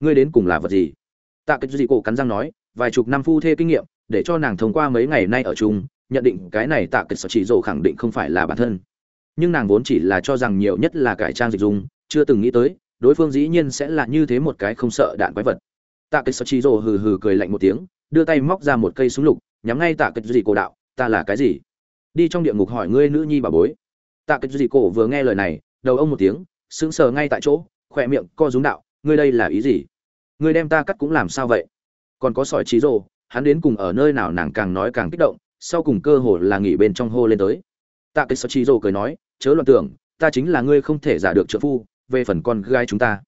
ngươi đến cùng là vật gì? Tạ cái gì cổ cắn răng nói, vài chục năm phu thê kinh nghiệm, để cho nàng thông qua mấy ngày nay ở chung, nhận định cái này tạ cái sở chỉ rồ khẳng định không phải là bản thân. Nhưng nàng vốn chỉ là cho rằng nhiều nhất là cải trang dịch dung, chưa từng nghĩ tới, đối phương dĩ nhiên sẽ là như thế một cái không sợ đạn quái vật. Tạ cái sở chỉ rồ hừ hừ cười lạnh một tiếng, đưa tay móc ra một cây súng lục, nhắm ngay tạ cái gì cổ đạo, ta là cái gì? Đi trong địa ngục hỏi ngươi nữ nhi bà bối. Tạ cái gì cổ vừa nghe lời này, đầu ông một tiếng, sững sờ ngay tại chỗ, khỏe miệng co rúm đạo, ngươi đây là ý gì? Ngươi đem ta cắt cũng làm sao vậy? Còn có sỏi trí rồ, hắn đến cùng ở nơi nào nàng càng nói càng kích động, sau cùng cơ hồ là nghỉ bên trong hô lên tới. Tạ cái sỏi trí rồ cười nói, chớ loạn tưởng, ta chính là ngươi không thể giả được trợ phu, về phần con gái chúng ta.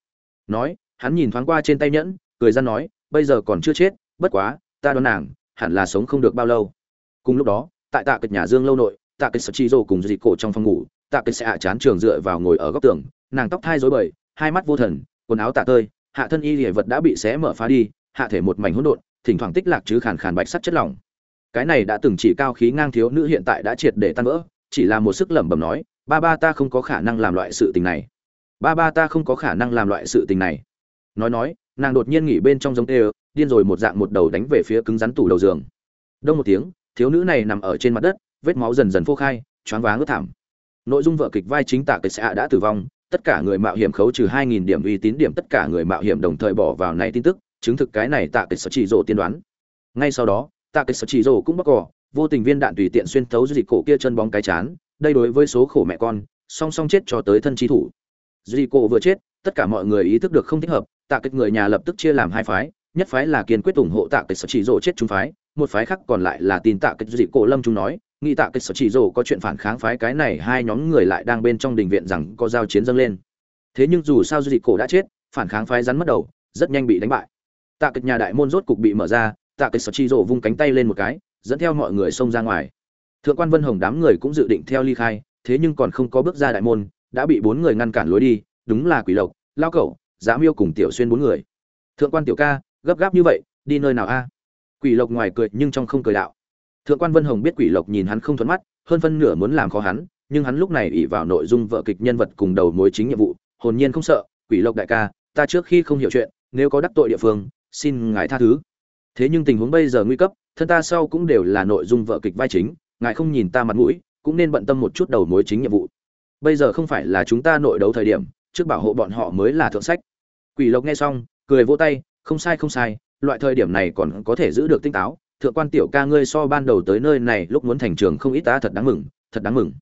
Nói, hắn nhìn thoáng qua trên tay nhẫn, cười ra nói, bây giờ còn chưa chết, bất quá, ta đoán nàng, hẳn là sống không được bao lâu. Cùng lúc đó, tại tạ kịch nhà dương lâu nội, tạ kịch sợi chi rồ cùng dị cổ trong phòng ngủ, tạ kịch sẽ hạ chán trường dựa vào ngồi ở góc tường, nàng tóc thai rối bời, hai mắt vô thần, quần áo tạ tơi hạ thân y hệ vật đã bị xé mở phá đi, hạ thể một mảnh hỗn độn, thỉnh thoảng tích lạc chứ khàn khàn bạch sắt chất lỏng. Cái này đã từng chỉ cao khí ngang thiếu nữ hiện tại đã triệt để tan vỡ, chỉ là một sức lẩm bẩm nói, ba ba ta không có khả năng làm loại sự tình này. Ba ba ta không có khả năng làm loại sự tình này. Nói nói, nàng đột nhiên nghỉ bên trong giống tê điên rồi một dạng một đầu đánh về phía cứng rắn tủ đầu giường. Đông một tiếng, thiếu nữ này nằm ở trên mặt đất, vết máu dần dần phô khai, choáng váng ướt thảm. Nội dung vợ kịch vai chính tạ kịch xã đã tử vong tất cả người mạo hiểm khấu trừ 2.000 điểm uy tín điểm tất cả người mạo hiểm đồng thời bỏ vào này tin tức, chứng thực cái này tạ kịch sở chỉ Dụ tiên đoán. Ngay sau đó, tạ kịch sở chỉ Dụ cũng bắt cỏ, vô tình viên đạn tùy tiện xuyên thấu dịch cổ kia chân bóng cái chán, đây đối với số khổ mẹ con, song song chết cho tới thân trí thủ. Dịch cổ vừa chết, tất cả mọi người ý thức được không thích hợp, tạ kịch người nhà lập tức chia làm hai phái, nhất phái là kiên quyết ủng hộ tạ kịch sở chỉ Dụ chết chúng phái, một phái khác còn lại là tin tạ kịch dịch cổ lâm chúng nói nghĩ tạ kịch sở chỉ rồ có chuyện phản kháng phái cái này hai nhóm người lại đang bên trong đình viện rằng có giao chiến dâng lên. Thế nhưng dù sao duy cổ đã chết, phản kháng phái rắn mất đầu, rất nhanh bị đánh bại. Tạ kịch nhà đại môn rốt cục bị mở ra, tạ kịch sở Chỉ rộ vung cánh tay lên một cái, dẫn theo mọi người xông ra ngoài. Thượng quan vân hồng đám người cũng dự định theo ly khai, thế nhưng còn không có bước ra đại môn, đã bị bốn người ngăn cản lối đi, đúng là quỷ lộc, lao cẩu giá miêu cùng tiểu xuyên bốn người. Thượng quan tiểu ca, gấp gáp như vậy, đi nơi nào a? Quỷ lộc ngoài cười nhưng trong không cười đạo thượng quan vân hồng biết quỷ lộc nhìn hắn không thuận mắt, hơn phân nửa muốn làm khó hắn, nhưng hắn lúc này ỉ vào nội dung vợ kịch nhân vật cùng đầu mối chính nhiệm vụ, hồn nhiên không sợ, quỷ lộc đại ca, ta trước khi không hiểu chuyện, nếu có đắc tội địa phương, xin ngài tha thứ. Thế nhưng tình huống bây giờ nguy cấp, thân ta sau cũng đều là nội dung vợ kịch vai chính, ngài không nhìn ta mặt mũi, cũng nên bận tâm một chút đầu mối chính nhiệm vụ. Bây giờ không phải là chúng ta nội đấu thời điểm, trước bảo hộ bọn họ mới là thượng sách. Quỷ lộc nghe xong, cười vỗ tay, không sai không sai, loại thời điểm này còn có thể giữ được tinh táo thượng quan tiểu ca ngươi so ban đầu tới nơi này lúc muốn thành trường không ít ta thật đáng mừng, thật đáng mừng.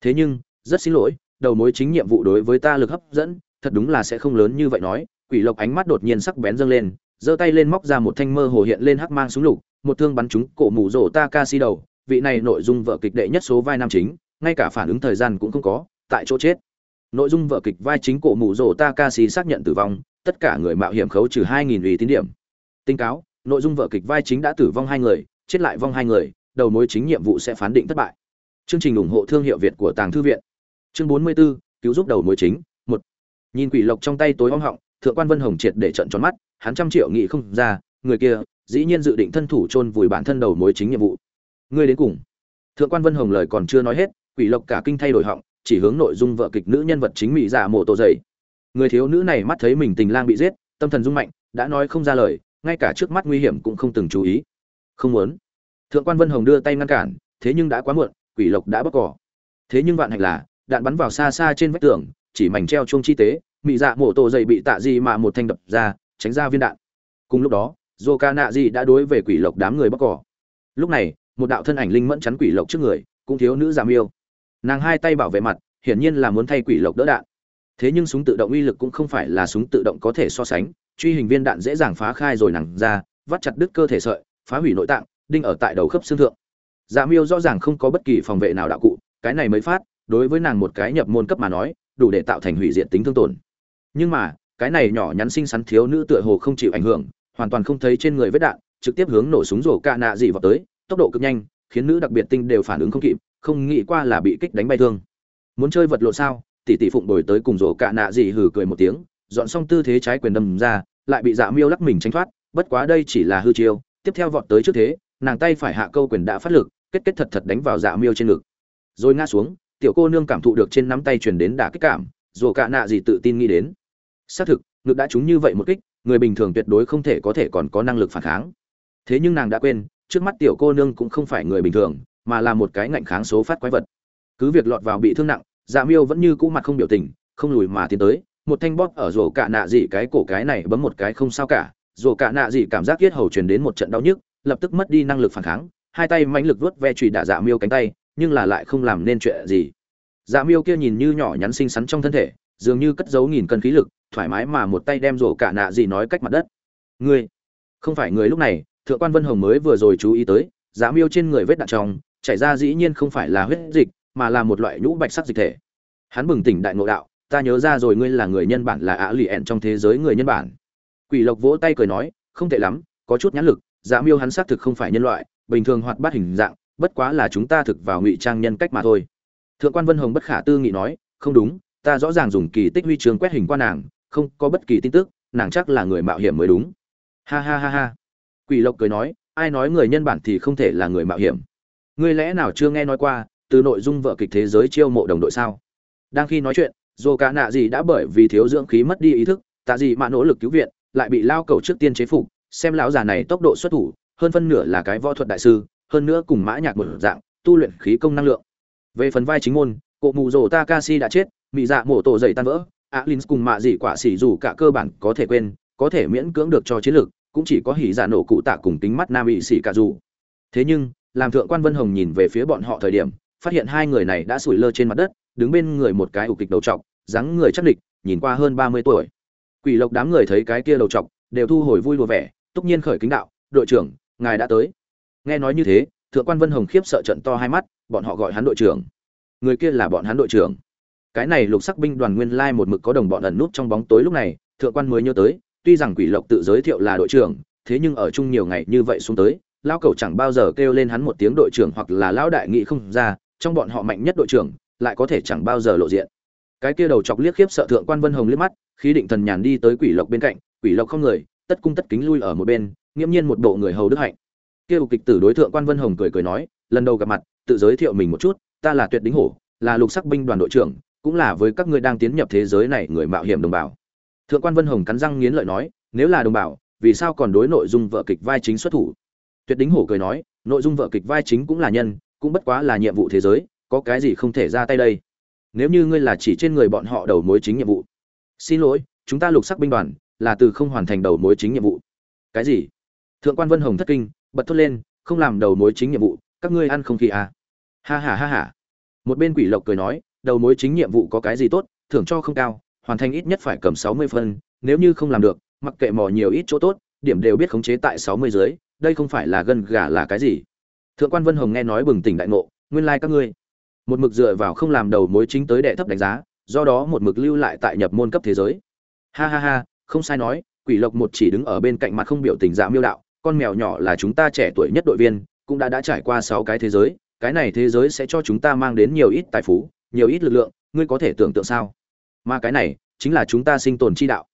Thế nhưng, rất xin lỗi, đầu mối chính nhiệm vụ đối với ta lực hấp dẫn, thật đúng là sẽ không lớn như vậy nói. Quỷ lộc ánh mắt đột nhiên sắc bén dâng lên, giơ tay lên móc ra một thanh mơ hồ hiện lên hắc mang súng lục, một thương bắn trúng cổ mù rổ ta ca si đầu. Vị này nội dung vợ kịch đệ nhất số vai nam chính, ngay cả phản ứng thời gian cũng không có, tại chỗ chết. Nội dung vợ kịch vai chính cổ mù rổ ta ca si xác nhận tử vong, tất cả người mạo hiểm khấu trừ hai nghìn ủy tín điểm. Tinh cáo nội dung vở kịch vai chính đã tử vong hai người chết lại vong hai người đầu mối chính nhiệm vụ sẽ phán định thất bại. Chương trình ủng hộ thương hiệu việt của tàng thư viện. Chương bốn mươi 44, cứu giúp đầu mối chính một. Nhìn quỷ lộc trong tay tối om họng thượng quan vân hồng triệt để trận tròn mắt hắn trăm triệu nghị không ra người kia dĩ nhiên dự định thân thủ chôn vùi bản thân đầu mối chính nhiệm vụ. Ngươi đến cùng. Thượng quan vân hồng lời còn chưa nói hết quỷ lộc cả kinh thay đổi họng chỉ hướng nội dung vợ kịch nữ nhân vật chính mỹ giả mộ tổ dày. Người thiếu nữ này mắt thấy mình tình lang bị giết tâm thần rung mạnh đã nói không ra lời ngay cả trước mắt nguy hiểm cũng không từng chú ý. Không muốn. Thượng quan vân hồng đưa tay ngăn cản, thế nhưng đã quá muộn, quỷ lộc đã bóc cỏ. Thế nhưng vạn hạnh là, đạn bắn vào xa xa trên vách tường, chỉ mảnh treo chuông chi tế, mị dạ mổ tổ dậy bị tạ gì mà một thanh đập ra, tránh ra viên đạn. Cùng lúc đó dô ca nạ gì đã đối về quỷ lộc đám người bóc cỏ. Lúc này, một đạo thân ảnh linh mẫn chắn quỷ lộc trước người, cũng thiếu nữ giảm yêu. Nàng hai tay bảo vệ mặt, hiển nhiên là muốn thay quỷ lộc đỡ đạn. Thế nhưng súng tự động uy lực cũng không phải là súng tự động có thể so sánh truy hình viên đạn dễ dàng phá khai rồi nặng ra, vắt chặt đứt cơ thể sợi, phá hủy nội tạng, đinh ở tại đầu khớp xương thượng. Dạ miêu rõ ràng không có bất kỳ phòng vệ nào đạo cụ, cái này mới phát, đối với nàng một cái nhập môn cấp mà nói, đủ để tạo thành hủy diệt tính thương tổn. Nhưng mà, cái này nhỏ nhắn xinh xắn thiếu nữ tựa hồ không chịu ảnh hưởng, hoàn toàn không thấy trên người vết đạn, trực tiếp hướng nổ súng rổ cạ nạ dị vào tới, tốc độ cực nhanh, khiến nữ đặc biệt tinh đều phản ứng không kịp, không nghĩ qua là bị kích đánh bay thương. Muốn chơi vật lộn sao? Tỷ tỷ phụng đổi tới cùng rổ cạ nạ dị hừ cười một tiếng, dọn xong tư thế trái quyền đâm ra lại bị dạ miêu lắc mình tránh thoát, bất quá đây chỉ là hư chiêu, tiếp theo vọt tới trước thế, nàng tay phải hạ câu quyền đã phát lực, kết kết thật thật đánh vào dạ miêu trên ngực. Rồi ngã xuống, tiểu cô nương cảm thụ được trên nắm tay truyền đến đả kích cảm, dù cả nạ gì tự tin nghĩ đến. Xác thực, ngực đã trúng như vậy một kích, người bình thường tuyệt đối không thể có thể còn có năng lực phản kháng. Thế nhưng nàng đã quên, trước mắt tiểu cô nương cũng không phải người bình thường, mà là một cái ngạnh kháng số phát quái vật. Cứ việc lọt vào bị thương nặng dạ miêu vẫn như cũ mặt không biểu tình, không lùi mà tiến tới một thanh bóp ở rổ cạ nạ dị cái cổ cái này bấm một cái không sao cả. Rổ cạ nạ dị cảm giác yết hầu truyền đến một trận đau nhức, lập tức mất đi năng lực phản kháng, hai tay mãnh lực vuốt ve chùy đả dạ miêu cánh tay, nhưng là lại không làm nên chuyện gì. Dạ miêu kia nhìn như nhỏ nhắn xinh xắn trong thân thể, dường như cất giấu nghìn cân khí lực, thoải mái mà một tay đem rổ cạ nạ dị nói cách mặt đất. Ngươi, không phải người lúc này, thượng quan vân hồng mới vừa rồi chú ý tới dạ miêu trên người vết đạn trong, chảy ra dĩ nhiên không phải là huyết dịch, mà là một loại nhũ bạch sắc dịch thể. Hắn bừng tỉnh đại ngộ đạo ta nhớ ra rồi, ngươi là người nhân bản, là ả lì ẹn trong thế giới người nhân bản. Quỷ lộc vỗ tay cười nói, không tệ lắm, có chút nhãn lực dạ miêu hắn xác thực không phải nhân loại, bình thường hoạt bát hình dạng, bất quá là chúng ta thực vào ngụy trang nhân cách mà thôi. Thượng quan vân hồng bất khả tư nghị nói, không đúng, ta rõ ràng dùng kỳ tích huy trường quét hình qua nàng, không có bất kỳ tin tức, nàng chắc là người mạo hiểm mới đúng. Ha ha ha ha. Quỷ lộc cười nói, ai nói người nhân bản thì không thể là người mạo hiểm. Ngươi lẽ nào chưa nghe nói qua, từ nội dung vợ kịch thế giới chiêu mộ đồng đội sao? Đang khi nói chuyện dù cả nạ gì đã bởi vì thiếu dưỡng khí mất đi ý thức, tạ gì mà nỗ lực cứu viện, lại bị lao cầu trước tiên chế phục, xem lão già này tốc độ xuất thủ, hơn phân nửa là cái võ thuật đại sư, hơn nữa cùng mã nhạc một dạng, tu luyện khí công năng lượng. Về phần vai chính môn cụ mù rồ takashi đã chết bị dạ mổ tổ dậy tan vỡ alin cùng mạ dị quả xỉ dù cả cơ bản có thể quên, có thể miễn cưỡng được cho chiến lược, cũng chỉ có hỉ giả nổ cụ tạ cùng tính mắt nam bị xỉ cả dù. Thế nhưng, làm thượng quan vân hồng nhìn về phía bọn họ thời điểm, phát hiện hai người này đã sủi lơ trên mặt đất đứng bên người một cái ục kịch đầu trọc, dáng người chắc địch, nhìn qua hơn ba mươi tuổi. Quỷ lộc đám người thấy cái kia đầu trọc, đều thu hồi vui đùa vẻ, túc nhiên khởi kính đạo, đội trưởng, ngài đã tới. Nghe nói như thế, thượng quan vân hồng khiếp sợ trận to hai mắt, bọn họ gọi hắn đội trưởng. Người kia là bọn hắn đội trưởng. Cái này lục sắc binh đoàn nguyên lai một mực có đồng bọn ẩn núp trong bóng tối lúc này, thượng quan mới nhớ tới, tuy rằng quỷ lộc tự giới thiệu là đội trưởng, thế nhưng ở chung nhiều ngày như vậy xuống tới, lão cẩu chẳng bao giờ kêu lên hắn một tiếng đội trưởng hoặc là lão đại nghị không ra, trong bọn họ mạnh nhất đội trưởng lại có thể chẳng bao giờ lộ diện. Cái kia đầu chọc liếc khiếp sợ thượng quan vân hồng liếc mắt, khí định thần nhàn đi tới quỷ lộc bên cạnh, quỷ lộc không người, tất cung tất kính lui ở một bên, nghiễm nhiên một bộ người hầu đức hạnh. Kêu kịch tử đối thượng quan vân hồng cười cười nói, lần đầu gặp mặt, tự giới thiệu mình một chút, ta là tuyệt đính hổ, là lục sắc binh đoàn đội trưởng, cũng là với các ngươi đang tiến nhập thế giới này người mạo hiểm đồng bào. Thượng quan vân hồng cắn răng nghiến lợi nói, nếu là đồng bào, vì sao còn đối nội dung vợ kịch vai chính xuất thủ? Tuyệt đính hổ cười nói, nội dung vợ kịch vai chính cũng là nhân, cũng bất quá là nhiệm vụ thế giới có cái gì không thể ra tay đây? Nếu như ngươi là chỉ trên người bọn họ đầu mối chính nhiệm vụ. Xin lỗi, chúng ta lục sắc binh đoàn là từ không hoàn thành đầu mối chính nhiệm vụ. Cái gì? Thượng quan vân hồng thất kinh, bật thốt lên, không làm đầu mối chính nhiệm vụ, các ngươi ăn không khí à? Ha ha ha ha. Một bên quỷ lộc cười nói, đầu mối chính nhiệm vụ có cái gì tốt, thưởng cho không cao, hoàn thành ít nhất phải cầm sáu mươi phân, nếu như không làm được, mặc kệ mò nhiều ít chỗ tốt, điểm đều biết khống chế tại sáu mươi dưới, đây không phải là gân gà là cái gì? Thượng quan vân hồng nghe nói bừng tỉnh đại ngộ, nguyên lai các ngươi một mực dựa vào không làm đầu mối chính tới đệ thấp đánh giá, do đó một mực lưu lại tại nhập môn cấp thế giới. Ha ha ha, không sai nói, quỷ lộc một chỉ đứng ở bên cạnh mặt không biểu tình dạ miêu đạo, con mèo nhỏ là chúng ta trẻ tuổi nhất đội viên, cũng đã đã trải qua sáu cái thế giới, cái này thế giới sẽ cho chúng ta mang đến nhiều ít tài phú, nhiều ít lực lượng, ngươi có thể tưởng tượng sao? Mà cái này, chính là chúng ta sinh tồn chi đạo.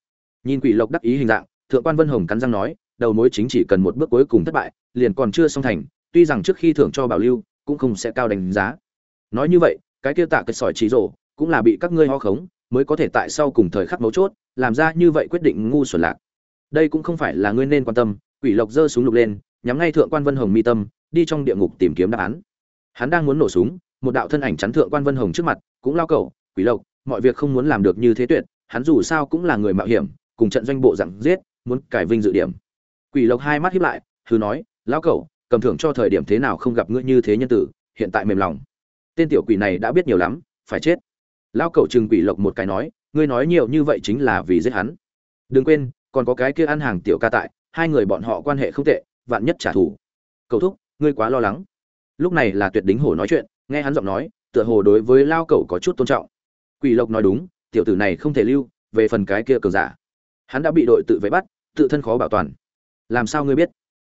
Nhìn quỷ lộc đắc ý hình dạng, thượng quan vân hồng cắn răng nói, đầu mối chính chỉ cần một bước cuối cùng thất bại, liền còn chưa xong thành, tuy rằng trước khi thưởng cho bảo lưu, cũng không sẽ cao đánh giá nói như vậy, cái kia tạ cái sỏi trí rổ cũng là bị các ngươi ho khống, mới có thể tại sau cùng thời khắc mấu chốt, làm ra như vậy quyết định ngu xuẩn lạc. Đây cũng không phải là ngươi nên quan tâm, quỷ lộc giơ súng lục lên, nhắm ngay thượng quan vân hồng mi tâm, đi trong địa ngục tìm kiếm đáp án. Hắn đang muốn nổ súng, một đạo thân ảnh chắn thượng quan vân hồng trước mặt, cũng lao cầu quỷ lộc, mọi việc không muốn làm được như thế tuyệt, hắn dù sao cũng là người mạo hiểm, cùng trận doanh bộ dặn giết, muốn cải vinh dự điểm. Quỷ lộc hai mắt hiếp lại hư nói lao cầu cầm thưởng cho thời điểm thế nào không gặp ngươi như thế nhân tử, hiện tại mềm lòng tên tiểu quỷ này đã biết nhiều lắm, phải chết. Lao cậu chừng quỷ lộc một cái nói, ngươi nói nhiều như vậy chính là vì giết hắn. Đừng quên, còn có cái kia ăn hàng tiểu ca tại, hai người bọn họ quan hệ không tệ, vạn nhất trả thù. Cầu thúc, ngươi quá lo lắng. Lúc này là tuyệt đính hổ nói chuyện, nghe hắn giọng nói, tựa hồ đối với lao cậu có chút tôn trọng. Quỷ lộc nói đúng, tiểu tử này không thể lưu, về phần cái kia cường giả. Hắn đã bị đội tự vệ bắt, tự thân khó bảo toàn. Làm sao ngươi biết?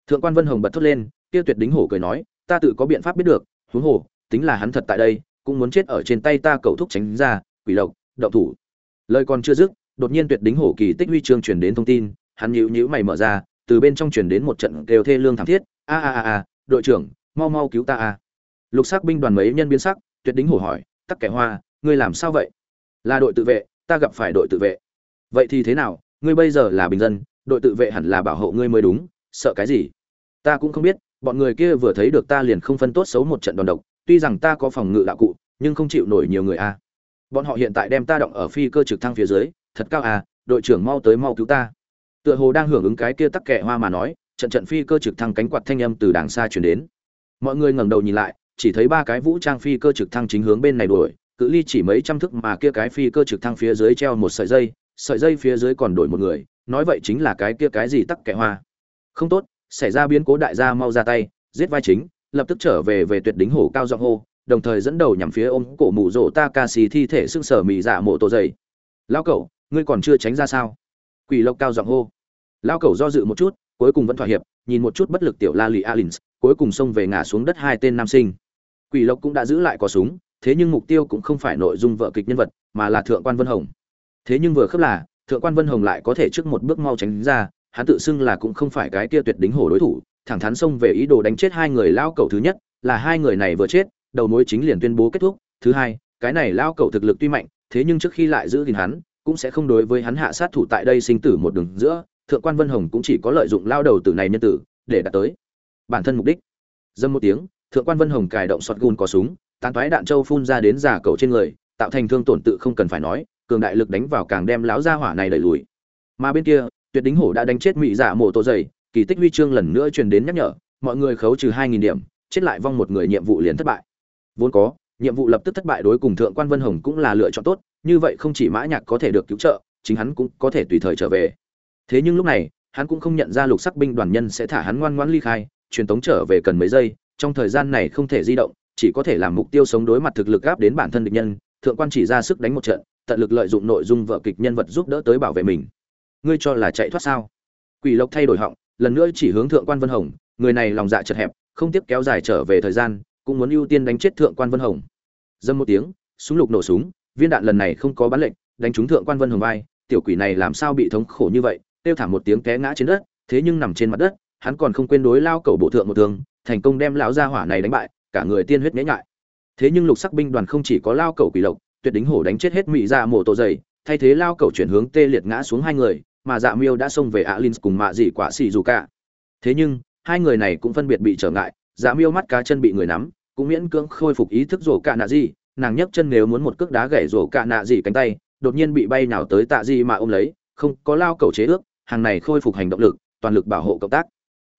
Thượng quan vân hồng bật thốt lên, kia tuyệt đính hổ cười nói, ta tự có biện pháp biết được, huống hồ tính là hắn thật tại đây, cũng muốn chết ở trên tay ta cầu thúc tránh ra, quỷ lộc động thủ. Lời còn chưa dứt, đột nhiên tuyệt đính hổ kỳ tích huy chương truyền đến thông tin, hắn nhíu nhíu mày mở ra, từ bên trong truyền đến một trận kêu thê lương thảm thiết, a a a a, đội trưởng, mau mau cứu ta a. Lục sắc binh đoàn mấy nhân biến sắc, tuyệt đính hổ hỏi, tắc kẻ hoa, ngươi làm sao vậy? Là đội tự vệ, ta gặp phải đội tự vệ. Vậy thì thế nào, ngươi bây giờ là bình dân, đội tự vệ hẳn là bảo hộ ngươi mới đúng, sợ cái gì? Ta cũng không biết, bọn người kia vừa thấy được ta liền không phân tốt xấu một trận đòn độc tuy rằng ta có phòng ngự đạo cụ, nhưng không chịu nổi nhiều người a. Bọn họ hiện tại đem ta động ở phi cơ trực thăng phía dưới, thật cao à đội trưởng mau tới mau cứu ta. Tựa hồ đang hưởng ứng cái kia tắc kẹ hoa mà nói, trận trận phi cơ trực thăng cánh quạt thanh âm từ đàng xa chuyển đến. Mọi người ngẩng đầu nhìn lại, chỉ thấy ba cái vũ trang phi cơ trực thăng chính hướng bên này đuổi, cự ly chỉ mấy trăm thước mà kia cái phi cơ trực thăng phía dưới treo một sợi dây sợi dây phía dưới còn đổi một người, nói vậy chính là cái kia cái gì tắc kẹ hoa. Không tốt, xảy ra biến cố đại gia mau ra tay, giết vai chính lập tức trở về về tuyệt đính hổ cao giọng hô, đồng thời dẫn đầu nhằm phía ôm cổ mụ rỗ ta ca xì thi thể xương sở mị dạ mộ tổ dày lao cẩu, ngươi còn chưa tránh ra sao? Quỷ lộc cao giọng hô. Lao cẩu do dự một chút, cuối cùng vẫn thỏa hiệp, nhìn một chút bất lực tiểu la lì alins, cuối cùng xông về ngã xuống đất hai tên nam sinh. Quỷ lộc cũng đã giữ lại có súng, thế nhưng mục tiêu cũng không phải nội dung vợ kịch nhân vật, mà là thượng quan vân hồng. Thế nhưng vừa khớp là, thượng quan vân hồng lại có thể trước một bước mau tránh ra, hắn tự xưng là cũng không phải cái kia tuyệt đính hổ đối thủ thẳng thắn xông về ý đồ đánh chết hai người lao cẩu thứ nhất, là hai người này vừa chết, đầu mối chính liền tuyên bố kết thúc. Thứ hai, cái này lao cẩu thực lực tuy mạnh, thế nhưng trước khi lại giữ gìn hắn, cũng sẽ không đối với hắn hạ sát thủ tại đây sinh tử một đường giữa. Thượng quan vân hồng cũng chỉ có lợi dụng lao đầu tử này nhân tử để đạt tới bản thân mục đích. Dâm một tiếng, thượng quan vân hồng cài động sọt gun có súng, tán toái đạn châu phun ra đến giả cẩu trên người, tạo thành thương tổn tự không cần phải nói, cường đại lực đánh vào càng đem láo gia hỏa này đẩy lùi. Mà bên kia, tuyệt đính hổ đã đánh chết mỹ giả mổ tổ dày kỳ tích huy chương lần nữa truyền đến nhắc nhở, mọi người khấu trừ hai nghìn điểm, chết lại vong một người nhiệm vụ liền thất bại. Vốn có, nhiệm vụ lập tức thất bại đối cùng thượng quan vân hồng cũng là lựa chọn tốt, như vậy không chỉ mã nhạc có thể được cứu trợ, chính hắn cũng có thể tùy thời trở về. Thế nhưng lúc này, hắn cũng không nhận ra lục sắc binh đoàn nhân sẽ thả hắn ngoan ngoãn ly khai, truyền tống trở về cần mấy giây, trong thời gian này không thể di động, chỉ có thể làm mục tiêu sống đối mặt thực lực áp đến bản thân địch nhân, thượng quan chỉ ra sức đánh một trận, tận lực lợi dụng nội dung vợ kịch nhân vật giúp đỡ tới bảo vệ mình. Ngươi cho là chạy thoát sao? Quỷ lộc thay đổi họng lần nữa chỉ hướng thượng quan vân hồng, người này lòng dạ chật hẹp, không tiếp kéo dài trở về thời gian, cũng muốn ưu tiên đánh chết thượng quan vân hồng. Dâm một tiếng, súng lục nổ súng, viên đạn lần này không có bắn lệnh đánh trúng thượng quan vân hồng vai, tiểu quỷ này làm sao bị thống khổ như vậy, tiêu thảm một tiếng té ngã trên đất, thế nhưng nằm trên mặt đất, hắn còn không quên đối lao cầu bộ thượng một thương, thành công đem lão gia hỏa này đánh bại, cả người tiên huyết nhễ nhại. Thế nhưng lục sắc binh đoàn không chỉ có lao cầu quỷ lộc, tuyệt đính hổ đánh chết hết mỹ ra dạ mổ tổ dày, thay thế lao cầu chuyển hướng tê liệt ngã xuống hai người mà dạ miêu đã xông về alin cùng mạ dị quả xì dù cả. Thế nhưng, hai người này cũng phân biệt bị trở ngại dạ miêu mắt cá chân bị người nắm, cũng miễn cưỡng khôi phục ý thức rổ cả nạ gì nàng nhấc chân nếu muốn một cước đá gãy rổ cả nạ gì cánh tay, đột nhiên bị bay nào tới tạ gì mà ôm lấy, không có lao cầu chế ước, hàng này khôi phục hành động lực, toàn lực bảo hộ cộng tác.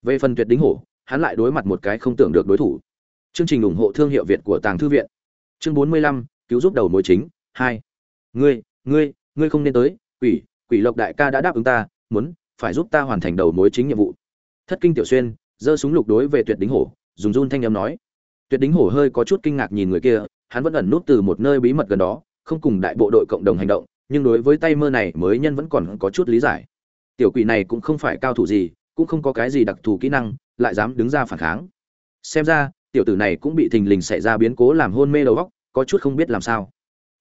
Về phần tuyệt đính hổ, hắn lại đối mặt một cái không tưởng được đối thủ. Chương trình ủng hộ thương hiệu việt của tàng thư viện. Chương bốn mươi lăm, cứu giúp đầu mối chính, hai. Ngươi ngươi ngươi không nên tới, quỷ quỷ lộc đại ca đã đáp ứng ta, muốn, phải giúp ta hoàn thành đầu mối chính nhiệm vụ. Thất kinh tiểu xuyên, giơ súng lục đối về tuyệt đính hổ, dùng run thanh âm nói. Tuyệt đính hổ hơi có chút kinh ngạc nhìn người kia, hắn vẫn ẩn nút từ một nơi bí mật gần đó, không cùng đại bộ đội cộng đồng hành động, nhưng đối với tay mơ này mới nhân vẫn còn có chút lý giải. Tiểu quỷ này cũng không phải cao thủ gì, cũng không có cái gì đặc thù kỹ năng, lại dám đứng ra phản kháng. Xem ra, tiểu tử này cũng bị thình lình xảy ra biến cố làm hôn mê đầu óc, có chút không biết làm sao.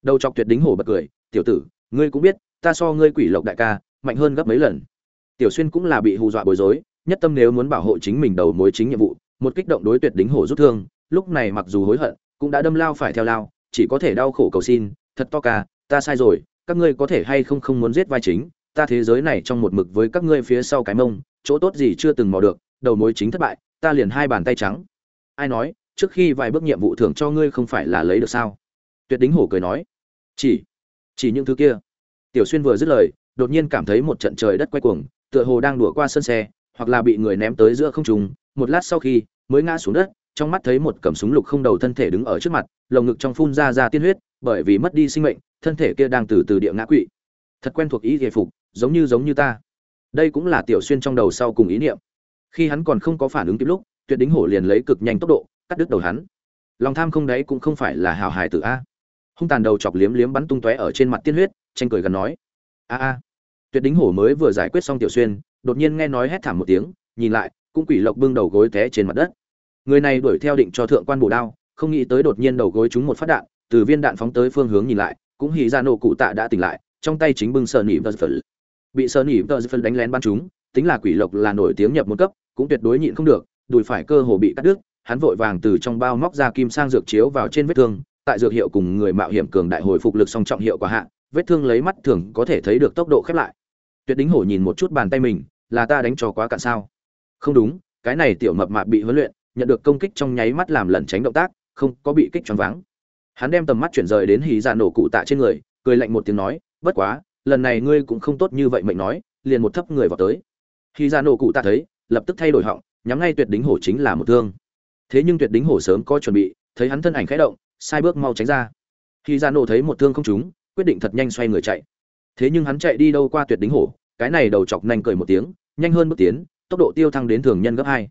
Đầu chọc tuyệt đính hổ bật cười, tiểu tử, ngươi cũng biết ta so ngươi quỷ lộc đại ca, mạnh hơn gấp mấy lần. Tiểu xuyên cũng là bị hù dọa bối rối, nhất tâm nếu muốn bảo hộ chính mình đầu mối chính nhiệm vụ, một kích động đối tuyệt đính hổ rút thương, lúc này mặc dù hối hận, cũng đã đâm lao phải theo lao, chỉ có thể đau khổ cầu xin, thật to ca, ta sai rồi, các ngươi có thể hay không không muốn giết vai chính, ta thế giới này trong một mực với các ngươi phía sau cái mông, chỗ tốt gì chưa từng mò được, đầu mối chính thất bại, ta liền hai bàn tay trắng. Ai nói, trước khi vài bước nhiệm vụ thưởng cho ngươi không phải là lấy được sao? Tuyệt đính hổ cười nói. Chỉ chỉ những thứ kia tiểu xuyên vừa dứt lời, đột nhiên cảm thấy một trận trời đất quay cuồng, tựa hồ đang đùa qua sân xe, hoặc là bị người ném tới giữa không trung. Một lát sau khi, mới ngã xuống đất, trong mắt thấy một cầm súng lục không đầu thân thể đứng ở trước mặt, lồng ngực trong phun ra ra tiên huyết, bởi vì mất đi sinh mệnh, thân thể kia đang từ từ địa ngã quỵ. Thật quen thuộc ý thể phục, giống như giống như ta. Đây cũng là tiểu xuyên trong đầu sau cùng ý niệm. Khi hắn còn không có phản ứng kịp lúc, tuyệt đính hổ liền lấy cực nhanh tốc độ, cắt đứt đầu hắn. Lòng tham không đấy cũng không phải là hào hài tử a hung tàn đầu chọc liếm liếm bắn tung tóe ở trên mặt tiên huyết tranh cười gần nói, a a. Tuyệt đính hổ mới vừa giải quyết xong tiểu xuyên, đột nhiên nghe nói hét thảm một tiếng, nhìn lại, cũng quỷ lộc bưng đầu gối té trên mặt đất. Người này đuổi theo định cho thượng quan bổ đao, không nghĩ tới đột nhiên đầu gối trúng một phát đạn, từ viên đạn phóng tới phương hướng nhìn lại, cũng hỉ ra nổ cụ tạ đã tỉnh lại, trong tay chính bưng sợ nỉ vờ phật. Bị sợ nỉ vờ phật đánh lén bắn chúng tính là quỷ lộc là nổi tiếng nhập một cấp, cũng tuyệt đối nhịn không được, đùi phải cơ hồ bị cắt đứt, hắn vội vàng từ trong bao móc ra kim sang dược chiếu vào trên vết thương tại dược hiệu cùng người mạo hiểm cường đại hồi phục lực song trọng hiệu quả hạ, vết thương lấy mắt thường có thể thấy được tốc độ khép lại. Tuyệt đính hổ nhìn một chút bàn tay mình, là ta đánh cho quá cạn sao? Không đúng, cái này tiểu mập mạp bị huấn luyện, nhận được công kích trong nháy mắt làm lẩn tránh động tác, không có bị kích choáng váng. Hắn đem tầm mắt chuyển rời đến hì dạ nổ cụ tạ trên người, cười lạnh một tiếng nói, bất quá, lần này ngươi cũng không tốt như vậy mệnh nói, liền một thấp người vào tới. Hì dạ nổ cụ tạ thấy, lập tức thay đổi họng, nhắm ngay tuyệt đính hổ chính là một thương. Thế nhưng tuyệt đính hổ sớm có chuẩn bị, thấy hắn thân ảnh khẽ động sai bước mau tránh ra. Khi ra nổ thấy một thương không trúng, quyết định thật nhanh xoay người chạy. Thế nhưng hắn chạy đi đâu qua tuyệt đính hổ, cái này đầu chọc nành cười một tiếng, nhanh hơn bước tiến, tốc độ tiêu thăng đến thường nhân gấp hai.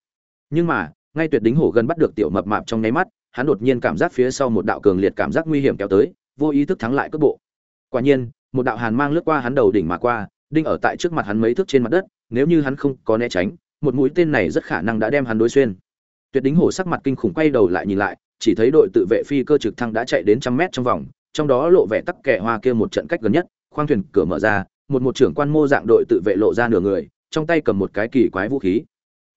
Nhưng mà, ngay tuyệt đính hổ gần bắt được tiểu mập mạp trong nháy mắt, hắn đột nhiên cảm giác phía sau một đạo cường liệt cảm giác nguy hiểm kéo tới, vô ý thức thắng lại cước bộ. Quả nhiên, một đạo hàn mang lướt qua hắn đầu đỉnh mà qua, đinh ở tại trước mặt hắn mấy thước trên mặt đất, nếu như hắn không có né tránh, một mũi tên này rất khả năng đã đem hắn đối xuyên. Tuyệt đính hổ sắc mặt kinh khủng quay đầu lại nhìn lại chỉ thấy đội tự vệ phi cơ trực thăng đã chạy đến trăm mét trong vòng trong đó lộ vẻ tắc kẻ hoa kia một trận cách gần nhất khoang thuyền cửa mở ra một một trưởng quan mô dạng đội tự vệ lộ ra nửa người trong tay cầm một cái kỳ quái vũ khí.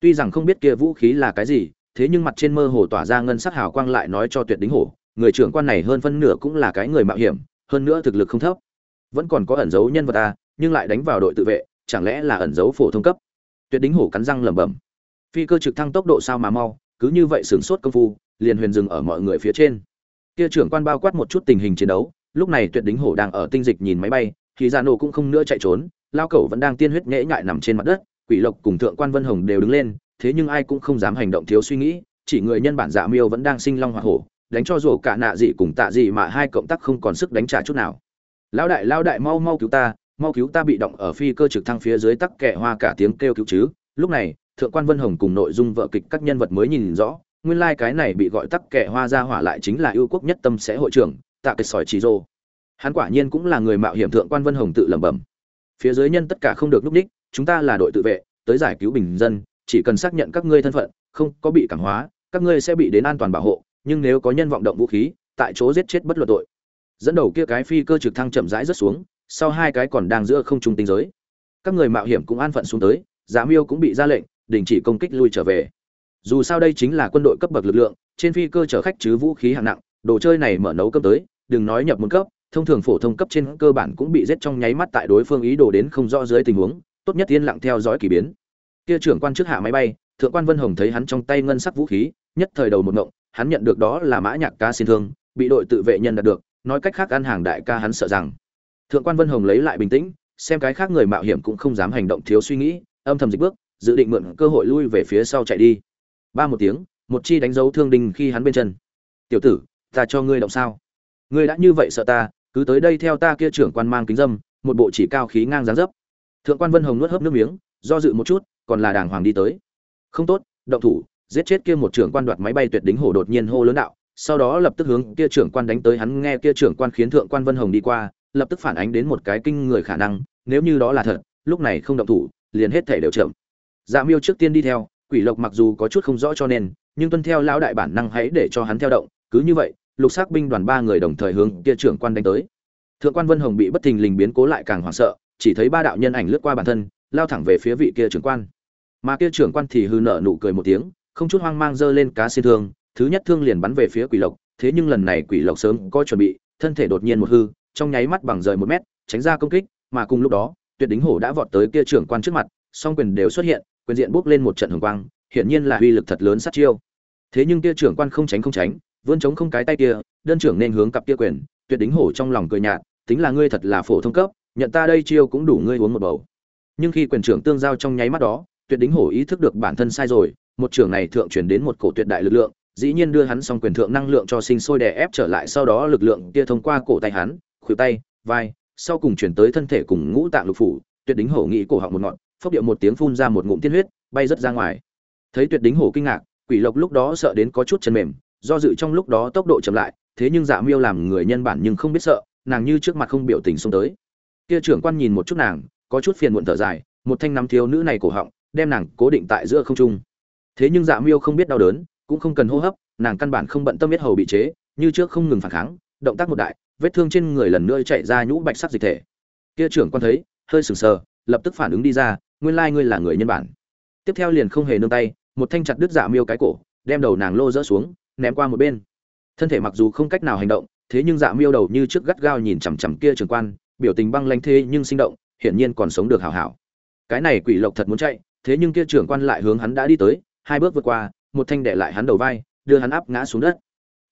Tuy rằng không biết kia vũ khí là cái gì thế nhưng mặt trên mơ hồ tỏa ra ngân sắc hào quang lại nói cho tuyệt đính hổ người trưởng quan này hơn phân nửa cũng là cái người mạo hiểm hơn nữa thực lực không thấp. Vẫn còn có ẩn dấu nhân vật ta, nhưng lại đánh vào đội tự vệ chẳng lẽ là ẩn dấu phổ thông cấp? Tuyệt đính hổ cắn răng lẩm bẩm. Phi cơ trực thăng tốc độ sao mà mau cứ như vậy sửng sốt công phu liền huyền dừng ở mọi người phía trên. Kia trưởng quan bao quát một chút tình hình chiến đấu, lúc này tuyệt đính hổ đang ở tinh dịch nhìn máy bay, thì ra nổ cũng không nữa chạy trốn, lao cẩu vẫn đang tiên huyết nhễ nhại nằm trên mặt đất, quỷ lộc cùng thượng quan vân hồng đều đứng lên, thế nhưng ai cũng không dám hành động thiếu suy nghĩ, chỉ người nhân bản dạ miêu vẫn đang sinh long hoa hổ, đánh cho rổ cả nạ dị cùng tạ dị mà hai cộng tác không còn sức đánh trả chút nào. Lão đại lão đại, mau mau cứu ta, mau cứu ta bị động ở phi cơ trực thăng phía dưới tắc kẹ hoa cả tiếng kêu cứu chứ. Lúc này, thượng quan vân hồng cùng nội dung vợ kịch các nhân vật mới nhìn rõ nguyên lai cái này bị gọi tắc kẻ hoa ra hỏa lại chính là ưu quốc nhất tâm sẽ hội trưởng, tạ kịch sỏi chỉ rô. Hắn quả nhiên cũng là người mạo hiểm thượng quan vân hồng tự lẩm bẩm. Phía dưới nhân tất cả không được núp ních, chúng ta là đội tự vệ, tới giải cứu bình dân, chỉ cần xác nhận các ngươi thân phận, không có bị cảm hóa, các ngươi sẽ bị đến an toàn bảo hộ, nhưng nếu có nhân vọng động vũ khí, tại chỗ giết chết bất luận tội. Dẫn đầu kia cái phi cơ trực thăng chậm rãi rất xuống, sau hai cái còn đang giữa không trung tinh giới. Các người mạo hiểm cũng an phận xuống tới giá miêu cũng bị ra lệnh, đình chỉ công kích lui trở về dù sao đây chính là quân đội cấp bậc lực lượng, trên phi cơ chở khách chứ vũ khí hạng nặng, đồ chơi này mở nấu cấp tới, đừng nói nhập một cấp, thông thường phổ thông cấp trên cơ bản cũng bị giết trong nháy mắt tại đối phương ý đồ đến không rõ dưới tình huống, tốt nhất yên lặng theo dõi kỳ biến. Kia trưởng quan trước hạ máy bay, thượng quan vân hồng thấy hắn trong tay ngân sắc vũ khí, nhất thời đầu một ngộng, hắn nhận được đó là mã nhạc ca xin thương, bị đội tự vệ nhân đạt được, nói cách khác ăn hàng đại ca hắn sợ rằng. Thượng quan vân hồng lấy lại bình tĩnh, xem cái khác người mạo hiểm cũng không dám hành động thiếu suy nghĩ, âm thầm dịch bước, dự định mượn cơ hội lui về phía sau chạy đi ba một tiếng, một chi đánh dấu thương đinh khi hắn bên chân. Tiểu tử, ta cho ngươi động sao? Ngươi đã như vậy sợ ta, cứ tới đây theo ta kia trưởng quan mang kính dâm, một bộ chỉ cao khí ngang dáng dấp. Thượng quan vân hồng nuốt hớp nước miếng, do dự một chút, còn là đàng hoàng đi tới. Không tốt, động thủ, giết chết kia một trưởng quan đoạt máy bay tuyệt đính hổ đột nhiên hô lớn đạo, sau đó lập tức hướng kia trưởng quan đánh tới, hắn nghe kia trưởng quan khiến thượng quan vân hồng đi qua, lập tức phản ánh đến một cái kinh người khả năng, nếu như đó là thật, lúc này không động thủ, liền hết thể đều chậm. Dạ miêu trước tiên đi theo quỷ lộc mặc dù có chút không rõ cho nên, nhưng tuân theo lão đại bản năng hãy để cho hắn theo động, cứ như vậy, lục sắc binh đoàn ba người đồng thời hướng kia trưởng quan đánh tới. Thượng quan vân hồng bị bất thình lình biến cố lại càng hoảng sợ, chỉ thấy ba đạo nhân ảnh lướt qua bản thân, lao thẳng về phía vị kia trưởng quan. Mà kia trưởng quan thì hư nợ nụ cười một tiếng, không chút hoang mang giơ lên cá xin thương, thứ nhất thương liền bắn về phía quỷ lộc, thế nhưng lần này quỷ lộc sớm có chuẩn bị, thân thể đột nhiên một hư, trong nháy mắt bằng rời một mét, tránh ra công kích, mà cùng lúc đó, tuyệt đính hổ đã vọt tới kia trưởng quan trước mặt, song quyền đều xuất hiện quyền diện bốc lên một trận hồng quang, hiển nhiên là uy lực thật lớn sát chiêu. Thế nhưng kia trưởng quan không tránh không tránh, vươn chống không cái tay kia, đơn trưởng nên hướng cặp kia quyền, tuyệt đính hổ trong lòng cười nhạt, tính là ngươi thật là phổ thông cấp, nhận ta đây chiêu cũng đủ ngươi uống một bầu. Nhưng khi quyền trưởng tương giao trong nháy mắt đó, tuyệt đính hổ ý thức được bản thân sai rồi, một trưởng này thượng truyền đến một cổ tuyệt đại lực lượng, dĩ nhiên đưa hắn xong quyền thượng năng lượng cho sinh sôi đè ép trở lại, sau đó lực lượng kia thông qua cổ tay hắn, khuỷu tay, vai, sau cùng chuyển tới thân thể cùng ngũ tạng lục phủ, tuyệt đính hổ nghĩ cổ họng một ngọn phốc điệu một tiếng phun ra một ngụm tiên huyết, bay rất ra ngoài. Thấy tuyệt đính hổ kinh ngạc, quỷ lộc lúc đó sợ đến có chút chân mềm, do dự trong lúc đó tốc độ chậm lại, thế nhưng dạ miêu làm người nhân bản nhưng không biết sợ, nàng như trước mặt không biểu tình xông tới. Kia trưởng quan nhìn một chút nàng, có chút phiền muộn thở dài, một thanh nắm thiếu nữ này cổ họng, đem nàng cố định tại giữa không trung. Thế nhưng dạ miêu không biết đau đớn, cũng không cần hô hấp, nàng căn bản không bận tâm biết hầu bị chế, như trước không ngừng phản kháng, động tác một đại, vết thương trên người lần nữa chạy ra nhũ bạch sắc dịch thể. Kia trưởng quan thấy, hơi sừng sờ, lập tức phản ứng đi ra nguyên lai ngươi là người nhân bản. Tiếp theo liền không hề nương tay, một thanh chặt đứt dạ miêu cái cổ, đem đầu nàng lô rỡ xuống, ném qua một bên. Thân thể mặc dù không cách nào hành động, thế nhưng dạ miêu đầu như trước gắt gao nhìn chằm chằm kia trưởng quan, biểu tình băng lanh thế nhưng sinh động, hiển nhiên còn sống được hảo hảo. Cái này quỷ lộc thật muốn chạy, thế nhưng kia trưởng quan lại hướng hắn đã đi tới, hai bước vượt qua, một thanh đệ lại hắn đầu vai, đưa hắn áp ngã xuống đất.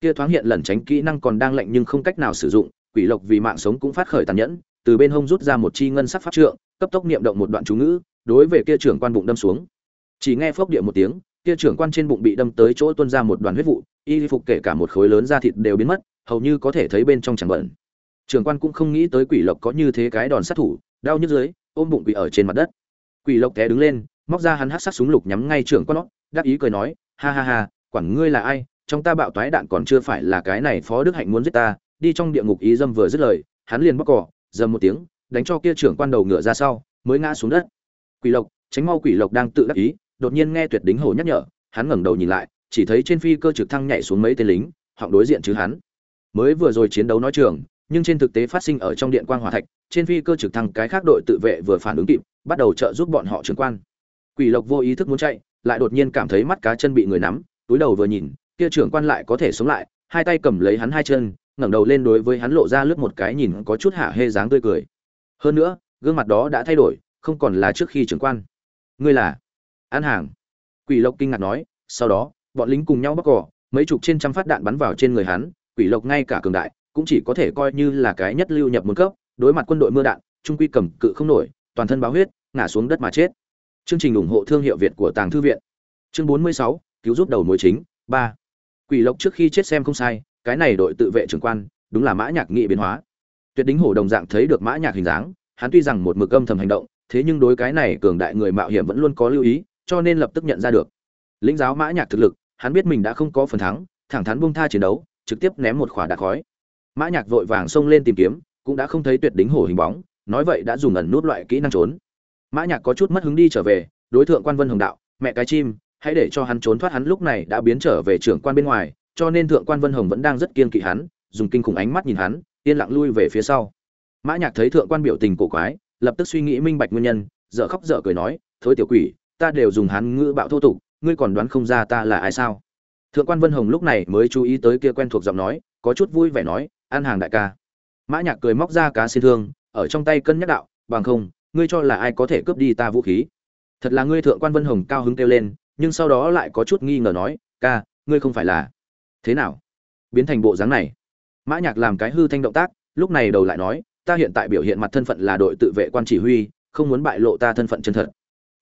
Kia thoáng hiện lẩn tránh kỹ năng còn đang lệnh nhưng không cách nào sử dụng, quỷ lộc vì mạng sống cũng phát khởi tàn nhẫn, từ bên hông rút ra một chi ngân sắc pháp trượng, cấp tốc niệm động một đoạn chú ngữ đối về kia trưởng quan bụng đâm xuống. Chỉ nghe phốc địa một tiếng, kia trưởng quan trên bụng bị đâm tới chỗ tuôn ra một đoàn huyết vụ, y phục kể cả một khối lớn da thịt đều biến mất, hầu như có thể thấy bên trong chẳng bẩn. Trưởng quan cũng không nghĩ tới quỷ lộc có như thế cái đòn sát thủ, đau nhức dưới, ôm bụng quỷ ở trên mặt đất. Quỷ lộc té đứng lên, móc ra hắn hát sát súng lục nhắm ngay trưởng quan nó đáp ý cười nói, ha ha ha, quản ngươi là ai, trong ta bạo toái đạn còn chưa phải là cái này phó đức hạnh muốn giết ta. Đi trong địa ngục ý dâm vừa dứt lời, hắn liền bóc cỏ, dầm một tiếng, đánh cho kia trưởng quan đầu ngựa ra sau, mới ngã xuống đất quỷ lộc, tránh mau quỷ lộc đang tự đắc ý, đột nhiên nghe tuyệt đính hổ nhắc nhở, hắn ngẩng đầu nhìn lại, chỉ thấy trên phi cơ trực thăng nhảy xuống mấy tên lính hoặc đối diện chứ hắn. Mới vừa rồi chiến đấu nói trường, nhưng trên thực tế phát sinh ở trong điện quan hòa thạch, trên phi cơ trực thăng cái khác đội tự vệ vừa phản ứng kịp, bắt đầu trợ giúp bọn họ trưởng quan. Quỷ lộc vô ý thức muốn chạy, lại đột nhiên cảm thấy mắt cá chân bị người nắm, túi đầu vừa nhìn, kia trưởng quan lại có thể sống lại, hai tay cầm lấy hắn hai chân, ngẩng đầu lên đối với hắn lộ ra lướt một cái nhìn có chút hạ hê dáng tươi cười. Hơn nữa, gương mặt đó đã thay đổi không còn là trước khi trưởng quan. Ngươi là? An hàng. Quỷ lộc kinh ngạc nói sau đó bọn lính cùng nhau bóc cỏ mấy chục trên trăm phát đạn bắn vào trên người hắn quỷ lộc ngay cả cường đại cũng chỉ có thể coi như là cái nhất lưu nhập một cấp đối mặt quân đội mưa đạn trung quy cầm cự không nổi toàn thân báo huyết ngã xuống đất mà chết. Chương trình ủng hộ thương hiệu việt của tàng thư viện. Chương 46, cứu giúp đầu mối chính ba. Quỷ lộc trước khi chết xem không sai cái này đội tự vệ trưởng quan đúng là mã nhạc nghị biến hóa. Tuyệt đính hổ đồng dạng thấy được mã nhạc hình dáng hắn tuy rằng một mực âm thầm hành động thế nhưng đối cái này cường đại người mạo hiểm vẫn luôn có lưu ý, cho nên lập tức nhận ra được. Lĩnh giáo mã nhạc thực lực, hắn biết mình đã không có phần thắng, thẳng thắn buông tha chiến đấu, trực tiếp ném một khỏa đạn khói. Mã nhạc vội vàng xông lên tìm kiếm, cũng đã không thấy tuyệt đỉnh hổ hình bóng, nói vậy đã dùng ẩn nút loại kỹ năng trốn. Mã nhạc có chút mất hứng đi trở về, đối tượng quan vân hồng đạo, mẹ cái chim, hãy để cho hắn trốn thoát, hắn lúc này đã biến trở về trưởng quan bên ngoài, cho nên thượng quan vân hồng vẫn đang rất kiên kỵ hắn, dùng kinh khủng ánh mắt nhìn hắn, yên lặng lui về phía sau. Mã nhạc thấy thượng quan biểu tình cổ quái lập tức suy nghĩ minh bạch nguyên nhân, dở khóc dở cười nói, thối tiểu quỷ, ta đều dùng hắn ngữ bạo thô tục, ngươi còn đoán không ra ta là ai sao? Thượng quan vân hồng lúc này mới chú ý tới kia quen thuộc giọng nói, có chút vui vẻ nói ăn hàng đại ca. Mã nhạc cười móc ra cá xin thương, ở trong tay cân nhắc đạo, bằng không, ngươi cho là ai có thể cướp đi ta vũ khí? Thật là ngươi thượng quan vân hồng cao hứng kêu lên, nhưng sau đó lại có chút nghi ngờ nói, ca, ngươi không phải là thế nào? Biến thành bộ dáng này. Mã nhạc làm cái hư thanh động tác, lúc này đầu lại nói ta hiện tại biểu hiện mặt thân phận là đội tự vệ quan chỉ huy, không muốn bại lộ ta thân phận chân thật.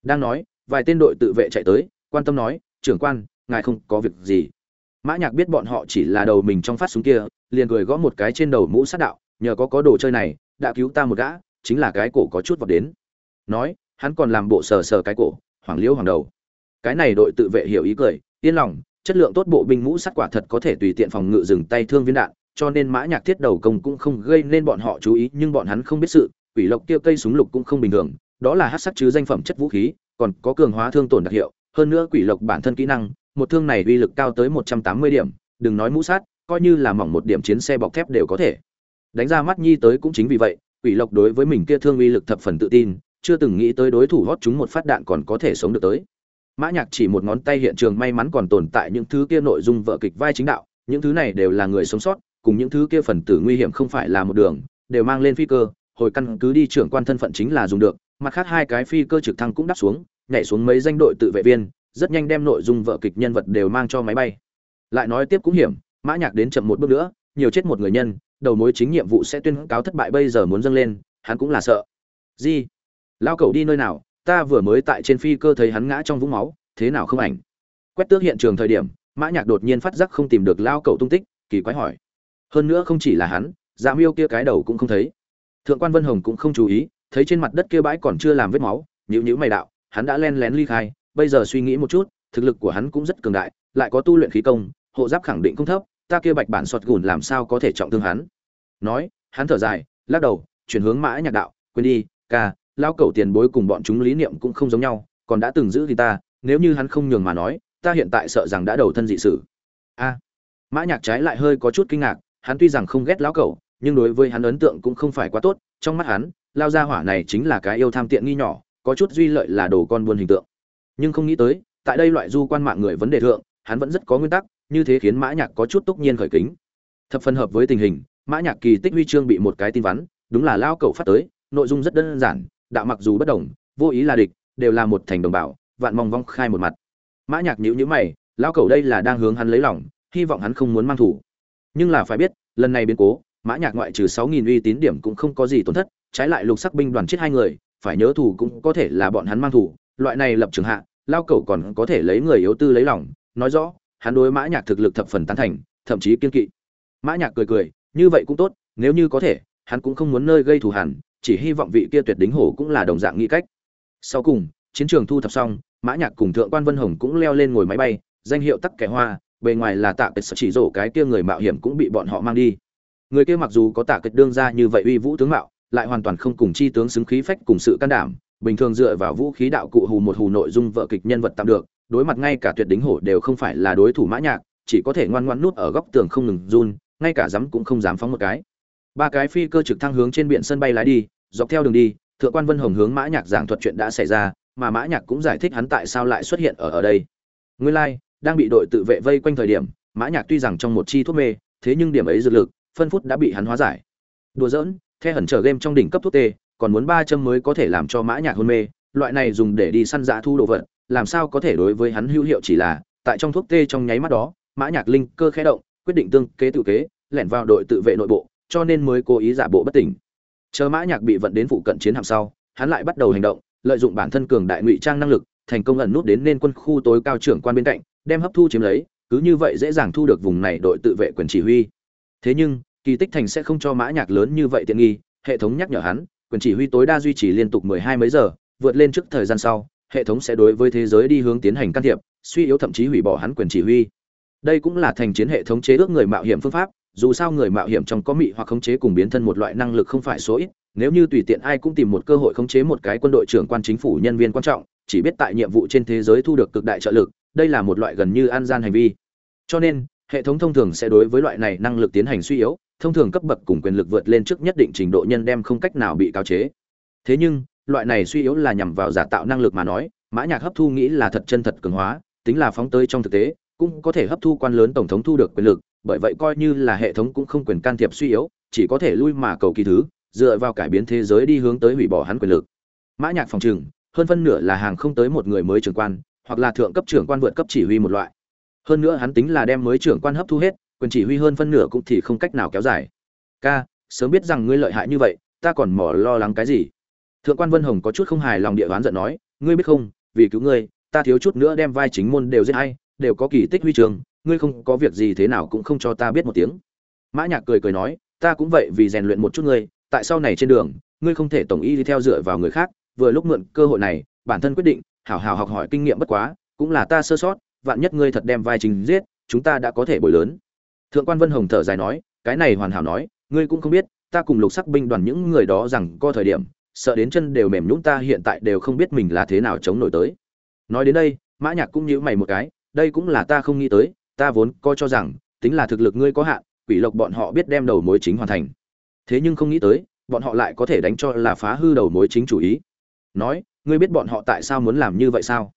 Đang nói, vài tên đội tự vệ chạy tới, quan tâm nói, trưởng quan, ngài không có việc gì. Mã nhạc biết bọn họ chỉ là đầu mình trong phát súng kia, liền cười gõ một cái trên đầu mũ sát đạo, nhờ có có đồ chơi này, đã cứu ta một gã, chính là cái cổ có chút vọt đến. Nói, hắn còn làm bộ sờ sờ cái cổ hoàng liễu hoàng đầu. Cái này đội tự vệ hiểu ý cười, yên lòng, chất lượng tốt bộ binh mũ sắt quả thật có thể tùy tiện phòng ngự dừng tay thương viên đạn cho nên mã nhạc thiết đầu công cũng không gây nên bọn họ chú ý, nhưng bọn hắn không biết sự, quỷ lộc kia cây súng lục cũng không bình thường, đó là hắc sắc chứ danh phẩm chất vũ khí, còn có cường hóa thương tổn đặc hiệu, hơn nữa quỷ lộc bản thân kỹ năng, một thương này uy lực cao tới 180 điểm, đừng nói mũ sát, coi như là mỏng một điểm chiến xe bọc thép đều có thể. Đánh ra mắt nhi tới cũng chính vì vậy, quỷ lộc đối với mình kia thương uy lực thập phần tự tin, chưa từng nghĩ tới đối thủ hót chúng một phát đạn còn có thể sống được tới. Mã nhạc chỉ một ngón tay hiện trường may mắn còn tồn tại những thứ kia nội dung vợ kịch vai chính đạo, những thứ này đều là người sống sót cùng những thứ kia phần tử nguy hiểm không phải là một đường, đều mang lên phi cơ, hồi căn cứ đi trưởng quan thân phận chính là dùng được, mặt khác hai cái phi cơ trực thăng cũng đáp xuống, nhảy xuống mấy danh đội tự vệ viên, rất nhanh đem nội dung vợ kịch nhân vật đều mang cho máy bay. Lại nói tiếp cũng hiểm, mã nhạc đến chậm một bước nữa, nhiều chết một người nhân, đầu mối chính nhiệm vụ sẽ tuyên cáo thất bại bây giờ muốn dâng lên, hắn cũng là sợ. Gì lao cậu đi nơi nào, ta vừa mới tại trên phi cơ thấy hắn ngã trong vũng máu, thế nào không ảnh? Quét tước hiện trường thời điểm, mã nhạc đột nhiên phát giác không tìm được lao cậu tung tích, kỳ quái hỏi hơn nữa không chỉ là hắn dạ miêu kia cái đầu cũng không thấy. Thượng quan vân hồng cũng không chú ý, thấy trên mặt đất kia bãi còn chưa làm vết máu nhữ nhữ mày đạo, hắn đã len lén ly khai, bây giờ suy nghĩ một chút, thực lực của hắn cũng rất cường đại, lại có tu luyện khí công, hộ giáp khẳng định không thấp, ta kia bạch bản sọt gùn làm sao có thể trọng thương hắn? Nói, hắn thở dài, lắc đầu, chuyển hướng mã nhạc đạo, quên đi, ca lao cẩu tiền bối cùng bọn chúng lý niệm cũng không giống nhau, còn đã từng giữ thì ta, nếu như hắn không nhường mà nói, ta hiện tại sợ rằng đã đầu thân dị sử a, mã nhạc trái lại hơi có chút kinh ngạc hắn tuy rằng không ghét lão cẩu, nhưng đối với hắn ấn tượng cũng không phải quá tốt, trong mắt hắn, lao gia hỏa này chính là cái yêu tham tiện nghi nhỏ, có chút duy lợi là đồ con buôn hình tượng. Nhưng không nghĩ tới, tại đây loại du quan mạng người vấn đề thượng, hắn vẫn rất có nguyên tắc, như thế khiến mã nhạc có chút túc nhiên khởi kính. Thập phân hợp với tình hình, mã nhạc kỳ tích huy chương bị một cái tin vắn, đúng là lao cẩu phát tới, nội dung rất đơn giản, đạo mặc dù bất đồng, vô ý là địch, đều là một thành đồng bào, vạn mong vong khai một mặt. Mã nhạc nhíu nhíu mày, lão cẩu đây là đang hướng hắn lấy lòng, hy vọng hắn không muốn mang thủ nhưng là phải biết, lần này biến cố, mã nhạc ngoại trừ sáu nghìn uy tín điểm cũng không có gì tổn thất, trái lại lục sắc binh đoàn chết hai người, phải nhớ thủ cũng có thể là bọn hắn mang thủ loại này lập trường hạ, lao cẩu còn có thể lấy người yếu tư lấy lòng, nói rõ, hắn đối mã nhạc thực lực thập phần tán thành, thậm chí kiên kỵ. Mã nhạc cười cười, như vậy cũng tốt, nếu như có thể, hắn cũng không muốn nơi gây thù hằn chỉ hy vọng vị kia tuyệt đính hổ cũng là đồng dạng nghĩ cách. Sau cùng, chiến trường thu thập xong, mã nhạc cùng thượng quan vân hồng cũng leo lên ngồi máy bay, danh hiệu tắc kẻ hoa bề ngoài là tạ kịch chỉ rổ cái kia người mạo hiểm cũng bị bọn họ mang đi. Người kia mặc dù có tạ kịch đương ra như vậy uy vũ tướng mạo lại hoàn toàn không cùng chi tướng xứng khí phách cùng sự can đảm bình thường dựa vào vũ khí đạo cụ hù một hù nội dung vợ kịch nhân vật tạm được đối mặt ngay cả tuyệt đính hổ đều không phải là đối thủ mã nhạc chỉ có thể ngoan ngoãn nút ở góc tường không ngừng run ngay cả dám cũng không dám phóng một cái. Ba cái phi cơ trực thăng hướng trên biển sân bay lái đi dọc theo đường đi thượng quan vân hồng hướng mã nhạc giảng thuật chuyện đã xảy ra mà mã nhạc cũng giải thích hắn tại sao lại xuất hiện ở ở đây. Nguyên lai like, đang bị đội tự vệ vây quanh thời điểm, mã nhạc tuy rằng trong một chi thuốc mê, thế nhưng điểm ấy dược lực, phân phút đã bị hắn hóa giải. Đùa giỡn theo hẩn trở game trong đỉnh cấp thuốc tê còn muốn ba châm mới có thể làm cho mã nhạc hôn mê, loại này dùng để đi săn dã thu đồ vật, làm sao có thể đối với hắn hữu hiệu chỉ là, tại trong thuốc tê trong nháy mắt đó, mã nhạc linh cơ khẽ động, quyết định tương kế tự kế, lẻn vào đội tự vệ nội bộ, cho nên mới cố ý giả bộ bất tỉnh. Chờ mã nhạc bị vận đến phụ cận chiến hạm sau, hắn lại bắt đầu hành động, lợi dụng bản thân cường đại ngụy trang năng lực, thành công ẩn nút đến nên quân khu tối cao trưởng quan bên cạnh đem hấp thu chiếm lấy, cứ như vậy dễ dàng thu được vùng này đội tự vệ quyền chỉ huy. Thế nhưng, kỳ tích thành sẽ không cho mã nhạc lớn như vậy tiện nghi, hệ thống nhắc nhở hắn, quyền chỉ huy tối đa duy trì liên tục 12 mấy giờ, vượt lên trước thời gian sau, hệ thống sẽ đối với thế giới đi hướng tiến hành can thiệp, suy yếu thậm chí hủy bỏ hắn quyền chỉ huy. Đây cũng là thành chiến hệ thống chế ước người mạo hiểm phương pháp, dù sao người mạo hiểm trong có mị hoặc khống chế cùng biến thân một loại năng lực không phải số ít, nếu như tùy tiện ai cũng tìm một cơ hội khống chế một cái quân đội trưởng quan chính phủ nhân viên quan trọng chỉ biết tại nhiệm vụ trên thế giới thu được cực đại trợ lực, đây là một loại gần như an gian hành vi. Cho nên, hệ thống thông thường sẽ đối với loại này năng lực tiến hành suy yếu, thông thường cấp bậc cùng quyền lực vượt lên trước nhất định trình độ nhân đem không cách nào bị cao chế. Thế nhưng, loại này suy yếu là nhằm vào giả tạo năng lực mà nói, mã nhạc hấp thu nghĩ là thật chân thật cường hóa, tính là phóng tới trong thực tế, cũng có thể hấp thu quan lớn tổng thống thu được quyền lực, bởi vậy coi như là hệ thống cũng không quyền can thiệp suy yếu, chỉ có thể lui mà cầu kỳ thứ, dựa vào cải biến thế giới đi hướng tới hủy bỏ hắn quyền lực. Mã nhạc phòng trừng hơn phân nửa là hàng không tới một người mới trưởng quan, hoặc là thượng cấp trưởng quan vượt cấp chỉ huy một loại. Hơn nữa hắn tính là đem mới trưởng quan hấp thu hết, quyền chỉ huy hơn phân nửa cũng thì không cách nào kéo dài. Ca, sớm biết rằng ngươi lợi hại như vậy, ta còn mỏ lo lắng cái gì? Thượng quan vân hồng có chút không hài lòng địa đoán giận nói, ngươi biết không, vì cứu ngươi, ta thiếu chút nữa đem vai chính môn đều giết hay, đều có kỳ tích huy trường, ngươi không có việc gì thế nào cũng không cho ta biết một tiếng. Mã nhạc cười cười nói, ta cũng vậy vì rèn luyện một chút ngươi, tại sau này trên đường, ngươi không thể tổng y đi theo dựa vào người khác vừa lúc mượn cơ hội này, bản thân quyết định, hảo hảo học hỏi kinh nghiệm bất quá, cũng là ta sơ sót, vạn nhất ngươi thật đem vai chính giết, chúng ta đã có thể bồi lớn. Thượng quan vân hồng thở dài nói, cái này hoàn hảo nói, ngươi cũng không biết, ta cùng lục sắc binh đoàn những người đó rằng có thời điểm, sợ đến chân đều mềm nhũn ta hiện tại đều không biết mình là thế nào chống nổi tới. Nói đến đây, mã nhạc cũng nhíu mày một cái, đây cũng là ta không nghĩ tới, ta vốn coi cho rằng, tính là thực lực ngươi có hạn, quỷ lộc bọn họ biết đem đầu mối chính hoàn thành. Thế nhưng không nghĩ tới, bọn họ lại có thể đánh cho là phá hư đầu mối chính chủ ý nói, ngươi biết bọn họ tại sao muốn làm như vậy sao?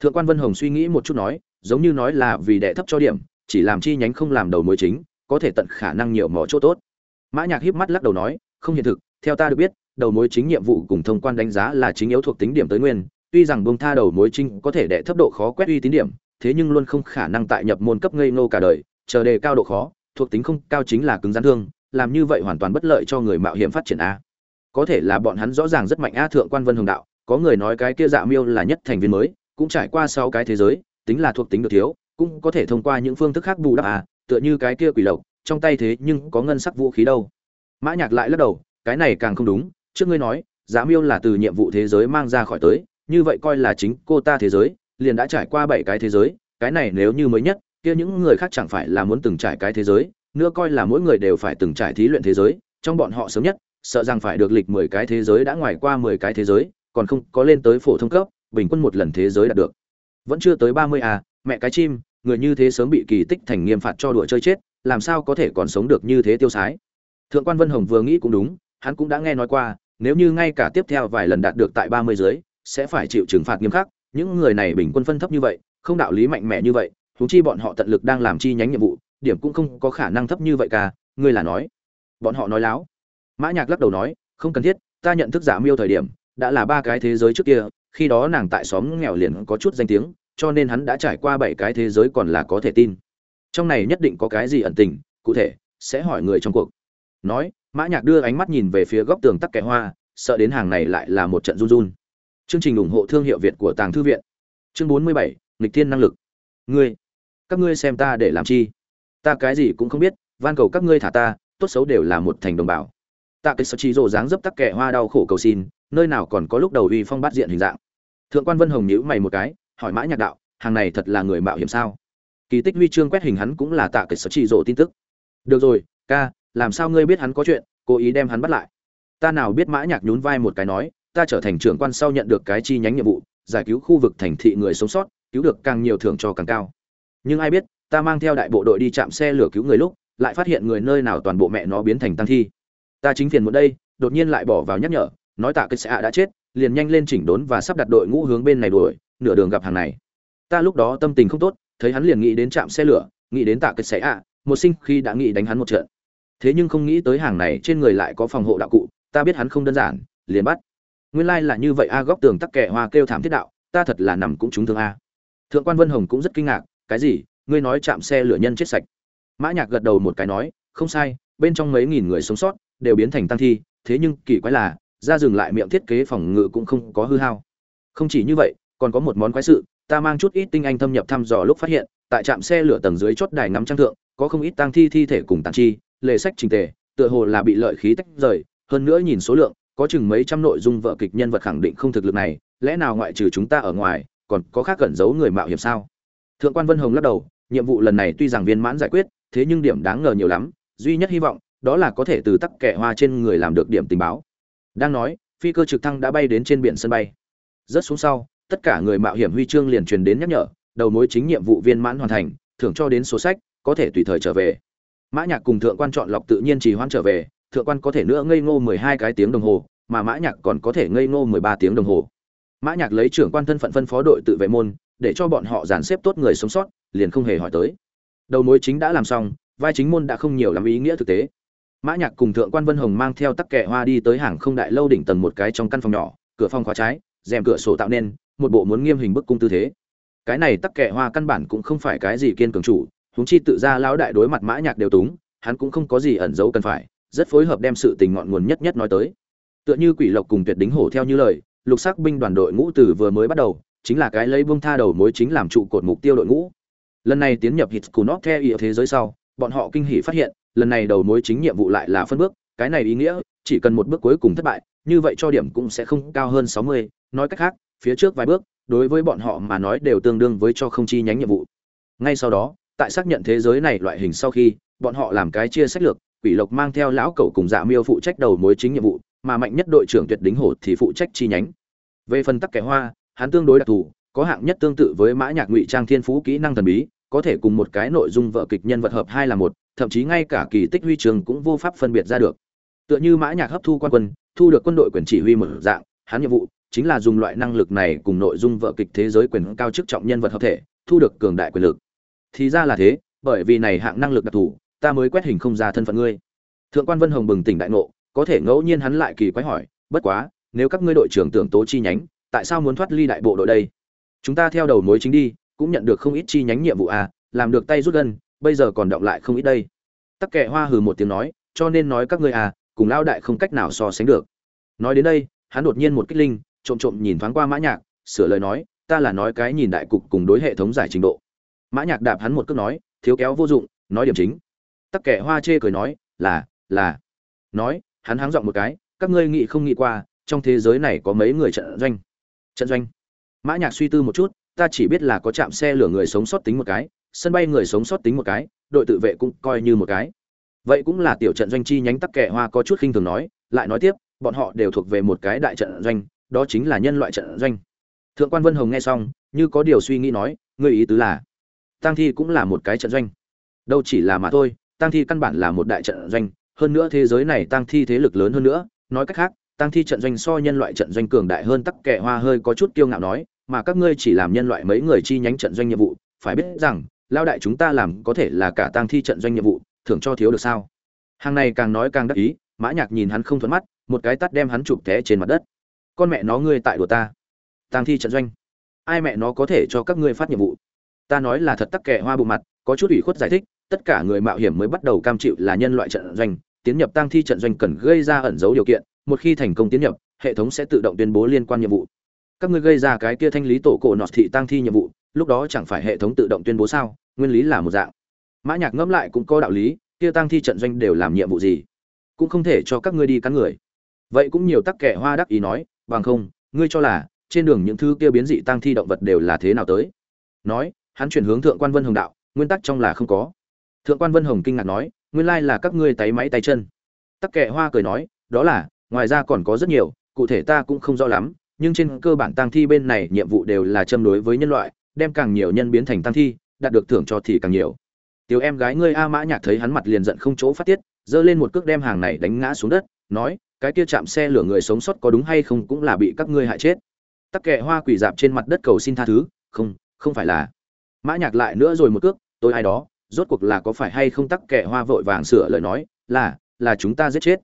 Thượng quan vân hồng suy nghĩ một chút nói, giống như nói là vì đệ thấp cho điểm, chỉ làm chi nhánh không làm đầu mối chính, có thể tận khả năng nhiều mỏ chỗ tốt. Mã nhạc híp mắt lắc đầu nói, không hiện thực, theo ta được biết, đầu mối chính nhiệm vụ cùng thông quan đánh giá là chính yếu thuộc tính điểm tới nguyên, tuy rằng bông tha đầu mối chính có thể đệ thấp độ khó quét uy tín điểm, thế nhưng luôn không khả năng tại nhập môn cấp ngây ngô cả đời, chờ đề cao độ khó, thuộc tính không cao chính là cứng rắn thương, làm như vậy hoàn toàn bất lợi cho người mạo hiểm phát triển a có thể là bọn hắn rõ ràng rất mạnh a thượng quan vân hồng đạo, có người nói cái kia dạ miêu là nhất thành viên mới, cũng trải qua sáu cái thế giới, tính là thuộc tính được thiếu, cũng có thể thông qua những phương thức khác bù đắp à tựa như cái kia quỷ lộc, trong tay thế nhưng có ngân sắc vũ khí đâu. Mã nhạc lại lắc đầu, cái này càng không đúng, trước ngươi nói dạ miêu là từ nhiệm vụ thế giới mang ra khỏi tới, như vậy coi là chính cô ta thế giới, liền đã trải qua bảy cái thế giới, cái này nếu như mới nhất, kia những người khác chẳng phải là muốn từng trải cái thế giới, nữa coi là mỗi người đều phải từng trải thí luyện thế giới, trong bọn họ sớm nhất sợ rằng phải được lịch mười cái thế giới đã ngoài qua mười cái thế giới, còn không có lên tới phổ thông cấp, bình quân một lần thế giới đạt được. Vẫn chưa tới ba mươi à mẹ cái chim, người như thế sớm bị kỳ tích thành nghiêm phạt cho đùa chơi chết, làm sao có thể còn sống được như thế tiêu sái? Thượng quan vân hồng vừa nghĩ cũng đúng, hắn cũng đã nghe nói qua, nếu như ngay cả tiếp theo vài lần đạt được tại ba mươi giới sẽ phải chịu trừng phạt nghiêm khắc, những người này bình quân phân thấp như vậy, không đạo lý mạnh mẽ như vậy, huống chi bọn họ tận lực đang làm chi nhánh nhiệm vụ, điểm cũng không có khả năng thấp như vậy cả, ngươi là nói. Bọn họ nói láo mã nhạc lắc đầu nói, không cần thiết, ta nhận thức giả miêu thời điểm, đã là ba cái thế giới trước kia, khi đó nàng tại xóm nghèo liền có chút danh tiếng, cho nên hắn đã trải qua bảy cái thế giới còn là có thể tin. Trong này nhất định có cái gì ẩn tình, cụ thể, sẽ hỏi người trong cuộc. Nói, mã nhạc đưa ánh mắt nhìn về phía góc tường tắc kẻ hoa, sợ đến hàng này lại là một trận run run. Chương trình ủng hộ thương hiệu việt của tàng thư viện. Chương bốn mươi bảy, nghịch thiên năng lực. Ngươi, các ngươi xem ta để làm chi? Ta cái gì cũng không biết, van cầu các ngươi thả ta, tốt xấu đều là một thành đồng bào tạ cái sở chi rồ dáng dấp tắc kẻ hoa đau khổ cầu xin, nơi nào còn có lúc đầu uy phong bát diện hình dạng. Thượng quan vân hồng nhíu mày một cái, hỏi mã nhạc đạo, hàng này thật là người mạo hiểm sao? Kỳ tích huy chương quét hình hắn cũng là tạ cái sở chi rồ tin tức. Được rồi, ca, làm sao ngươi biết hắn có chuyện, cố ý đem hắn bắt lại? Ta nào biết mã nhạc nhún vai một cái nói, ta trở thành trưởng quan sau nhận được cái chi nhánh nhiệm vụ, giải cứu khu vực thành thị người sống sót, cứu được càng nhiều thưởng cho càng cao. Nhưng ai biết, ta mang theo đại bộ đội đi chạm xe lửa cứu người lúc, lại phát hiện người nơi nào toàn bộ mẹ nó biến thành tăng thi ta chính phiền một đây, đột nhiên lại bỏ vào nhắc nhở, nói tạ cái xạ đã chết, liền nhanh lên chỉnh đốn và sắp đặt đội ngũ hướng bên này đuổi, nửa đường gặp hàng này. Ta lúc đó tâm tình không tốt, thấy hắn liền nghĩ đến trạm xe lửa, nghĩ đến tạ cái xã một sinh khi đã nghĩ đánh hắn một trận. Thế nhưng không nghĩ tới hàng này trên người lại có phòng hộ đạo cụ, ta biết hắn không đơn giản, liền bắt. Nguyên lai là như vậy a, góc tường tắc kẻ hoa kêu thảm thiết đạo, ta thật là nằm cũng trúng thương a. Thượng quan vân hồng cũng rất kinh ngạc, cái gì, ngươi nói chạm xe lửa nhân chết sạch. Mã nhạc gật đầu một cái nói, không sai, bên trong mấy nghìn người sống sót đều biến thành tăng thi, thế nhưng kỳ quái là, ra dừng lại miệng thiết kế phòng ngự cũng không có hư hao. Không chỉ như vậy, còn có một món quái sự, ta mang chút ít tinh anh thâm nhập thăm dò lúc phát hiện, tại trạm xe lửa tầng dưới chốt đài ngắm trang thượng, có không ít tăng thi thi thể cùng tàn chi, lề sách trình tề, tựa hồ là bị lợi khí tách rời, hơn nữa nhìn số lượng, có chừng mấy trăm nội dung vợ kịch nhân vật khẳng định không thực lực này, lẽ nào ngoại trừ chúng ta ở ngoài, còn có khác cẩn giấu người mạo hiểm sao? Thượng quan vân hồng lắc đầu, nhiệm vụ lần này tuy rằng viên mãn giải quyết, thế nhưng điểm đáng ngờ nhiều lắm, duy nhất hy vọng đó là có thể từ tắc kẻ hoa trên người làm được điểm tình báo. Đang nói, phi cơ trực thăng đã bay đến trên biển sân bay. Rất xuống sau, tất cả người mạo hiểm huy chương liền truyền đến nhắc nhở, đầu mối chính nhiệm vụ viên mãn hoàn thành, thưởng cho đến số sách, có thể tùy thời trở về. Mã nhạc cùng thượng quan chọn lọc tự nhiên trì hoan trở về, thượng quan có thể nữa ngây ngô mười hai cái tiếng đồng hồ, mà mã nhạc còn có thể ngây ngô mười ba tiếng đồng hồ. Mã nhạc lấy trưởng quan thân phận phân phó đội tự vệ môn, để cho bọn họ dàn xếp tốt người sống sót, liền không hề hỏi tới. Đầu mối chính đã làm xong, vai chính môn đã không nhiều lắm ý nghĩa thực tế mã nhạc cùng thượng quan vân hồng mang theo tắc kè hoa đi tới hàng không đại lâu đỉnh tầng một cái trong căn phòng nhỏ, cửa phòng khóa trái, rèm cửa sổ tạo nên, một bộ muốn nghiêm hình bức cung tư thế. Cái này tắc kè hoa căn bản cũng không phải cái gì kiên cường chủ chúng chi tự ra lão đại đối mặt mã nhạc đều túng, hắn cũng không có gì ẩn giấu cần phải, rất phối hợp đem sự tình ngọn nguồn nhất nhất nói tới. Tựa như quỷ lộc cùng tuyệt đính hổ theo như lời, lục sắc binh đoàn đội ngũ từ vừa mới bắt đầu, chính là cái lấy buông tha đầu mối chính làm trụ cột mục tiêu đội ngũ. Lần này tiến nhập hit cunot theo ý thế giới sau, bọn họ kinh hỉ phát hiện lần này đầu mối chính nhiệm vụ lại là phân bước cái này ý nghĩa chỉ cần một bước cuối cùng thất bại như vậy cho điểm cũng sẽ không cao hơn 60, nói cách khác phía trước vài bước đối với bọn họ mà nói đều tương đương với cho không chi nhánh nhiệm vụ. Ngay sau đó tại xác nhận thế giới này loại hình sau khi bọn họ làm cái chia sách lược quỷ lộc mang theo lão cẩu cùng dạ miêu phụ trách đầu mối chính nhiệm vụ mà mạnh nhất đội trưởng tuyệt đính hổ thì phụ trách chi nhánh. Về phần tắc kẻ hoa hắn tương đối đặc thù có hạng nhất tương tự với mã nhạc ngụy trang thiên phú kỹ năng thần bí có thể cùng một cái nội dung vợ kịch nhân vật hợp hai là một thậm chí ngay cả kỳ tích huy trường cũng vô pháp phân biệt ra được. Tựa như mã nhạc hấp thu quan quân, thu được quân đội quyền chỉ huy một dạng, hắn nhiệm vụ chính là dùng loại năng lực này cùng nội dung vợ kịch thế giới quyền cao chức trọng nhân vật hợp thể, thu được cường đại quyền lực. Thì ra là thế, bởi vì này hạng năng lực đặc thù, ta mới quét hình không ra thân phận ngươi. Thượng quan vân hồng bừng tỉnh đại ngộ, có thể ngẫu nhiên hắn lại kỳ quái hỏi, bất quá, nếu các ngươi đội trưởng tưởng tố chi nhánh, tại sao muốn thoát ly đại bộ đội đây? Chúng ta theo đầu mối chính đi, cũng nhận được không ít chi nhánh nhiệm vụ à làm được tay rút gân bây giờ còn động lại không ít đây. Tắc kệ hoa hừ một tiếng nói, cho nên nói các ngươi à cùng lao đại không cách nào so sánh được. Nói đến đây, hắn đột nhiên một kích linh, trộm trộm nhìn thoáng qua mã nhạc, sửa lời nói, ta là nói cái nhìn đại cục cùng đối hệ thống giải trình độ. Mã nhạc đạp hắn một cước nói, thiếu kéo vô dụng, nói điểm chính. Tắc kệ hoa chê cười nói, là là. Nói, hắn háng giọng một cái, các ngươi nghĩ không nghĩ qua, trong thế giới này có mấy người trận doanh? Trận doanh. Mã nhạc suy tư một chút, ta chỉ biết là có chạm xe lửa người sống sót tính một cái sân bay người sống sót tính một cái, đội tự vệ cũng coi như một cái. Vậy cũng là tiểu trận doanh chi nhánh tắc kẻ hoa có chút khinh thường nói, lại nói tiếp, bọn họ đều thuộc về một cái đại trận doanh, đó chính là nhân loại trận doanh. Thượng quan vân hồng nghe xong, như có điều suy nghĩ nói người ý tứ là tăng thi cũng là một cái trận doanh. Đâu chỉ là mà thôi tăng thi căn bản là một đại trận doanh, hơn nữa thế giới này tăng thi thế lực lớn hơn nữa. Nói cách khác tăng thi trận doanh so nhân loại trận doanh cường đại hơn tắc kẻ hoa hơi có chút kiêu ngạo nói, mà các ngươi chỉ làm nhân loại mấy người chi nhánh trận doanh nhiệm vụ, phải biết rằng lao đại chúng ta làm có thể là cả tang thi trận doanh nhiệm vụ, thưởng cho thiếu được sao? Hàng này càng nói càng đắc ý, mã nhạc nhìn hắn không thuận mắt, một cái tát đem hắn chụp té trên mặt đất. Con mẹ nó ngươi tại đùa ta. Tang thi trận doanh. Ai mẹ nó có thể cho các ngươi phát nhiệm vụ? Ta nói là thật tắc kệ hoa bụng mặt, có chút ủy khuất giải thích, tất cả người mạo hiểm mới bắt đầu cam chịu là nhân loại trận doanh, tiến nhập tang thi trận doanh cần gây ra ẩn dấu điều kiện, một khi thành công tiến nhập, hệ thống sẽ tự động tuyên bố liên quan nhiệm vụ các ngươi gây ra cái kia thanh lý tổ cổ nọt thị tăng thi nhiệm vụ, lúc đó chẳng phải hệ thống tự động tuyên bố sao? Nguyên lý là một dạng. Mã nhạc ngẫm lại cũng có đạo lý, kia tăng thi trận doanh đều làm nhiệm vụ gì? Cũng không thể cho các ngươi đi cắn người. Vậy cũng nhiều tắc kẻ hoa đắc ý nói, bằng không, ngươi cho là trên đường những thứ kia biến dị tăng thi động vật đều là thế nào tới? Nói, hắn chuyển hướng thượng quan vân hồng đạo, nguyên tắc trong là không có. Thượng quan vân hồng kinh ngạc nói, nguyên lai là các ngươi tay máy tay chân. Tắc kệ hoa cười nói, đó là, ngoài ra còn có rất nhiều, cụ thể ta cũng không rõ lắm nhưng trên cơ bản tang thi bên này nhiệm vụ đều là châm đối với nhân loại, đem càng nhiều nhân biến thành tang thi, đạt được thưởng cho thì càng nhiều. Tiểu em gái ngươi a mã nhạc thấy hắn mặt liền giận không chỗ phát tiết, giơ lên một cước đem hàng này đánh ngã xuống đất, nói, cái kia chạm xe lửa người sống sót có đúng hay không cũng là bị các ngươi hại chết. Tắc kệ hoa quỳ dạp trên mặt đất cầu xin tha thứ, không không phải là. Mã nhạc lại nữa rồi một cước, tôi ai đó, rốt cuộc là có phải hay không tắc kệ hoa vội vàng sửa lời nói, là là chúng ta giết chết.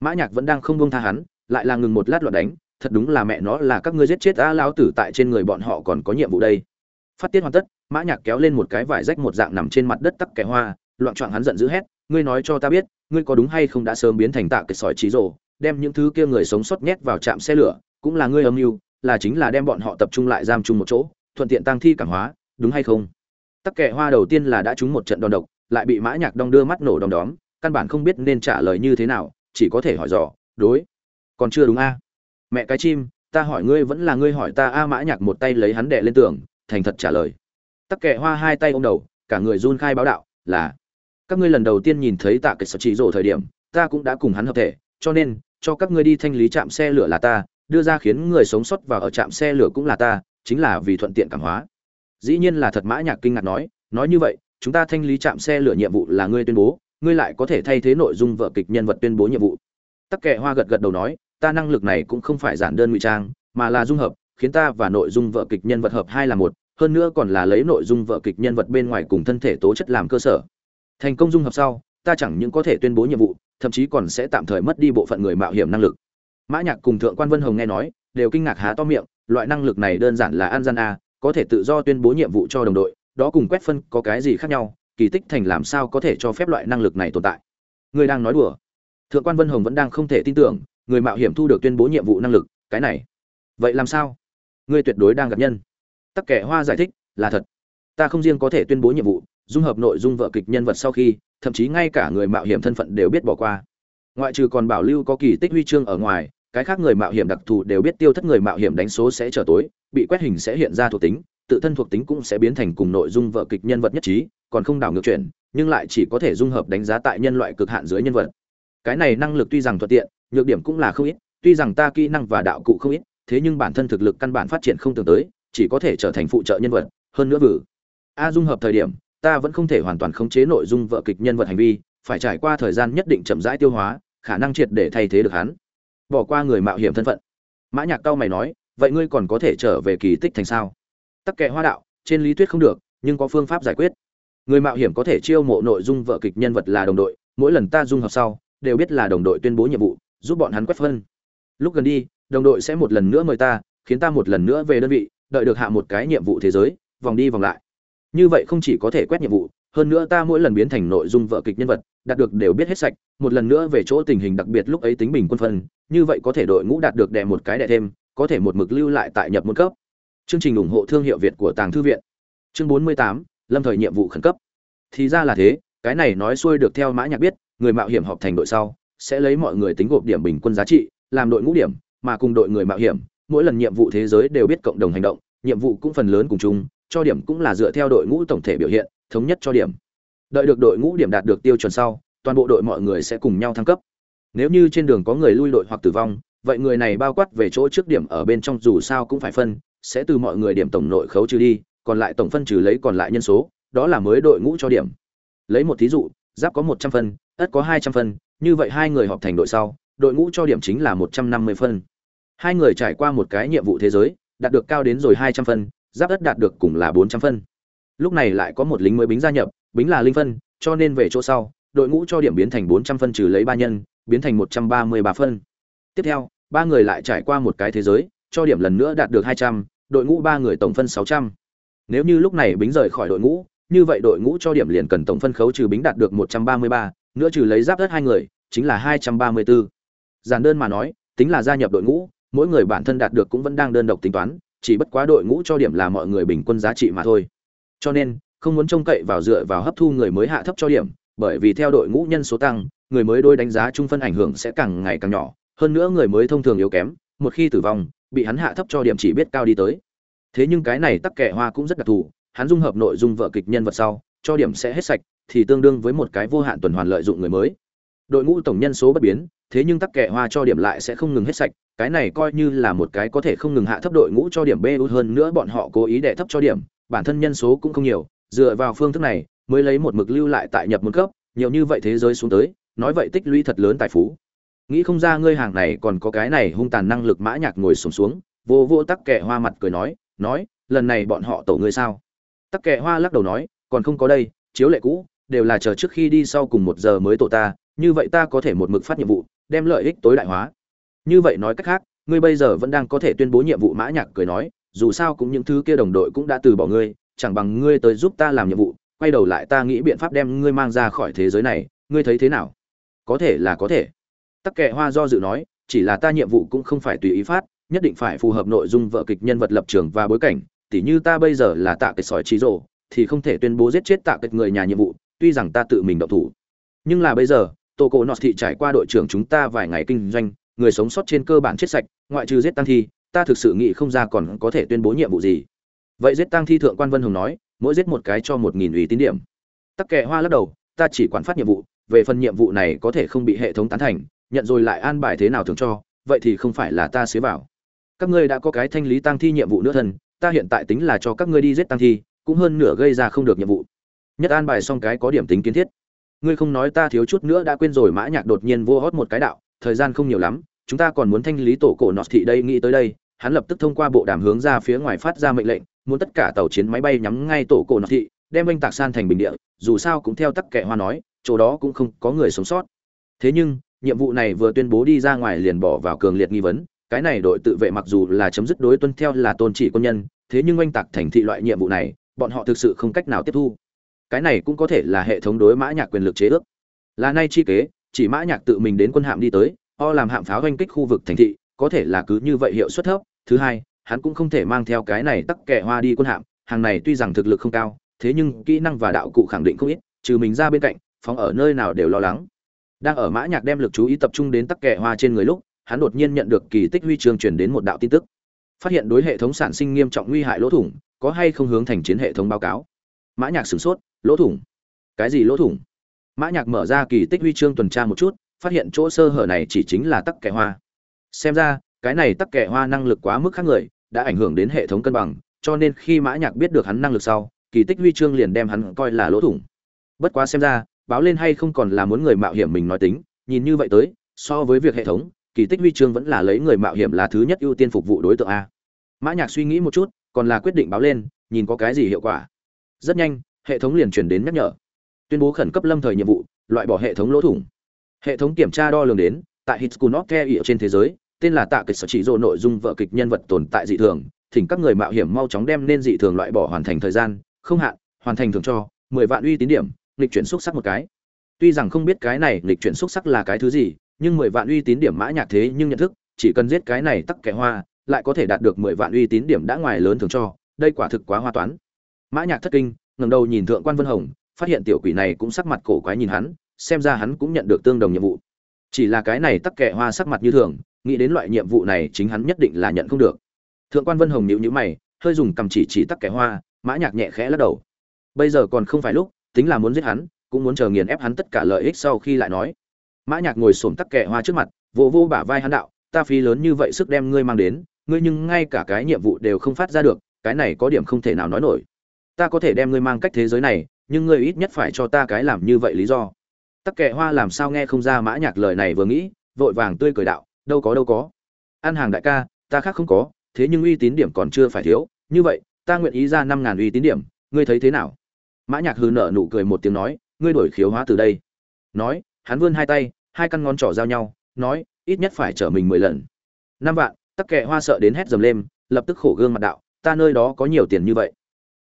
Mã nhạc vẫn đang không buông tha hắn, lại là ngừng một lát loạn đánh thật đúng là mẹ nó là các ngươi giết chết a lão tử tại trên người bọn họ còn có nhiệm vụ đây. Phát tiết hoàn tất, mã nhạc kéo lên một cái vải rách một dạng nằm trên mặt đất tắc kẻ hoa, loạn choạng hắn giận dữ hét, ngươi nói cho ta biết, ngươi có đúng hay không đã sớm biến thành tạ cái sỏi trí rồ, đem những thứ kia người sống sót nhét vào trạm xe lửa, cũng là ngươi âm mưu, là chính là đem bọn họ tập trung lại giam chung một chỗ, thuận tiện tăng thi cảm hóa, đúng hay không? Tắc kẻ hoa đầu tiên là đã trúng một trận đòn độc, lại bị mã nhạc đong đưa mắt nổ đom đóm, căn bản không biết nên trả lời như thế nào, chỉ có thể hỏi dò, đối, còn chưa đúng a? Mẹ cái chim, ta hỏi ngươi vẫn là ngươi hỏi ta. A mã nhạc một tay lấy hắn đè lên tường, thành thật trả lời. Tắc kệ hoa hai tay ôm đầu, cả người run khai báo đạo, là, các ngươi lần đầu tiên nhìn thấy tạ kệ sở chỉ rổ thời điểm, ta cũng đã cùng hắn hợp thể, cho nên, cho các ngươi đi thanh lý trạm xe lửa là ta, đưa ra khiến người sống sót vào ở trạm xe lửa cũng là ta, chính là vì thuận tiện cảm hóa. Dĩ nhiên là thật mã nhạc kinh ngạc nói nói như vậy, chúng ta thanh lý trạm xe lửa nhiệm vụ là ngươi tuyên bố, ngươi lại có thể thay thế nội dung vở kịch nhân vật tuyên bố nhiệm vụ. Tắc kệ hoa gật gật đầu nói ta năng lực này cũng không phải giản đơn ngụy trang, mà là dung hợp, khiến ta và nội dung vở kịch nhân vật hợp hai là một, hơn nữa còn là lấy nội dung vở kịch nhân vật bên ngoài cùng thân thể tố chất làm cơ sở. Thành công dung hợp sau, ta chẳng những có thể tuyên bố nhiệm vụ, thậm chí còn sẽ tạm thời mất đi bộ phận người mạo hiểm năng lực. Mã nhạc cùng thượng quan vân hồng nghe nói, đều kinh ngạc há to miệng, loại năng lực này đơn giản là an gian a, có thể tự do tuyên bố nhiệm vụ cho đồng đội, đó cùng quét phân có cái gì khác nhau, kỳ tích thành làm sao có thể cho phép loại năng lực này tồn tại. Người đang nói đùa. Thượng quan vân hồng vẫn đang không thể tin tưởng người mạo hiểm thu được tuyên bố nhiệm vụ năng lực, cái này. Vậy làm sao? Ngươi tuyệt đối đang gặp nhân. Tắc kẻ hoa giải thích, là thật. Ta không riêng có thể tuyên bố nhiệm vụ, dung hợp nội dung vợ kịch nhân vật sau khi, thậm chí ngay cả người mạo hiểm thân phận đều biết bỏ qua. Ngoại trừ còn bảo lưu có kỳ tích huy chương ở ngoài, cái khác người mạo hiểm đặc thù đều biết tiêu thất người mạo hiểm đánh số sẽ trở tối, bị quét hình sẽ hiện ra thuộc tính, tự thân thuộc tính cũng sẽ biến thành cùng nội dung vợ kịch nhân vật nhất trí, còn không đảo ngược chuyển nhưng lại chỉ có thể dung hợp đánh giá tại nhân loại cực hạn dưới nhân vật. Cái này năng lực tuy rằng thuận tiện nhược điểm cũng là không ít, tuy rằng ta kỹ năng và đạo cụ không ít, thế nhưng bản thân thực lực căn bản phát triển không tưởng tới, chỉ có thể trở thành phụ trợ nhân vật, hơn nữa vử a dung hợp thời điểm, ta vẫn không thể hoàn toàn khống chế nội dung vợ kịch nhân vật hành vi, phải trải qua thời gian nhất định chậm rãi tiêu hóa, khả năng triệt để thay thế được hắn. Bỏ qua người mạo hiểm thân phận. Mã nhạc cao mày nói, vậy ngươi còn có thể trở về kỳ tích thành sao? Tắc kệ hoa đạo, trên lý thuyết không được, nhưng có phương pháp giải quyết. Người mạo hiểm có thể chiêu mộ nội dung vợ kịch nhân vật là đồng đội, mỗi lần ta dung hợp sau, đều biết là đồng đội tuyên bố nhiệm vụ giúp bọn hắn quét phân. Lúc gần đi đồng đội sẽ một lần nữa mời ta khiến ta một lần nữa về đơn vị đợi được hạ một cái nhiệm vụ thế giới vòng đi vòng lại. Như vậy không chỉ có thể quét nhiệm vụ hơn nữa ta mỗi lần biến thành nội dung vợ kịch nhân vật đạt được đều biết hết sạch một lần nữa về chỗ tình hình đặc biệt lúc ấy tính bình quân phân như vậy có thể đội ngũ đạt được đè một cái đè thêm có thể một mực lưu lại tại nhập môn cấp. Chương trình ủng hộ thương hiệu việt của tàng thư viện. Chương 48, lâm thời nhiệm vụ khẩn cấp. Thì ra là thế cái này nói xuôi được theo mã nhạc biết người mạo hiểm họp thành đội sau sẽ lấy mọi người tính gộp điểm bình quân giá trị, làm đội ngũ điểm, mà cùng đội người mạo hiểm, mỗi lần nhiệm vụ thế giới đều biết cộng đồng hành động, nhiệm vụ cũng phần lớn cùng chung, cho điểm cũng là dựa theo đội ngũ tổng thể biểu hiện, thống nhất cho điểm. Đợi được đội ngũ điểm đạt được tiêu chuẩn sau, toàn bộ đội mọi người sẽ cùng nhau thăng cấp. Nếu như trên đường có người lui đội hoặc tử vong, vậy người này bao quát về chỗ trước điểm ở bên trong dù sao cũng phải phân, sẽ từ mọi người điểm tổng nội khấu trừ đi, còn lại tổng phân trừ lấy còn lại nhân số, đó là mới đội ngũ cho điểm. Lấy một thí dụ, giáp có một trăm phân, ất có hai trăm phân như vậy hai người họp thành đội sau, đội ngũ cho điểm chính là 150 phân. Hai người trải qua một cái nhiệm vụ thế giới, đạt được cao đến rồi 200 phân, giáp đất đạt được cùng là 400 phân. Lúc này lại có một lính mới bính gia nhập, bính là linh phân, cho nên về chỗ sau, đội ngũ cho điểm biến thành 400 phân trừ lấy ba nhân, biến thành 133 phân. Tiếp theo, ba người lại trải qua một cái thế giới, cho điểm lần nữa đạt được 200, đội ngũ ba người tổng phân 600. Nếu như lúc này bính rời khỏi đội ngũ, như vậy đội ngũ cho điểm liền cần tổng phân khấu trừ bính đạt được 133, nữa trừ lấy giáp đất hai người, chính là hai trăm ba mươi bốn giản đơn mà nói, tính là gia nhập đội ngũ, mỗi người bản thân đạt được cũng vẫn đang đơn độc tính toán, chỉ bất quá đội ngũ cho điểm là mọi người bình quân giá trị mà thôi. Cho nên, không muốn trông cậy vào dựa vào hấp thu người mới hạ thấp cho điểm, bởi vì theo đội ngũ nhân số tăng, người mới đôi đánh giá trung phân ảnh hưởng sẽ càng ngày càng nhỏ, hơn nữa người mới thông thường yếu kém, một khi tử vong, bị hắn hạ thấp cho điểm chỉ biết cao đi tới. Thế nhưng cái này tắc kẻ hoa cũng rất đặc thù, hắn dung hợp nội dung vợ kịch nhân vật sau, cho điểm sẽ hết sạch thì tương đương với một cái vô hạn tuần hoàn lợi dụng người mới. Đội ngũ tổng nhân số bất biến thế nhưng tắc kẻ hoa cho điểm lại sẽ không ngừng hết sạch cái này coi như là một cái có thể không ngừng hạ thấp đội ngũ cho điểm b hơn nữa bọn họ cố ý để thấp cho điểm bản thân nhân số cũng không nhiều dựa vào phương thức này mới lấy một mực lưu lại tại nhập một cấp nhiều như vậy thế giới xuống tới nói vậy tích lũy thật lớn tài phú. Nghĩ không ra ngươi hàng này còn có cái này hung tàn năng lực mã nhạc ngồi sùng xuống, xuống vô vô tắc kệ hoa mặt cười nói nói lần này bọn họ tổ ngươi sao? Tắc kệ hoa lắc đầu nói còn không có đây chiếu lệ cũ đều là chờ trước khi đi sau cùng một giờ mới tổ ta, như vậy ta có thể một mực phát nhiệm vụ, đem lợi ích tối đại hóa. Như vậy nói cách khác, ngươi bây giờ vẫn đang có thể tuyên bố nhiệm vụ mã nhạc cười nói, dù sao cũng những thứ kia đồng đội cũng đã từ bỏ ngươi, chẳng bằng ngươi tới giúp ta làm nhiệm vụ, quay đầu lại ta nghĩ biện pháp đem ngươi mang ra khỏi thế giới này, ngươi thấy thế nào? Có thể là có thể. Tắc kệ hoa do dự nói, chỉ là ta nhiệm vụ cũng không phải tùy ý phát, nhất định phải phù hợp nội dung vợ kịch nhân vật lập trường và bối cảnh, tỉ như ta bây giờ là tạ kịch sỏi trí rộ thì không thể tuyên bố giết chết tạ kịch người nhà nhiệm vụ tuy rằng ta tự mình động thủ, nhưng là bây giờ tô cổ nọ thị trải qua đội trưởng chúng ta vài ngày kinh doanh, người sống sót trên cơ bản chết sạch, ngoại trừ giết tăng thi, ta thực sự nghĩ không ra còn có thể tuyên bố nhiệm vụ gì. Vậy giết tăng thi thượng quan vân hùng nói, mỗi giết một cái cho một nghìn ủy tín điểm. Tắc kệ hoa lắc đầu, ta chỉ quản phát nhiệm vụ, về phần nhiệm vụ này có thể không bị hệ thống tán thành, nhận rồi lại an bài thế nào thường cho, vậy thì không phải là ta xế vào. Các ngươi đã có cái thanh lý tăng thi nhiệm vụ nữa thân, ta hiện tại tính là cho các ngươi đi giết tăng thi, cũng hơn nửa gây ra không được nhiệm vụ nhất an bài xong cái có điểm tính kiến thiết. Ngươi không nói ta thiếu chút nữa đã quên rồi, mã nhạc đột nhiên vô hót một cái đạo, thời gian không nhiều lắm, chúng ta còn muốn thanh lý tổ cổ nọt thị đây, nghĩ tới đây. Hắn lập tức thông qua bộ đàm hướng ra phía ngoài phát ra mệnh lệnh, muốn tất cả tàu chiến máy bay nhắm ngay tổ cổ nọt thị, đem anh tạc san thành bình địa, dù sao cũng theo tắc kệ hoa nói, chỗ đó cũng không có người sống sót. Thế nhưng, nhiệm vụ này vừa tuyên bố đi ra ngoài liền bỏ vào cường liệt nghi vấn, cái này đội tự vệ mặc dù là chấm dứt đối tuân theo là tôn trị quân nhân, thế nhưng anh tạc thành thị loại nhiệm vụ này, bọn họ thực sự không cách nào tiếp thu cái này cũng có thể là hệ thống đối mã nhạc quyền lực chế ước. Là nay chi kế, chỉ mã nhạc tự mình đến quân hạm đi tới, o làm hạm pháo hoanh kích khu vực thành thị, có thể là cứ như vậy hiệu suất thấp. Thứ hai, hắn cũng không thể mang theo cái này tắc kẻ hoa đi quân hạm, hàng này tuy rằng thực lực không cao, thế nhưng kỹ năng và đạo cụ khẳng định không ít, trừ mình ra bên cạnh, phóng ở nơi nào đều lo lắng. Đang ở mã nhạc đem lực chú ý tập trung đến tắc kẻ hoa trên người lúc, hắn đột nhiên nhận được kỳ tích huy chương truyền đến một đạo tin tức. Phát hiện đối hệ thống sản sinh nghiêm trọng nguy hại lỗ thủng, có hay không hướng thành chiến hệ thống báo cáo. Mã nhạc sửng sốt lỗ thủng. Cái gì lỗ thủng? Mã nhạc mở ra kỳ tích huy chương tuần tra một chút, phát hiện chỗ sơ hở này chỉ chính là tắc kẻ hoa. Xem ra, cái này tắc kẻ hoa năng lực quá mức khác người, đã ảnh hưởng đến hệ thống cân bằng, cho nên khi mã nhạc biết được hắn năng lực sau, kỳ tích huy chương liền đem hắn coi là lỗ thủng. Bất quá xem ra, báo lên hay không còn là muốn người mạo hiểm mình nói tính, nhìn như vậy tới, so với việc hệ thống, kỳ tích huy chương vẫn là lấy người mạo hiểm là thứ nhất ưu tiên phục vụ đối tượng a. Mã nhạc suy nghĩ một chút, còn là quyết định báo lên, nhìn có cái gì hiệu quả. Rất nhanh hệ thống liền truyền đến nhắc nhở. Tuyên bố khẩn cấp lâm thời nhiệm vụ, loại bỏ hệ thống lỗ thủng. Hệ thống kiểm tra đo lường đến, tại Hitskunotke trên thế giới, tên là tạ kịch sở chỉ dỗ nội dung vợ kịch nhân vật tồn tại dị thường, thỉnh các người mạo hiểm mau chóng đem nên dị thường loại bỏ hoàn thành thời gian, không hạn, hoàn thành thường cho, mười vạn uy tín điểm lịch chuyển xúc sắc một cái. Tuy rằng không biết cái này lịch chuyển xúc sắc là cái thứ gì, nhưng mười vạn uy tín điểm mã nhạc thế nhưng nhận thức, chỉ cần giết cái này tắc kẻ hoa, lại có thể đạt được mười vạn uy tín điểm đã ngoài lớn thường cho, đây quả thực quá hoa toán. Mã nhạc thất kinh ngẩng đầu nhìn thượng quan vân hồng, phát hiện tiểu quỷ này cũng sắc mặt cổ quái nhìn hắn, xem ra hắn cũng nhận được tương đồng nhiệm vụ. Chỉ là cái này tắc kẻ hoa sắc mặt như thường, nghĩ đến loại nhiệm vụ này chính hắn nhất định là nhận không được. Thượng quan vân hồng nhíu nhíu mày, hơi dùng cầm chỉ chỉ tắc kẻ hoa, mã nhạc nhẹ khẽ lắc đầu. Bây giờ còn không phải lúc, tính là muốn giết hắn, cũng muốn chờ nghiền ép hắn tất cả lợi ích sau khi lại nói. Mã nhạc ngồi xổm tắc kẻ hoa trước mặt, vỗ vỗ bả vai hắn đạo, ta phí lớn như vậy sức đem ngươi mang đến, ngươi nhưng ngay cả cái nhiệm vụ đều không phát ra được, cái này có điểm không thể nào nói nổi ta có thể đem ngươi mang cách thế giới này, nhưng ngươi ít nhất phải cho ta cái làm như vậy lý do. Tắc kệ hoa làm sao nghe không ra mã nhạc lời này vừa nghĩ, vội vàng tươi cười đạo, đâu có đâu có. Ăn hàng đại ca, ta khác không có, thế nhưng uy tín điểm còn chưa phải thiếu. Như vậy, ta nguyện ý ra năm ngàn uy tín điểm, ngươi thấy thế nào? Mã nhạc hừ nở nụ cười một tiếng nói, ngươi đổi khiếu hóa từ đây. Nói, hắn vươn hai tay, hai căn ngón trỏ giao nhau, nói, ít nhất phải trở mình mười lần. Năm vạn, tắc kệ hoa sợ đến hét dầm lên, lập tức khổ gương mặt đạo, ta nơi đó có nhiều tiền như vậy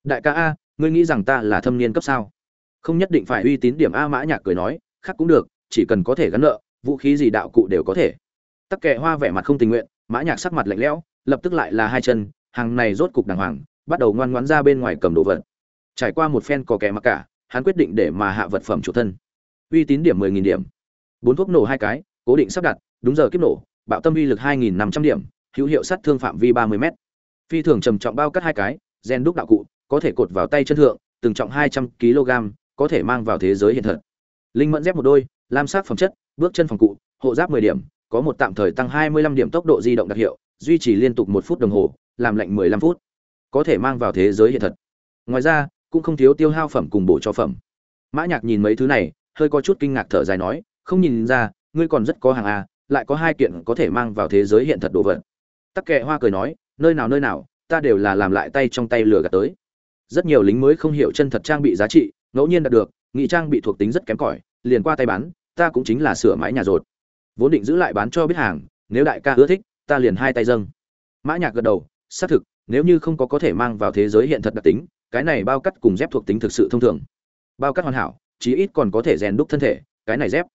đại ca a, ngươi nghĩ rằng ta là thâm niên cấp sao? Không nhất định phải uy tín điểm a mã nhạc cười nói, khác cũng được, chỉ cần có thể gắn nợ, vũ khí gì đạo cụ đều có thể. Tắc kệ hoa vẻ mặt không tình nguyện, mã nhạc sắc mặt lạnh lẽo, lập tức lại là hai chân, hàng này rốt cục đàng hoàng, bắt đầu ngoan ngoãn ra bên ngoài cầm đồ vật. Trải qua một phen cò kè mặc cả, hắn quyết định để mà hạ vật phẩm chủ thân. Uy tín điểm mười nghìn điểm. Bốn thuốc nổ hai cái, cố định sắp đặt, đúng giờ kiếp nổ, bạo tâm uy lực hai nghìn năm trăm điểm, hữu hiệu sát thương phạm vi ba mươi m phi thường trầm trọng bao cắt hai cái, gen đúc đạo cụ có thể cột vào tay chân thượng, từng trọng hai trăm kg, có thể mang vào thế giới hiện thật. Linh mẫn dép một đôi, lam sắc phẩm chất, bước chân phòng cụ, hộ giáp mười điểm, có một tạm thời tăng hai mươi lăm điểm tốc độ di động đặc hiệu, duy trì liên tục một phút đồng hồ, làm lạnh mười lăm phút. Có thể mang vào thế giới hiện thật. Ngoài ra, cũng không thiếu tiêu hao phẩm cùng bổ cho phẩm. Mã nhạc nhìn mấy thứ này, hơi có chút kinh ngạc thở dài nói, không nhìn ra, ngươi còn rất có hàng a lại có hai kiện có thể mang vào thế giới hiện thật đồ vật. Tắc kệ hoa cười nói, nơi nào nơi nào, ta đều là làm lại tay trong tay lừa gạt tới rất nhiều lính mới không hiểu chân thật trang bị giá trị, ngẫu nhiên đạt được, nghị trang bị thuộc tính rất kém cỏi, liền qua tay bán, ta cũng chính là sửa mãi nhà rột. Vốn định giữ lại bán cho biết hàng, nếu đại ca ưa thích, ta liền hai tay dâng. Mã nhạc gật đầu, xác thực, nếu như không có có thể mang vào thế giới hiện thật đặc tính, cái này bao cắt cùng dép thuộc tính thực sự thông thường. Bao cắt hoàn hảo, chí ít còn có thể rèn đúc thân thể, cái này dép.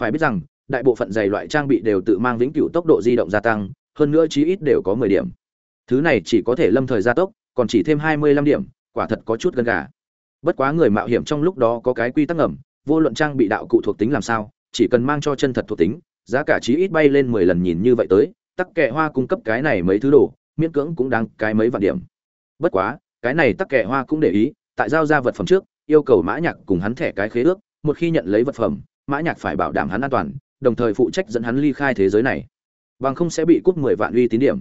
Phải biết rằng, đại bộ phận giày loại trang bị đều tự mang vĩnh cửu tốc độ di động gia tăng, hơn nữa chí ít đều có mười điểm. Thứ này chỉ có thể lâm thời gia tốc, còn chỉ thêm hai mươi lăm điểm quả thật có chút gần gà. Bất quá người mạo hiểm trong lúc đó có cái quy tắc ngầm, vô luận trang bị đạo cụ thuộc tính làm sao, chỉ cần mang cho chân thật thuộc tính, giá cả chí ít bay lên mười lần nhìn như vậy tới, tắc kệ hoa cung cấp cái này mấy thứ đồ, miễn cưỡng cũng đáng cái mấy vạn điểm. Bất quá, cái này tắc kệ hoa cũng để ý, tại giao ra vật phẩm trước, yêu cầu mã nhạc cùng hắn thẻ cái khế ước, một khi nhận lấy vật phẩm, mã nhạc phải bảo đảm hắn an toàn, đồng thời phụ trách dẫn hắn ly khai thế giới này. Bằng không sẽ bị cút mười vạn uy tín điểm.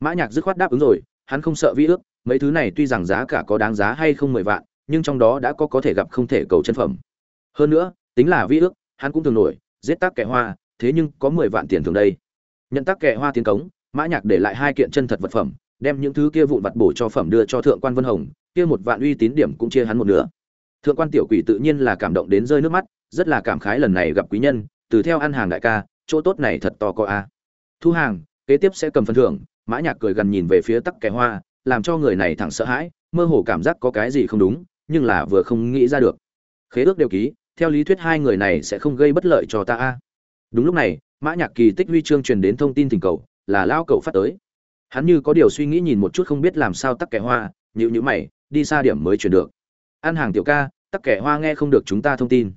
Mã nhạc dứt khoát đáp ứng rồi hắn không sợ vi ước, mấy thứ này tuy rằng giá cả có đáng giá hay không mười vạn, nhưng trong đó đã có có thể gặp không thể cầu chân phẩm. Hơn nữa, tính là vi ước, hắn cũng thường nổi, giết tác kẻ hoa, thế nhưng có mười vạn tiền thường đây. Nhận tác kẻ hoa tiến cống, mã nhạc để lại hai kiện chân thật vật phẩm, đem những thứ kia vụn vặt bổ cho phẩm đưa cho thượng quan vân hồng, kia một vạn uy tín điểm cũng chia hắn một nửa. Thượng quan tiểu quỷ tự nhiên là cảm động đến rơi nước mắt, rất là cảm khái lần này gặp quý nhân, từ theo ăn hàng đại ca, chỗ tốt này thật to có a. Thu hàng, kế tiếp sẽ cầm phần thưởng mã nhạc cười gần nhìn về phía tắc kẻ hoa, làm cho người này thẳng sợ hãi, mơ hồ cảm giác có cái gì không đúng, nhưng là vừa không nghĩ ra được. Khế ước đều ký, theo lý thuyết hai người này sẽ không gây bất lợi cho ta a. Đúng lúc này, mã nhạc kỳ tích huy chương truyền đến thông tin thỉnh cầu, là lao Cậu phát tới. Hắn như có điều suy nghĩ nhìn một chút không biết làm sao tắc kẻ hoa, nhữ nhữ mày, đi xa điểm mới truyền được. Ăn hàng tiểu ca, tắc kẻ hoa nghe không được chúng ta thông tin.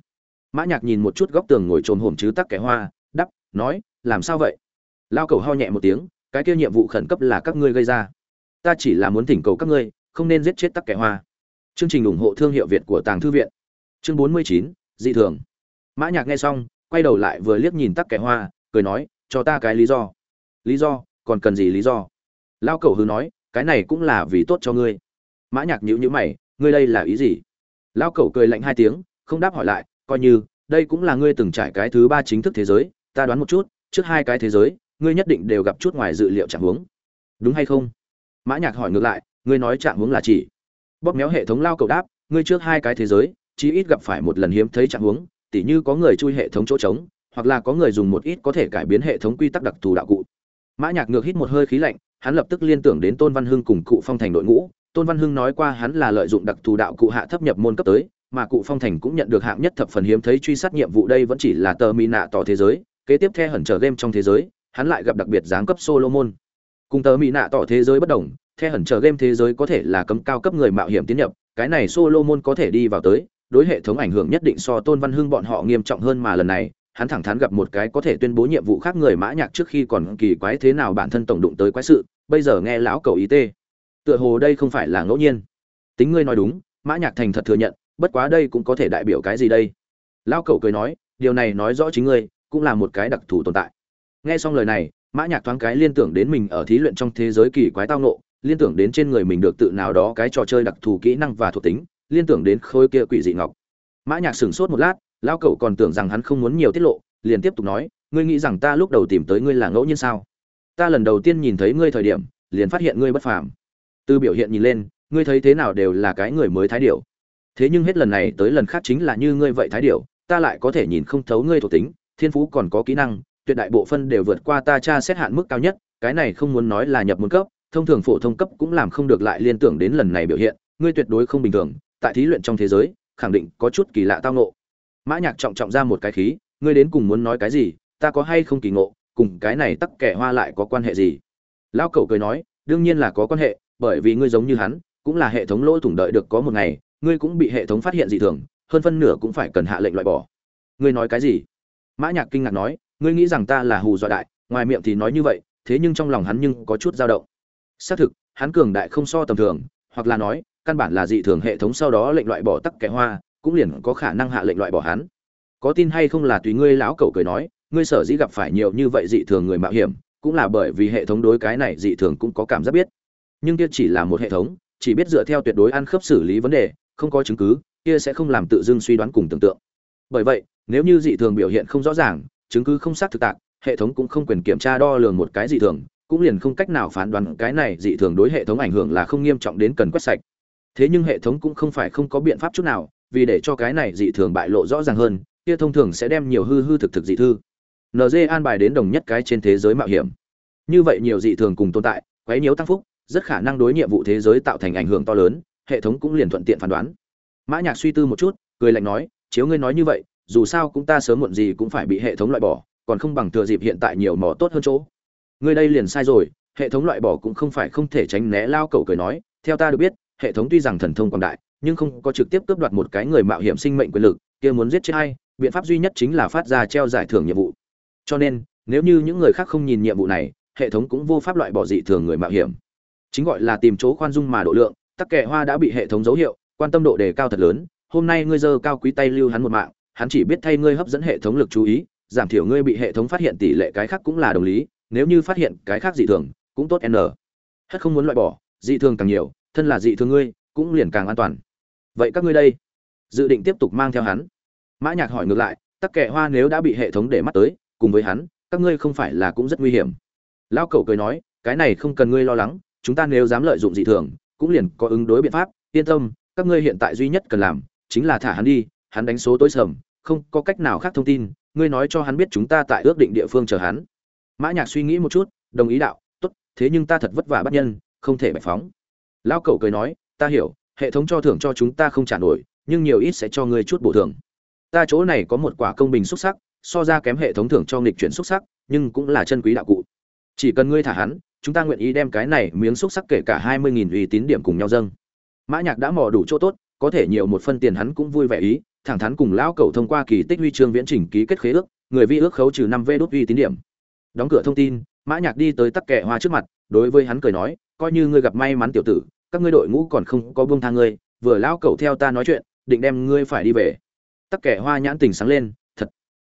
Mã nhạc nhìn một chút góc tường ngồi trồn hổm chứ tắc kẻ hoa, đắp, nói, làm sao vậy? Lao Cậu ho nhẹ một tiếng cái kia nhiệm vụ khẩn cấp là các ngươi gây ra. Ta chỉ là muốn thỉnh cầu các ngươi, không nên giết chết tắc kẻ hoa. Chương trình ủng hộ thương hiệu việt của tàng thư viện. Chương bốn mươi chín, dị thường. Mã nhạc nghe xong, quay đầu lại vừa liếc nhìn tắc kẻ hoa, cười nói, cho ta cái lý do. Lý do? Còn cần gì lý do? Lao cầu hứ nói, cái này cũng là vì tốt cho ngươi. Mã nhạc nhíu nhíu mày, ngươi đây là ý gì? Lao cầu cười lạnh hai tiếng, không đáp hỏi lại, coi như, đây cũng là ngươi từng trải cái thứ ba chính thức thế giới, ta đoán một chút, trước hai cái thế giới ngươi nhất định đều gặp chút ngoài dự liệu trạng huống. Đúng hay không? Mã nhạc hỏi ngược lại, ngươi nói trạng huống là chỉ. Bóp méo hệ thống lao cầu đáp, ngươi trước hai cái thế giới, chí ít gặp phải một lần hiếm thấy trạng huống, tỉ như có người chui hệ thống chỗ trống, hoặc là có người dùng một ít có thể cải biến hệ thống quy tắc đặc thù đạo cụ. Mã nhạc ngược hít một hơi khí lạnh, hắn lập tức liên tưởng đến tôn văn hưng cùng cụ phong thành đội ngũ. Tôn văn hưng nói qua hắn là lợi dụng đặc thù đạo cụ hạ thấp nhập môn cấp tới, mà cụ phong thành cũng nhận được hạng nhất thập phần hiếm thấy truy sát nhiệm vụ đây vẫn chỉ là tờ mi nạ tỏ thế giới, kế tiếp theo hẩn trở game trong thế giới hắn lại gặp đặc biệt giáng cấp solomon. Cùng tờ mỹ nạ tỏ thế giới bất đồng theo hẩn chờ game thế giới có thể là cấm cao cấp người mạo hiểm tiến nhập, cái này solomon có thể đi vào tới, đối hệ thống ảnh hưởng nhất định so tôn văn hưng bọn họ nghiêm trọng hơn mà lần này, hắn thẳng thắn gặp một cái có thể tuyên bố nhiệm vụ khác người mã nhạc trước khi còn kỳ quái thế nào bản thân tổng đụng tới quái sự, bây giờ nghe lão cầu ý tê. Tựa hồ đây không phải là ngẫu nhiên. Tính ngươi nói đúng, mã nhạc thành thật thừa nhận, bất quá đây cũng có thể đại biểu cái gì đây? Lão cầu cười nói, điều này nói rõ chính ngươi, cũng là một cái đặc thù tồn tại nghe xong lời này, mã nhạc thoáng cái liên tưởng đến mình ở thí luyện trong thế giới kỳ quái tao nộ liên tưởng đến trên người mình được tự nào đó cái trò chơi đặc thù kỹ năng và thuộc tính, liên tưởng đến khôi kia quỷ dị ngọc. Mã nhạc sửng sốt một lát, lão cậu còn tưởng rằng hắn không muốn nhiều tiết lộ, liền tiếp tục nói, ngươi nghĩ rằng ta lúc đầu tìm tới ngươi là ngẫu nhiên sao? Ta lần đầu tiên nhìn thấy ngươi thời điểm, liền phát hiện ngươi bất phàm. Từ biểu hiện nhìn lên, ngươi thấy thế nào đều là cái người mới thái điểu. Thế nhưng hết lần này tới lần khác chính là như ngươi vậy thái điểu, ta lại có thể nhìn không thấu ngươi thuộc tính, thiên phú còn có kỹ năng tuyệt đại bộ phân đều vượt qua ta tra xét hạn mức cao nhất, cái này không muốn nói là nhập môn cấp, thông thường phổ thông cấp cũng làm không được lại liên tưởng đến lần này biểu hiện, ngươi tuyệt đối không bình thường, tại thí luyện trong thế giới, khẳng định có chút kỳ lạ tao ngộ. Mã nhạc trọng trọng ra một cái khí, ngươi đến cùng muốn nói cái gì, ta có hay không kỳ ngộ, cùng cái này tắc kẻ hoa lại có quan hệ gì? Lão cẩu cười nói, đương nhiên là có quan hệ, bởi vì ngươi giống như hắn, cũng là hệ thống lỗ thủng đợi được có một ngày, ngươi cũng bị hệ thống phát hiện dị thường, hơn phân nửa cũng phải cần hạ lệnh loại bỏ. Ngươi nói cái gì? Mã nhạc kinh ngạc nói ngươi nghĩ rằng ta là hù dọa đại, ngoài miệng thì nói như vậy, thế nhưng trong lòng hắn nhưng có chút dao động. Xác thực, hắn cường đại không so tầm thường, hoặc là nói, căn bản là dị thường hệ thống sau đó lệnh loại bỏ tắc kẻ hoa, cũng liền có khả năng hạ lệnh loại bỏ hắn. Có tin hay không là tùy ngươi lão cẩu cười nói, ngươi sở dĩ gặp phải nhiều như vậy dị thường người mạo hiểm, cũng là bởi vì hệ thống đối cái này dị thường cũng có cảm giác biết. Nhưng kia chỉ là một hệ thống, chỉ biết dựa theo tuyệt đối ăn khớp xử lý vấn đề, không có chứng cứ, kia sẽ không làm tự dưng suy đoán cùng tưởng tượng. Bởi vậy, nếu như dị thường biểu hiện không rõ ràng chứng cứ không xác thực tạc, hệ thống cũng không quyền kiểm tra đo lường một cái dị thường, cũng liền không cách nào phán đoán cái này dị thường đối hệ thống ảnh hưởng là không nghiêm trọng đến cần quét sạch. Thế nhưng hệ thống cũng không phải không có biện pháp chút nào, vì để cho cái này dị thường bại lộ rõ ràng hơn, kia thông thường sẽ đem nhiều hư hư thực thực dị thư. Nd an bài đến đồng nhất cái trên thế giới mạo hiểm. Như vậy nhiều dị thường cùng tồn tại, quấy nhiễu tăng phúc, rất khả năng đối nhiệm vụ thế giới tạo thành ảnh hưởng to lớn, hệ thống cũng liền thuận tiện phán đoán. Mã nhạc suy tư một chút, cười lạnh nói, chiếu ngươi nói như vậy dù sao cũng ta sớm muộn gì cũng phải bị hệ thống loại bỏ, còn không bằng thừa dịp hiện tại nhiều mỏ tốt hơn chỗ. Ngươi đây liền sai rồi, hệ thống loại bỏ cũng không phải không thể tránh né lao cầu cười nói, theo ta được biết, hệ thống tuy rằng thần thông quảng đại, nhưng không có trực tiếp cướp đoạt một cái người mạo hiểm sinh mệnh quyền lực, kia muốn giết chết hay biện pháp duy nhất chính là phát ra treo giải thưởng nhiệm vụ. Cho nên, nếu như những người khác không nhìn nhiệm vụ này, hệ thống cũng vô pháp loại bỏ dị thường người mạo hiểm. Chính gọi là tìm chỗ khoan dung mà độ lượng, tắc kệ hoa đã bị hệ thống dấu hiệu, quan tâm độ đề cao thật lớn, hôm nay ngươi dơ cao quý tay lưu hắn một mạng hắn chỉ biết thay ngươi hấp dẫn hệ thống lực chú ý, giảm thiểu ngươi bị hệ thống phát hiện tỷ lệ cái khác cũng là đồng lý, nếu như phát hiện cái khác dị thường, cũng tốt n. Hất không muốn loại bỏ, dị thường càng nhiều, thân là dị thường ngươi, cũng liền càng an toàn. Vậy các ngươi đây? Dự định tiếp tục mang theo hắn. Mã nhạc hỏi ngược lại, tắc kệ hoa nếu đã bị hệ thống để mắt tới, cùng với hắn, các ngươi không phải là cũng rất nguy hiểm. Lao cẩu cười nói, cái này không cần ngươi lo lắng, chúng ta nếu dám lợi dụng dị thường, cũng liền có ứng đối biện pháp. Yên tâm, các ngươi hiện tại duy nhất cần làm, chính là thả hắn đi hắn đánh số tối sầm, không có cách nào khác thông tin, ngươi nói cho hắn biết chúng ta tại ước định địa phương chờ hắn. Mã nhạc suy nghĩ một chút, đồng ý đạo, tốt, thế nhưng ta thật vất vả bắt nhân, không thể bạch phóng. Lão cẩu cười nói, ta hiểu, hệ thống cho thưởng cho chúng ta không trả nổi, nhưng nhiều ít sẽ cho ngươi chút bổ thường ta chỗ này có một quả công bình xuất sắc, so ra kém hệ thống thưởng cho nghịch chuyển xuất sắc, nhưng cũng là chân quý đạo cụ. Chỉ cần ngươi thả hắn, chúng ta nguyện ý đem cái này miếng xúc sắc kể cả hai mươi nghìn uy tín điểm cùng nhau dâng. Mã nhạc đã mò đủ chỗ tốt, có thể nhiều một phân tiền hắn cũng vui vẻ ý thẳng thắn cùng lão cẩu thông qua kỳ tích huy chương viễn trình ký kết khế ước, người vi ước khấu trừ năm vê đốt uy tín điểm. Đóng cửa thông tin, mã nhạc đi tới tắc kệ hoa trước mặt, đối với hắn cười nói, coi như ngươi gặp may mắn tiểu tử, các ngươi đội ngũ còn không có buông tha ngươi, vừa lão cẩu theo ta nói chuyện, định đem ngươi phải đi về. Tắc kệ hoa nhãn tình sáng lên, thật.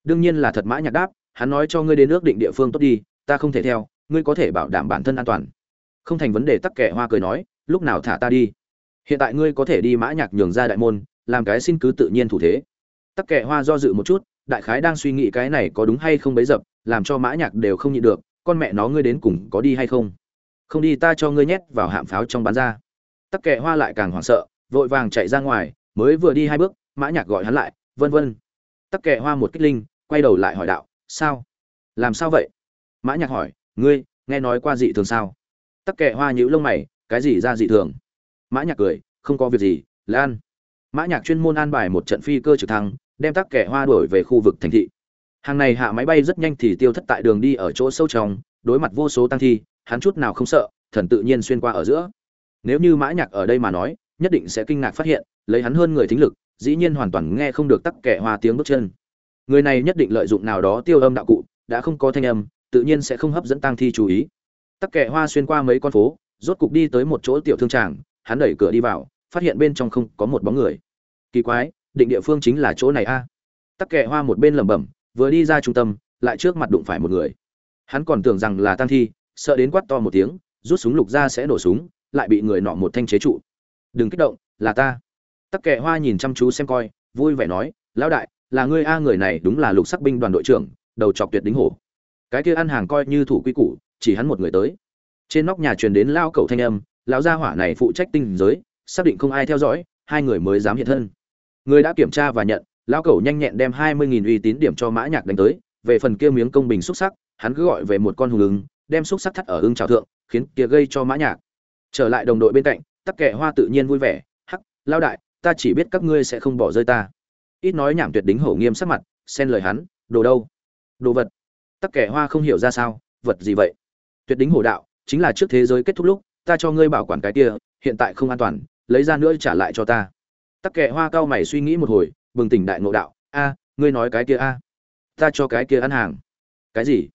Đương nhiên là thật mã nhạc đáp, hắn nói cho ngươi đến nước định địa phương tốt đi, ta không thể theo, ngươi có thể bảo đảm bản thân an toàn. Không thành vấn đề tắc kẻ hoa cười nói, lúc nào thả ta đi. Hiện tại ngươi có thể đi mã nhạc nhường ra đại môn làm cái xin cứ tự nhiên thủ thế. Tắc kệ hoa do dự một chút, đại khái đang suy nghĩ cái này có đúng hay không bấy dập, làm cho mã nhạc đều không nhịn được, con mẹ nó ngươi đến cùng có đi hay không? Không đi ta cho ngươi nhét vào hạm pháo trong bán ra. Tắc kệ hoa lại càng hoảng sợ, vội vàng chạy ra ngoài, mới vừa đi hai bước, mã nhạc gọi hắn lại, vân vân. Tắc kệ hoa một kích linh, quay đầu lại hỏi đạo, sao? Làm sao vậy? Mã nhạc hỏi, ngươi, nghe nói qua dị thường sao? Tắc kệ hoa nhíu lông mày, cái gì ra dị thường? Mã nhạc cười, không có việc gì, lan mã nhạc chuyên môn an bài một trận phi cơ trực thăng, đem tắc kẻ hoa đuổi về khu vực thành thị. Hàng này hạ máy bay rất nhanh thì tiêu thất tại đường đi ở chỗ sâu trong, đối mặt vô số tăng thi, hắn chút nào không sợ, thần tự nhiên xuyên qua ở giữa. Nếu như mã nhạc ở đây mà nói, nhất định sẽ kinh ngạc phát hiện, lấy hắn hơn người thính lực, dĩ nhiên hoàn toàn nghe không được tắc kẻ hoa tiếng bước chân. Người này nhất định lợi dụng nào đó tiêu âm đạo cụ, đã không có thanh âm, tự nhiên sẽ không hấp dẫn tang thi chú ý. Tắc kẻ hoa xuyên qua mấy con phố, rốt cục đi tới một chỗ tiểu thương tràng, hắn đẩy cửa đi vào, phát hiện bên trong không có một bóng người kỳ quái, định địa phương chính là chỗ này a. Tắc kệ hoa một bên lẩm bẩm, vừa đi ra trung tâm, lại trước mặt đụng phải một người. Hắn còn tưởng rằng là tăng thi, sợ đến quát to một tiếng, rút súng lục ra sẽ nổ súng, lại bị người nọ một thanh chế trụ. Đừng kích động, là ta. Tắc kệ hoa nhìn chăm chú xem coi, vui vẻ nói, lão đại, là ngươi a, người này đúng là lục sắc binh đoàn đội trưởng, đầu chọc tuyệt đính hổ. Cái kia ăn hàng coi như thủ quy củ, chỉ hắn một người tới. Trên nóc nhà truyền đến lao cầu thanh âm, lão gia hỏa này phụ trách tinh giới, xác định không ai theo dõi, hai người mới dám hiện thân người đã kiểm tra và nhận, lão Cẩu nhanh nhẹn đem hai mươi nghìn uy tín điểm cho mã nhạc đánh tới, về phần kia miếng công bình xúc sắc, hắn cứ gọi về một con hùng ứng, đem xúc sắc thắt ở ưng trào thượng, khiến kia gây cho mã nhạc. Trở lại đồng đội bên cạnh, tắc kệ hoa tự nhiên vui vẻ, hắc lao đại, ta chỉ biết các ngươi sẽ không bỏ rơi ta. Ít nói nhảm tuyệt đính hổ nghiêm sắc mặt, xen lời hắn, đồ đâu? Đồ vật. Tắc kệ hoa không hiểu ra sao, vật gì vậy? Tuyệt đính hổ đạo, chính là trước thế giới kết thúc lúc, ta cho ngươi bảo quản cái kia, hiện tại không an toàn, lấy ra nữa trả lại cho ta tắc kệ hoa cao mày suy nghĩ một hồi, bừng tỉnh đại ngộ đạo, a, ngươi nói cái kia a. Ta cho cái kia ăn hàng. Cái gì?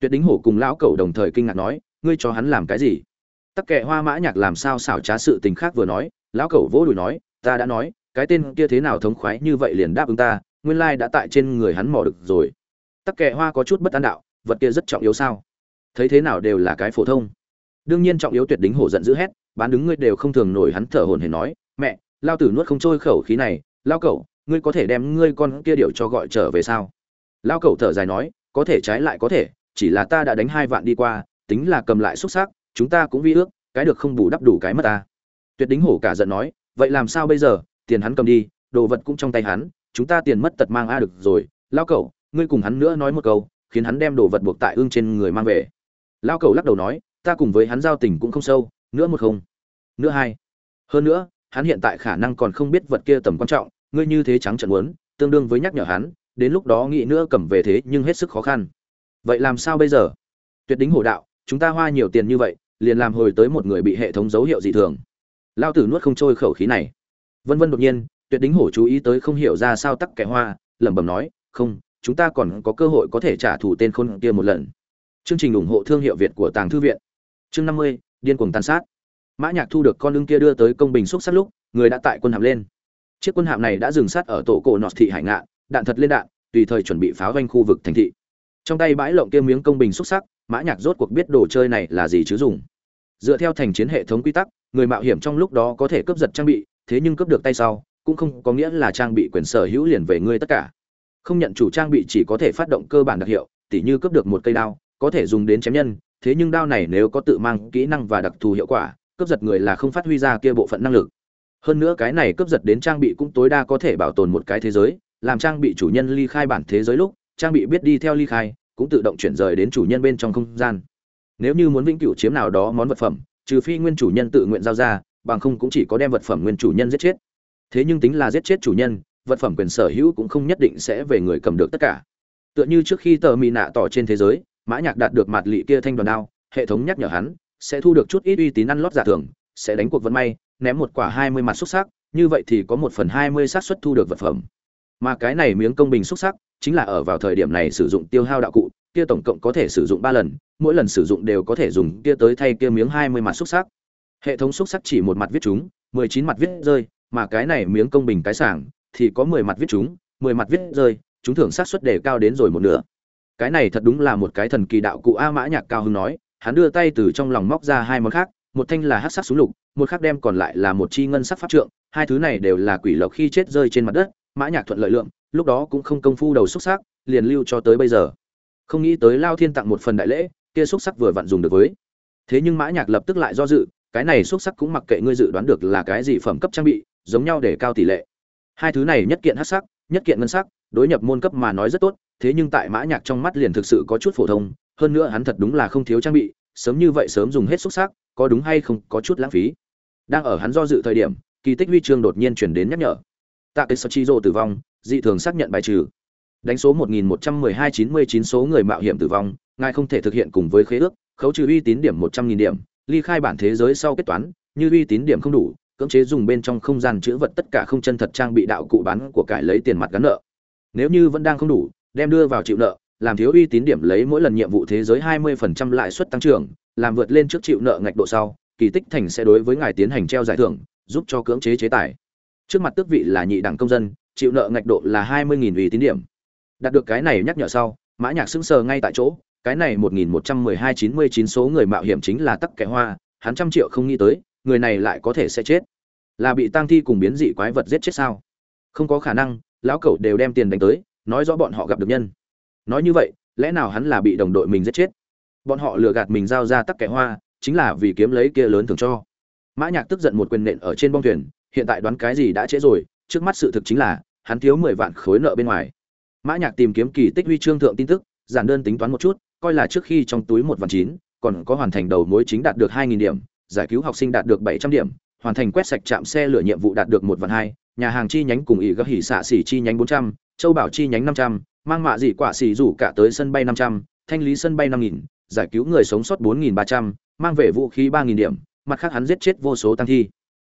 Tuyệt đính hổ cùng lão cẩu đồng thời kinh ngạc nói, ngươi cho hắn làm cái gì? Tắc kệ hoa mã nhạc làm sao xảo trá sự tình khác vừa nói, lão cẩu vỗ đùi nói, ta đã nói, cái tên kia thế nào thống khoái như vậy liền đáp ứng ta, nguyên lai đã tại trên người hắn mò được rồi. Tắc kệ hoa có chút bất an đạo, vật kia rất trọng yếu sao? Thấy thế nào đều là cái phổ thông. Đương nhiên trọng yếu tuyệt đính hổ giận dữ hét, bán đứng ngươi đều không thường nổi hắn thở hổn hển nói, mẹ lao tử nuốt không trôi khẩu khí này, lao cẩu, ngươi có thể đem ngươi con kia điệu cho gọi trở về sao? Lao cẩu thở dài nói, có thể trái lại có thể, chỉ là ta đã đánh hai vạn đi qua, tính là cầm lại xúc xác, chúng ta cũng vi ước, cái được không bù đắp đủ cái mất ta. Tuyệt đính hổ cả giận nói, vậy làm sao bây giờ, tiền hắn cầm đi, đồ vật cũng trong tay hắn, chúng ta tiền mất tật mang a được rồi. Lao cẩu, ngươi cùng hắn nữa nói một câu, khiến hắn đem đồ vật buộc tại ương trên người mang về. Lao cẩu lắc đầu nói, ta cùng với hắn giao tình cũng không sâu, nữa một không, nữa hai. Hơn nữa hắn hiện tại khả năng còn không biết vật kia tầm quan trọng, ngươi như thế trắng trợn muốn, tương đương với nhắc nhở hắn, đến lúc đó nghĩ nữa cầm về thế nhưng hết sức khó khăn. Vậy làm sao bây giờ? Tuyệt đỉnh hổ đạo, chúng ta hoa nhiều tiền như vậy, liền làm hồi tới một người bị hệ thống dấu hiệu dị thường. Lao tử nuốt không trôi khẩu khí này. Vân vân đột nhiên, tuyệt đỉnh hổ chú ý tới không hiểu ra sao tắc kẻ hoa, lẩm bẩm nói, không, chúng ta còn có cơ hội có thể trả thù tên khôn kia một lần. Chương trình ủng hộ thương hiệu việt của tàng thư viện. Chương năm mươi, điên cuồng tàn sát mã nhạc thu được con lưng kia đưa tới công bình xúc sát lúc, người đã tại quân hạm lên. Chiếc quân hạm này đã dừng sát ở tổ cổ nọt thị hải ngạn, đạn thật lên đạn, tùy thời chuẩn bị pháo doanh khu vực thành thị. Trong tay bãi lộng kia miếng công bình xúc sắc, mã nhạc rốt cuộc biết đồ chơi này là gì chứ dùng. Dựa theo thành chiến hệ thống quy tắc, người mạo hiểm trong lúc đó có thể cướp giật trang bị, thế nhưng cướp được tay sau, cũng không có nghĩa là trang bị quyền sở hữu liền về ngươi tất cả. Không nhận chủ trang bị chỉ có thể phát động cơ bản đặc hiệu, tỉ như cướp được một cây đao, có thể dùng đến chém nhân, thế nhưng đao này nếu có tự mang kỹ năng và đặc thù hiệu quả cướp giật người là không phát huy ra kia bộ phận năng lực. Hơn nữa cái này cướp giật đến trang bị cũng tối đa có thể bảo tồn một cái thế giới, làm trang bị chủ nhân ly khai bản thế giới lúc, trang bị biết đi theo ly khai, cũng tự động chuyển rời đến chủ nhân bên trong không gian. Nếu như muốn vĩnh cửu chiếm nào đó món vật phẩm, trừ phi nguyên chủ nhân tự nguyện giao ra, bằng không cũng chỉ có đem vật phẩm nguyên chủ nhân giết chết. Thế nhưng tính là giết chết chủ nhân, vật phẩm quyền sở hữu cũng không nhất định sẽ về người cầm được tất cả. Tựa như trước khi tờ mì nạ tỏ trên thế giới, mã nhạc đạt được mặt lị kia thanh đoàn đao, hệ thống nhắc nhở hắn sẽ thu được chút ít uy tín ăn lót giả thưởng, sẽ đánh cuộc vận may ném một quả hai mươi mặt xuất sắc như vậy thì có một phần hai mươi xác suất thu được vật phẩm. Mà cái này miếng công bình xuất sắc chính là ở vào thời điểm này sử dụng tiêu hao đạo cụ kia tổng cộng có thể sử dụng ba lần mỗi lần sử dụng đều có thể dùng kia tới thay kia miếng hai mươi mặt xuất sắc. Hệ thống xuất sắc chỉ một mặt viết chúng mười chín mặt viết rơi mà cái này miếng công bình cái sảng thì có mười mặt viết chúng mười mặt viết rơi chúng thưởng xác suất đề cao đến rồi một nửa. Cái này thật đúng là một cái thần kỳ đạo cụ a mã nhạc cao hứng nói hắn đưa tay từ trong lòng móc ra hai món khác, một thanh là hắc sắc súng lục, một khác đem còn lại là một chi ngân sắc pháp trượng, hai thứ này đều là quỷ lộc khi chết rơi trên mặt đất, mã nhạc thuận lợi lượng, lúc đó cũng không công phu đầu xúc sắc, liền lưu cho tới bây giờ. Không nghĩ tới lao thiên tặng một phần đại lễ, kia xúc sắc vừa vặn dùng được với. Thế nhưng mã nhạc lập tức lại do dự, cái này xúc sắc cũng mặc kệ ngươi dự đoán được là cái gì phẩm cấp trang bị, giống nhau để cao tỷ lệ. Hai thứ này nhất kiện hắc sắc, nhất kiện ngân sắc, đối nhập môn cấp mà nói rất tốt, thế nhưng tại mã nhạc trong mắt liền thực sự có chút phổ thông hơn nữa hắn thật đúng là không thiếu trang bị, sớm như vậy sớm dùng hết xúc sắc có đúng hay không, có chút lãng phí. Đang ở hắn do dự thời điểm, kỳ tích huy chương đột nhiên chuyển đến nhắc nhở. Tạ cái Sachizo tử vong, dị thường xác nhận bài trừ. Đánh số 1112-99 số người mạo hiểm tử vong, ngài không thể thực hiện cùng với khế ước, khấu trừ uy tín điểm 100.000 điểm, ly khai bản thế giới sau kết toán, như uy tín điểm không đủ, cưỡng chế dùng bên trong không gian chứa vật tất cả không chân thật trang bị đạo cụ bán của cải lấy tiền mặt gắn nợ. Nếu như vẫn đang không đủ, đem đưa vào chịu nợ làm thiếu uy tín điểm lấy mỗi lần nhiệm vụ thế giới 20% lãi suất tăng trưởng, làm vượt lên trước chịu nợ ngạch độ sau, kỳ tích thành sẽ đối với ngài tiến hành treo giải thưởng, giúp cho cưỡng chế chế tài. Trước mặt tước vị là nhị đẳng công dân, chịu nợ ngạch độ là 20000 uy tín điểm. Đạt được cái này nhắc nhở sau, mã nhạc sững sờ ngay tại chỗ, cái này 1112-99 số người mạo hiểm chính là tắc kẻ hoa, hắn trăm triệu không nghĩ tới, người này lại có thể sẽ chết. Là bị tang thi cùng biến dị quái vật giết chết sao? Không có khả năng, lão cẩu đều đem tiền đánh tới, nói rõ bọn họ gặp được nhân nói như vậy, lẽ nào hắn là bị đồng đội mình giết chết? Bọn họ lừa gạt mình giao ra tắc kẻ hoa, chính là vì kiếm lấy kia lớn thường cho. Mã nhạc tức giận một quyền nện ở trên bong thuyền, hiện tại đoán cái gì đã trễ rồi, trước mắt sự thực chính là, hắn thiếu mười vạn khối nợ bên ngoài. Mã nhạc tìm kiếm kỳ tích huy chương thượng tin tức, giản đơn tính toán một chút, coi là trước khi trong túi một vạn chín, còn có hoàn thành đầu mối chính đạt được hai nghìn điểm, giải cứu học sinh đạt được bảy trăm điểm, hoàn thành quét sạch trạm xe lửa nhiệm vụ đạt được một vạn hai, nhà hàng chi nhánh cùng ý gấp hỉ xạ xỉ chi nhánh bốn trăm, châu bảo chi nhánh năm trăm mang mạ dị quả xỉ rủ cả tới sân bay năm trăm thanh lý sân bay năm nghìn giải cứu người sống sót bốn nghìn ba trăm mang về vũ khí ba nghìn điểm mặt khác hắn giết chết vô số tăng thi.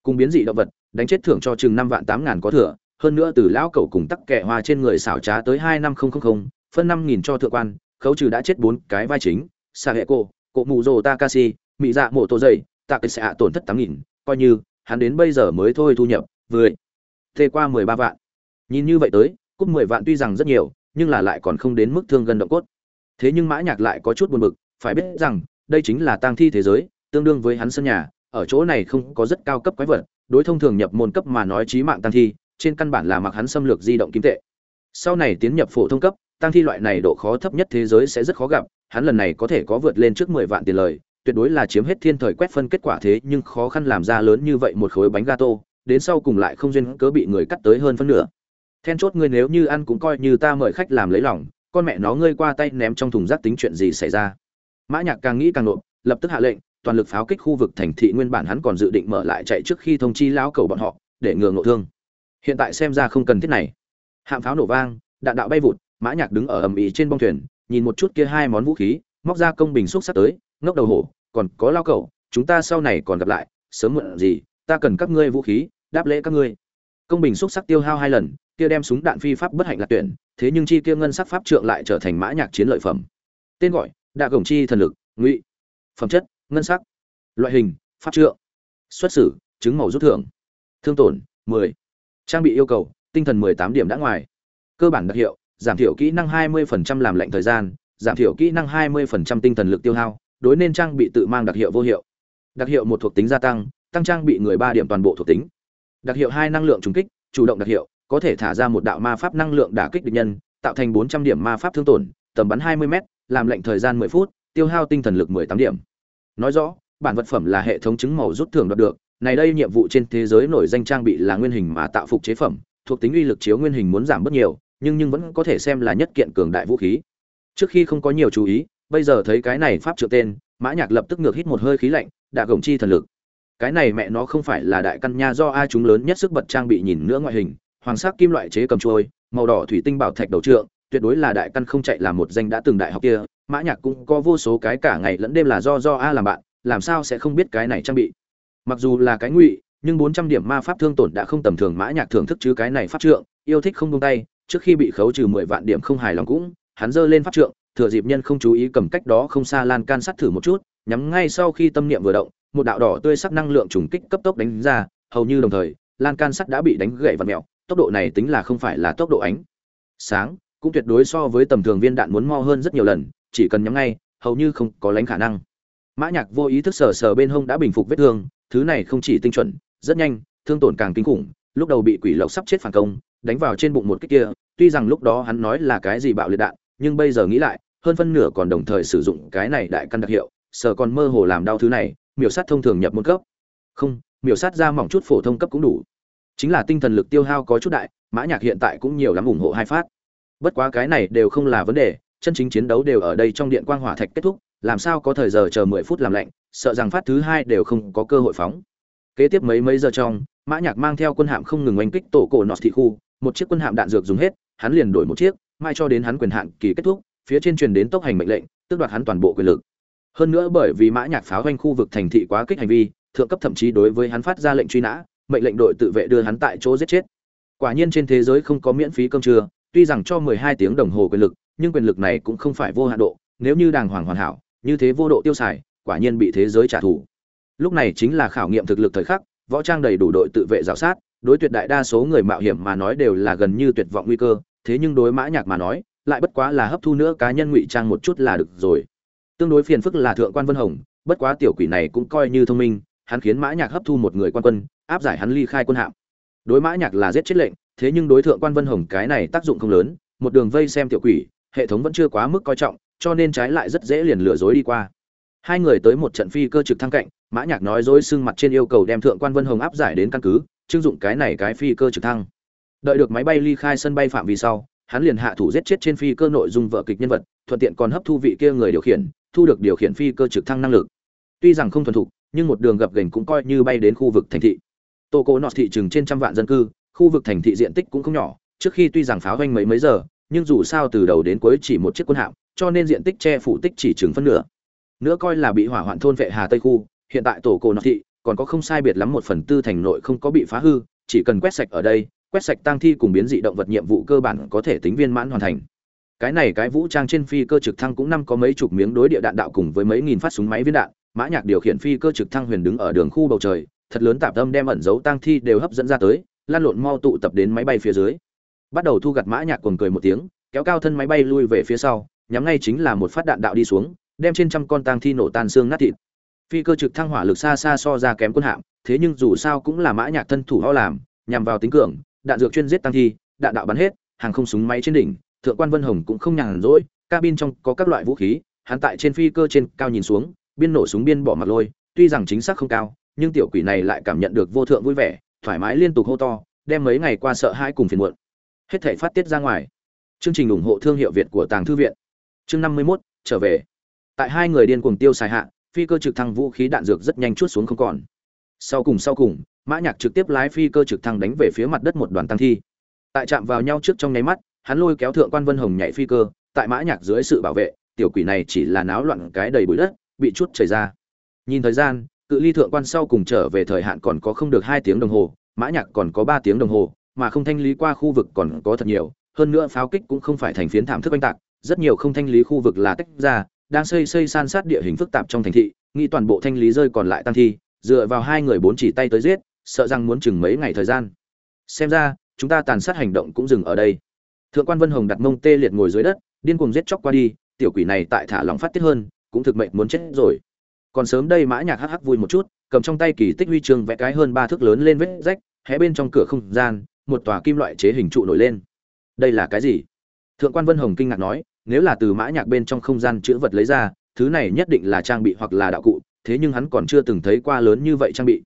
Cùng biến dị động vật đánh chết thưởng cho chừng năm vạn tám ngàn có thừa hơn nữa từ lão cẩu cùng tắc kẹ hoa trên người xảo trá tới hai năm không không không phân năm nghìn cho thượng quan khấu trừ đã chết bốn cái vai chính sa hệ cô mù rồ takashi mỹ dạ mộ tô dậy, tạ kịch xạ tổn thất tám nghìn coi như hắn đến bây giờ mới thôi thu nhập vừa. Thế qua mười ba vạn. Nhìn như vậy tới cúp mười vạn tuy rằng rất nhiều nhưng là lại còn không đến mức thương gần động cốt. Thế nhưng mã nhạc lại có chút buồn bực, phải biết rằng, đây chính là tang thi thế giới, tương đương với hắn sân nhà, ở chỗ này không có rất cao cấp quái vật, đối thông thường nhập môn cấp mà nói chí mạng tang thi, trên căn bản là mặc hắn xâm lược di động kim tệ. Sau này tiến nhập phổ thông cấp, tang thi loại này độ khó thấp nhất thế giới sẽ rất khó gặp, hắn lần này có thể có vượt lên trước mười vạn tiền lời, tuyệt đối là chiếm hết thiên thời quét phân kết quả thế, nhưng khó khăn làm ra lớn như vậy một khối bánh gato, đến sau cùng lại không duyên cớ bị người cắt tới hơn phân nửa then chốt ngươi nếu như ăn cũng coi như ta mời khách làm lấy lòng, con mẹ nó ngươi qua tay ném trong thùng rác tính chuyện gì xảy ra? Mã nhạc càng nghĩ càng nộp, lập tức hạ lệnh, toàn lực pháo kích khu vực thành thị nguyên bản hắn còn dự định mở lại chạy trước khi thông chi lão cầu bọn họ, để ngừa ngộ thương. Hiện tại xem ra không cần thiết này. Hạm pháo nổ vang, đạn đạo bay vụt, mã nhạc đứng ở ầm ĩ trên bong thuyền, nhìn một chút kia hai món vũ khí, móc ra công bình xúc sắc tới, ngốc đầu hổ, còn có lao cẩu, chúng ta sau này còn gặp lại, sớm muộn gì, ta cần các ngươi vũ khí, đáp lễ các ngươi công bình xúc sắc tiêu hao hai lần, kia đem súng đạn phi pháp bất hạnh lạc tuyển, thế nhưng chi kia ngân sắc pháp trượng lại trở thành mã nhạc chiến lợi phẩm. Tên gọi, đạ gồng chi thần lực, ngụy. Phẩm chất, ngân sắc. Loại hình, pháp trượng. Xuất xử, chứng màu rút thưởng. Thương tổn 10. trang bị yêu cầu, tinh thần 18 điểm đã ngoài. Cơ bản đặc hiệu, giảm thiểu kỹ năng 20% làm lệnh thời gian, giảm thiểu kỹ năng 20% tinh thần lực tiêu hao, đối nên trang bị tự mang đặc hiệu vô hiệu. Đặc hiệu một thuộc tính gia tăng tăng trang bị người ba điểm toàn bộ thuộc tính đặc hiệu hai năng lượng trùng kích, chủ động đặc hiệu, có thể thả ra một đạo ma pháp năng lượng đả kích địch nhân, tạo thành 400 điểm ma pháp thương tổn, tầm bắn 20 m làm lệnh thời gian 10 phút, tiêu hao tinh thần lực 18 điểm. Nói rõ, bản vật phẩm là hệ thống chứng màu rút thưởng đoạt được, này đây nhiệm vụ trên thế giới nổi danh trang bị là nguyên hình mà tạo phục chế phẩm, thuộc tính uy lực chiếu nguyên hình muốn giảm bớt nhiều, nhưng nhưng vẫn có thể xem là nhất kiện cường đại vũ khí. Trước khi không có nhiều chú ý, bây giờ thấy cái này pháp trượng tên, mã nhạc lập tức ngược hít một hơi khí lạnh, đạ gồng chi thần lực cái này mẹ nó không phải là đại căn nha do a chúng lớn nhất sức bật trang bị nhìn nữa ngoại hình, hoàng sắc kim loại chế cầm trôi màu đỏ thủy tinh bảo thạch đầu trượng, tuyệt đối là đại căn không chạy là một danh đã từng đại học kia, mã nhạc cũng có vô số cái cả ngày lẫn đêm là do do a làm bạn, làm sao sẽ không biết cái này trang bị. Mặc dù là cái ngụy, nhưng 400 điểm ma pháp thương tổn đã không tầm thường mã nhạc thưởng thức chứ cái này pháp trượng, yêu thích không buông tay, trước khi bị khấu trừ 10 vạn điểm không hài lòng cũng, hắn giơ lên pháp trượng, thừa dịp nhân không chú ý cầm cách đó không xa lan can sắt thử một chút, nhắm ngay sau khi tâm niệm vừa động một đạo đỏ tươi sắc năng lượng trùng kích cấp tốc đánh ra, hầu như đồng thời, lan can sắt đã bị đánh gãy vặn mèo tốc độ này tính là không phải là tốc độ ánh sáng, cũng tuyệt đối so với tầm thường viên đạn muốn mo hơn rất nhiều lần, chỉ cần nhắm ngay, hầu như không có lánh khả năng. Mã nhạc vô ý thức sờ sờ bên hông đã bình phục vết thương, thứ này không chỉ tinh chuẩn, rất nhanh, thương tổn càng kinh khủng, lúc đầu bị quỷ lộc sắp chết phản công, đánh vào trên bụng một cái kia, tuy rằng lúc đó hắn nói là cái gì bạo liệt đạn, nhưng bây giờ nghĩ lại, hơn phân nửa còn đồng thời sử dụng cái này đại căn đặc hiệu, sờ còn mơ hồ làm đau thứ này miểu sát thông thường nhập môn cấp. Không, miểu sát ra mỏng chút phổ thông cấp cũng đủ. Chính là tinh thần lực tiêu hao có chút đại, mã nhạc hiện tại cũng nhiều lắm ủng hộ hai phát. Bất quá cái này đều không là vấn đề, chân chính chiến đấu đều ở đây trong điện quang hỏa thạch kết thúc, làm sao có thời giờ chờ mười phút làm lạnh, sợ rằng phát thứ hai đều không có cơ hội phóng. Kế tiếp mấy mấy giờ trong, mã nhạc mang theo quân hạm không ngừng oanh kích tổ cổ nọt thị khu, một chiếc quân hạm đạn dược dùng hết, hắn liền đổi một chiếc, mai cho đến hắn quyền hạn kỳ kết thúc, phía trên truyền đến tốc hành mệnh lệnh, tước đoạt hắn toàn bộ quyền lực hơn nữa bởi vì mã nhạc pháo quanh khu vực thành thị quá kích hành vi, thượng cấp thậm chí đối với hắn phát ra lệnh truy nã, mệnh lệnh đội tự vệ đưa hắn tại chỗ giết chết. Quả nhiên trên thế giới không có miễn phí cơm trưa, tuy rằng cho 12 tiếng đồng hồ quyền lực, nhưng quyền lực này cũng không phải vô hạn độ, nếu như đàng hoàng hoàn hảo, như thế vô độ tiêu xài, quả nhiên bị thế giới trả thù. Lúc này chính là khảo nghiệm thực lực thời khắc, võ trang đầy đủ đội tự vệ giáo sát, đối tuyệt đại đa số người mạo hiểm mà nói đều là gần như tuyệt vọng nguy cơ, thế nhưng đối mã nhạc mà nói, lại bất quá là hấp thu nữa cá nhân ngụy trang một chút là được rồi tương đối phiền phức là thượng quan vân hồng, bất quá tiểu quỷ này cũng coi như thông minh, hắn khiến mã nhạc hấp thu một người quan quân, áp giải hắn ly khai quân hạm. Đối mã nhạc là giết chết lệnh, thế nhưng đối thượng quan vân hồng cái này tác dụng không lớn, một đường vây xem tiểu quỷ, hệ thống vẫn chưa quá mức coi trọng, cho nên trái lại rất dễ liền lừa dối đi qua. Hai người tới một trận phi cơ trực thăng cạnh, mã nhạc nói dối sưng mặt trên yêu cầu đem thượng quan vân hồng áp giải đến căn cứ trưng dụng cái này cái phi cơ trực thăng. Đợi được máy bay ly khai sân bay phạm vi sau, hắn liền hạ thủ giết chết trên phi cơ nội dung vợ kịch nhân vật, thuận tiện còn hấp thu vị kia người điều khiển thu được điều khiển phi cơ trực thăng năng lực. Tuy rằng không thuần thục, nhưng một đường gập ghềnh cũng coi như bay đến khu vực thành thị. Tô cố nọt thị trường trên trăm vạn dân cư, khu vực thành thị diện tích cũng không nhỏ, trước khi tuy rằng pháo doanh mấy mấy giờ, nhưng dù sao từ đầu đến cuối chỉ một chiếc quân hạm, cho nên diện tích che phủ tích chỉ chừng phân nửa. Nữa coi là bị hỏa hoạn thôn vệ hà tây khu, hiện tại tổ cổ nọt thị còn có không sai biệt lắm một phần tư thành nội không có bị phá hư, chỉ cần quét sạch ở đây, quét sạch tang thi cùng biến dị động vật nhiệm vụ cơ bản có thể tính viên mãn hoàn thành cái này cái vũ trang trên phi cơ trực thăng cũng năm có mấy chục miếng đối địa đạn đạo cùng với mấy nghìn phát súng máy viên đạn. Mã nhạc điều khiển phi cơ trực thăng huyền đứng ở đường khu bầu trời, thật lớn tạp tâm đem ẩn dấu tang thi đều hấp dẫn ra tới, lan lộn mau tụ tập đến máy bay phía dưới. Bắt đầu thu gặt mã nhạc cuồng cười một tiếng, kéo cao thân máy bay lui về phía sau, nhắm ngay chính là một phát đạn đạo đi xuống, đem trên trăm con tang thi nổ tan xương nát thịt. Phi cơ trực thăng hỏa lực xa xa so ra kém quân hạm, thế nhưng dù sao cũng là mã nhạc thân thủ ho làm, nhằm vào tính cường, đạn dược chuyên giết tang thi, đạn đạo bắn hết, hàng không súng máy trên đỉnh thượng quan vân hồng cũng không nhàn rỗi cabin trong có các loại vũ khí hắn tại trên phi cơ trên cao nhìn xuống biên nổ súng biên bỏ mặt lôi tuy rằng chính xác không cao nhưng tiểu quỷ này lại cảm nhận được vô thượng vui vẻ thoải mái liên tục hô to đem mấy ngày qua sợ hãi cùng phiền muộn hết thảy phát tiết ra ngoài. Chương trình ủng hộ thương hiệu việt của tàng thư viện. Chương năm mươi 51, trở về. Tại hai người điên cuồng tiêu xài hạ phi cơ trực thăng vũ khí đạn dược rất nhanh chút xuống không còn. Sau cùng sau cùng mã nhạc trực tiếp lái phi cơ trực thăng đánh về phía mặt đất một đoàn tăng thi. Tại chạm vào nhau trước trong nháy mắt hắn lôi kéo thượng quan vân hồng nhảy phi cơ, tại mã nhạc dưới sự bảo vệ, tiểu quỷ này chỉ là náo loạn cái đầy bụi đất, bị chút chảy ra. Nhìn thời gian, cự ly thượng quan sau cùng trở về thời hạn còn có không được hai tiếng đồng hồ, mã nhạc còn có ba tiếng đồng hồ, mà không thanh lý qua khu vực còn có thật nhiều, hơn nữa pháo kích cũng không phải thành phiến thảm thức oanh tạc, rất nhiều không thanh lý khu vực là tách ra, đang xây xây san sát địa hình phức tạp trong thành thị, nghĩ toàn bộ thanh lý rơi còn lại tăng thi, dựa vào hai người bốn chỉ tay tới giết, sợ rằng muốn chừng mấy ngày thời gian. Xem ra, chúng ta tàn sát hành động cũng dừng ở đây thượng quan vân hồng đặt mông tê liệt ngồi dưới đất, điên cuồng giết chóc qua đi, tiểu quỷ này tại thả lòng phát tiết hơn, cũng thực mệnh muốn chết rồi. Còn sớm đây mã nhạc hắc hắc vui một chút, cầm trong tay kỳ tích huy chương vẽ cái hơn ba thước lớn lên vết rách, hé bên trong cửa không gian, một tòa kim loại chế hình trụ nổi lên. Đây là cái gì? Thượng quan vân hồng kinh ngạc nói, nếu là từ mã nhạc bên trong không gian chữa vật lấy ra, thứ này nhất định là trang bị hoặc là đạo cụ, thế nhưng hắn còn chưa từng thấy qua lớn như vậy trang bị.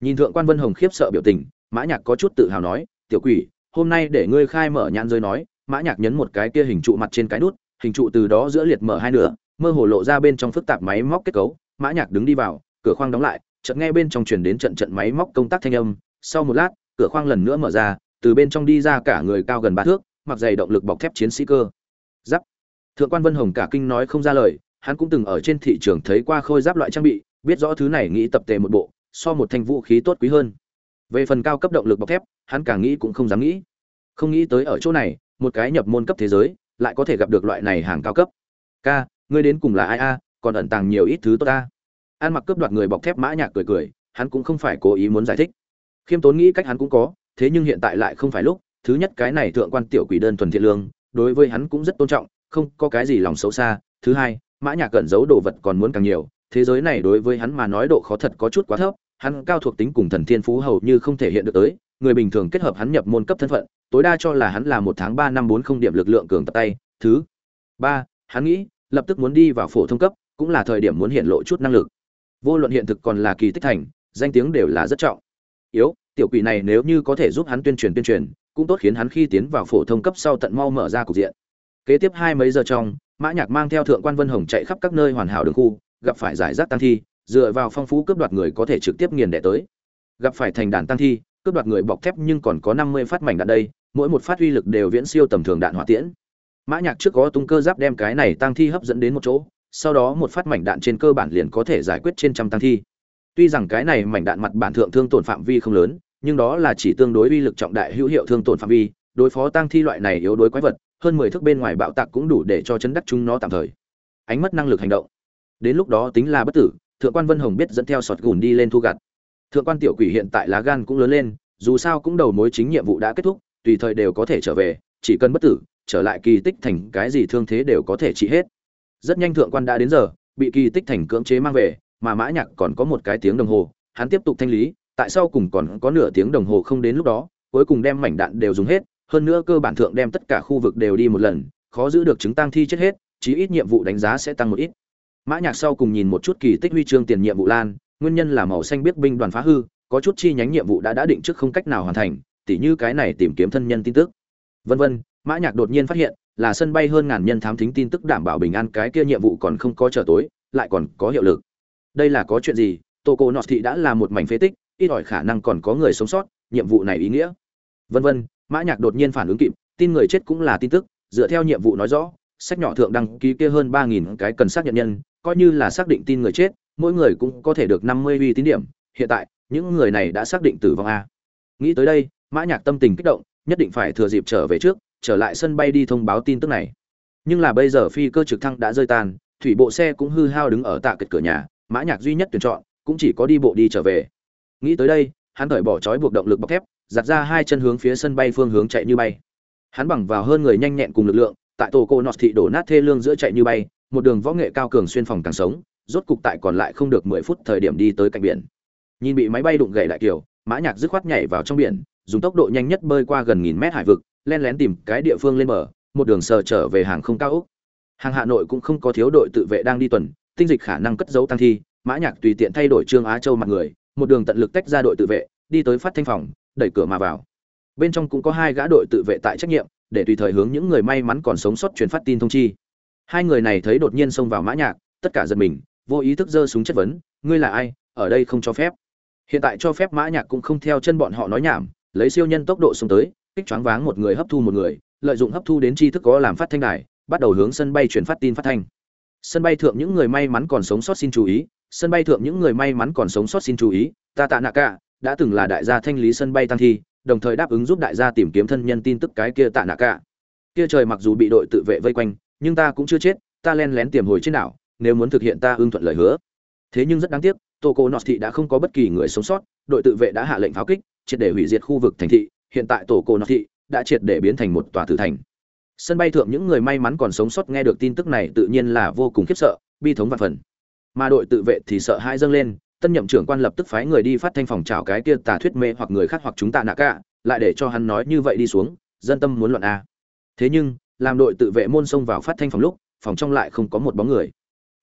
Nhìn thượng quan vân hồng khiếp sợ biểu tình, mã nhạc có chút tự hào nói, tiểu quỷ hôm nay để ngươi khai mở nhãn giới nói, mã nhạc nhấn một cái kia hình trụ mặt trên cái nút, hình trụ từ đó giữa liệt mở hai nửa, mơ hồ lộ ra bên trong phức tạp máy móc kết cấu. Mã nhạc đứng đi vào, cửa khoang đóng lại, chợt nghe bên trong truyền đến trận trận máy móc công tác thanh âm. Sau một lát, cửa khoang lần nữa mở ra, từ bên trong đi ra cả người cao gần ba thước, mặc dày động lực bọc thép chiến sĩ cơ. Giáp. Thượng quan vân hồng cả kinh nói không ra lời, hắn cũng từng ở trên thị trường thấy qua khôi giáp loại trang bị, biết rõ thứ này nghĩ tập tề một bộ, so một thanh vũ khí tốt quý hơn về phần cao cấp động lực bọc thép, hắn càng nghĩ cũng không dám nghĩ. Không nghĩ tới ở chỗ này, một cái nhập môn cấp thế giới, lại có thể gặp được loại này hàng cao cấp. Ca, ngươi đến cùng là ai a? Còn ẩn tàng nhiều ít thứ tốt ta. An mặc cướp đoạt người bọc thép mã nhạc cười cười, hắn cũng không phải cố ý muốn giải thích. Khiêm tốn nghĩ cách hắn cũng có, thế nhưng hiện tại lại không phải lúc, thứ nhất cái này thượng quan tiểu quỷ đơn thuần thiện lương, đối với hắn cũng rất tôn trọng, không có cái gì lòng xấu xa. Thứ hai, mã nhạc cẩn giấu đồ vật còn muốn càng nhiều, thế giới này đối với hắn mà nói độ khó thật có chút quá thấp hắn cao thuộc tính cùng thần thiên phú hầu như không thể hiện được tới, người bình thường kết hợp hắn nhập môn cấp thân phận, tối đa cho là hắn là một tháng ba năm bốn không điểm lực lượng cường tập tay. Thứ ba, hắn nghĩ, lập tức muốn đi vào phổ thông cấp, cũng là thời điểm muốn hiện lộ chút năng lực. Vô luận hiện thực còn là kỳ tích thành, danh tiếng đều là rất trọng. Yếu, tiểu quỷ này nếu như có thể giúp hắn tuyên truyền tuyên truyền, cũng tốt khiến hắn khi tiến vào phổ thông cấp sau tận mau mở ra cục diện. Kế tiếp hai mấy giờ trong, mã nhạc mang theo thượng quan vân hồng chạy khắp các nơi hoàn hảo đường khu, gặp phải giải rác tăng thi dựa vào phong phú cướp đoạt người có thể trực tiếp nghiền đẻ tới. Gặp phải thành đàn tăng thi, cướp đoạt người bọc thép nhưng còn có năm mươi phát mảnh đạn đây, mỗi một phát uy lực đều viễn siêu tầm thường đạn hỏa tiễn. Mã nhạc trước có tung cơ giáp đem cái này tăng thi hấp dẫn đến một chỗ, sau đó một phát mảnh đạn trên cơ bản liền có thể giải quyết trên trăm tăng thi. Tuy rằng cái này mảnh đạn mặt bản thượng thương tổn phạm vi không lớn, nhưng đó là chỉ tương đối uy lực trọng đại hữu hiệu thương tổn phạm vi, đối phó tăng thi loại này yếu đối quái vật, hơn mười thước bên ngoài bạo tạc cũng đủ để cho chấn đắc chúng nó tạm thời. Ánh mất năng lực hành động. Đến lúc đó tính là bất tử thượng quan vân hồng biết dẫn theo sọt gùn đi lên thu gặt. Thượng quan tiểu quỷ hiện tại lá gan cũng lớn lên, dù sao cũng đầu mối chính nhiệm vụ đã kết thúc, tùy thời đều có thể trở về, chỉ cần bất tử, trở lại kỳ tích thành cái gì thương thế đều có thể trị hết. Rất nhanh thượng quan đã đến giờ, bị kỳ tích thành cưỡng chế mang về, mà mã nhạc còn có một cái tiếng đồng hồ, hắn tiếp tục thanh lý, tại sao cùng còn có nửa tiếng đồng hồ không đến lúc đó, cuối cùng đem mảnh đạn đều dùng hết, hơn nữa cơ bản thượng đem tất cả khu vực đều đi một lần, khó giữ được chứng tăng thi chết hết, chí ít nhiệm vụ đánh giá sẽ tăng một ít mã nhạc sau cùng nhìn một chút kỳ tích huy chương tiền nhiệm vụ lan, nguyên nhân là màu xanh biết binh đoàn phá hư, có chút chi nhánh nhiệm vụ đã đã định trước không cách nào hoàn thành, tỉ như cái này tìm kiếm thân nhân tin tức. Vân vân, mã nhạc đột nhiên phát hiện, là sân bay hơn ngàn nhân thám thính tin tức đảm bảo bình an, cái kia nhiệm vụ còn không có trở tối, lại còn có hiệu lực. Đây là có chuyện gì? Tô cô nọ thị đã là một mảnh phế tích, ít ỏi khả năng còn có người sống sót, nhiệm vụ này ý nghĩa. Vân vân, mã nhạc đột nhiên phản ứng kịp, tin người chết cũng là tin tức, dựa theo nhiệm vụ nói rõ sách nhỏ thượng đăng ký kia hơn ba nghìn cái cần xác nhận nhân, coi như là xác định tin người chết, mỗi người cũng có thể được năm mươi uy tín điểm. Hiện tại, những người này đã xác định tử vong a. Nghĩ tới đây, mã nhạc tâm tình kích động, nhất định phải thừa dịp trở về trước, trở lại sân bay đi thông báo tin tức này. Nhưng là bây giờ phi cơ trực thăng đã rơi tan, thủy bộ xe cũng hư hao đứng ở tạ kịch cửa nhà, mã nhạc duy nhất tuyển chọn, cũng chỉ có đi bộ đi trở về. Nghĩ tới đây, hắn cởi bỏ trói buộc động lực bọc thép, giặt ra hai chân hướng phía sân bay phương hướng chạy như bay. Hắn bằng vào hơn người nhanh nhẹn cùng lực lượng tại tổ cô nọt thị đổ nát thê lương giữa chạy như bay, một đường võ nghệ cao cường xuyên phòng càng sống, rốt cục tại còn lại không được mười phút thời điểm đi tới cạnh biển. Nhìn bị máy bay đụng gậy đại kiểu mã nhạc dứt khoát nhảy vào trong biển, dùng tốc độ nhanh nhất bơi qua gần nghìn mét hải vực, len lén tìm cái địa phương lên bờ, một đường sờ trở về hàng không cao ốc. Hàng hà nội cũng không có thiếu đội tự vệ đang đi tuần, tinh dịch khả năng cất giấu tăng thi, mã nhạc tùy tiện thay đổi trương á châu mặt người, một đường tận lực tách ra đội tự vệ, đi tới phát thanh phòng, đẩy cửa mà vào. Bên trong cũng có hai gã đội tự vệ tại trách nhiệm để tùy thời hướng những người may mắn còn sống sót truyền phát tin thông chi. Hai người này thấy đột nhiên xông vào mã nhạc, tất cả giật mình, vô ý thức giơ súng chất vấn, ngươi là ai? Ở đây không cho phép. Hiện tại cho phép mã nhạc cũng không theo chân bọn họ nói nhảm, lấy siêu nhân tốc độ xông tới, kích choáng váng một người hấp thu một người, lợi dụng hấp thu đến tri thức có làm phát thanh đài, bắt đầu hướng sân bay truyền phát tin phát thanh. Sân bay thượng những người may mắn còn sống sót xin chú ý, sân bay thượng những người may mắn còn sống sót xin chú ý, ta tạ nạ cả, đã từng là đại gia thanh lý sân bay tăng thi đồng thời đáp ứng giúp đại gia tìm kiếm thân nhân tin tức cái kia tạ nạ cả. Kia trời mặc dù bị đội tự vệ vây quanh, nhưng ta cũng chưa chết, ta len lén tiềm hồi trên đảo, nếu muốn thực hiện ta ưng thuận lời hứa. Thế nhưng rất đáng tiếc tô cô nọt thị đã không có bất kỳ người sống sót, đội tự vệ đã hạ lệnh pháo kích, triệt để hủy diệt khu vực thành thị, hiện tại tổ cô nọt thị đã triệt để biến thành một tòa tử thành. Sân bay thượng những người may mắn còn sống sót nghe được tin tức này tự nhiên là vô cùng khiếp sợ, bi thống và phần. Mà đội tự vệ thì sợ hãi dâng lên tân nhậm trưởng quan lập tức phái người đi phát thanh phòng trào cái kia tà thuyết mê hoặc người khác hoặc chúng ta nạ cả, lại để cho hắn nói như vậy đi xuống, dân tâm muốn loạn a. Thế nhưng, làm đội tự vệ môn xông vào phát thanh phòng lúc, phòng trong lại không có một bóng người.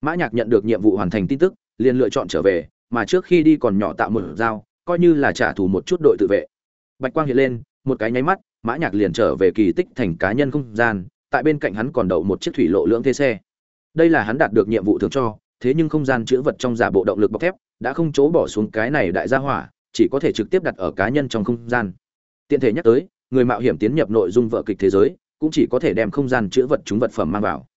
Mã nhạc nhận được nhiệm vụ hoàn thành tin tức, liền lựa chọn trở về, mà trước khi đi còn nhỏ tạo một dao coi như là trả thù một chút đội tự vệ. Bạch quang hiện lên, một cái nháy mắt, mã nhạc liền trở về kỳ tích thành cá nhân không gian, tại bên cạnh hắn còn đậu một chiếc thủy lộ lưỡng thế xe. Đây là hắn đạt được nhiệm vụ thường cho, thế nhưng không gian chứa vật trong giả bộ động lực bọc thép đã không chỗ bỏ xuống cái này đại gia hỏa chỉ có thể trực tiếp đặt ở cá nhân trong không gian tiện thể nhắc tới người mạo hiểm tiến nhập nội dung vợ kịch thế giới cũng chỉ có thể đem không gian chữ vật chúng vật phẩm mang vào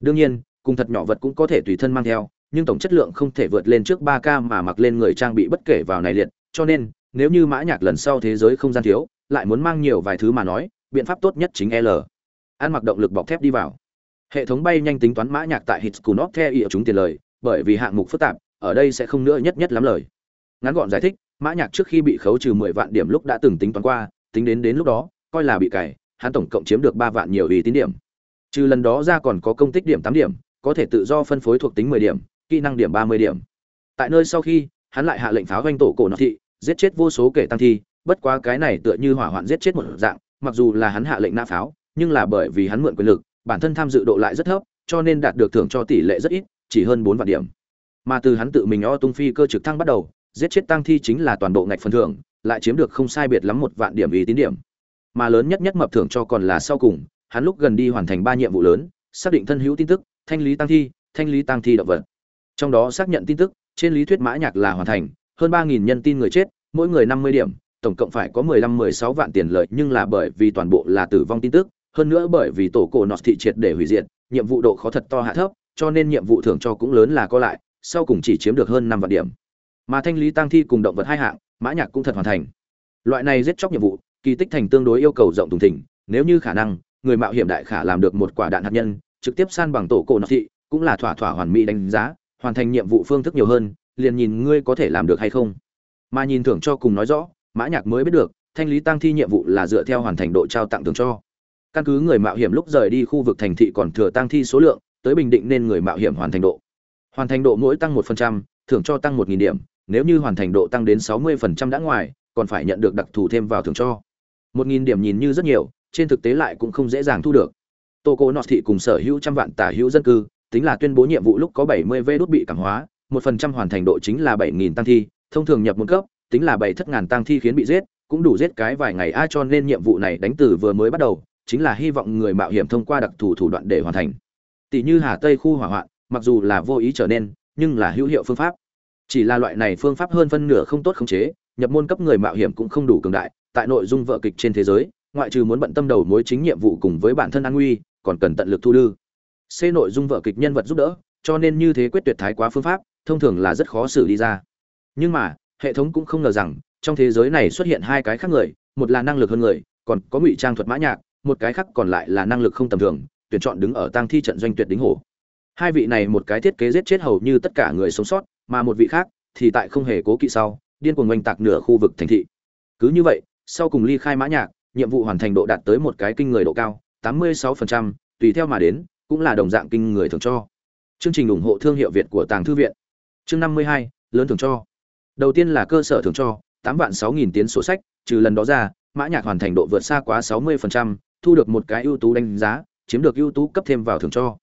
đương nhiên cùng thật nhỏ vật cũng có thể tùy thân mang theo nhưng tổng chất lượng không thể vượt lên trước 3K mà mặc lên người trang bị bất kể vào này liệt, cho nên, nếu như Mã Nhạc lần sau thế giới không gian thiếu, lại muốn mang nhiều vài thứ mà nói, biện pháp tốt nhất chính L. Ăn mặc động lực bọc thép đi vào. Hệ thống bay nhanh tính toán Mã Nhạc tại Hitskunov theo ý chúng tiền lời, bởi vì hạng mục phức tạp, ở đây sẽ không nữa nhất nhất lắm lời. Ngắn gọn giải thích, Mã Nhạc trước khi bị khấu trừ 10 vạn điểm lúc đã từng tính toán qua, tính đến đến lúc đó, coi là bị cày, hắn tổng cộng chiếm được 3 vạn nhiều ý tín điểm. Trừ lần đó ra còn có công tích điểm 8 điểm, có thể tự do phân phối thuộc tính 10 điểm, kỹ năng điểm ba mươi điểm tại nơi sau khi hắn lại hạ lệnh pháo doanh tổ cổ nọ thị giết chết vô số kẻ tăng thi bất quá cái này tựa như hỏa hoạn giết chết một dạng mặc dù là hắn hạ lệnh nã pháo nhưng là bởi vì hắn mượn quyền lực bản thân tham dự độ lại rất thấp cho nên đạt được thưởng cho tỷ lệ rất ít chỉ hơn bốn vạn điểm mà từ hắn tự mình o tung phi cơ trực thăng bắt đầu, giết chết tăng thi chính là toàn bộ ngạch phần thưởng, lại chiếm được không sai biệt lắm một vạn điểm ý tín điểm. Mà lớn nhất nhất mập thưởng cho còn là sau cùng, hắn lúc gần đi hoàn thành ba nhiệm vụ lớn, xác định thân hữu tin tức, thanh lý tăng thi, thanh lý tăng thi động vật. Trong đó xác nhận tin tức, trên lý thuyết mã nhạc là hoàn thành, hơn ba nghìn nhân tin người chết, mỗi người năm mươi điểm, tổng cộng phải có mười lăm, mười sáu vạn tiền lợi, nhưng là bởi vì toàn bộ là tử vong tin tức, hơn nữa bởi vì tổ cổ nọt thị triệt để hủy diệt, nhiệm vụ độ khó thật to hạ thấp, cho nên nhiệm vụ thưởng cho cũng lớn là có lại sau cùng chỉ chiếm được hơn năm vạn điểm. Mà thanh lý tăng thi cùng động vật hai hạng, mã nhạc cũng thật hoàn thành. Loại này giết chóc nhiệm vụ, kỳ tích thành tương đối yêu cầu rộng thùng thỉnh nếu như khả năng, người mạo hiểm đại khả làm được một quả đạn hạt nhân, trực tiếp san bằng tổ cổ nọt thị, cũng là thỏa thỏa hoàn mỹ đánh giá, hoàn thành nhiệm vụ phương thức nhiều hơn, liền nhìn ngươi có thể làm được hay không. Mà nhìn thưởng cho cùng nói rõ, mã nhạc mới biết được, thanh lý tăng thi nhiệm vụ là dựa theo hoàn thành độ trao tặng thưởng cho. Căn cứ người mạo hiểm lúc rời đi khu vực thành thị còn thừa tăng thi số lượng, tới bình định nên người mạo hiểm hoàn thành độ hoàn thành độ mỗi tăng một phần trăm thưởng cho tăng một nghìn điểm nếu như hoàn thành độ tăng đến sáu mươi phần trăm đã ngoài còn phải nhận được đặc thù thêm vào thưởng cho. Một nghìn điểm nhìn như rất nhiều trên thực tế lại cũng không dễ dàng thu được. Tô cô nọ thị cùng sở hữu trăm vạn tả hữu dân cư tính là tuyên bố nhiệm vụ lúc có 70 V đốt bị cảm hóa, 1% hoàn thành độ chính là 7000 tăng thi, thông thường nhập một cấp, tính là 7 thất ngàn tăng thi khiến bị giết, cũng đủ giết cái vài ngày. A cho nên nhiệm vụ này đánh từ vừa mới bắt đầu, chính là hy vọng người mạo hiểm thông qua đặc thù thủ đoạn để hoàn thành. Tỷ như hà tây khu hỏa hoạn mặc dù là vô ý trở nên nhưng là hữu hiệu phương pháp. Chỉ là loại này phương pháp hơn phân nửa không tốt khống chế nhập môn cấp người mạo hiểm cũng không đủ cường đại tại nội dung vợ kịch trên thế giới ngoại trừ muốn bận tâm đầu mối chính nhiệm vụ cùng với bản thân an nguy còn cần tận lực thu lư, c nội dung vợ kịch nhân vật giúp đỡ cho nên như thế quyết tuyệt thái quá phương pháp thông thường là rất khó xử đi ra. Nhưng mà hệ thống cũng không ngờ rằng trong thế giới này xuất hiện hai cái khác người một là năng lực hơn người còn có ngụy trang thuật mã nhạc một cái khác còn lại là năng lực không tầm thường tuyển chọn đứng ở tang thi trận doanh tuyệt đính hổ hai vị này một cái thiết kế giết chết hầu như tất cả người sống sót mà một vị khác thì tại không hề cố kỵ sau điên cuồng oanh tạc nửa khu vực thành thị. Cứ như vậy sau cùng ly khai mã nhạc nhiệm vụ hoàn thành độ đạt tới một cái kinh người độ cao 86%, tùy theo mà đến cũng là đồng dạng kinh người thường cho. Chương trình ủng hộ thương hiệu việt của tàng thư viện. Chương 52, lớn thường cho. Đầu tiên là cơ sở thường cho 8 vạn 6 nghìn tiến sổ sách trừ lần đó ra mã nhạc hoàn thành độ vượt xa quá 60%, thu được một cái ưu tú đánh giá chiếm được ưu tú cấp thêm vào thường cho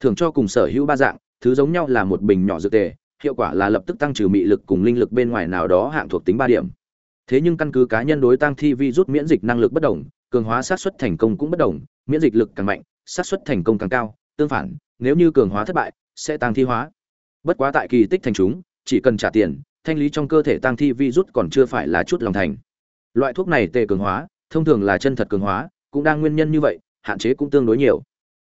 thường cho cùng sở hữu ba dạng, thứ giống nhau là một bình nhỏ dược tề, hiệu quả là lập tức tăng trừ mị lực cùng linh lực bên ngoài nào đó hạng thuộc tính ba điểm. Thế nhưng căn cứ cá nhân đối tăng thi vi rút miễn dịch năng lực bất đồng, cường hóa sát xuất thành công cũng bất đồng, miễn dịch lực càng mạnh sát xuất thành công càng cao, tương phản, nếu như cường hóa thất bại, sẽ tăng thi hóa. Bất quá tại kỳ tích thành chúng, chỉ cần trả tiền, thanh lý trong cơ thể tăng thi vi rút còn chưa phải là chút lòng thành. Loại thuốc này tề cường hóa, thông thường là chân thật cường hóa, cũng đang nguyên nhân như vậy, hạn chế cũng tương đối nhiều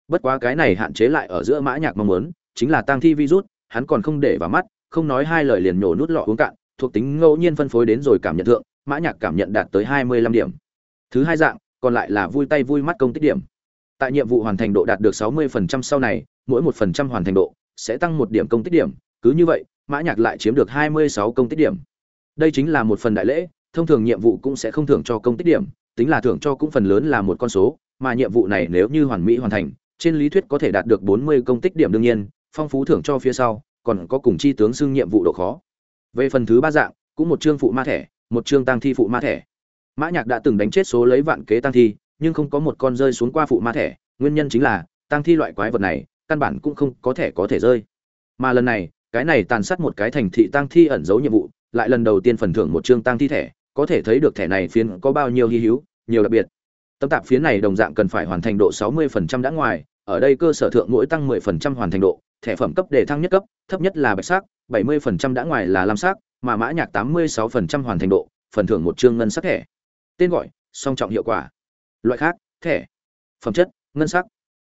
bất quá cái này hạn chế lại ở giữa mã nhạc mong muốn, chính là tăng thi virus, hắn còn không để vào mắt, không nói hai lời liền nhổ nút lọ uống cạn, thuộc tính ngẫu nhiên phân phối đến rồi cảm nhận thượng, mã nhạc cảm nhận đạt tới hai mươi lăm điểm. Thứ hai dạng, còn lại là vui tay vui mắt công tích điểm. Tại nhiệm vụ hoàn thành độ đạt được sáu mươi phần trăm sau này, mỗi một phần trăm hoàn thành độ sẽ tăng một điểm công tích điểm, cứ như vậy, mã nhạc lại chiếm được hai mươi sáu công tích điểm. Đây chính là một phần đại lễ, thông thường nhiệm vụ cũng sẽ không thưởng cho công tích điểm, tính là thưởng cho cũng phần lớn là một con số, mà nhiệm vụ này nếu như hoàn mỹ hoàn thành trên lý thuyết có thể đạt được 40 công tích điểm đương nhiên, phong phú thưởng cho phía sau, còn có cùng chi tướng xưng nhiệm vụ độ khó. Về phần thứ ba dạng, cũng một chương phụ ma thẻ, một chương tăng thi phụ ma thẻ. Mã Nhạc đã từng đánh chết số lấy vạn kế tăng thi, nhưng không có một con rơi xuống qua phụ ma thẻ, nguyên nhân chính là tăng thi loại quái vật này, căn bản cũng không có thể có thể rơi. Mà lần này, cái này tàn sát một cái thành thị tăng thi ẩn giấu nhiệm vụ, lại lần đầu tiên phần thưởng một chương tăng thi thẻ, có thể thấy được thẻ này phiến có bao nhiêu hi hữu, nhiều đặc biệt. Tâm tạp phiến này đồng dạng cần phải hoàn thành độ 60% đã ngoài, ở đây cơ sở thượng mỗi tăng 10% hoàn thành độ, thẻ phẩm cấp để thăng nhất cấp, thấp nhất là bạch sắc, 70% đã ngoài là lam sắc, mà mã nhạc 86% hoàn thành độ, phần thưởng một chương ngân sắc thẻ. Tên gọi, song trọng hiệu quả. Loại khác, thẻ. Phẩm chất, ngân sắc.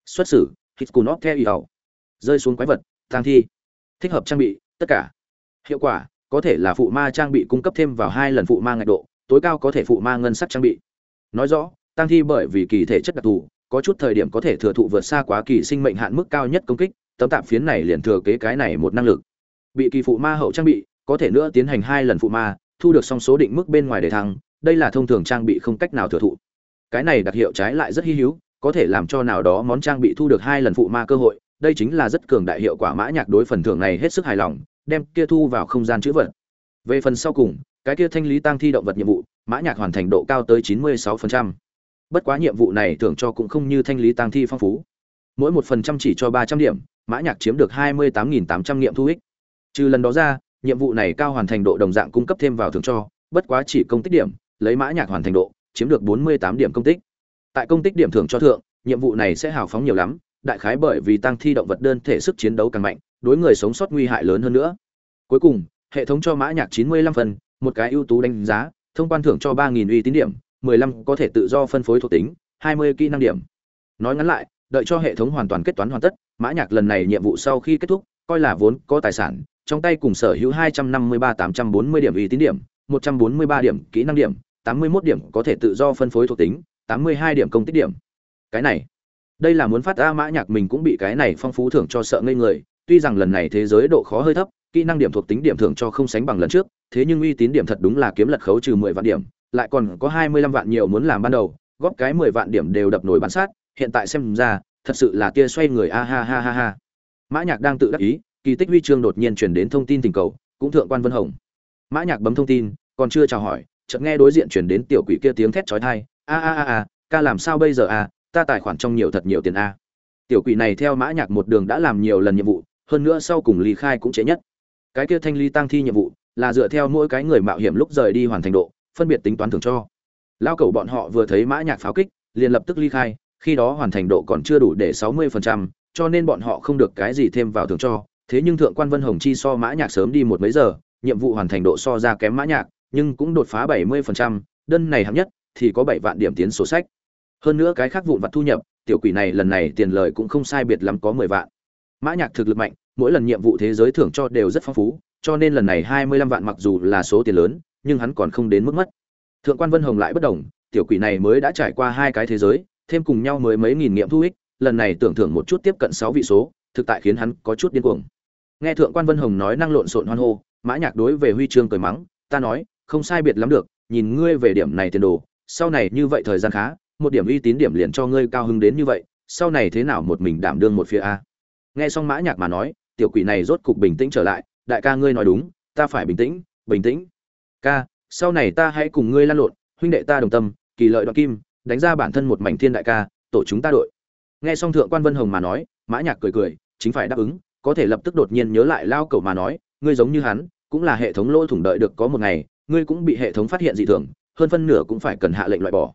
Xuất xử, Hitkunov theo yêu. Rơi xuống quái vật, tăng thi. Thích hợp trang bị, tất cả. Hiệu quả, có thể là phụ ma trang bị cung cấp thêm vào hai lần phụ ma ngạch độ, tối cao có thể phụ ma ngân sắc trang bị. Nói rõ, tăng thi bởi vì kỳ thể chất đặc thù, có chút thời điểm có thể thừa thụ vượt xa quá kỳ sinh mệnh hạn mức cao nhất công kích tấm tạp phiến này liền thừa kế cái này một năng lực. Bị kỳ phụ ma hậu trang bị có thể nữa tiến hành hai lần phụ ma thu được song số định mức bên ngoài để thăng đây là thông thường trang bị không cách nào thừa thụ. Cái này đặc hiệu trái lại rất hy hữu có thể làm cho nào đó món trang bị thu được hai lần phụ ma cơ hội đây chính là rất cường đại hiệu quả mã nhạc đối phần thưởng này hết sức hài lòng đem kia thu vào không gian chữ vật. Về phần sau cùng cái kia thanh lý tăng thi động vật nhiệm vụ mã nhạc hoàn thành độ cao tới 96% bất quá nhiệm vụ này thưởng cho cũng không như thanh lý tăng thi phong phú. Mỗi một phần trăm chỉ cho ba trăm điểm, mã nhạc chiếm được hai mươi tám nghìn tám trăm nghiệm thu ích. Trừ lần đó ra, nhiệm vụ này cao hoàn thành độ đồng dạng cung cấp thêm vào thưởng cho, bất quá chỉ công tích điểm, lấy mã nhạc hoàn thành độ, chiếm được bốn mươi tám điểm công tích. Tại công tích điểm thưởng cho thượng, nhiệm vụ này sẽ hào phóng nhiều lắm, đại khái bởi vì tăng thi động vật đơn thể sức chiến đấu càng mạnh, đối người sống sót nguy hại lớn hơn nữa. Cuối cùng, hệ thống cho mã nhạc chín mươi lăm phần, một cái ưu tú đánh giá, thông quan thưởng cho ba nghìn uy tín điểm 15 có thể tự do phân phối thuộc tính, 20 kỹ năng điểm. Nói ngắn lại, đợi cho hệ thống hoàn toàn kết toán hoàn tất, Mã Nhạc lần này nhiệm vụ sau khi kết thúc, coi là vốn có tài sản, trong tay cùng sở hữu 253-840 điểm uy tín điểm, 143 điểm kỹ năng điểm, 81 điểm có thể tự do phân phối thuộc tính, 82 điểm công tích điểm. Cái này, đây là muốn phát ra Mã Nhạc mình cũng bị cái này phong phú thưởng cho sợ ngây người, tuy rằng lần này thế giới độ khó hơi thấp, kỹ năng điểm thuộc tính điểm thưởng cho không sánh bằng lần trước, thế nhưng uy tín điểm thật đúng là kiếm lật khấu trừ 10 vạn điểm, lại còn có hai mươi lăm vạn nhiều muốn làm ban đầu, góp cái mười vạn điểm đều đập nổi bán sát, hiện tại xem ra, thật sự là tia xoay người a ha ha ha ha. Mã Nhạc đang tự đắc ý, kỳ tích huy chương đột nhiên truyền đến thông tin tình cầu, cũng thượng quan Vân Hồng. Mã Nhạc bấm thông tin, còn chưa chào hỏi, chợt nghe đối diện truyền đến tiểu quỷ kia tiếng thét chói tai, a a a a, ca làm sao bây giờ a, ta tài khoản trong nhiều thật nhiều tiền a. Tiểu quỷ này theo Mã Nhạc một đường đã làm nhiều lần nhiệm vụ, hơn nữa sau cùng ly khai cũng chế nhất. Cái kia thanh ly tăng thi nhiệm vụ, là dựa theo mỗi cái người mạo hiểm lúc rời đi hoàn thành độ, phân biệt tính toán thưởng cho. Lao cầu bọn họ vừa thấy mã nhạc pháo kích liền lập tức ly khai khi đó hoàn thành độ còn chưa đủ để sáu mươi phần trăm, cho nên bọn họ không được cái gì thêm vào thưởng cho. Thế nhưng thượng quan vân hồng chi so mã nhạc sớm đi một mấy giờ nhiệm vụ hoàn thành độ so ra kém mã nhạc nhưng cũng đột phá bảy mươi phần trăm, đơn này hạng nhất thì có bảy vạn điểm tiến sổ sách. Hơn nữa cái khác vụn vặt thu nhập tiểu quỷ này lần này tiền lời cũng không sai biệt lắm có mười vạn. Mã nhạc thực lực mạnh mỗi lần nhiệm vụ thế giới thưởng cho đều rất phong phú cho nên lần này hai mươi lăm vạn mặc dù là số tiền lớn nhưng hắn còn không đến mức mất. Thượng quan vân hồng lại bất động tiểu quỷ này mới đã trải qua hai cái thế giới, thêm cùng nhau mới mấy nghìn nghiệm thu ích, lần này tưởng thưởng một chút tiếp cận sáu vị số, thực tại khiến hắn có chút điên cuồng. Nghe thượng quan vân hồng nói năng lộn xộn hoan hô, mã nhạc đối về huy chương cười mắng, ta nói, không sai biệt lắm được, nhìn ngươi về điểm này tiền đồ, sau này như vậy thời gian khá, một điểm uy tín điểm liền cho ngươi cao hứng đến như vậy, sau này thế nào một mình đảm đương một phía a? Nghe xong mã nhạc mà nói, tiểu quỷ này rốt cục bình tĩnh trở lại, đại ca ngươi nói đúng, ta phải bình tĩnh bình tĩnh ca, sau này ta hãy cùng ngươi lan lộn, huynh đệ ta đồng tâm, kỳ lợi đoạn kim, đánh ra bản thân một mảnh thiên đại ca, tổ chúng ta đội. Nghe xong thượng quan vân hồng mà nói, mã nhạc cười cười, chính phải đáp ứng, có thể lập tức đột nhiên nhớ lại lao cầu mà nói, ngươi giống như hắn, cũng là hệ thống lỗ thủng đợi được có một ngày, ngươi cũng bị hệ thống phát hiện dị thường, hơn phân nửa cũng phải cần hạ lệnh loại bỏ.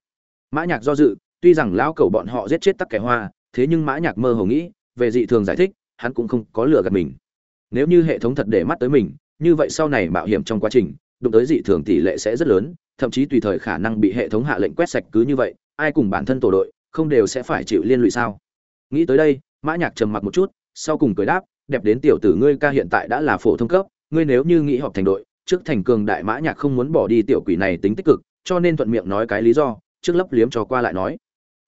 Mã nhạc do dự, tuy rằng lao cầu bọn họ giết chết tắc kẻ hoa, thế nhưng mã nhạc mơ hồ nghĩ, về dị thường giải thích, hắn cũng không có lừa gạt mình. Nếu như hệ thống thật để mắt tới mình, như vậy sau này mạo hiểm trong quá trình đụng tới dị thường tỷ lệ sẽ rất lớn, thậm chí tùy thời khả năng bị hệ thống hạ lệnh quét sạch cứ như vậy, ai cùng bản thân tổ đội, không đều sẽ phải chịu liên lụy sao? Nghĩ tới đây, mã nhạc trầm mặc một chút, sau cùng cười đáp, đẹp đến tiểu tử ngươi ca hiện tại đã là phổ thông cấp, ngươi nếu như nghĩ họp thành đội, trước thành cường đại mã nhạc không muốn bỏ đi tiểu quỷ này tính tích cực, cho nên thuận miệng nói cái lý do, trước lấp liếm cho qua lại nói.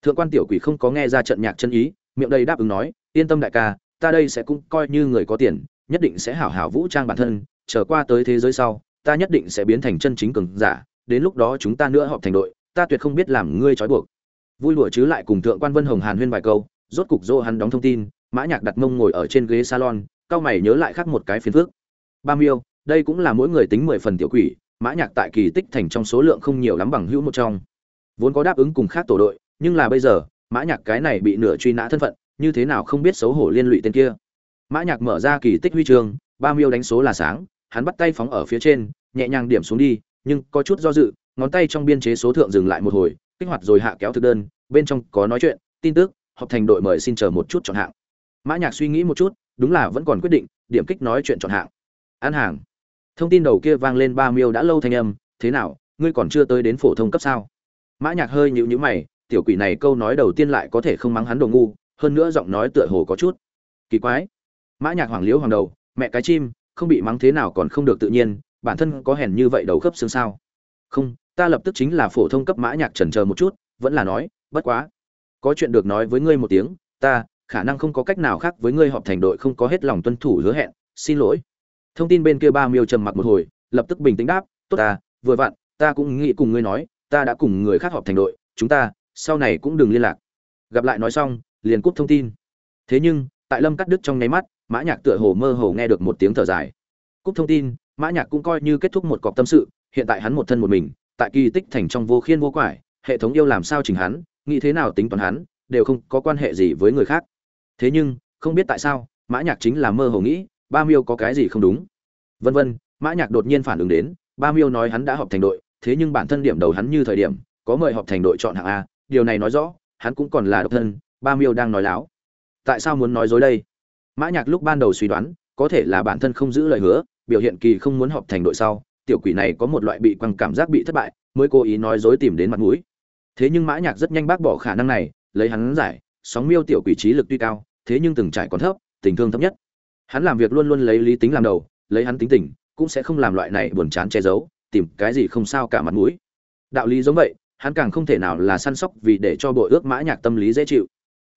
Thượng quan tiểu quỷ không có nghe ra trận nhạc chân ý, miệng đây đáp ứng nói, yên tâm đại ca, ta đây sẽ cũng coi như người có tiền, nhất định sẽ hảo hảo vũ trang bản thân trở qua tới thế giới sau ta nhất định sẽ biến thành chân chính cường giả, đến lúc đó chúng ta nữa họp thành đội, ta tuyệt không biết làm ngươi trói buộc. Vui đùa chứ lại cùng thượng quan vân hồng hàn huyên vài câu, rốt cục dô hắn đóng thông tin, mã nhạc đặt mông ngồi ở trên ghế salon, cao mày nhớ lại khác một cái phiền phức. Ba miêu, đây cũng là mỗi người tính mười phần tiểu quỷ, mã nhạc tại kỳ tích thành trong số lượng không nhiều lắm bằng hữu một trong. Vốn có đáp ứng cùng khác tổ đội, nhưng là bây giờ, mã nhạc cái này bị nửa truy nã thân phận, như thế nào không biết xấu hổ liên lụy tên kia. Mã nhạc mở ra kỳ tích huy chương, ba miêu đánh số là sáng hắn bắt tay phóng ở phía trên, nhẹ nhàng điểm xuống đi, nhưng có chút do dự, ngón tay trong biên chế số thượng dừng lại một hồi, kích hoạt rồi hạ kéo thực đơn, bên trong có nói chuyện, tin tức, họp thành đội mời xin chờ một chút chọn hạng. Mã nhạc suy nghĩ một chút, đúng là vẫn còn quyết định, điểm kích nói chuyện chọn hạng. Ăn hàng, thông tin đầu kia vang lên ba miêu đã lâu thanh âm, thế nào, ngươi còn chưa tới đến phổ thông cấp sao? Mã nhạc hơi nhíu nhíu mày, tiểu quỷ này câu nói đầu tiên lại có thể không mắng hắn đồ ngu, hơn nữa giọng nói tựa hồ có chút kỳ quái. Mã nhạc hoàng liễu hoàng đầu, mẹ cái chim không bị mắng thế nào còn không được tự nhiên, bản thân có hèn như vậy đầu khớp xương sao? Không, ta lập tức chính là phổ thông cấp mã nhạc chần chờ một chút, vẫn là nói, bất quá. Có chuyện được nói với ngươi một tiếng, ta, khả năng không có cách nào khác với ngươi họp thành đội không có hết lòng tuân thủ hứa hẹn, xin lỗi. Thông tin bên kia ba miêu trầm mặc một hồi, lập tức bình tĩnh đáp, tốt ta, vừa vặn, ta cũng nghĩ cùng ngươi nói, ta đã cùng người khác họp thành đội, chúng ta, sau này cũng đừng liên lạc. Gặp lại nói xong, liền cúp thông tin. Thế nhưng, tại lâm cắt đứt trong nháy mắt mã nhạc tựa hồ mơ hồ nghe được một tiếng thở dài. Cúp thông tin, mã nhạc cũng coi như kết thúc một cọc tâm sự, hiện tại hắn một thân một mình, tại kỳ tích thành trong vô khiên vô quải, hệ thống yêu làm sao chỉnh hắn, nghĩ thế nào tính toán hắn, đều không có quan hệ gì với người khác. Thế nhưng, không biết tại sao, mã nhạc chính là mơ hồ nghĩ, ba miêu có cái gì không đúng? Vân vân, mã nhạc đột nhiên phản ứng đến, ba miêu nói hắn đã họp thành đội, thế nhưng bản thân điểm đầu hắn như thời điểm, có mời họp thành đội chọn hạng a, điều này nói rõ, hắn cũng còn là độc thân, ba miêu đang nói láo. Tại sao muốn nói dối đây? Mã nhạc lúc ban đầu suy đoán, có thể là bản thân không giữ lời hứa, biểu hiện kỳ không muốn họp thành đội sau, tiểu quỷ này có một loại bị quăng cảm giác bị thất bại, mới cố ý nói dối tìm đến mặt mũi. Thế nhưng mã nhạc rất nhanh bác bỏ khả năng này, lấy hắn giải, sóng miêu tiểu quỷ trí lực tuy cao, thế nhưng từng trải còn thấp, tình thương thấp nhất. Hắn làm việc luôn luôn lấy lý tính làm đầu, lấy hắn tính tình, cũng sẽ không làm loại này buồn chán che giấu, tìm cái gì không sao cả mặt mũi. Đạo lý giống vậy, hắn càng không thể nào là săn sóc vì để cho bộ ước mã nhạc tâm lý dễ chịu.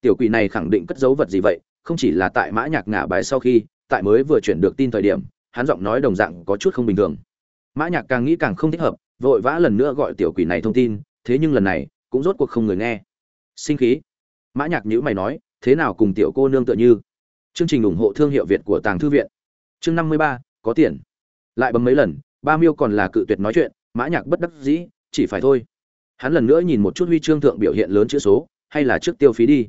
Tiểu quỷ này khẳng định cất giấu vật gì vậy không chỉ là tại mã nhạc ngả bài sau khi, tại mới vừa chuyển được tin thời điểm, hắn giọng nói đồng dạng có chút không bình thường. Mã nhạc càng nghĩ càng không thích hợp, vội vã lần nữa gọi tiểu quỷ này thông tin, thế nhưng lần này, cũng rốt cuộc không người nghe. Sinh khí. Mã nhạc nhũ mày nói, thế nào cùng tiểu cô nương tựa như? Chương trình ủng hộ thương hiệu việt của tàng thư viện. Chương năm mươi ba, có tiền. Lại bấm mấy lần, ba miêu còn là cự tuyệt nói chuyện, mã nhạc bất đắc dĩ, chỉ phải thôi. Hắn lần nữa nhìn một chút huy chương thượng biểu hiện lớn chữ số, hay là trước tiêu phí đi.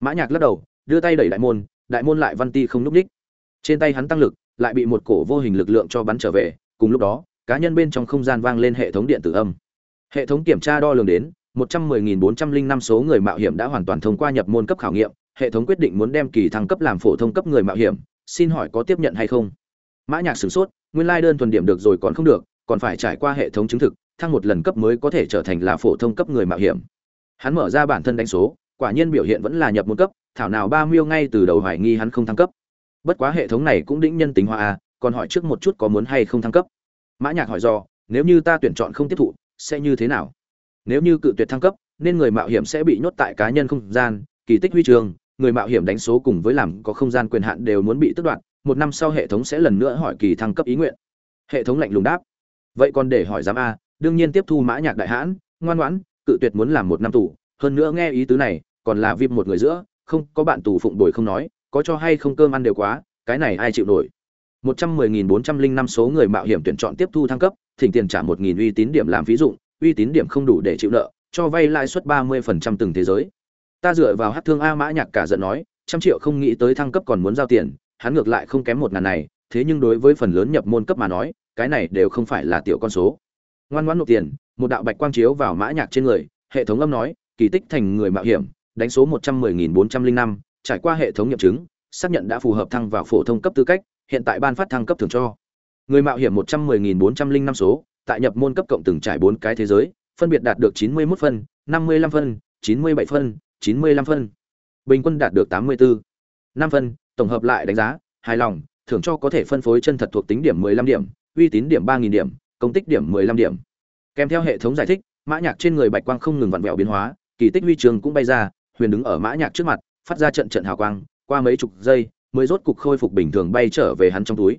Mã nhạc lắc đầu đưa tay đẩy đại môn đại môn lại văn ti không núp đích trên tay hắn tăng lực lại bị một cổ vô hình lực lượng cho bắn trở về cùng lúc đó cá nhân bên trong không gian vang lên hệ thống điện tử âm hệ thống kiểm tra đo lường đến 110.405 số người mạo hiểm đã hoàn toàn thông qua nhập môn cấp khảo nghiệm, hệ thống quyết định muốn đem kỳ thăng cấp làm phổ thông cấp người mạo hiểm, xin hỏi có tiếp nhận hay không? Mã Nhạc sửng sốt, nguyên lai đơn thuần điểm được rồi còn không được, còn phải trải qua hệ thống chứng thực, thăng một lần cấp mới có thể trở thành là phổ thông cấp người mạo hiểm. Hắn mở ra bản thân đánh số, quả nhiên biểu hiện vẫn là nhập môn cấp, thảo nào ba miêu ngay từ đầu hoài nghi hắn không thăng cấp. Bất quá hệ thống này cũng đĩnh nhân tính hóa a, còn hỏi trước một chút có muốn hay không thăng cấp. Mã Nhạc hỏi do, nếu như ta tuyển chọn không tiếp thụ, sẽ như thế nào? Nếu như cự tuyệt thăng cấp, nên người mạo hiểm sẽ bị nhốt tại cá nhân không gian, kỳ tích huy trường, người mạo hiểm đánh số cùng với làm có không gian quyền hạn đều muốn bị tước đoạt, một năm sau hệ thống sẽ lần nữa hỏi kỳ thăng cấp ý nguyện. Hệ thống lạnh lùng đáp. Vậy còn để hỏi giám a, đương nhiên tiếp thu Mã Nhạc đại hãn, ngoan ngoãn, cự tuyệt muốn làm một năm tù, hơn nữa nghe ý tứ này, còn là vip một người giữa, không, có bạn tù phụng bồi không nói, có cho hay không cơm ăn đều quá, cái này ai chịu nổi. 110.405 số người mạo hiểm tuyển chọn tiếp thu thăng cấp, thỉnh tiền trả 1000 uy tín điểm làm ví dụ, uy tín điểm không đủ để chịu nợ, cho vay lãi suất 30% từng thế giới. Ta dựa vào hát thương A Mã Nhạc cả giận nói, trăm triệu không nghĩ tới thăng cấp còn muốn giao tiền, hắn ngược lại không kém một ngàn này, thế nhưng đối với phần lớn nhập môn cấp mà nói, cái này đều không phải là tiểu con số. Ngoan ngoãn nộp tiền, một đạo bạch quang chiếu vào Mã Nhạc trên người, hệ thống âm nói, kỳ tích thành người mạo hiểm, đánh số 110.405, trải qua hệ thống nghiệm chứng, xác nhận đã phù hợp thăng vào phổ thông cấp tư cách, hiện tại ban phát thăng cấp thưởng cho. Người mạo hiểm 110.405 số, tại nhập môn cấp cộng từng trải bốn cái thế giới, phân biệt đạt được 91 phân, 55 phân, 97 phân, 95 phân. Bình quân đạt được 84. 5 phân, tổng hợp lại đánh giá, hài lòng, thưởng cho có thể phân phối chân thật thuộc tính điểm 15 điểm, uy tín điểm 3000 điểm, công tích điểm 15 điểm. Kèm theo hệ thống giải thích, mã nhạc trên người bạch quang không ngừng vặn vẹo biến hóa, kỳ tích huy trường cũng bay ra, huyền đứng ở mã nhạc trước mặt, phát ra trận trận hào quang, qua mấy chục giây, mới rốt cục khôi phục bình thường bay trở về hắn trong túi.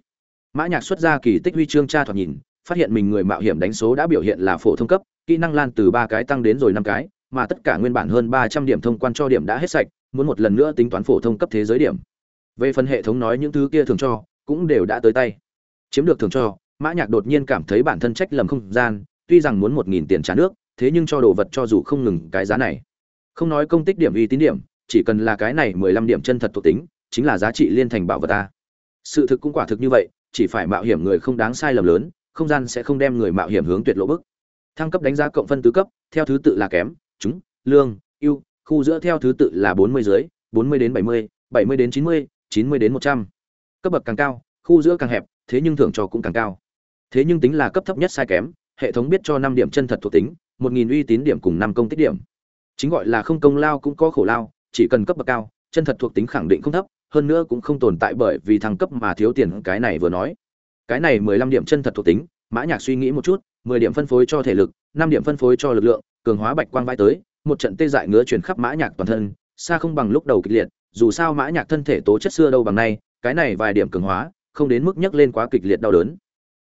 Mã nhạc xuất ra kỳ tích huy chương tra thoạt nhìn, phát hiện mình người mạo hiểm đánh số đã biểu hiện là phổ thông cấp, kỹ năng lan từ ba cái tăng đến rồi năm cái, mà tất cả nguyên bản hơn 300 điểm thông quan cho điểm đã hết sạch, muốn một lần nữa tính toán phổ thông cấp thế giới điểm. Về phần hệ thống nói những thứ kia thường cho, cũng đều đã tới tay. Chiếm được thường cho, Mã Nhạc đột nhiên cảm thấy bản thân trách lầm không gian, tuy rằng muốn 1000 tiền trả nước, thế nhưng cho đồ vật cho dù không ngừng cái giá này. Không nói công tích điểm uy tín điểm, chỉ cần là cái này 15 điểm chân thật thuộc tính, chính là giá trị liên thành bảo vật ta. Sự thực cũng quả thực như vậy, chỉ phải mạo hiểm người không đáng sai lầm lớn, không gian sẽ không đem người mạo hiểm hướng tuyệt lộ bức. Thăng cấp đánh giá cộng phân tứ cấp, theo thứ tự là kém, chúng, lương, ưu, khu giữa theo thứ tự là 40 dưới, 40 đến 70, 70 đến 90, 90 đến 100. Cấp bậc càng cao, khu giữa càng hẹp, thế nhưng thưởng cho cũng càng cao. Thế nhưng tính là cấp thấp nhất sai kém, hệ thống biết cho năm điểm chân thật thuộc tính, 1000 uy tín điểm cùng năm công tích điểm. Chính gọi là không công lao cũng có khổ lao, chỉ cần cấp bậc cao, chân thật thuộc tính khẳng định không thấp, hơn nữa cũng không tồn tại bởi vì thăng cấp mà thiếu tiền cái này vừa nói. Cái này 15 điểm chân thật thuộc tính, Mã Nhạc suy nghĩ một chút, 10 điểm phân phối cho thể lực, năm điểm phân phối cho lực lượng, cường hóa bạch quang vai tới, một trận tê dại ngứa chuyển khắp Mã Nhạc toàn thân, xa không bằng lúc đầu kịch liệt, dù sao Mã Nhạc thân thể tố chất xưa đâu bằng nay, cái này vài điểm cường hóa, không đến mức nhấc lên quá kịch liệt đau đớn.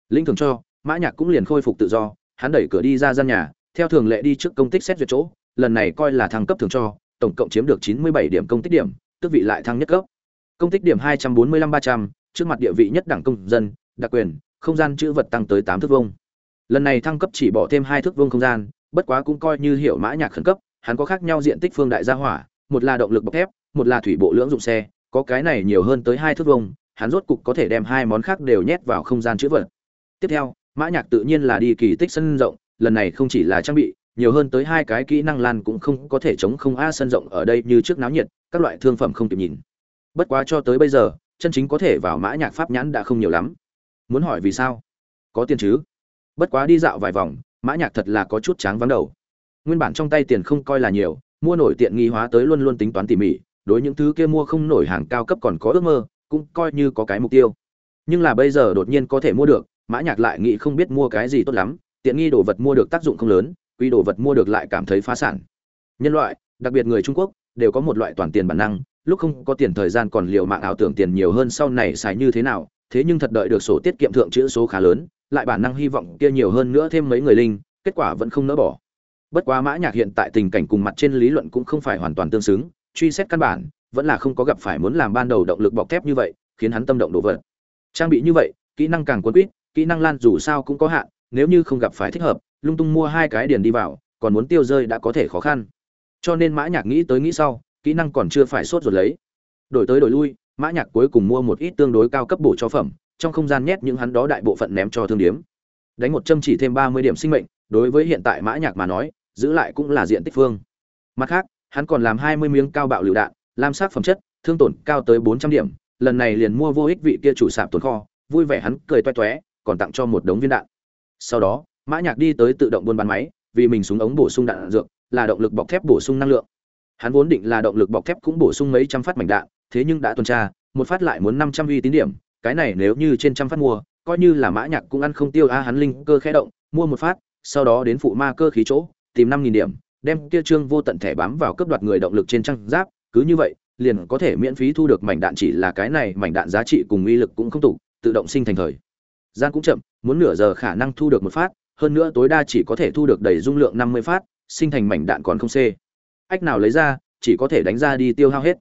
Linh thường cho, Mã Nhạc cũng liền khôi phục tự do, hắn đẩy cửa đi ra gian nhà, theo thường lệ đi trước công tích xét duyệt chỗ, lần này coi là thăng cấp thường cho, tổng cộng chiếm được 97 điểm công tích điểm, tước vị lại thăng nhất cấp. Công tích điểm 245-300, trước mặt địa vị nhất đẳng công dân, đặc quyền, không gian chữ vật tăng tới 8 thước vuông. Lần này thăng cấp chỉ bỏ thêm 2 thước vuông không gian, bất quá cũng coi như hiệu mã nhạc khẩn cấp, hắn có khác nhau diện tích phương đại gia hỏa, một là động lực bọc thép, một là thủy bộ lưỡng dụng xe, có cái này nhiều hơn tới 2 thước vuông, hắn rốt cục có thể đem hai món khác đều nhét vào không gian chữ vật. Tiếp theo, mã nhạc tự nhiên là đi kỳ tích sân rộng, lần này không chỉ là trang bị, nhiều hơn tới hai cái kỹ năng lan cũng không có thể chống không a sân rộng ở đây như trước náo nhiệt, các loại thương phẩm không kịp nhìn. Bất quá cho tới bây giờ, chân chính có thể vào mã nhạc pháp nhãn đã không nhiều lắm. Muốn hỏi vì sao? Có tiền chứ? Bất quá đi dạo vài vòng, mã nhạc thật là có chút tráng vắng đầu. Nguyên bản trong tay tiền không coi là nhiều, mua nổi tiện nghi hóa tới luôn luôn tính toán tỉ mỉ, đối những thứ kia mua không nổi hàng cao cấp còn có ước mơ, cũng coi như có cái mục tiêu. Nhưng là bây giờ đột nhiên có thể mua được, mã nhạc lại nghĩ không biết mua cái gì tốt lắm, tiện nghi đồ vật mua được tác dụng không lớn, quy đồ vật mua được lại cảm thấy phá sản. Nhân loại, đặc biệt người Trung Quốc, đều có một loại toàn tiền bản năng, lúc không có tiền thời gian còn liều mạng ảo tưởng tiền nhiều hơn sau này xài như thế nào, thế nhưng thật đợi được sổ tiết kiệm thượng chữ số khá lớn, lại bản năng hy vọng kia nhiều hơn nữa thêm mấy người linh, kết quả vẫn không nỡ bỏ. Bất quá Mã Nhạc hiện tại tình cảnh cùng mặt trên lý luận cũng không phải hoàn toàn tương xứng, truy xét căn bản, vẫn là không có gặp phải muốn làm ban đầu động lực bọc thép như vậy, khiến hắn tâm động đổ vật. Trang bị như vậy, kỹ năng càng cuốn quýt, kỹ năng lan dù sao cũng có hạn, nếu như không gặp phải thích hợp, lung tung mua hai cái điền đi vào, còn muốn tiêu rơi đã có thể khó khăn. Cho nên Mã Nhạc nghĩ tới nghĩ sau, kỹ năng còn chưa phải sốt ruột lấy. Đổi tới đổi lui, Mã Nhạc cuối cùng mua một ít tương đối cao cấp bổ cho phẩm, trong không gian nhét những hắn đó đại bộ phận ném cho thương điếm. Đánh một châm chỉ thêm 30 điểm sinh mệnh, đối với hiện tại Mã Nhạc mà nói, giữ lại cũng là diện tích phương mặt khác hắn còn làm hai mươi miếng cao bạo lựu đạn lam sắc phẩm chất thương tổn cao tới bốn trăm điểm lần này liền mua vô ích vị kia chủ sạp tồn kho vui vẻ hắn cười toe toé còn tặng cho một đống viên đạn sau đó mã nhạc đi tới tự động buôn bán máy, vì mình súng ống bổ sung đạn dược, là động lực bọc thép bổ sung năng lượng. Hắn vốn định là động lực bọc thép cũng bổ sung mấy trăm phát mảnh đạn, thế nhưng đã tuần tra, một phát lại muốn năm trăm uy tín điểm, cái này nếu như trên trăm phát mua, coi như là mã nhạc cũng ăn không tiêu, a, hắn linh cơ khẽ động, mua một phát, sau đó đến phụ ma cơ khí chỗ, tìm năm nghìn điểm, đem kia trương vô tận thẻ bám vào cấp đoạt người động lực trên trang giáp, cứ như vậy, liền có thể miễn phí thu được mảnh đạn, chỉ là cái này mảnh đạn giá trị cùng uy lực cũng không tụ, tự động sinh thành thời. Gian cũng chậm, muốn nửa giờ khả năng thu được một phát hơn nữa tối đa chỉ có thể thu được đầy dung lượng năm mươi phát, sinh thành mảnh đạn còn không c ách nào lấy ra, chỉ có thể đánh ra đi tiêu hao hết.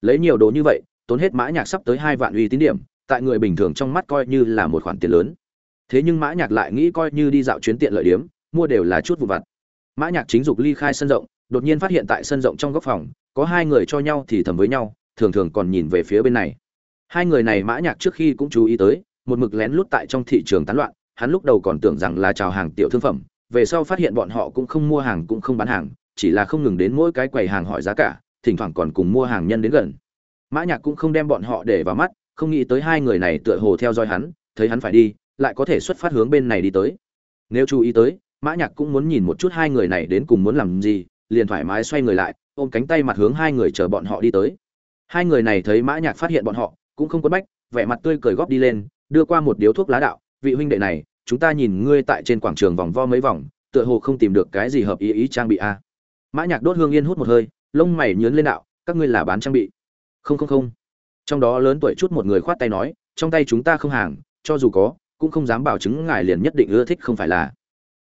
Lấy nhiều đồ như vậy, tốn hết mã nhạc sắp tới hai vạn uy tín điểm, tại người bình thường trong mắt coi như là một khoản tiền lớn. Thế nhưng mã nhạc lại nghĩ coi như đi dạo chuyến tiện lợi điểm, mua đều là chút vụ vặt. Mã nhạc chính dục ly khai sân rộng, đột nhiên phát hiện tại sân rộng trong góc phòng, có hai người cho nhau thì thầm với nhau, thường thường còn nhìn về phía bên này. Hai người này mã nhạc trước khi cũng chú ý tới, một mực lén lút tại trong thị trường tán loạn hắn lúc đầu còn tưởng rằng là chào hàng tiểu thương phẩm, về sau phát hiện bọn họ cũng không mua hàng cũng không bán hàng, chỉ là không ngừng đến mỗi cái quầy hàng hỏi giá cả, thỉnh thoảng còn cùng mua hàng nhân đến gần. Mã nhạc cũng không đem bọn họ để vào mắt, không nghĩ tới hai người này tựa hồ theo dõi hắn, thấy hắn phải đi, lại có thể xuất phát hướng bên này đi tới. Nếu chú ý tới, mã nhạc cũng muốn nhìn một chút hai người này đến cùng muốn làm gì, liền thoải mái xoay người lại, ôm cánh tay mặt hướng hai người chờ bọn họ đi tới. Hai người này thấy mã nhạc phát hiện bọn họ, cũng không quấn bách, vẻ mặt tươi cười góp đi lên, đưa qua một điếu thuốc lá đạo, vị huynh đệ này chúng ta nhìn ngươi tại trên quảng trường vòng vo mấy vòng, tựa hồ không tìm được cái gì hợp ý ý trang bị a. Mã nhạc đốt hương yên hút một hơi, lông mày nhướng lên đạo, các ngươi là bán trang bị. Không không không. Trong đó lớn tuổi chút một người khoát tay nói, trong tay chúng ta không hàng, cho dù có, cũng không dám bảo chứng ngài liền nhất định ưa thích không phải là.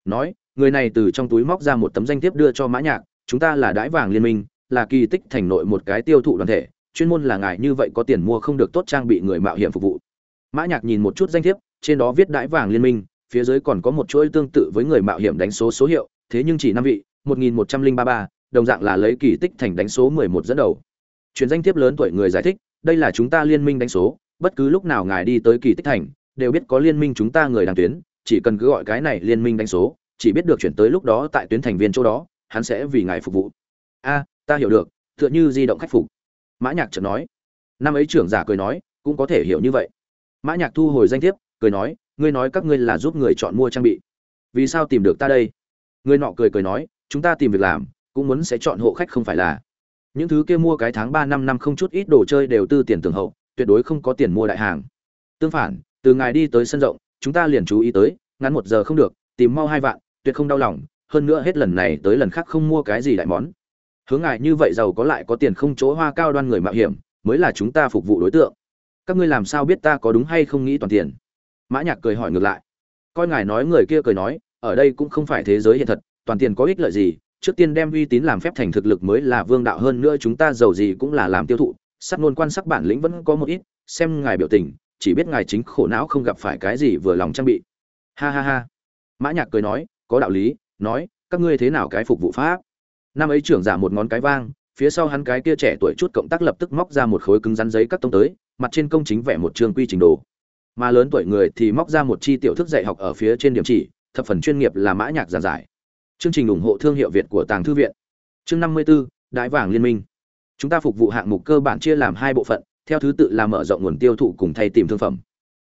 Nói, người này từ trong túi móc ra một tấm danh thiếp đưa cho mã nhạc, chúng ta là đái vàng liên minh, là kỳ tích thành nội một cái tiêu thụ đoàn thể, chuyên môn là ngài như vậy có tiền mua không được tốt trang bị người mạo hiểm phục vụ. Mã nhạc nhìn một chút danh thiếp, trên đó viết đái vàng liên minh phía dưới còn có một chuỗi tương tự với người mạo hiểm đánh số số hiệu, thế nhưng chỉ năm vị, một nghìn một trăm linh ba ba, đồng dạng là lấy kỳ tích thành đánh số mười một dẫn đầu. Truyền danh thiếp lớn tuổi người giải thích, đây là chúng ta liên minh đánh số, bất cứ lúc nào ngài đi tới kỳ tích thành, đều biết có liên minh chúng ta người đang tuyến, chỉ cần cứ gọi cái này liên minh đánh số, chỉ biết được chuyển tới lúc đó tại tuyến thành viên chỗ đó, hắn sẽ vì ngài phục vụ. A, ta hiểu được, tựa như di động khách phục. Mã nhạc chợt nói. Năm ấy trưởng giả cười nói, cũng có thể hiểu như vậy. Mã nhạc thu hồi danh thiếp, cười nói ngươi nói các ngươi là giúp người chọn mua trang bị. Vì sao tìm được ta đây? Người nọ cười cười nói, chúng ta tìm việc làm, cũng muốn sẽ chọn hộ khách không phải là. Những thứ kia mua cái tháng ba năm năm không chút ít đồ chơi đều tư tiền tường hậu, tuyệt đối không có tiền mua đại hàng. Tương phản, từ ngài đi tới sân rộng, chúng ta liền chú ý tới, ngắn một giờ không được, tìm mau hai vạn, tuyệt không đau lòng, hơn nữa hết lần này tới lần khác không mua cái gì đại món. Hướng ngài như vậy giàu có lại có tiền không chỗ hoa cao đoan người mạo hiểm, mới là chúng ta phục vụ đối tượng. Các ngươi làm sao biết ta có đúng hay không nghĩ toàn tiền? Mã nhạc cười hỏi ngược lại. Coi ngài nói người kia cười nói, ở đây cũng không phải thế giới hiện thật, toàn tiền có ích lợi gì, trước tiên đem uy tín làm phép thành thực lực mới là vương đạo hơn nữa chúng ta giàu gì cũng là làm tiêu thụ sắt luôn quan sắc bản lĩnh vẫn có một ít, xem ngài biểu tình, chỉ biết ngài chính khổ não không gặp phải cái gì vừa lòng trang bị. Ha ha ha. Mã nhạc cười nói, có đạo lý, nói, các ngươi thế nào cái phục vụ pháp? Năm ấy trưởng giả một ngón cái vang, phía sau hắn cái kia trẻ tuổi chút cộng tác lập tức móc ra một khối cứng rắn giấy cắt tông tới, mặt trên công chính vẽ một trường quy trình đồ mà lớn tuổi người thì móc ra một chi tiểu thức dạy học ở phía trên điểm chỉ thập phần chuyên nghiệp là mã nhạc giảng giải. Chương trình ủng hộ thương hiệu việt của tàng thư viện. Chương năm mươi 54, đại vàng liên minh. Chúng ta phục vụ hạng mục cơ bản chia làm hai bộ phận theo thứ tự là mở rộng nguồn tiêu thụ cùng thay tìm thương phẩm.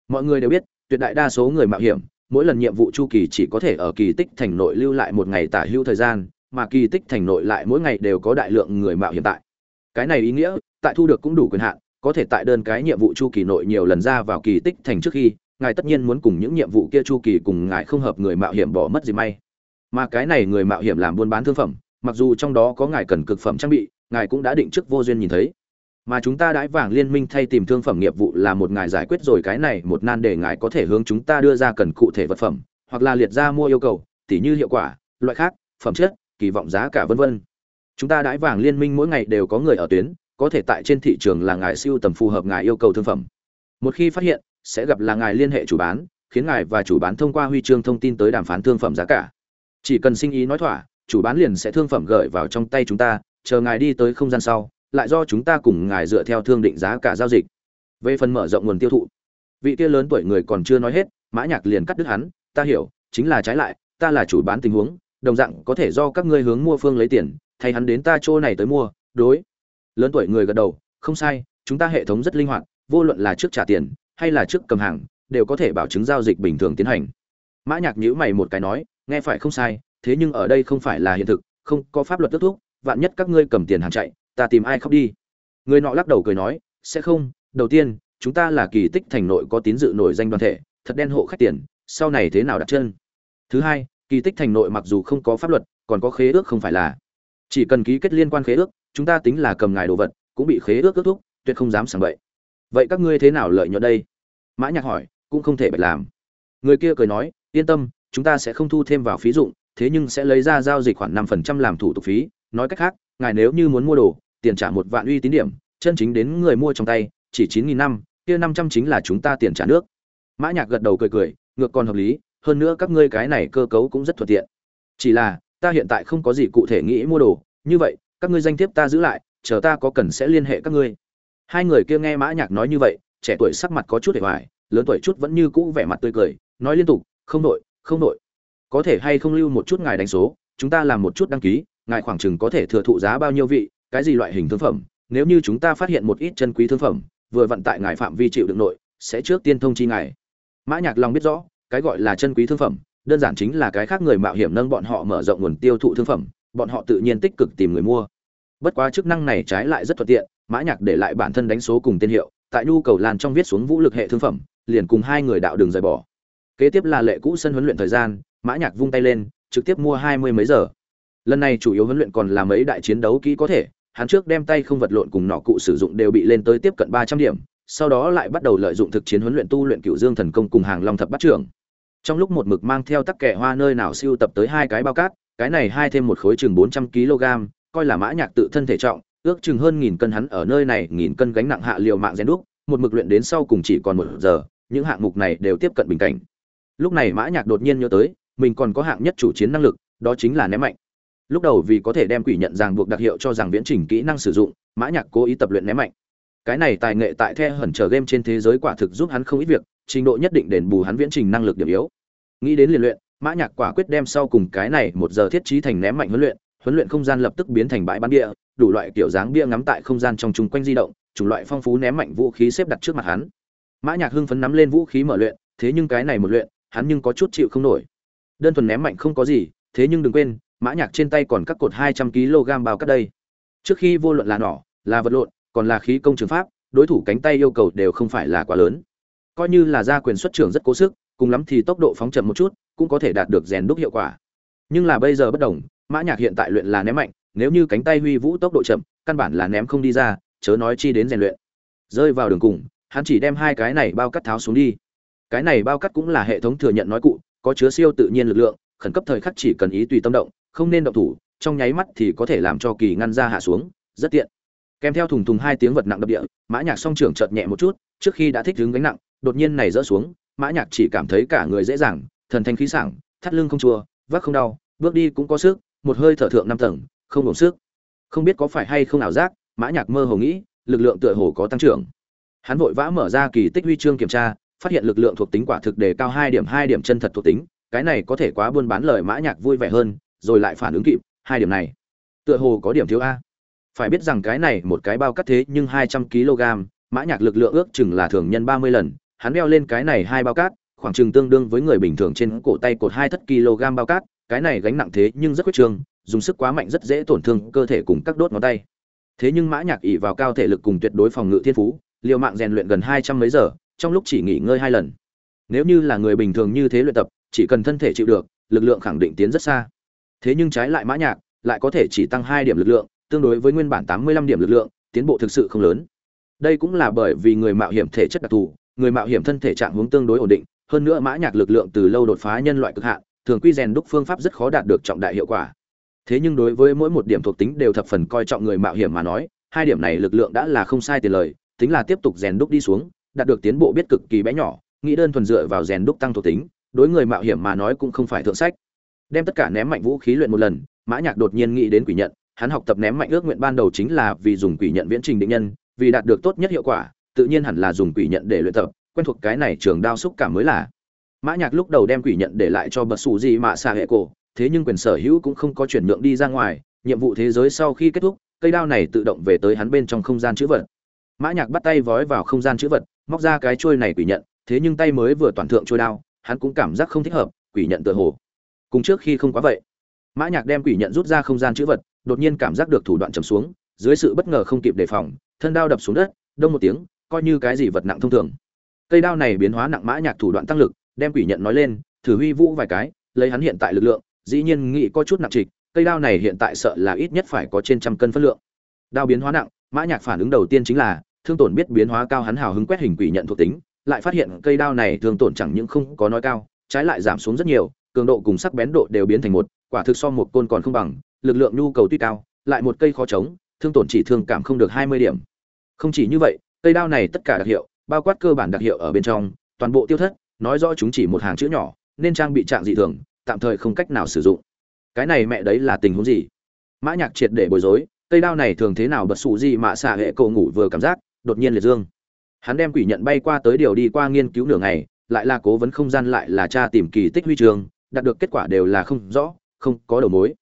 Mọi người đều biết tuyệt đại đa số người mạo hiểm mỗi lần nhiệm vụ chu kỳ chỉ có thể ở kỳ tích thành nội lưu lại một ngày tả hưu thời gian mà kỳ tích thành nội lại mỗi ngày đều có đại lượng người mạo hiểm tại. Cái này ý nghĩa tại thu được cũng đủ quyền hạn có thể tại đơn cái nhiệm vụ chu kỳ nội nhiều lần ra vào kỳ tích thành trước khi, ngài tất nhiên muốn cùng những nhiệm vụ kia chu kỳ cùng ngài không hợp người mạo hiểm bỏ mất gì may. Mà cái này người mạo hiểm làm buôn bán thương phẩm, mặc dù trong đó có ngài cần cực phẩm trang bị, ngài cũng đã định trước vô duyên nhìn thấy. Mà chúng ta đãi vàng liên minh thay tìm thương phẩm nghiệp vụ là một ngài giải quyết rồi cái này một nan để ngài có thể hướng chúng ta đưa ra cần cụ thể vật phẩm, hoặc là liệt ra mua yêu cầu, tỉ như hiệu quả, loại khác, phẩm chất, kỳ vọng giá cả vân vân. Chúng ta đãi vàng liên minh mỗi ngày đều có người ở tuyến có thể tại trên thị trường là ngài siêu tầm phù hợp ngài yêu cầu thương phẩm. Một khi phát hiện, sẽ gặp là ngài liên hệ chủ bán, khiến ngài và chủ bán thông qua huy chương thông tin tới đàm phán thương phẩm giá cả. Chỉ cần sinh ý nói thỏa, chủ bán liền sẽ thương phẩm gửi vào trong tay chúng ta, chờ ngài đi tới không gian sau, lại do chúng ta cùng ngài dựa theo thương định giá cả giao dịch. Về phần mở rộng nguồn tiêu thụ, vị kia lớn tuổi người còn chưa nói hết, mã nhạc liền cắt đứt hắn, ta hiểu, chính là trái lại, ta là chủ bán tình huống, đồng dạng có thể do các ngươi hướng mua phương lấy tiền, thay hắn đến ta chỗ này tới mua, đối lớn tuổi người gật đầu, không sai, chúng ta hệ thống rất linh hoạt, vô luận là trước trả tiền hay là trước cầm hàng, đều có thể bảo chứng giao dịch bình thường tiến hành. Mã nhạc nhíu mày một cái nói, nghe phải không sai, thế nhưng ở đây không phải là hiện thực, không có pháp luật tước thuốc vạn nhất các ngươi cầm tiền hàng chạy, ta tìm ai khóc đi? Người nọ lắc đầu cười nói, sẽ không, đầu tiên, chúng ta là kỳ tích thành nội có tín dự nổi danh đoàn thể, thật đen hộ khách tiền, sau này thế nào đặt chân? Thứ hai, kỳ tích thành nội mặc dù không có pháp luật, còn có khế ước không phải là. Chỉ cần ký kết liên quan khế ước chúng ta tính là cầm ngài đồ vật, cũng bị khế ước ước thúc, tuyệt không dám sảng bậy. Vậy các ngươi thế nào lợi nhuận đây? Mã nhạc hỏi, cũng không thể bạch làm. Người kia cười nói, yên tâm, chúng ta sẽ không thu thêm vào phí dụng, thế nhưng sẽ lấy ra giao dịch khoảng năm phần trăm làm thủ tục phí. Nói cách khác, ngài nếu như muốn mua đồ, tiền trả một vạn uy tín điểm, chân chính đến người mua trong tay, chỉ chín nghìn năm, kia năm trăm chính là chúng ta tiền trả nước. Mã nhạc gật đầu cười cười, ngược còn hợp lý, hơn nữa các ngươi cái này cơ cấu cũng rất thuận tiện. Chỉ là, ta hiện tại không có gì cụ thể nghĩ mua đồ, như vậy các ngươi danh thiếp ta giữ lại, chờ ta có cần sẽ liên hệ các ngươi. Hai người kia nghe mã nhạc nói như vậy, trẻ tuổi sắc mặt có chút hề hoài, lớn tuổi chút vẫn như cũ vẻ mặt tươi cười, nói liên tục, không nội không nội có thể hay không lưu một chút ngài đánh số, chúng ta làm một chút đăng ký, ngài khoảng chừng có thể thừa thụ giá bao nhiêu vị, cái gì loại hình thương phẩm, nếu như chúng ta phát hiện một ít chân quý thương phẩm, vừa vận tại ngài phạm vi chịu đựng nội, sẽ trước tiên thông chi ngài. Mã nhạc lòng biết rõ, cái gọi là chân quý thương phẩm, đơn giản chính là cái khác người mạo hiểm nâng bọn họ mở rộng nguồn tiêu thụ thương phẩm, bọn họ tự nhiên tích cực tìm người mua bất quá chức năng này trái lại rất thuận tiện, mã nhạc để lại bản thân đánh số cùng tên hiệu, tại nhu cầu lan trong viết xuống vũ lực hệ thương phẩm, liền cùng hai người đạo đường rời bỏ. Kế tiếp là lệ cũ sân huấn luyện thời gian, mã nhạc vung tay lên, trực tiếp mua hai mươi mấy giờ. Lần này chủ yếu huấn luyện còn là mấy đại chiến đấu kỹ có thể, hắn trước đem tay không vật lộn cùng nọ cụ sử dụng đều bị lên tới tiếp cận ba trăm điểm, sau đó lại bắt đầu lợi dụng thực chiến huấn luyện tu luyện cựu dương thần công cùng hàng long thập bát trưởng. Trong lúc một mực mang theo tắc kẻ hoa nơi nào siêu tập tới hai cái bao cát, cái này hai thêm một khối chừng bốn trăm kg coi là mã nhạc tự thân thể trọng, ước chừng hơn nghìn cân hắn ở nơi này, nghìn cân gánh nặng hạ liều mạng rèn đúc, một mực luyện đến sau cùng chỉ còn một giờ, những hạng mục này đều tiếp cận bình cảnh. Lúc này mã nhạc đột nhiên nhớ tới, mình còn có hạng nhất chủ chiến năng lực, đó chính là ném mạnh. Lúc đầu vì có thể đem quỷ nhận ràng buộc đặc hiệu cho rằng viễn trình kỹ năng sử dụng, mã nhạc cố ý tập luyện ném mạnh. Cái này tài nghệ tại the hẩn chờ game trên thế giới quả thực giúp hắn không ít việc, trình độ nhất định đền bù hắn viễn trình năng lực điểm yếu. Nghĩ đến liền luyện, mã nhạc quả quyết đem sau cùng cái này một giờ thiết trí thành ném mạnh huấn luyện huấn luyện không gian lập tức biến thành bãi bắn bia, đủ loại kiểu dáng bia ngắm tại không gian trong chung quanh di động, chủng loại phong phú ném mạnh vũ khí xếp đặt trước mặt hắn. Mã nhạc hưng phấn nắm lên vũ khí mở luyện, thế nhưng cái này một luyện, hắn nhưng có chút chịu không nổi. Đơn thuần ném mạnh không có gì, thế nhưng đừng quên, mã nhạc trên tay còn các cột 200 kg bao cát đây. Trước khi vô luận là nỏ, là vật lộn, còn là khí công trường pháp, đối thủ cánh tay yêu cầu đều không phải là quá lớn. Coi như là gia quyền xuất trưởng rất cố sức, cùng lắm thì tốc độ phóng chậm một chút, cũng có thể đạt được rèn đúc hiệu quả. Nhưng là bây giờ bất đồng mã nhạc hiện tại luyện là ném mạnh, nếu như cánh tay huy vũ tốc độ chậm, căn bản là ném không đi ra, chớ nói chi đến rèn luyện. Rơi vào đường cùng, hắn chỉ đem hai cái này bao cắt tháo xuống đi. Cái này bao cắt cũng là hệ thống thừa nhận nói cụ, có chứa siêu tự nhiên lực lượng, khẩn cấp thời khắc chỉ cần ý tùy tâm động, không nên động thủ, trong nháy mắt thì có thể làm cho kỳ ngăn ra hạ xuống, rất tiện. Kèm theo thùng thùng hai tiếng vật nặng đập địa, mã nhạc song trưởng chợt nhẹ một chút, trước khi đã thích đứng gánh nặng, đột nhiên này rỡ xuống, mã nhạc chỉ cảm thấy cả người dễ dàng, thần thanh khí sảng, thắt lưng không chua, vác không đau, bước đi cũng có sức một hơi thở thượng năm tầng, không đủ sức. Không biết có phải hay không ảo giác, mã nhạc mơ hồ nghĩ, lực lượng tựa hồ có tăng trưởng. Hắn vội vã mở ra kỳ tích huy chương kiểm tra, phát hiện lực lượng thuộc tính quả thực đề cao hai điểm hai điểm chân thật thuộc tính, cái này có thể quá buôn bán lời mã nhạc vui vẻ hơn, rồi lại phản ứng kịp, hai điểm này, tựa hồ có điểm thiếu a. Phải biết rằng cái này một cái bao cắt thế nhưng hai trăm kg, mã nhạc lực lượng ước chừng là thường nhân ba mươi lần, hắn đeo lên cái này hai bao cát, khoảng chừng tương đương với người bình thường trên cổ tay cột hai thất kg bao cát cái này gánh nặng thế nhưng rất quyết trương, dùng sức quá mạnh rất dễ tổn thương cơ thể cùng các đốt ngón tay. Thế nhưng mã nhạc ỉ vào cao thể lực cùng tuyệt đối phòng ngự thiên phú, liều mạng rèn luyện gần hai trăm mấy giờ, trong lúc chỉ nghỉ ngơi hai lần. Nếu như là người bình thường như thế luyện tập, chỉ cần thân thể chịu được, lực lượng khẳng định tiến rất xa. Thế nhưng trái lại mã nhạc lại có thể chỉ tăng hai điểm lực lượng, tương đối với nguyên bản tám mươi lăm điểm lực lượng, tiến bộ thực sự không lớn. Đây cũng là bởi vì người mạo hiểm thể chất đặc thù, người mạo hiểm thân thể trạng hướng tương đối ổn định, hơn nữa mã nhạc lực lượng từ lâu đột phá nhân loại cực hạn thường quy rèn đúc phương pháp rất khó đạt được trọng đại hiệu quả. Thế nhưng đối với mỗi một điểm thuộc tính đều thập phần coi trọng người mạo hiểm mà nói, hai điểm này lực lượng đã là không sai tiền lời, tính là tiếp tục rèn đúc đi xuống, đạt được tiến bộ biết cực kỳ bé nhỏ, nghĩ đơn thuần dựa vào rèn đúc tăng thuộc tính, đối người mạo hiểm mà nói cũng không phải thượng sách. Đem tất cả ném mạnh vũ khí luyện một lần, mã nhạc đột nhiên nghĩ đến quỷ nhận, hắn học tập ném mạnh ước nguyện ban đầu chính là vì dùng quỷ nhận viễn trình định nhân, vì đạt được tốt nhất hiệu quả, tự nhiên hẳn là dùng quỷ nhận để luyện tập, quen thuộc cái này trường đao xúc cảm mới là mã nhạc lúc đầu đem quỷ nhận để lại cho bật sủ gì mà xa hệ cổ, thế nhưng quyền sở hữu cũng không có chuyển nhượng đi ra ngoài, nhiệm vụ thế giới sau khi kết thúc, cây đao này tự động về tới hắn bên trong không gian chữ vật. Mã nhạc bắt tay vói vào không gian chữ vật, móc ra cái chuôi này quỷ nhận, thế nhưng tay mới vừa toàn thượng chuôi đao, hắn cũng cảm giác không thích hợp, quỷ nhận tựa hồ. Cùng trước khi không quá vậy, mã nhạc đem quỷ nhận rút ra không gian chữ vật, đột nhiên cảm giác được thủ đoạn trầm xuống, dưới sự bất ngờ không kịp đề phòng, thân đao đập xuống đất, đông một tiếng, coi như cái gì vật nặng thông thường. Cây đao này biến hóa nặng mã nhạc thủ đoạn tăng lực đem quỷ nhận nói lên, thử huy vũ vài cái, lấy hắn hiện tại lực lượng, dĩ nhiên nghĩ có chút nặng trịch, cây đao này hiện tại sợ là ít nhất phải có trên trăm cân phân lượng. Đao biến hóa nặng, mã nhạc phản ứng đầu tiên chính là, thương tổn biết biến hóa cao hắn hào hứng quét hình quỷ nhận thuộc tính, lại phát hiện cây đao này thương tổn chẳng những không có nói cao, trái lại giảm xuống rất nhiều, cường độ cùng sắc bén độ đều biến thành một, quả thực so một côn còn không bằng, lực lượng nhu cầu tuy cao, lại một cây khó chống, thương tổn chỉ thương cảm không được hai mươi điểm. Không chỉ như vậy, cây đao này tất cả đặc hiệu, bao quát cơ bản đặc hiệu ở bên trong, toàn bộ tiêu thất nói rõ chúng chỉ một hàng chữ nhỏ, nên trang bị trạng dị thường, tạm thời không cách nào sử dụng. Cái này mẹ đấy là tình huống gì? Mã nhạc triệt để bối rối, cây đao này thường thế nào bật sụ gì mà xả hệ cổ ngủ vừa cảm giác, đột nhiên liệt dương. Hắn đem quỷ nhận bay qua tới điều đi qua nghiên cứu nửa ngày, lại là cố vấn không gian lại là tra tìm kỳ tích huy trường đạt được kết quả đều là không rõ, không có đầu mối.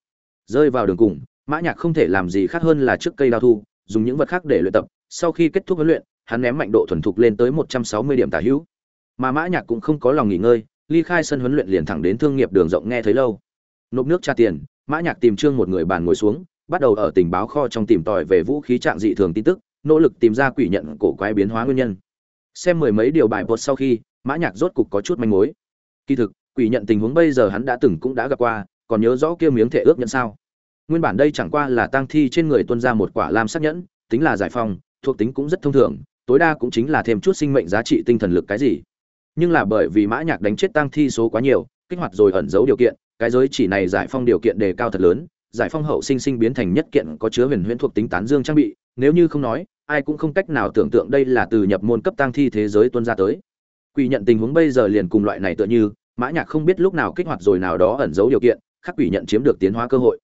Rơi vào đường cùng, mã nhạc không thể làm gì khác hơn là trước cây đao thu, dùng những vật khác để luyện tập. Sau khi kết thúc huấn luyện, hắn ném mạnh độ thuần thục lên tới 160 điểm tả hữu mà mã nhạc cũng không có lòng nghỉ ngơi, ly khai sân huấn luyện liền thẳng đến thương nghiệp đường rộng nghe thấy lâu. Nộp nước trả tiền, mã nhạc tìm trương một người bàn ngồi xuống, bắt đầu ở tình báo kho trong tìm tòi về vũ khí trạng dị thường tin tức, nỗ lực tìm ra quỷ nhận cổ quái biến hóa nguyên nhân. Xem mười mấy điều bài bột sau khi, mã nhạc rốt cục có chút manh mối. Kỳ thực, quỷ nhận tình huống bây giờ hắn đã từng cũng đã gặp qua, còn nhớ rõ kia miếng thể ước nhận sao? Nguyên bản đây chẳng qua là tang thi trên người tuân ra một quả lam sắc nhẫn, tính là giải phong thuộc tính cũng rất thông thường, tối đa cũng chính là thêm chút sinh mệnh giá trị tinh thần lực cái gì nhưng là bởi vì mã nhạc đánh chết tang thi số quá nhiều, kích hoạt rồi ẩn giấu điều kiện, cái giới chỉ này giải phong điều kiện đề cao thật lớn, giải phong hậu sinh sinh biến thành nhất kiện có chứa huyền huyễn thuộc tính tán dương trang bị, nếu như không nói, ai cũng không cách nào tưởng tượng đây là từ nhập môn cấp tang thi thế giới tuân ra tới. Quỷ nhận tình huống bây giờ liền cùng loại này tựa như, mã nhạc không biết lúc nào kích hoạt rồi nào đó ẩn giấu điều kiện, khắc quỷ nhận chiếm được tiến hóa cơ hội.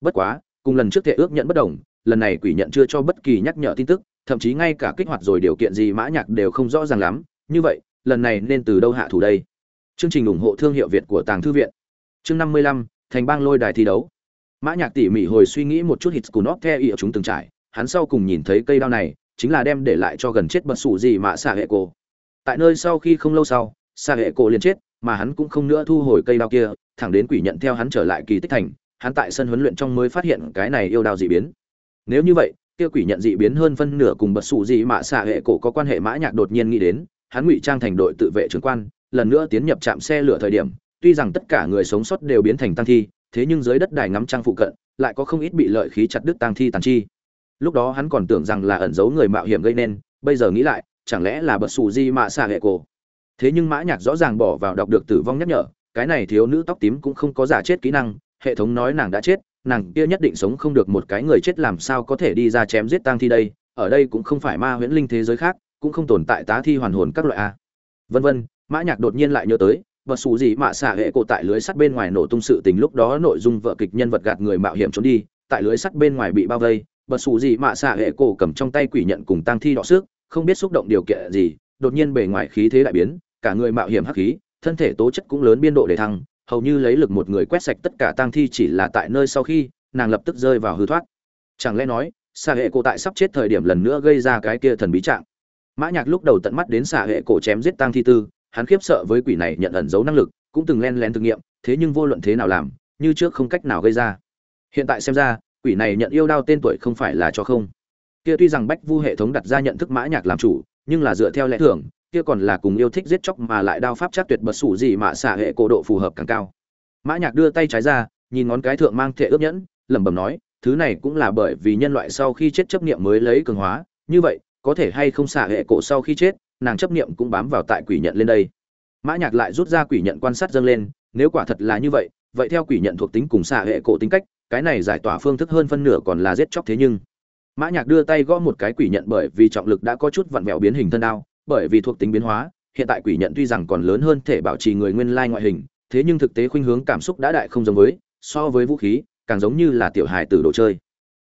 Bất quá, cùng lần trước thể ước nhận bất đồng, lần này quỷ nhận chưa cho bất kỳ nhắc nhở tin tức, thậm chí ngay cả kích hoạt rồi điều kiện gì mã nhạc đều không rõ ràng lắm, như vậy lần này nên từ đâu hạ thủ đây? Chương trình ủng hộ thương hiệu việt của tàng thư viện. Chương năm mươi lăm, thành bang lôi đài thi đấu. Mã nhạc tỉ mỉ hồi suy nghĩ một chút hit của nó theo ý ở chúng từng trải, hắn sau cùng nhìn thấy cây đao này, chính là đem để lại cho gần chết bật sủ gì mà xạ hệ cổ. Tại nơi sau khi không lâu sau xạ hệ cổ liền chết, mà hắn cũng không nữa thu hồi cây đao kia, thẳng đến quỷ nhận theo hắn trở lại kỳ tích thành, hắn tại sân huấn luyện trong mới phát hiện cái này yêu đao dị biến. Nếu như vậy, kia quỷ nhận dị biến hơn phân nửa cùng bật sủ gì mà xạ hệ cổ có quan hệ mã nhạc đột nhiên nghĩ đến hắn ngụy trang thành đội tự vệ trưởng quan, lần nữa tiến nhập trạm xe lửa thời điểm, tuy rằng tất cả người sống sót đều biến thành tăng thi, thế nhưng dưới đất đài ngắm trang phụ cận, lại có không ít bị lợi khí chặt đứt tăng thi tàn chi. Lúc đó hắn còn tưởng rằng là ẩn giấu người mạo hiểm gây nên, bây giờ nghĩ lại, chẳng lẽ là bật sủ di mạ xả hệ cổ. Thế nhưng mã nhạc rõ ràng bỏ vào đọc được tử vong nhắc nhở, cái này thiếu nữ tóc tím cũng không có giả chết kỹ năng, hệ thống nói nàng đã chết, nàng kia nhất định sống không được một cái người chết làm sao có thể đi ra chém giết tang thi đây, ở đây cũng không phải ma huyễn linh thế giới khác cũng không tồn tại tá thi hoàn hồn các loại a. Vân vân, mã nhạc đột nhiên lại nhớ tới vật xù gì mạ xạ hệ cổ tại lưới sắt bên ngoài nổ tung sự tình lúc đó nội dung vợ kịch nhân vật gạt người mạo hiểm trốn đi, tại lưới sắt bên ngoài bị bao vây vật xù gì mạ xạ hệ cổ cầm trong tay quỷ nhận cùng tang thi đọ xước, không biết xúc động điều kiện gì, đột nhiên bề ngoài khí thế đại biến, cả người mạo hiểm hắc khí, thân thể tố chất cũng lớn biên độ để thăng, hầu như lấy lực một người quét sạch tất cả tang thi chỉ là tại nơi sau khi, nàng lập tức rơi vào hư thoát. Chẳng lẽ nói xạ hệ cổ tại sắp chết thời điểm lần nữa gây ra cái kia thần bí trạng? Mã nhạc lúc đầu tận mắt đến xả hệ cổ chém giết tang thi tư, hắn khiếp sợ với quỷ này nhận ẩn giấu năng lực, cũng từng len lén thực nghiệm, thế nhưng vô luận thế nào làm, như trước không cách nào gây ra. Hiện tại xem ra, quỷ này nhận yêu đao tên tuổi không phải là cho không. Kia tuy rằng bách vu hệ thống đặt ra nhận thức mã nhạc làm chủ, nhưng là dựa theo lẽ thường, kia còn là cùng yêu thích giết chóc mà lại đao pháp chắc tuyệt bật sủ gì mà xả hệ cổ độ phù hợp càng cao. Mã nhạc đưa tay trái ra, nhìn ngón cái thượng mang thể ướp nhẫn, lẩm bẩm nói, thứ này cũng là bởi vì nhân loại sau khi chết chấp niệm mới lấy cường hóa, như vậy có thể hay không xả hệ cổ sau khi chết, nàng chấp niệm cũng bám vào tại quỷ nhận lên đây. Mã nhạc lại rút ra quỷ nhận quan sát dâng lên, nếu quả thật là như vậy vậy theo quỷ nhận thuộc tính cùng xả hệ cổ tính cách, cái này giải tỏa phương thức hơn phân nửa còn là giết chóc thế nhưng. Mã nhạc đưa tay gõ một cái quỷ nhận bởi vì trọng lực đã có chút vặn vẹo biến hình thân đao, bởi vì thuộc tính biến hóa, hiện tại quỷ nhận tuy rằng còn lớn hơn thể bảo trì người nguyên lai ngoại hình, thế nhưng thực tế khuynh hướng cảm xúc đã đại không giống với, so với vũ khí, càng giống như là tiểu hài tử đồ chơi.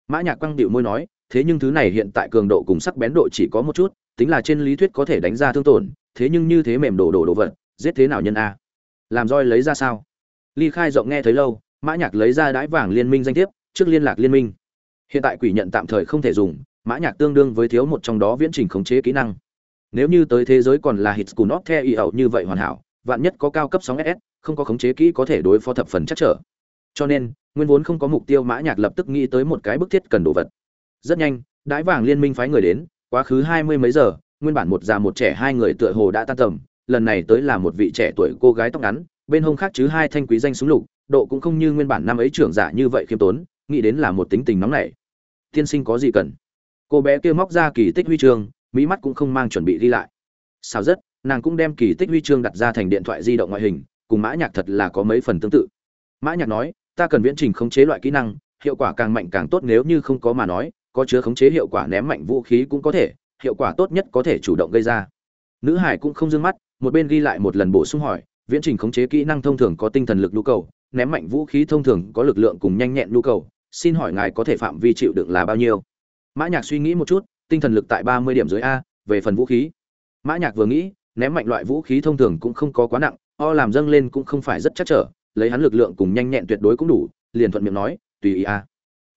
Mã nhạc quăng điệu môi nói thế nhưng thứ này hiện tại cường độ cùng sắc bén độ chỉ có một chút, tính là trên lý thuyết có thể đánh ra thương tổn, thế nhưng như thế mềm đổ đổ đồ vật, giết thế nào nhân a? Làm roi lấy ra sao? Ly khai rộng nghe thấy lâu, mã nhạc lấy ra đái vàng liên minh danh thiếp, trước liên lạc liên minh. Hiện tại quỷ nhận tạm thời không thể dùng, mã nhạc tương đương với thiếu một trong đó viễn trình khống chế kỹ năng. Nếu như tới thế giới còn là hits của nó theo y ẩu như vậy hoàn hảo, vạn nhất có cao cấp sóng ss không có khống chế kỹ có thể đối phó thập phần chắc trở. Cho nên, nguyên vốn không có mục tiêu mã nhạc lập tức nghĩ tới một cái bức thiết cần đồ vật rất nhanh đái vàng liên minh phái người đến, quá khứ hai mươi mấy giờ, nguyên bản một già một trẻ hai người tựa hồ đã tan tầm, lần này tới là một vị trẻ tuổi cô gái tóc ngắn, bên hông khác chứ hai thanh quý danh súng lục, độ cũng không như nguyên bản năm ấy trưởng giả như vậy khiêm tốn, nghĩ đến là một tính tình nóng nảy. Tiên sinh có gì cần? Cô bé kia móc ra kỳ tích huy chương, mỹ mắt cũng không mang chuẩn bị đi lại. Sao rất. Nàng cũng đem kỳ tích huy chương đặt ra thành điện thoại di động ngoại hình, cùng mã nhạc thật là có mấy phần tương tự. Mã nhạc nói, ta cần viễn trình khống chế loại kỹ năng, hiệu quả càng mạnh càng tốt nếu như không có mà nói có chứa khống chế hiệu quả ném mạnh vũ khí cũng có thể, hiệu quả tốt nhất có thể chủ động gây ra. Nữ hải cũng không dương mắt, một bên ghi lại một lần bổ sung hỏi, viễn trình khống chế kỹ năng thông thường có tinh thần lực nhu cầu, ném mạnh vũ khí thông thường có lực lượng cùng nhanh nhẹn nhu cầu, xin hỏi ngài có thể phạm vi chịu đựng là bao nhiêu? Mã nhạc suy nghĩ một chút, tinh thần lực tại ba mươi điểm dưới a, về phần vũ khí. Mã nhạc vừa nghĩ, ném mạnh loại vũ khí thông thường cũng không có quá nặng, o làm dâng lên cũng không phải rất chắc trở, lấy hắn lực lượng cùng nhanh nhẹn tuyệt đối cũng đủ, liền thuận miệng nói, tùy ý a.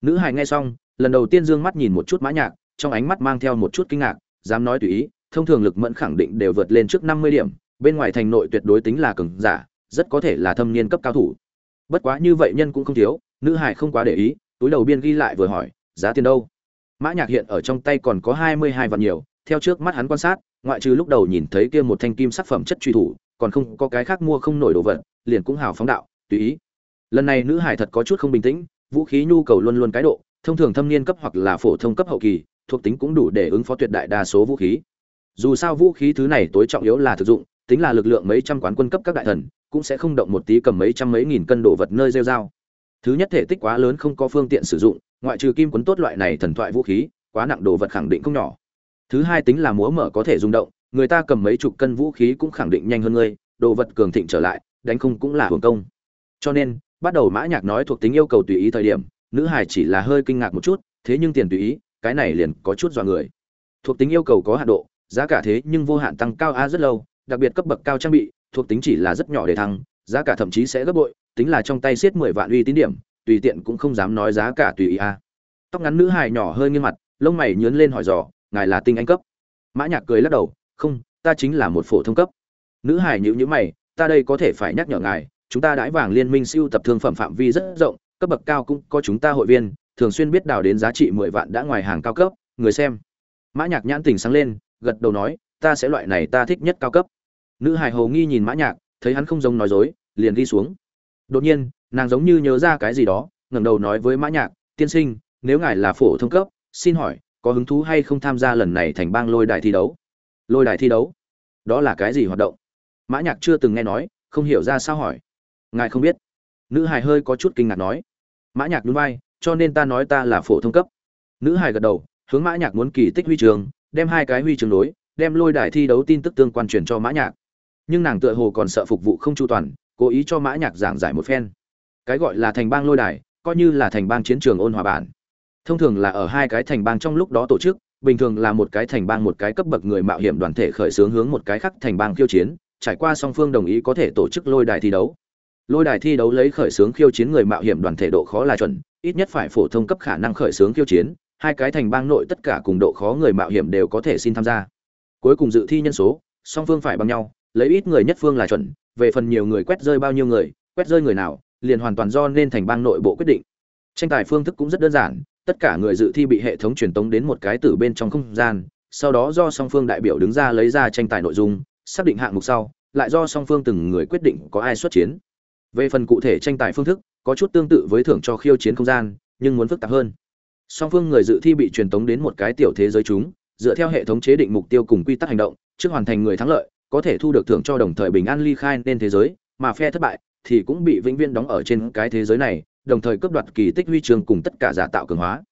Nữ hài nghe xong lần đầu tiên dương mắt nhìn một chút mã nhạc, trong ánh mắt mang theo một chút kinh ngạc, dám nói tùy ý, thông thường lực mẫn khẳng định đều vượt lên trước năm mươi điểm, bên ngoài thành nội tuyệt đối tính là cường giả, rất có thể là thâm niên cấp cao thủ. Bất quá như vậy nhân cũng không thiếu, nữ hải không quá để ý, túi đầu biên ghi lại vừa hỏi, giá tiền đâu? Mã nhạc hiện ở trong tay còn có hai mươi hai vạn nhiều, theo trước mắt hắn quan sát, ngoại trừ lúc đầu nhìn thấy kia một thanh kim sắc phẩm chất truy thủ, còn không có cái khác mua không nổi đồ vật, liền cũng hào phóng đạo, tùy ý. Lần này nữ hải thật có chút không bình tĩnh, vũ khí nhu cầu luôn luôn cái độ thông thường thâm niên cấp hoặc là phổ thông cấp hậu kỳ, thuộc tính cũng đủ để ứng phó tuyệt đại đa số vũ khí. Dù sao vũ khí thứ này tối trọng yếu là thực dụng, tính là lực lượng mấy trăm quán quân cấp các đại thần, cũng sẽ không động một tí cầm mấy trăm mấy nghìn cân đồ vật nơi rêu dao thứ nhất thể tích quá lớn không có phương tiện sử dụng, ngoại trừ kim quấn tốt loại này thần thoại vũ khí, quá nặng đồ vật khẳng định không nhỏ. Thứ hai tính là múa mở có thể rung động, người ta cầm mấy chục cân vũ khí cũng khẳng định nhanh hơn ngươi, đồ vật cường thịnh trở lại, đánh không cũng là hưởng công. Cho nên, bắt đầu mã nhạc nói thuộc tính yêu cầu tùy ý thời điểm nữ hải chỉ là hơi kinh ngạc một chút, thế nhưng tiền tùy ý, cái này liền có chút dọa người. Thuộc tính yêu cầu có hạ độ, giá cả thế nhưng vô hạn tăng cao a rất lâu, đặc biệt cấp bậc cao trang bị, thuộc tính chỉ là rất nhỏ để thăng, giá cả thậm chí sẽ gấp bội, tính là trong tay siết mười vạn uy tín điểm, tùy tiện cũng không dám nói giá cả tùy ý a. Tóc ngắn nữ hài nhỏ hơi nghiêng mặt, lông mày nhướng lên hỏi dò, ngài là tinh anh cấp? Mã nhạc cười lắc đầu, không, ta chính là một phổ thông cấp. Nữ hài nhíu nhíu mày, ta đây có thể phải nhắc nhở ngài, chúng ta đãi vàng liên minh siêu tập thương phẩm phạm vi rất rộng cấp bậc cao cũng có chúng ta hội viên, thường xuyên biết đào đến giá trị mười vạn đã ngoài hàng cao cấp, người xem. Mã nhạc nhãn tình sáng lên, gật đầu nói, ta sẽ loại này ta thích nhất cao cấp. Nữ hài hồ nghi nhìn mã nhạc, thấy hắn không giống nói dối, liền đi xuống. Đột nhiên, nàng giống như nhớ ra cái gì đó, ngẩng đầu nói với mã nhạc, tiên sinh, nếu ngài là phổ thông cấp, xin hỏi, có hứng thú hay không tham gia lần này thành bang lôi đài thi đấu? Lôi đài thi đấu? Đó là cái gì hoạt động? Mã nhạc chưa từng nghe nói, không hiểu ra sao hỏi. Ngài không biết. Nữ hài hơi có chút kinh ngạc nói mã nhạc nhún vai, cho nên ta nói ta là phổ thông cấp. Nữ hài gật đầu, hướng mã nhạc muốn kỳ tích huy trường, đem hai cái huy trường đối, đem lôi đài thi đấu tin tức tương quan truyền cho mã nhạc. Nhưng nàng tựa hồ còn sợ phục vụ không chu toàn, cố ý cho mã nhạc giảng giải một phen. Cái gọi là thành bang lôi đài, coi như là thành bang chiến trường ôn hòa bản. Thông thường là ở hai cái thành bang trong lúc đó tổ chức, bình thường là một cái thành bang một cái cấp bậc người mạo hiểm đoàn thể khởi xướng hướng một cái khác thành bang khiêu chiến, trải qua song phương đồng ý có thể tổ chức lôi đài thi đấu lôi đài thi đấu lấy khởi xướng khiêu chiến người mạo hiểm đoàn thể độ khó là chuẩn, ít nhất phải phổ thông cấp khả năng khởi xướng khiêu chiến, hai cái thành bang nội tất cả cùng độ khó người mạo hiểm đều có thể xin tham gia. Cuối cùng dự thi nhân số, song phương phải bằng nhau, lấy ít người nhất phương là chuẩn, về phần nhiều người quét rơi bao nhiêu người, quét rơi người nào, liền hoàn toàn do nên thành bang nội bộ quyết định. Tranh tài phương thức cũng rất đơn giản, tất cả người dự thi bị hệ thống truyền tống đến một cái từ bên trong không gian, sau đó do song phương đại biểu đứng ra lấy ra tranh tài nội dung, xác định hạng mục sau, lại do song phương từng người quyết định có ai xuất chiến về phần cụ thể tranh tài phương thức, có chút tương tự với thưởng cho khiêu chiến không gian, nhưng muốn phức tạp hơn. Song phương người dự thi bị truyền tống đến một cái tiểu thế giới chúng, dựa theo hệ thống chế định mục tiêu cùng quy tắc hành động, trước hoàn thành người thắng lợi, có thể thu được thưởng cho đồng thời bình an ly khai nên thế giới, mà phe thất bại thì cũng bị vĩnh viên đóng ở trên cái thế giới này, đồng thời cướp đoạt kỳ tích huy chương cùng tất cả giả tạo cường hóa.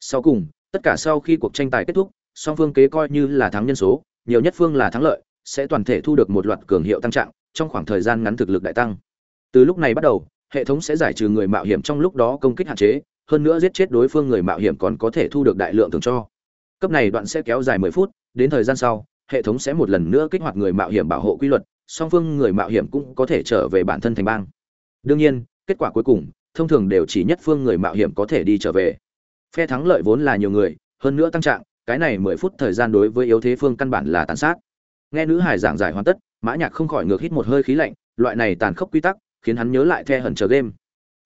Sau cùng, tất cả sau khi cuộc tranh tài kết thúc, song phương kế coi như là thắng nhân số, nhiều nhất phương là thắng lợi, sẽ toàn thể thu được một loạt cường hiệu tăng trạng, trong khoảng thời gian ngắn thực lực đại tăng từ lúc này bắt đầu, hệ thống sẽ giải trừ người mạo hiểm trong lúc đó công kích hạn chế, hơn nữa giết chết đối phương người mạo hiểm còn có thể thu được đại lượng thưởng cho. Cấp này đoạn sẽ kéo dài 10 phút, đến thời gian sau, hệ thống sẽ một lần nữa kích hoạt người mạo hiểm bảo hộ quy luật, song phương người mạo hiểm cũng có thể trở về bản thân thành bang. Đương nhiên, kết quả cuối cùng, thông thường đều chỉ nhất phương người mạo hiểm có thể đi trở về. Phe thắng lợi vốn là nhiều người, hơn nữa tăng trạng, cái này mười phút thời gian đối với yếu thế phương căn bản là tàn sát. Nghe nữ hải giảng giải hoàn tất, mã nhạc không khỏi ngược hít một hơi khí lạnh, loại này tàn khốc quy tắc khiến hắn nhớ lại the hẩn chờ game.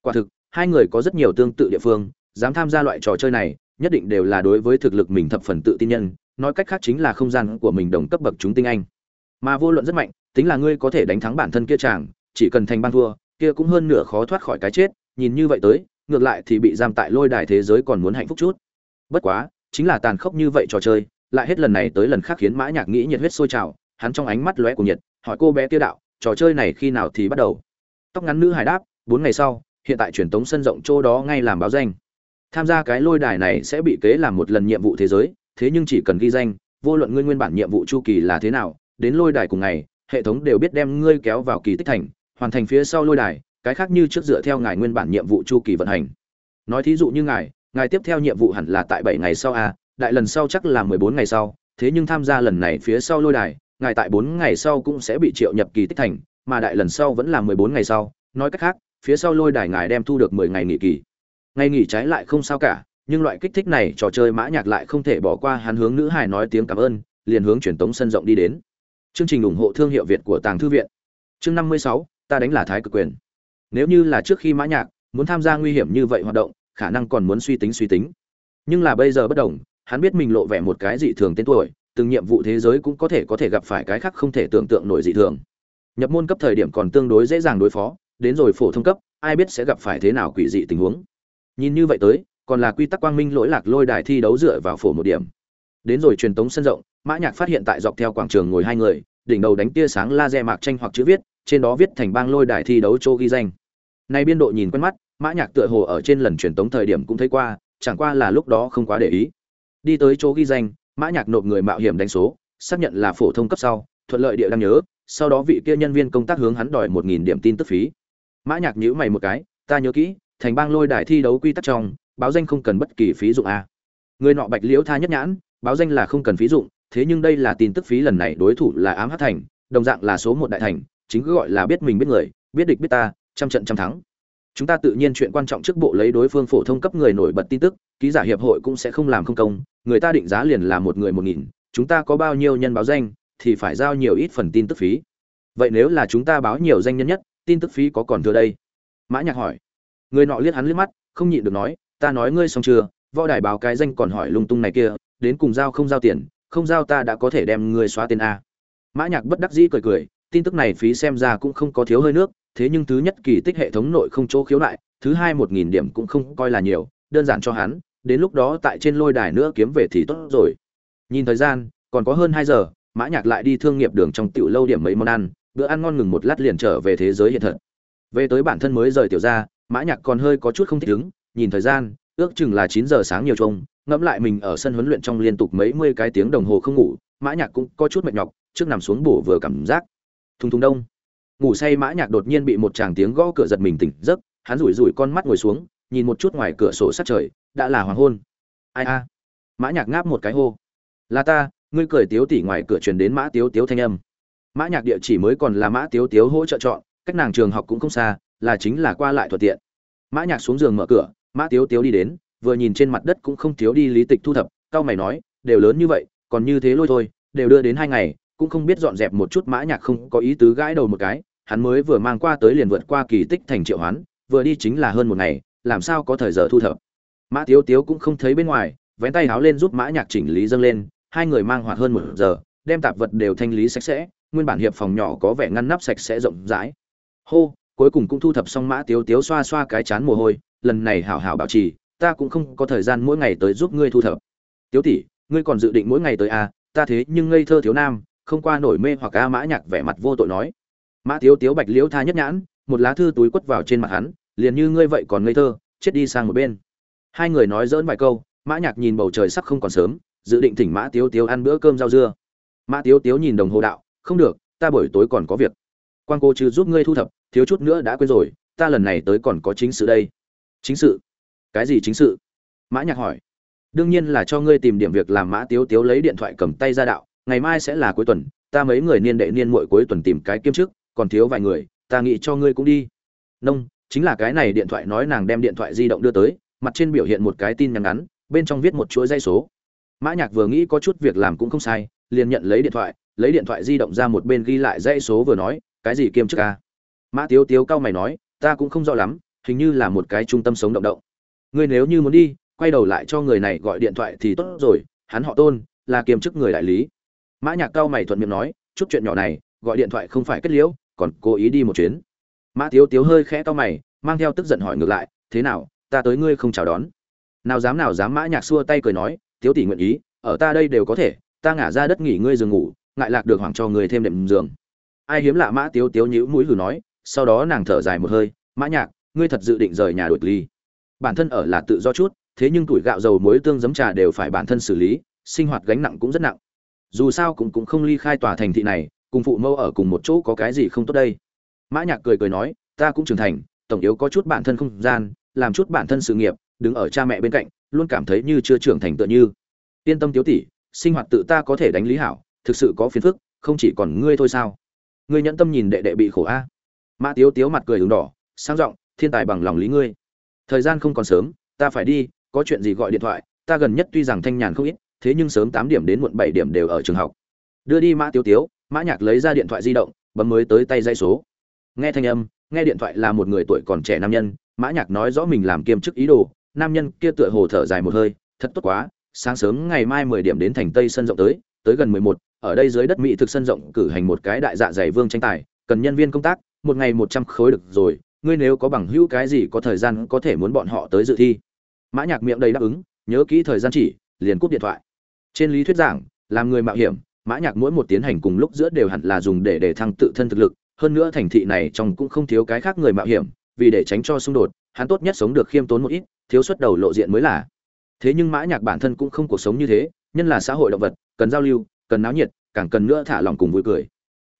Quả thực, hai người có rất nhiều tương tự địa phương, dám tham gia loại trò chơi này, nhất định đều là đối với thực lực mình thập phần tự tin nhân, nói cách khác chính là không gian của mình đồng cấp bậc chúng tinh anh. Mà vô luận rất mạnh, tính là ngươi có thể đánh thắng bản thân kia chàng, chỉ cần thành ban thua, kia cũng hơn nửa khó thoát khỏi cái chết, nhìn như vậy tới, ngược lại thì bị giam tại lôi đài thế giới còn muốn hạnh phúc chút. Bất quá, chính là tàn khốc như vậy trò chơi, lại hết lần này tới lần khác khiến mã nhạc nghĩ nhiệt huyết sôi trào, hắn trong ánh mắt lóe của nhiệt, hỏi cô bé kia đạo, trò chơi này khi nào thì bắt đầu? Tóc ngắn nữ hải đáp, bốn ngày sau, hiện tại truyền tống sân rộng chỗ đó ngay làm báo danh. Tham gia cái lôi đài này sẽ bị kế làm một lần nhiệm vụ thế giới, thế nhưng chỉ cần ghi danh, vô luận ngươi nguyên bản nhiệm vụ chu kỳ là thế nào, đến lôi đài cùng ngày, hệ thống đều biết đem ngươi kéo vào kỳ tích thành, hoàn thành phía sau lôi đài, cái khác như trước dựa theo ngài nguyên bản nhiệm vụ chu kỳ vận hành. Nói thí dụ như ngài ngài tiếp theo nhiệm vụ hẳn là tại bảy ngày sau a đại lần sau chắc là mười bốn ngày sau, thế nhưng tham gia lần này phía sau lôi đài, ngài tại bốn ngày sau cũng sẽ bị triệu nhập kỳ tích thành mà đại lần sau vẫn là mười bốn ngày sau, nói cách khác, phía sau lôi đài ngài đem thu được mười ngày nghỉ kỳ. Ngày nghỉ trái lại không sao cả, nhưng loại kích thích này trò chơi mã nhạc lại không thể bỏ qua hắn hướng nữ hài nói tiếng cảm ơn, liền hướng truyền tống sân rộng đi đến. Chương trình ủng hộ thương hiệu việt của tàng thư viện. Chương năm mươi sáu, ta đánh là thái cực quyền. Nếu như là trước khi mã nhạc, muốn tham gia nguy hiểm như vậy hoạt động, khả năng còn muốn suy tính suy tính. Nhưng là bây giờ bất đồng, hắn biết mình lộ vẻ một cái dị thường tên tuổi, từng nhiệm vụ thế giới cũng có thể có thể gặp phải cái khác không thể tưởng tượng nổi dị thường nhập môn cấp thời điểm còn tương đối dễ dàng đối phó, đến rồi phổ thông cấp, ai biết sẽ gặp phải thế nào quỷ dị tình huống. Nhìn như vậy tới, còn là quy tắc quang minh lỗi lạc lôi đài thi đấu dựa vào phổ một điểm. Đến rồi truyền tống sân rộng, mã nhạc phát hiện tại dọc theo quảng trường ngồi hai người, đỉnh đầu đánh tia sáng laser mạc tranh hoặc chữ viết, trên đó viết thành bang lôi đài thi đấu chỗ ghi danh. Nay biên độ nhìn quen mắt, mã nhạc tựa hồ ở trên lần truyền tống thời điểm cũng thấy qua, chẳng qua là lúc đó không quá để ý. Đi tới chỗ ghi danh, mã nhạc nộp người mạo hiểm đánh số, xác nhận là phổ thông cấp sau thuận lợi địa đang nhớ, sau đó vị kia nhân viên công tác hướng hắn đòi một nghìn điểm tin tức phí. Mã nhạc nhíu mày một cái, ta nhớ kỹ, thành bang lôi đài thi đấu quy tắc trong, báo danh không cần bất kỳ phí dụng a người nọ bạch liễu tha nhất nhãn, báo danh là không cần phí dụng, thế nhưng đây là tin tức phí lần này đối thủ là ám hắc thành, đồng dạng là số một đại thành, chính cứ gọi là biết mình biết người, biết địch biết ta, trăm trận trăm thắng. Chúng ta tự nhiên chuyện quan trọng trước bộ lấy đối phương phổ thông cấp người nổi bật tin tức, ký giả hiệp hội cũng sẽ không làm không công, người ta định giá liền là một người một nghìn, chúng ta có bao nhiêu nhân báo danh? Thì phải giao nhiều ít phần tin tức phí. Vậy nếu là chúng ta báo nhiều danh nhân nhất, tin tức phí có còn thừa đây? Mã nhạc hỏi. Người nọ liếc hắn liếc mắt, không nhịn được nói, ta nói ngươi xong chưa? Võ đài báo cái danh còn hỏi lung tung này kia, đến cùng giao không giao tiền, không giao ta đã có thể đem ngươi xóa tên a. Mã nhạc bất đắc dĩ cười cười, tin tức này phí xem ra cũng không có thiếu hơi nước, thế nhưng thứ nhất kỳ tích hệ thống nội không chỗ khiếu nại, thứ hai một nghìn điểm cũng không coi là nhiều, đơn giản cho hắn, đến lúc đó tại trên lôi đài nữa kiếm về thì tốt rồi. Nhìn thời gian, còn có hơn hai giờ mã nhạc lại đi thương nghiệp đường trong tiểu lâu điểm mấy món ăn, bữa ăn ngon ngừng một lát liền trở về thế giới hiện thật. Về tới bản thân mới rời tiểu ra mã nhạc còn hơi có chút không thích ứng, nhìn thời gian, ước chừng là chín giờ sáng nhiều trông, ngẫm lại mình ở sân huấn luyện trong liên tục mấy mươi cái tiếng đồng hồ không ngủ, mã nhạc cũng có chút mệt nhọc, trước nằm xuống bổ vừa cảm giác. Thùng thùng đông. Ngủ say mã nhạc đột nhiên bị một tràng tiếng gõ cửa giật mình tỉnh giấc, hắn rủi rủi con mắt ngồi xuống, nhìn một chút ngoài cửa sổ sát trời, đã là hoàng hôn. Ai a? Mã nhạc ngáp một cái hô. Là ta ngươi cười tiếu tỉ ngoài cửa truyền đến mã tiếu tiếu thanh âm. Mã nhạc địa chỉ mới còn là mã tiếu tiếu hỗ trợ chọn, cách nàng trường học cũng không xa, là chính là qua lại thuận tiện. Mã nhạc xuống giường mở cửa, mã tiếu tiếu đi đến, vừa nhìn trên mặt đất cũng không thiếu đi lý tịch thu thập cao mày nói, đều lớn như vậy, còn như thế lôi thôi, đều đưa đến hai ngày, cũng không biết dọn dẹp một chút mã nhạc không có ý tứ gãi đầu một cái, hắn mới vừa mang qua tới liền vượt qua kỳ tích thành triệu hoán, vừa đi chính là hơn một ngày, làm sao có thời giờ thu thập. Mã tiếu tiếu cũng không thấy bên ngoài, vén tay háo lên giúp mã nhạc chỉnh lý dâng lên hai người mang hoạt hơn một giờ, đem tạp vật đều thanh lý sạch sẽ, nguyên bản hiệp phòng nhỏ có vẻ ngăn nắp sạch sẽ rộng rãi. Hô, cuối cùng cũng thu thập xong mã tiếu tiếu xoa xoa cái chán mồ hôi, lần này hảo hảo bảo trì, ta cũng không có thời gian mỗi ngày tới giúp ngươi thu thập. Tiếu tỷ, ngươi còn dự định mỗi ngày tới à ta thế nhưng ngây thơ thiếu nam, không qua nổi mê hoặc a mã nhạc vẻ mặt vô tội nói. Mã tiếu tiếu bạch liễu tha nhất nhãn, một lá thư túi quất vào trên mặt hắn, liền như ngươi vậy còn ngây thơ, chết đi sang một bên. Hai người nói dỡn vài câu, mã nhạc nhìn bầu trời sắc không còn sớm dự định thỉnh mã tiếu tiếu ăn bữa cơm rau dưa. Mã tiếu tiếu nhìn đồng hồ đạo, không được, ta buổi tối còn có việc. Quan cô chứ giúp ngươi thu thập, thiếu chút nữa đã quên rồi, ta lần này tới còn có chính sự đây. Chính sự? Cái gì chính sự? Mã nhạc hỏi. Đương nhiên là cho ngươi tìm điểm việc làm. Mã tiếu tiếu lấy điện thoại cầm tay ra đạo, ngày mai sẽ là cuối tuần, ta mấy người niên đệ niên muội cuối tuần tìm cái kiêm chức, còn thiếu vài người, ta nghĩ cho ngươi cũng đi. Nông, chính là cái này điện thoại nói nàng đem điện thoại di động đưa tới, mặt trên biểu hiện một cái tin nhắn ngắn, bên trong viết một chuỗi dây số mã nhạc vừa nghĩ có chút việc làm cũng không sai, liền nhận lấy điện thoại, lấy điện thoại di động ra một bên ghi lại dây số vừa nói, cái gì kiêm chức a? Mã tiếu tiếu cao mày nói, ta cũng không rõ lắm, hình như là một cái trung tâm sống động động. Ngươi nếu như muốn đi, quay đầu lại cho người này gọi điện thoại thì tốt rồi, hắn họ tôn, là kiêm chức người đại lý. Mã nhạc cao mày thuận miệng nói, chút chuyện nhỏ này, gọi điện thoại không phải kết liễu, còn cố ý đi một chuyến. Mã tiếu tiếu hơi khẽ cao mày, mang theo tức giận hỏi ngược lại, thế nào, ta tới ngươi không chào đón. Nào dám nào dám, mã nhạc xua tay cười nói tiếu tỷ nguyện ý, ở ta đây đều có thể, ta ngả ra đất nghỉ ngươi giường ngủ, ngại lạc được hoàng cho người thêm đệm giường. Ai hiếm lạ mã tiếu tiếu nhữ mũi hừ nói, sau đó nàng thở dài một hơi, mã nhạc, ngươi thật dự định rời nhà đuổi ly. Bản thân ở là tự do chút, thế nhưng tuổi gạo dầu muối tương giấm trà đều phải bản thân xử lý, sinh hoạt gánh nặng cũng rất nặng. Dù sao cũng cũng không ly khai tòa thành thị này, cùng phụ mẫu ở cùng một chỗ có cái gì không tốt đây. Mã nhạc cười cười nói, ta cũng trưởng thành, tổng yếu có chút bản thân không gian, làm chút bản thân sự nghiệp, đứng ở cha mẹ bên cạnh luôn cảm thấy như chưa trưởng thành tựa như. Yên tâm tiếu tỷ, sinh hoạt tự ta có thể đánh lý hảo, thực sự có phiền phức, không chỉ còn ngươi thôi sao? Ngươi nhẫn tâm nhìn đệ đệ bị khổ a. Mã tiếu tiếu mặt cười ửng đỏ, sang giọng, thiên tài bằng lòng lý ngươi. Thời gian không còn sớm, ta phải đi, có chuyện gì gọi điện thoại, ta gần nhất tuy rằng thanh nhàn không ít, thế nhưng sớm tám điểm đến muộn bảy điểm đều ở trường học. Đưa đi mã tiếu tiếu, mã nhạc lấy ra điện thoại di động, bấm mới tới tay dây số. Nghe thanh âm, nghe điện thoại là một người tuổi còn trẻ nam nhân, mã nhạc nói rõ mình làm kiêm chức ý đồ nam nhân kia tựa hồ thở dài một hơi thật tốt quá sáng sớm ngày mai mười điểm đến thành tây sân rộng tới tới gần mười một, ở đây dưới đất mỹ thực sân rộng cử hành một cái đại dạ dày vương tranh tài cần nhân viên công tác một ngày một trăm khối được rồi ngươi nếu có bằng hữu cái gì có thời gian có thể muốn bọn họ tới dự thi. Mã nhạc miệng đầy đáp ứng nhớ kỹ thời gian chỉ liền cúp điện thoại. Trên lý thuyết giảng làm người mạo hiểm mã nhạc mỗi một tiến hành cùng lúc giữa đều hẳn là dùng để để thăng tự thân thực lực hơn nữa thành thị này trong cũng không thiếu cái khác người mạo hiểm vì để tránh cho xung đột, hắn tốt nhất sống được khiêm tốn một ít, thiếu xuất đầu lộ diện mới là. Thế nhưng mã nhạc bản thân cũng không cuộc sống như thế, nhân là xã hội động vật, cần giao lưu, cần náo nhiệt, càng cần nữa thả lòng cùng vui cười.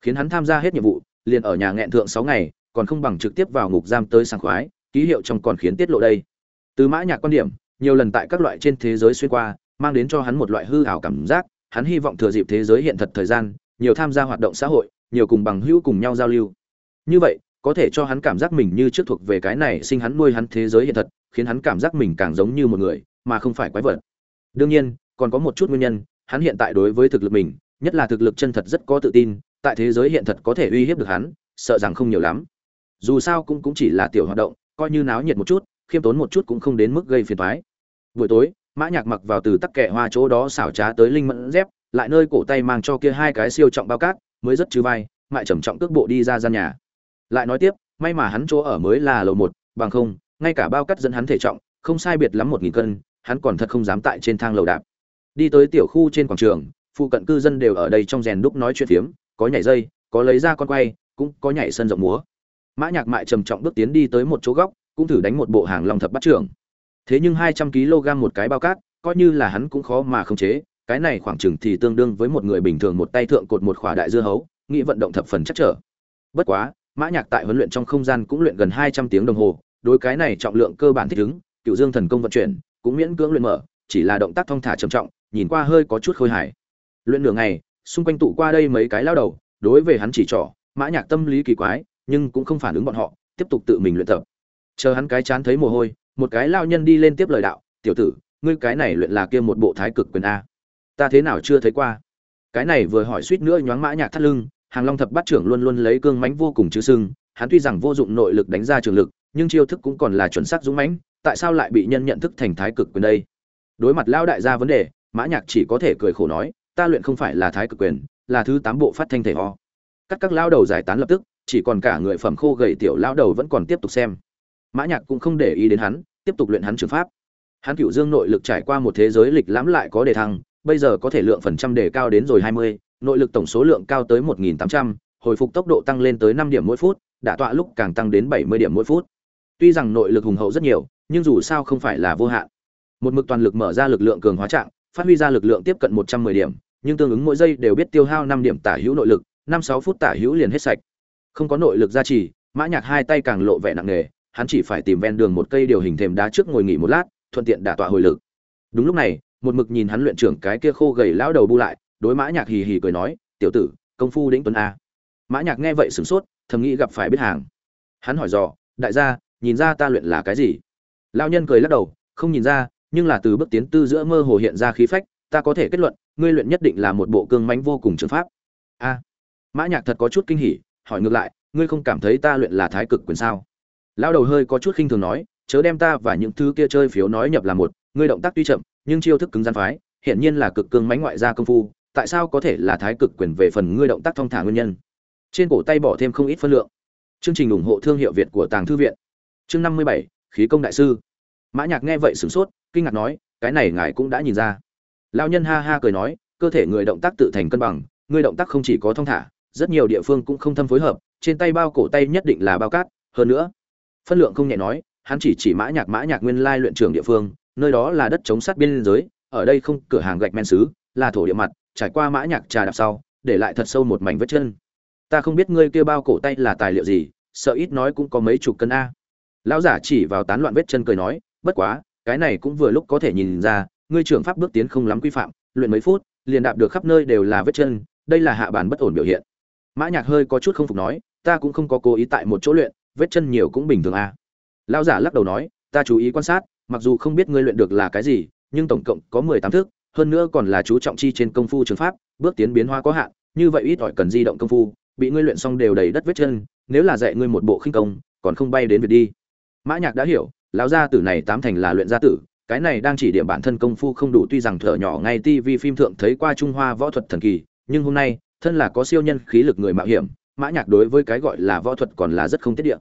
Khiến hắn tham gia hết nhiệm vụ, liền ở nhà nghẹn thượng sáu ngày, còn không bằng trực tiếp vào ngục giam tới sảng khoái, ký hiệu trong còn khiến tiết lộ đây. Từ mã nhạc quan điểm, nhiều lần tại các loại trên thế giới xuyên qua, mang đến cho hắn một loại hư ảo cảm giác, hắn hy vọng thừa dịp thế giới hiện thật thời gian, nhiều tham gia hoạt động xã hội, nhiều cùng bằng hữu cùng nhau giao lưu. Như vậy có thể cho hắn cảm giác mình như trước thuộc về cái này sinh hắn nuôi hắn thế giới hiện thật, khiến hắn cảm giác mình càng giống như một người, mà không phải quái vật. Đương nhiên, còn có một chút nguyên nhân, hắn hiện tại đối với thực lực mình, nhất là thực lực chân thật rất có tự tin, tại thế giới hiện thật có thể uy hiếp được hắn, sợ rằng không nhiều lắm. Dù sao cũng cũng chỉ là tiểu hoạt động, coi như náo nhiệt một chút, khiêm tốn một chút cũng không đến mức gây phiền toái. Buổi tối, mã nhạc mặc vào từ tắc kẹ hoa chỗ đó xảo trá tới linh mẫn dép, lại nơi cổ tay mang cho kia hai cái siêu trọng bao cát, mới rất chứ vai, mại trầm trọng cước bộ đi ra gian nhà lại nói tiếp, may mà hắn chỗ ở mới là lầu một, bằng không, ngay cả bao cát dẫn hắn thể trọng, không sai biệt lắm một nghìn cân, hắn còn thật không dám tại trên thang lầu đạp. Đi tới tiểu khu trên quảng trường, phụ cận cư dân đều ở đây trong rèn đúc nói chuyện phiếm, có nhảy dây, có lấy ra con quay, cũng có nhảy sân rộng múa. Mã nhạc mại trầm trọng bước tiến đi tới một chỗ góc, cũng thử đánh một bộ hàng long thập bắt trưởng. Thế nhưng hai trăm kg một cái bao cát, coi như là hắn cũng khó mà khống chế, cái này khoảng chừng thì tương đương với một người bình thường một tay thượng cột một khỏa đại dưa hấu, nghĩ vận động thập phần chắc trở. Bất quá mã nhạc tại huấn luyện trong không gian cũng luyện gần hai trăm tiếng đồng hồ, đối cái này trọng lượng cơ bản thích ứng cựu dương thần công vận chuyển, cũng miễn cưỡng luyện mở, chỉ là động tác thong thả trầm trọng, nhìn qua hơi có chút khôi hài. Luyện nửa ngày, xung quanh tụ qua đây mấy cái lao đầu, đối với hắn chỉ trỏ, mã nhạc tâm lý kỳ quái, nhưng cũng không phản ứng bọn họ, tiếp tục tự mình luyện tập. Chờ hắn cái chán thấy mồ hôi, một cái lao nhân đi lên tiếp lời đạo, tiểu tử, ngươi cái này luyện là kia một bộ thái cực quyền a. Ta thế nào chưa thấy qua? Cái này vừa hỏi suýt nữa nhoáng mã nhạc thắt lưng hàng long thập bát trưởng luôn luôn lấy cương mãnh vô cùng chứ sưng, hắn tuy rằng vô dụng nội lực đánh ra trường lực, nhưng chiêu thức cũng còn là chuẩn xác dũng mãnh, tại sao lại bị nhân nhận thức thành thái cực quyền đây? Đối mặt Lão đại gia vấn đề, mã nhạc chỉ có thể cười khổ nói, ta luyện không phải là thái cực quyền, là thứ tám bộ phát thanh thể ho. Cắt các lão đầu giải tán lập tức, chỉ còn cả người phẩm khô gầy tiểu lão đầu vẫn còn tiếp tục xem. Mã nhạc cũng không để ý đến hắn, tiếp tục luyện hắn trường pháp. Hắn cựu dương nội lực trải qua một thế giới lịch lãm lại có đề thăng bây giờ có thể lượng phần trăm đề cao đến rồi hai mươi, nội lực tổng số lượng cao tới một nghìn tám trăm, hồi phục tốc độ tăng lên tới năm điểm mỗi phút, đả tọa lúc càng tăng đến bảy mươi điểm mỗi phút. Tuy rằng nội lực hùng hậu rất nhiều, nhưng dù sao không phải là vô hạn. Một mực toàn lực mở ra lực lượng cường hóa trạng, phát huy ra lực lượng tiếp cận một trăm mười điểm, nhưng tương ứng mỗi giây đều biết tiêu hao năm điểm tả hữu nội lực, năm sáu phút tả hữu liền hết sạch. Không có nội lực gia trì, mã nhạc hai tay càng lộ vẻ nặng nề, hắn chỉ phải tìm ven đường một cây điều hình thềm đá trước ngồi nghỉ một lát, thuận tiện đả tọa hồi lực. Đúng lúc này một mực nhìn hắn luyện trưởng cái kia khô gầy lão đầu bu lại, đối mã nhạc hì hì cười nói, tiểu tử, công phu đỉnh tuấn a. Mã nhạc nghe vậy sửng sốt, thầm nghĩ gặp phải biết hàng. Hắn hỏi dò, đại gia, nhìn ra ta luyện là cái gì? Lão nhân cười lắc đầu, không nhìn ra, nhưng là từ bước tiến tư giữa mơ hồ hiện ra khí phách, ta có thể kết luận, ngươi luyện nhất định là một bộ cương mãnh vô cùng trường pháp. A. Mã nhạc thật có chút kinh hỉ, hỏi ngược lại, ngươi không cảm thấy ta luyện là thái cực quyền sao? Lão đầu hơi có chút khinh thường nói, chớ đem ta và những thứ kia chơi phiếu nói nhập là một, ngươi động tác tuy chậm nhưng chiêu thức cứng gian phái hiện nhiên là cực cương mánh ngoại gia công phu, tại sao có thể là thái cực quyền về phần ngươi động tác thông thả nguyên nhân? Trên cổ tay bỏ thêm không ít phân lượng. Chương trình ủng hộ thương hiệu việt của tàng thư viện. Chương năm mươi bảy, khí công đại sư. Mã nhạc nghe vậy sửng sốt, kinh ngạc nói, cái này ngài cũng đã nhìn ra. Lao nhân ha ha cười nói, cơ thể người động tác tự thành cân bằng ngươi động tác không chỉ có thông thả, rất nhiều địa phương cũng không thâm phối hợp, trên tay bao cổ tay nhất định là bao cát, hơn nữa, phân lượng không nhẹ nói, hắn chỉ chỉ mã nhạc mã nhạc nguyên lai luyện trường địa phương nơi đó là đất chống sát biên giới, ở đây không cửa hàng gạch men sứ là thổ địa mặt, trải qua mã nhạc trà đạp sau, để lại thật sâu một mảnh vết chân. Ta không biết ngươi kia bao cổ tay là tài liệu gì, sợ ít nói cũng có mấy chục cân a. Lão giả chỉ vào tán loạn vết chân cười nói, bất quá, cái này cũng vừa lúc có thể nhìn ra, ngươi trưởng pháp bước tiến không lắm quy phạm, luyện mấy phút, liền đạp được khắp nơi đều là vết chân, đây là hạ bản bất ổn biểu hiện. Mã nhạc hơi có chút không phục nói, ta cũng không có cố ý tại một chỗ luyện, vết chân nhiều cũng bình thường a. Lão giả lắc đầu nói, ta chú ý quan sát mặc dù không biết ngươi luyện được là cái gì, nhưng tổng cộng có mười tám thước hơn nữa còn là chú trọng chi trên công phu trường pháp, bước tiến biến hóa có hạn, như vậy ít ỏi cần di động công phu, bị ngươi luyện xong đều đầy đất vết chân, nếu là dạy ngươi một bộ khinh công, còn không bay đến việc đi. Mã nhạc đã hiểu, lão gia tử này tám thành là luyện gia tử, cái này đang chỉ điểm bản thân công phu không đủ, tuy rằng thở nhỏ ngay TV phim thượng thấy qua trung hoa võ thuật thần kỳ, nhưng hôm nay, thân là có siêu nhân khí lực người mạo hiểm, mã nhạc đối với cái gọi là võ thuật còn là rất không tiết địa.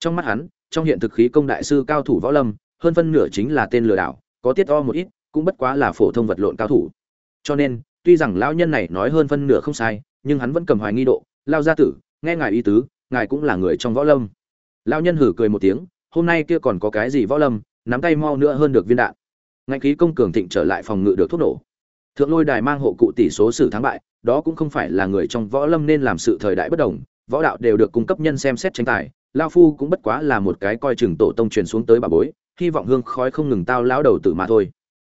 Trong mắt hắn, trong hiện thực khí công đại sư cao thủ võ lâm hơn phân nửa chính là tên lừa đảo, có tiết o một ít, cũng bất quá là phổ thông vật lộn cao thủ. Cho nên, tuy rằng lão nhân này nói hơn phân nửa không sai, nhưng hắn vẫn cầm hoài nghi độ, lao gia tử, nghe ngài y tứ, ngài cũng là người trong võ lâm. Lão nhân hử cười một tiếng, hôm nay kia còn có cái gì võ lâm, nắm tay mau nữa hơn được viên đạn. Ngạnh khí công cường thịnh trở lại phòng ngự được thuốc nổ. Thượng lôi đài mang hộ cụ tỷ số xử thắng bại, đó cũng không phải là người trong võ lâm nên làm sự thời đại bất đồng, võ đạo đều được cung cấp nhân xem xét tranh tài, lao phu cũng bất quá là một cái coi chừng tổ tông truyền xuống tới bà bối hy vọng hương khói không ngừng tao lão đầu tử mà thôi.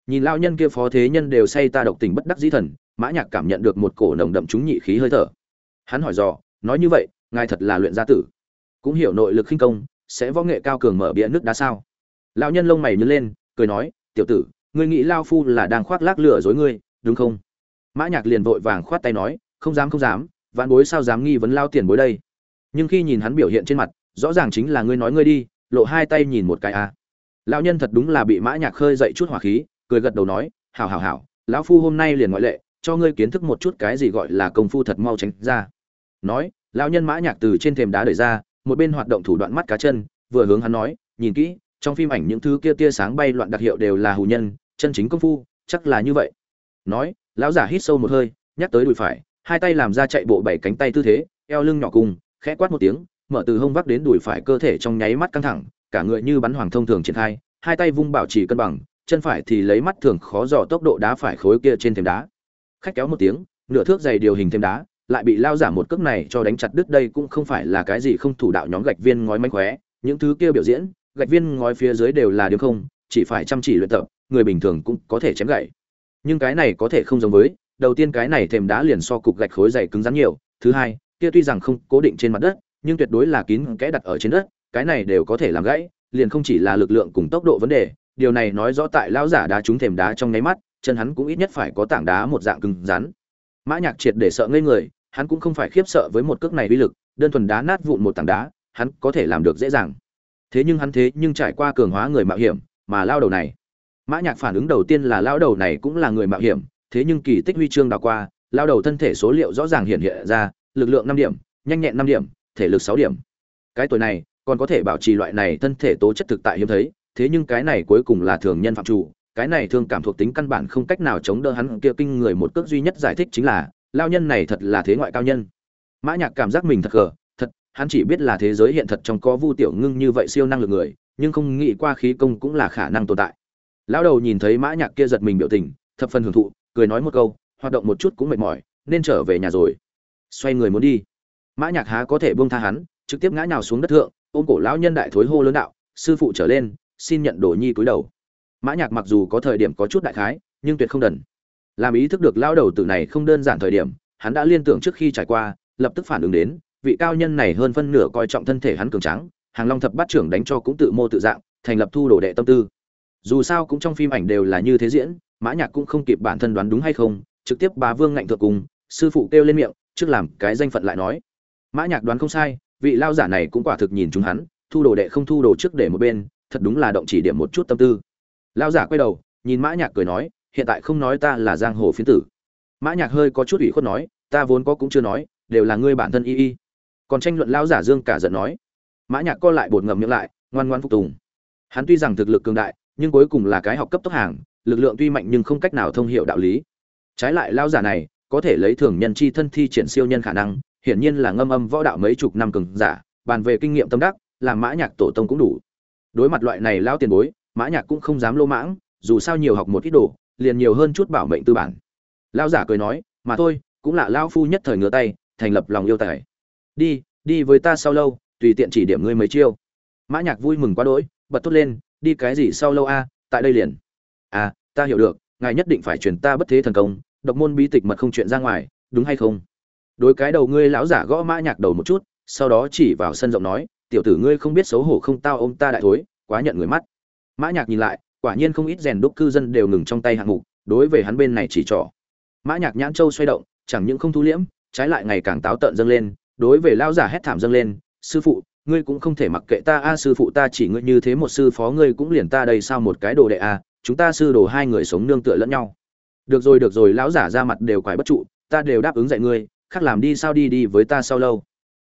Nhìn lao nhân kia phó thế nhân đều say ta độc tình bất đắc dĩ thần, mã nhạc cảm nhận được một cổ nồng đậm chúng nhị khí hơi thở. Hắn hỏi dò, nói như vậy, ngài thật là luyện gia tử? Cũng hiểu nội lực khinh công, sẽ võ nghệ cao cường mở bia nước đá sao? Lão nhân lông mày nhướng lên, cười nói, tiểu tử, ngươi nghĩ lao phu là đang khoác lác lừa dối ngươi, đúng không? Mã nhạc liền vội vàng khoát tay nói, không dám không dám, vạn bối sao dám nghi vấn lao tiền bối đây? Nhưng khi nhìn hắn biểu hiện trên mặt, rõ ràng chính là ngươi nói ngươi đi, lộ hai tay nhìn một cái a. à lão nhân thật đúng là bị mã nhạc khơi dậy chút hỏa khí, cười gật đầu nói, hảo hảo hảo, lão phu hôm nay liền ngoại lệ, cho ngươi kiến thức một chút cái gì gọi là công phu thật mau tránh ra. Nói, lão nhân mã nhạc từ trên thềm đá đẩy ra, một bên hoạt động thủ đoạn mắt cá chân, vừa hướng hắn nói, nhìn kỹ, trong phim ảnh những thứ kia tia sáng bay loạn đặc hiệu đều là hù nhân, chân chính công phu, chắc là như vậy. Nói, lão giả hít sâu một hơi, nhắc tới đùi phải, hai tay làm ra chạy bộ bảy cánh tay tư thế, eo lưng nhỏ cùng, khẽ quát một tiếng, mở từ hông vác đến đùi phải cơ thể trong nháy mắt căng thẳng cả người như bắn hoàng thông thường triển khai, hai tay vung bảo trì cân bằng, chân phải thì lấy mắt thường khó dò tốc độ đá phải khối kia trên thềm đá. Khách kéo một tiếng, nửa thước dày điều hình thềm đá, lại bị lao giả một cước này cho đánh chặt đứt đây cũng không phải là cái gì không thủ đạo nhóm gạch viên ngói manh khóe, những thứ kia biểu diễn, gạch viên ngói phía dưới đều là điều không, chỉ phải chăm chỉ luyện tập, người bình thường cũng có thể chém gậy. Nhưng cái này có thể không giống với, đầu tiên cái này thềm đá liền so cục gạch khối dày cứng rắn nhiều, thứ hai, kia tuy rằng không cố định trên mặt đất, nhưng tuyệt đối là kín kẽ đặt ở trên đất cái này đều có thể làm gãy, liền không chỉ là lực lượng cùng tốc độ vấn đề, điều này nói rõ tại lão giả đá trúng thềm đá trong nháy mắt, chân hắn cũng ít nhất phải có tảng đá một dạng cứng rắn. Mã nhạc triệt để sợ ngây người, hắn cũng không phải khiếp sợ với một cước này uy lực, đơn thuần đá nát vụn một tảng đá, hắn có thể làm được dễ dàng. Thế nhưng hắn thế nhưng trải qua cường hóa người mạo hiểm, mà lao đầu này. Mã nhạc phản ứng đầu tiên là lao đầu này cũng là người mạo hiểm, thế nhưng kỳ tích huy chương đào qua, lao đầu thân thể số liệu rõ ràng hiện hiện ra, lực lượng năm điểm, nhanh nhẹn năm điểm, thể lực sáu điểm. Cái tuổi này còn có thể bảo trì loại này thân thể tố chất thực tại hiếm thấy, thế nhưng cái này cuối cùng là thường nhân phạm chủ, cái này thương cảm thuộc tính căn bản không cách nào chống đỡ hắn, kia kinh người một cước duy nhất giải thích chính là, lao nhân này thật là thế ngoại cao nhân. Mã nhạc cảm giác mình thật gờ, thật, hắn chỉ biết là thế giới hiện thật trong có vu tiểu ngưng như vậy siêu năng lực người, nhưng không nghĩ qua khí công cũng là khả năng tồn tại. Lão đầu nhìn thấy mã nhạc kia giật mình biểu tình, thập phần hưởng thụ, cười nói một câu, hoạt động một chút cũng mệt mỏi, nên trở về nhà rồi. Xoay người muốn đi. Mã nhạc há có thể buông tha hắn, trực tiếp ngã nhào xuống đất thượng ôm cổ lão nhân đại thối hô lớn đạo, sư phụ trở lên, xin nhận đồ nhi cúi đầu. Mã nhạc mặc dù có thời điểm có chút đại khái, nhưng tuyệt không đần. Làm ý thức được lão đầu tử này không đơn giản thời điểm, hắn đã liên tưởng trước khi trải qua, lập tức phản ứng đến, vị cao nhân này hơn phân nửa coi trọng thân thể hắn cường tráng, hàng long thập bát trưởng đánh cho cũng tự mô tự dạng, thành lập thu đồ đệ tâm tư. Dù sao cũng trong phim ảnh đều là như thế diễn, mã nhạc cũng không kịp bản thân đoán đúng hay không, trực tiếp bà vương ngạnh thượng cùng, sư phụ kêu lên miệng, trước làm cái danh phận lại nói. Mã nhạc đoán không sai vị lao giả này cũng quả thực nhìn chúng hắn, thu đồ đệ không thu đồ trước để một bên, thật đúng là động chỉ điểm một chút tâm tư. Lao giả quay đầu, nhìn mã nhạc cười nói, hiện tại không nói ta là giang hồ phiến tử. Mã nhạc hơi có chút ủy khuất nói, ta vốn có cũng chưa nói, đều là ngươi bản thân y y. Còn tranh luận lao giả dương cả giận nói. Mã nhạc co lại bột ngậm miệng lại, ngoan ngoãn phục tùng. Hắn tuy rằng thực lực cường đại, nhưng cuối cùng là cái học cấp tốc hàng, lực lượng tuy mạnh nhưng không cách nào thông hiểu đạo lý. Trái lại, lao giả này có thể lấy thường nhân chi thân thi triển siêu nhân khả năng hiển nhiên là ngâm âm võ đạo mấy chục năm cường giả, bàn về kinh nghiệm tâm đắc làm mã nhạc tổ tông cũng đủ. Đối mặt loại này lão tiền bối, mã nhạc cũng không dám lô mãng, dù sao nhiều học một ít đồ, liền nhiều hơn chút bảo mệnh tư bản. Lão giả cười nói, mà thôi, cũng là lão phu nhất thời ngửa tay, thành lập lòng yêu tài. Đi đi với ta sau lâu, tùy tiện chỉ điểm ngươi mấy chiêu. Mã nhạc vui mừng quá đỗi, bật tốt lên, đi cái gì sau lâu a, tại đây liền. À ta hiểu được, ngài nhất định phải truyền ta bất thế thần công, độc môn bí tịch mật không chuyện ra ngoài, đúng hay không? Đối cái đầu ngươi lão giả gõ mã nhạc đầu một chút, sau đó chỉ vào sân rộng nói, tiểu tử ngươi không biết xấu hổ không tao ôm ta đại thối, quá nhận người mắt. Mã nhạc nhìn lại, quả nhiên không ít rèn đúc cư dân đều ngừng trong tay hạng mục, đối về hắn bên này chỉ trỏ. Mã nhạc nhãn châu xoay động, chẳng những không thu liễm, trái lại ngày càng táo tợn dâng lên, đối về lão giả hét thảm dâng lên, sư phụ, ngươi cũng không thể mặc kệ ta, a, sư phụ ta chỉ ngươi như thế một sư phó, ngươi cũng liền ta đây sao một cái đồ đệ a, chúng ta sư đồ hai người sống nương tựa lẫn nhau. Được rồi được rồi, lão giả ra mặt đều quải bất trụ, ta đều đáp ứng dạy ngươi khác làm đi sao đi đi với ta sau lâu.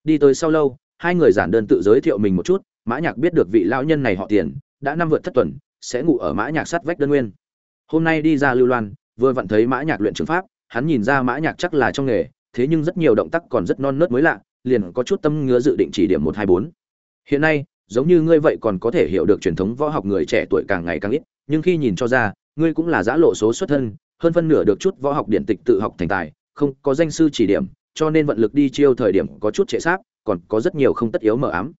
Đi tới sau lâu, hai người giản đơn tự giới thiệu mình một chút, mã nhạc biết được vị lão nhân này họ tiền, đã năm vượt thất tuần, sẽ ngủ ở mã nhạc sắt vách đơn nguyên. Hôm nay đi ra lưu loan, vừa vặn thấy mã nhạc luyện trường pháp, hắn nhìn ra mã nhạc chắc là trong nghề, thế nhưng rất nhiều động tác còn rất non nớt mới lạ, liền có chút tâm ngứa dự định chỉ điểm một hai bốn. Hiện nay, giống như ngươi vậy còn có thể hiểu được truyền thống võ học người trẻ tuổi càng ngày càng ít, nhưng khi nhìn cho ra, ngươi cũng là giã lộ số xuất thân, hơn phân nửa được chút võ học điện tịch tự học thành tài không có danh sư chỉ điểm cho nên vận lực đi chiêu thời điểm có chút trễ xác, còn có rất nhiều không tất yếu mờ ám.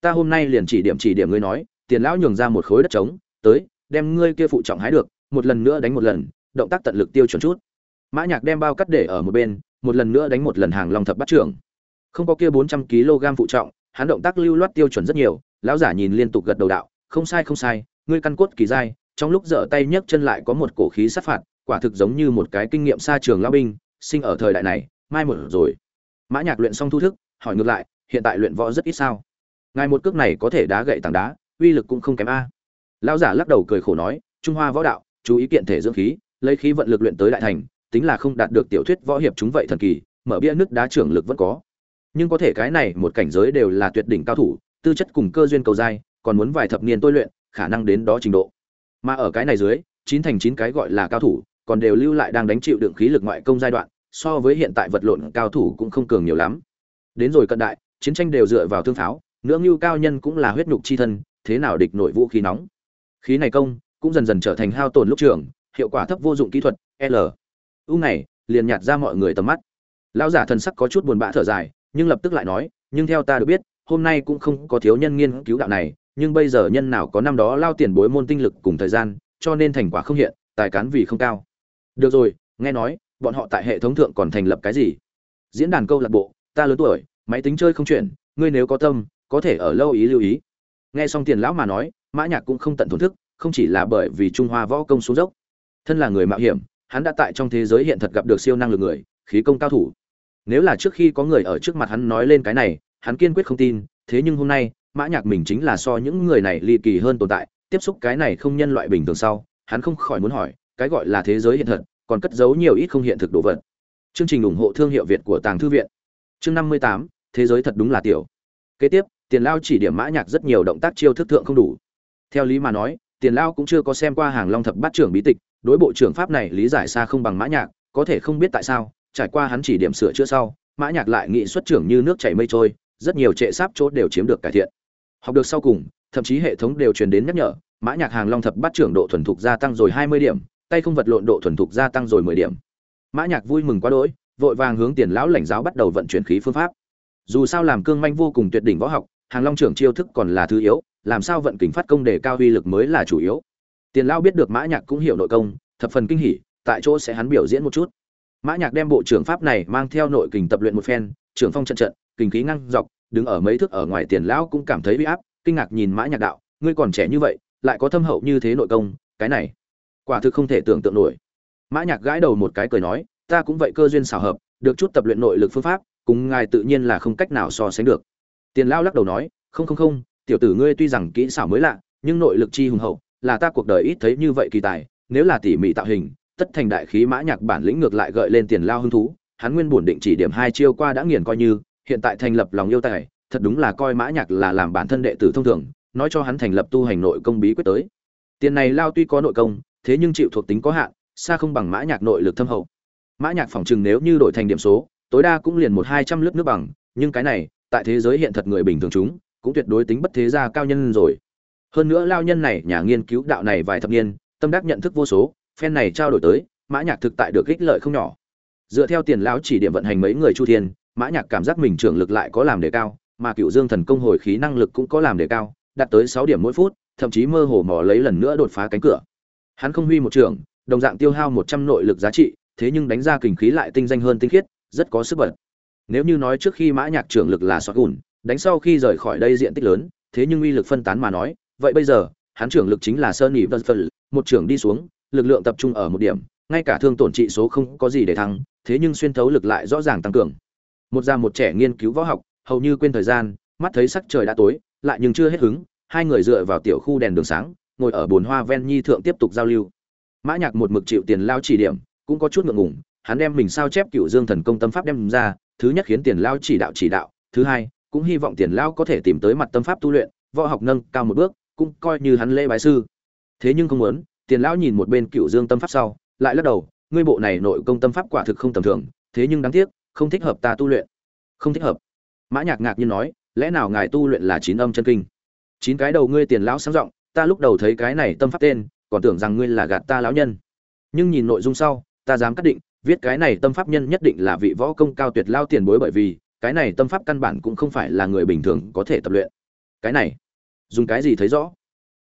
Ta hôm nay liền chỉ điểm chỉ điểm ngươi nói tiền lão nhường ra một khối đất trống tới đem ngươi kia phụ trọng hái được một lần nữa đánh một lần động tác tận lực tiêu chuẩn chút. Mã nhạc đem bao cắt để ở một bên một lần nữa đánh một lần hàng long thập bát trưởng. Không có kia bốn trăm kg phụ trọng hắn động tác lưu loát tiêu chuẩn rất nhiều lão giả nhìn liên tục gật đầu đạo không sai không sai ngươi căn cốt kỳ dai trong lúc giở tay nhấc chân lại có một cổ khí sát phạt quả thực giống như một cái kinh nghiệm xa trường lão binh sinh ở thời đại này, mai một rồi. Mã nhạc luyện xong thu thức, hỏi ngược lại, hiện tại luyện võ rất ít sao? Ngài một cước này có thể đá gậy tảng đá, uy lực cũng không kém a. Lão giả lắc đầu cười khổ nói, trung hoa võ đạo, chú ý kiện thể dưỡng khí, lấy khí vận lực luyện tới đại thành, tính là không đạt được tiểu thuyết võ hiệp chúng vậy thần kỳ, mở bia nước đá trưởng lực vẫn có. Nhưng có thể cái này một cảnh giới đều là tuyệt đỉnh cao thủ, tư chất cùng cơ duyên cầu dai, còn muốn vài thập niên tôi luyện, khả năng đến đó trình độ. Mà ở cái này dưới, chín thành chín cái gọi là cao thủ còn đều lưu lại đang đánh chịu đựng khí lực ngoại công giai đoạn, so với hiện tại vật lộn cao thủ cũng không cường nhiều lắm. Đến rồi cận đại, chiến tranh đều dựa vào thương pháo nưỡng lưu cao nhân cũng là huyết nhục chi thân, thế nào địch nội vũ khí nóng. Khí này công, cũng dần dần trở thành hao tổn lúc trường, hiệu quả thấp vô dụng kỹ thuật, l. U này, liền nhạt ra mọi người tầm mắt. Lão giả thần sắc có chút buồn bã thở dài, nhưng lập tức lại nói, nhưng theo ta được biết, hôm nay cũng không có thiếu nhân nghiên cứu đạo này, nhưng bây giờ nhân nào có năm đó lao tiền bối môn tinh lực cùng thời gian, cho nên thành quả không hiện, tài cán vì không cao được rồi, nghe nói, bọn họ tại hệ thống thượng còn thành lập cái gì? Diễn đàn câu lạc bộ, ta lớn tuổi, máy tính chơi không chuyển, ngươi nếu có tâm, có thể ở lâu ý lưu ý. Nghe xong tiền lão mà nói, mã nhạc cũng không tận thổn thức, không chỉ là bởi vì trung hoa võ công xuống dốc. Thân là người mạo hiểm, hắn đã tại trong thế giới hiện thật gặp được siêu năng lực người, khí công cao thủ. Nếu là trước khi có người ở trước mặt hắn nói lên cái này, hắn kiên quyết không tin, thế nhưng hôm nay, mã nhạc mình chính là so những người này ly kỳ hơn tồn tại, tiếp xúc cái này không nhân loại bình thường sau, hắn không khỏi muốn hỏi cái gọi là thế giới hiện thật, còn cất giấu nhiều ít không hiện thực đồ vật. Chương trình ủng hộ thương hiệu việt của tàng thư viện. Chương năm mươi tám, thế giới thật đúng là tiểu. Kế tiếp, tiền lao chỉ điểm mã nhạc rất nhiều động tác chiêu thức thượng không đủ. Theo lý mà nói, tiền lao cũng chưa có xem qua hàng long thập bát trưởng bí tịch, đối bộ trưởng pháp này lý giải xa không bằng mã nhạc, có thể không biết tại sao, trải qua hắn chỉ điểm sửa chữa sau, mã nhạc lại nghị xuất trưởng như nước chảy mây trôi, rất nhiều trệ sáp chốt đều chiếm được cải thiện. Học được sau cùng, thậm chí hệ thống đều truyền đến nhắc nhở, mã nhạc hàng long thập bát trưởng độ thuần thục gia tăng rồi 20 điểm tay không vật lộn độ thuần thục gia tăng rồi 10 điểm. Mã nhạc vui mừng quá đỗi, vội vàng hướng tiền lão lãnh giáo bắt đầu vận chuyển khí phương pháp. Dù sao làm cương manh vô cùng tuyệt đỉnh võ học, hàng long trưởng chiêu thức còn là thứ yếu, làm sao vận kình phát công để cao uy lực mới là chủ yếu. Tiền lão biết được mã nhạc cũng hiểu nội công, thập phần kinh hỉ, tại chỗ sẽ hắn biểu diễn một chút. Mã nhạc đem bộ trưởng pháp này mang theo nội kình tập luyện một phen, trưởng phong trận trận, kình khí ngăng dọc, đứng ở mấy thước ở ngoài tiền lão cũng cảm thấy uy áp, kinh ngạc nhìn mã nhạc đạo, ngươi còn trẻ như vậy, lại có thâm hậu như thế nội công, cái này quả thực không thể tưởng tượng nổi. Mã nhạc gãi đầu một cái cười nói, ta cũng vậy cơ duyên xảo hợp, được chút tập luyện nội lực phương pháp, cùng ngài tự nhiên là không cách nào so sánh được. Tiền lão lắc đầu nói, không không không, tiểu tử ngươi tuy rằng kỹ xảo mới lạ, nhưng nội lực chi hùng hậu, là ta cuộc đời ít thấy như vậy kỳ tài, nếu là tỉ mỉ tạo hình, tất thành đại khí mã nhạc bản lĩnh ngược lại gợi lên tiền lao hứng thú, hắn nguyên bổn định chỉ điểm hai chiêu qua đã nghiền coi như, hiện tại thành lập lòng yêu tài, thật đúng là coi mã nhạc là làm bản thân đệ tử thông thường, nói cho hắn thành lập tu hành nội công bí quyết tới. Tiền này lao tuy có nội công thế nhưng chịu thuộc tính có hạn, xa không bằng mã nhạc nội lực thâm hậu. Mã nhạc phòng trường nếu như đổi thành điểm số, tối đa cũng liền một hai trăm lướt nước bằng, nhưng cái này, tại thế giới hiện thật người bình thường chúng, cũng tuyệt đối tính bất thế gia cao nhân rồi. Hơn nữa lao nhân này, nhà nghiên cứu đạo này vài thập niên, tâm đắc nhận thức vô số, phen này trao đổi tới, mã nhạc thực tại được ích lợi không nhỏ. Dựa theo tiền lão chỉ điểm vận hành mấy người chu thiên, mã nhạc cảm giác mình trưởng lực lại có làm đề cao, mà cựu dương thần công hồi khí năng lực cũng có làm đề cao, đạt tới sáu điểm mỗi phút, thậm chí mơ hồ mò lấy lần nữa đột phá cánh cửa hắn không huy một trường, đồng dạng tiêu hao một trăm nội lực giá trị, thế nhưng đánh ra kình khí lại tinh danh hơn tinh khiết, rất có sức bật. Nếu như nói trước khi mã nhạc trưởng lực là sọt gùn, đánh sau khi rời khỏi đây diện tích lớn, thế nhưng uy lực phân tán mà nói, vậy bây giờ, hắn trưởng lực chính là sơn nhị vân phân một trưởng đi xuống, lực lượng tập trung ở một điểm, ngay cả thương tổn trị số không có gì để thăng, thế nhưng xuyên thấu lực lại rõ ràng tăng cường. Một già một trẻ nghiên cứu võ học, hầu như quên thời gian, mắt thấy sắc trời đã tối, lại nhưng chưa hết hứng, hai người dựa vào tiểu khu đèn đường sáng ngồi ở bồn hoa ven nhi thượng tiếp tục giao lưu. Mã nhạc một mực chịu tiền lao chỉ điểm, cũng có chút ngượng ngùng, hắn đem mình sao chép cựu dương thần công tâm pháp đem ra, thứ nhất khiến tiền lao chỉ đạo chỉ đạo, thứ hai, cũng hy vọng tiền lao có thể tìm tới mặt tâm pháp tu luyện, võ học nâng cao một bước, cũng coi như hắn lễ bái sư. Thế nhưng không muốn, tiền lão nhìn một bên cựu dương tâm pháp sau, lại lắc đầu, ngươi bộ này nội công tâm pháp quả thực không tầm thường, thế nhưng đáng tiếc, không thích hợp ta tu luyện. Không thích hợp? Mã nhạc ngạc nhiên nói, lẽ nào ngài tu luyện là chín âm chân kinh? Chín cái đầu ngươi tiền lão sáng giọng ta lúc đầu thấy cái này tâm pháp tên, còn tưởng rằng ngươi là gạt ta lão nhân. Nhưng nhìn nội dung sau, ta dám cắt định, viết cái này tâm pháp nhân nhất định là vị võ công cao tuyệt lao tiền bối bởi vì, cái này tâm pháp căn bản cũng không phải là người bình thường có thể tập luyện. Cái này, dùng cái gì thấy rõ?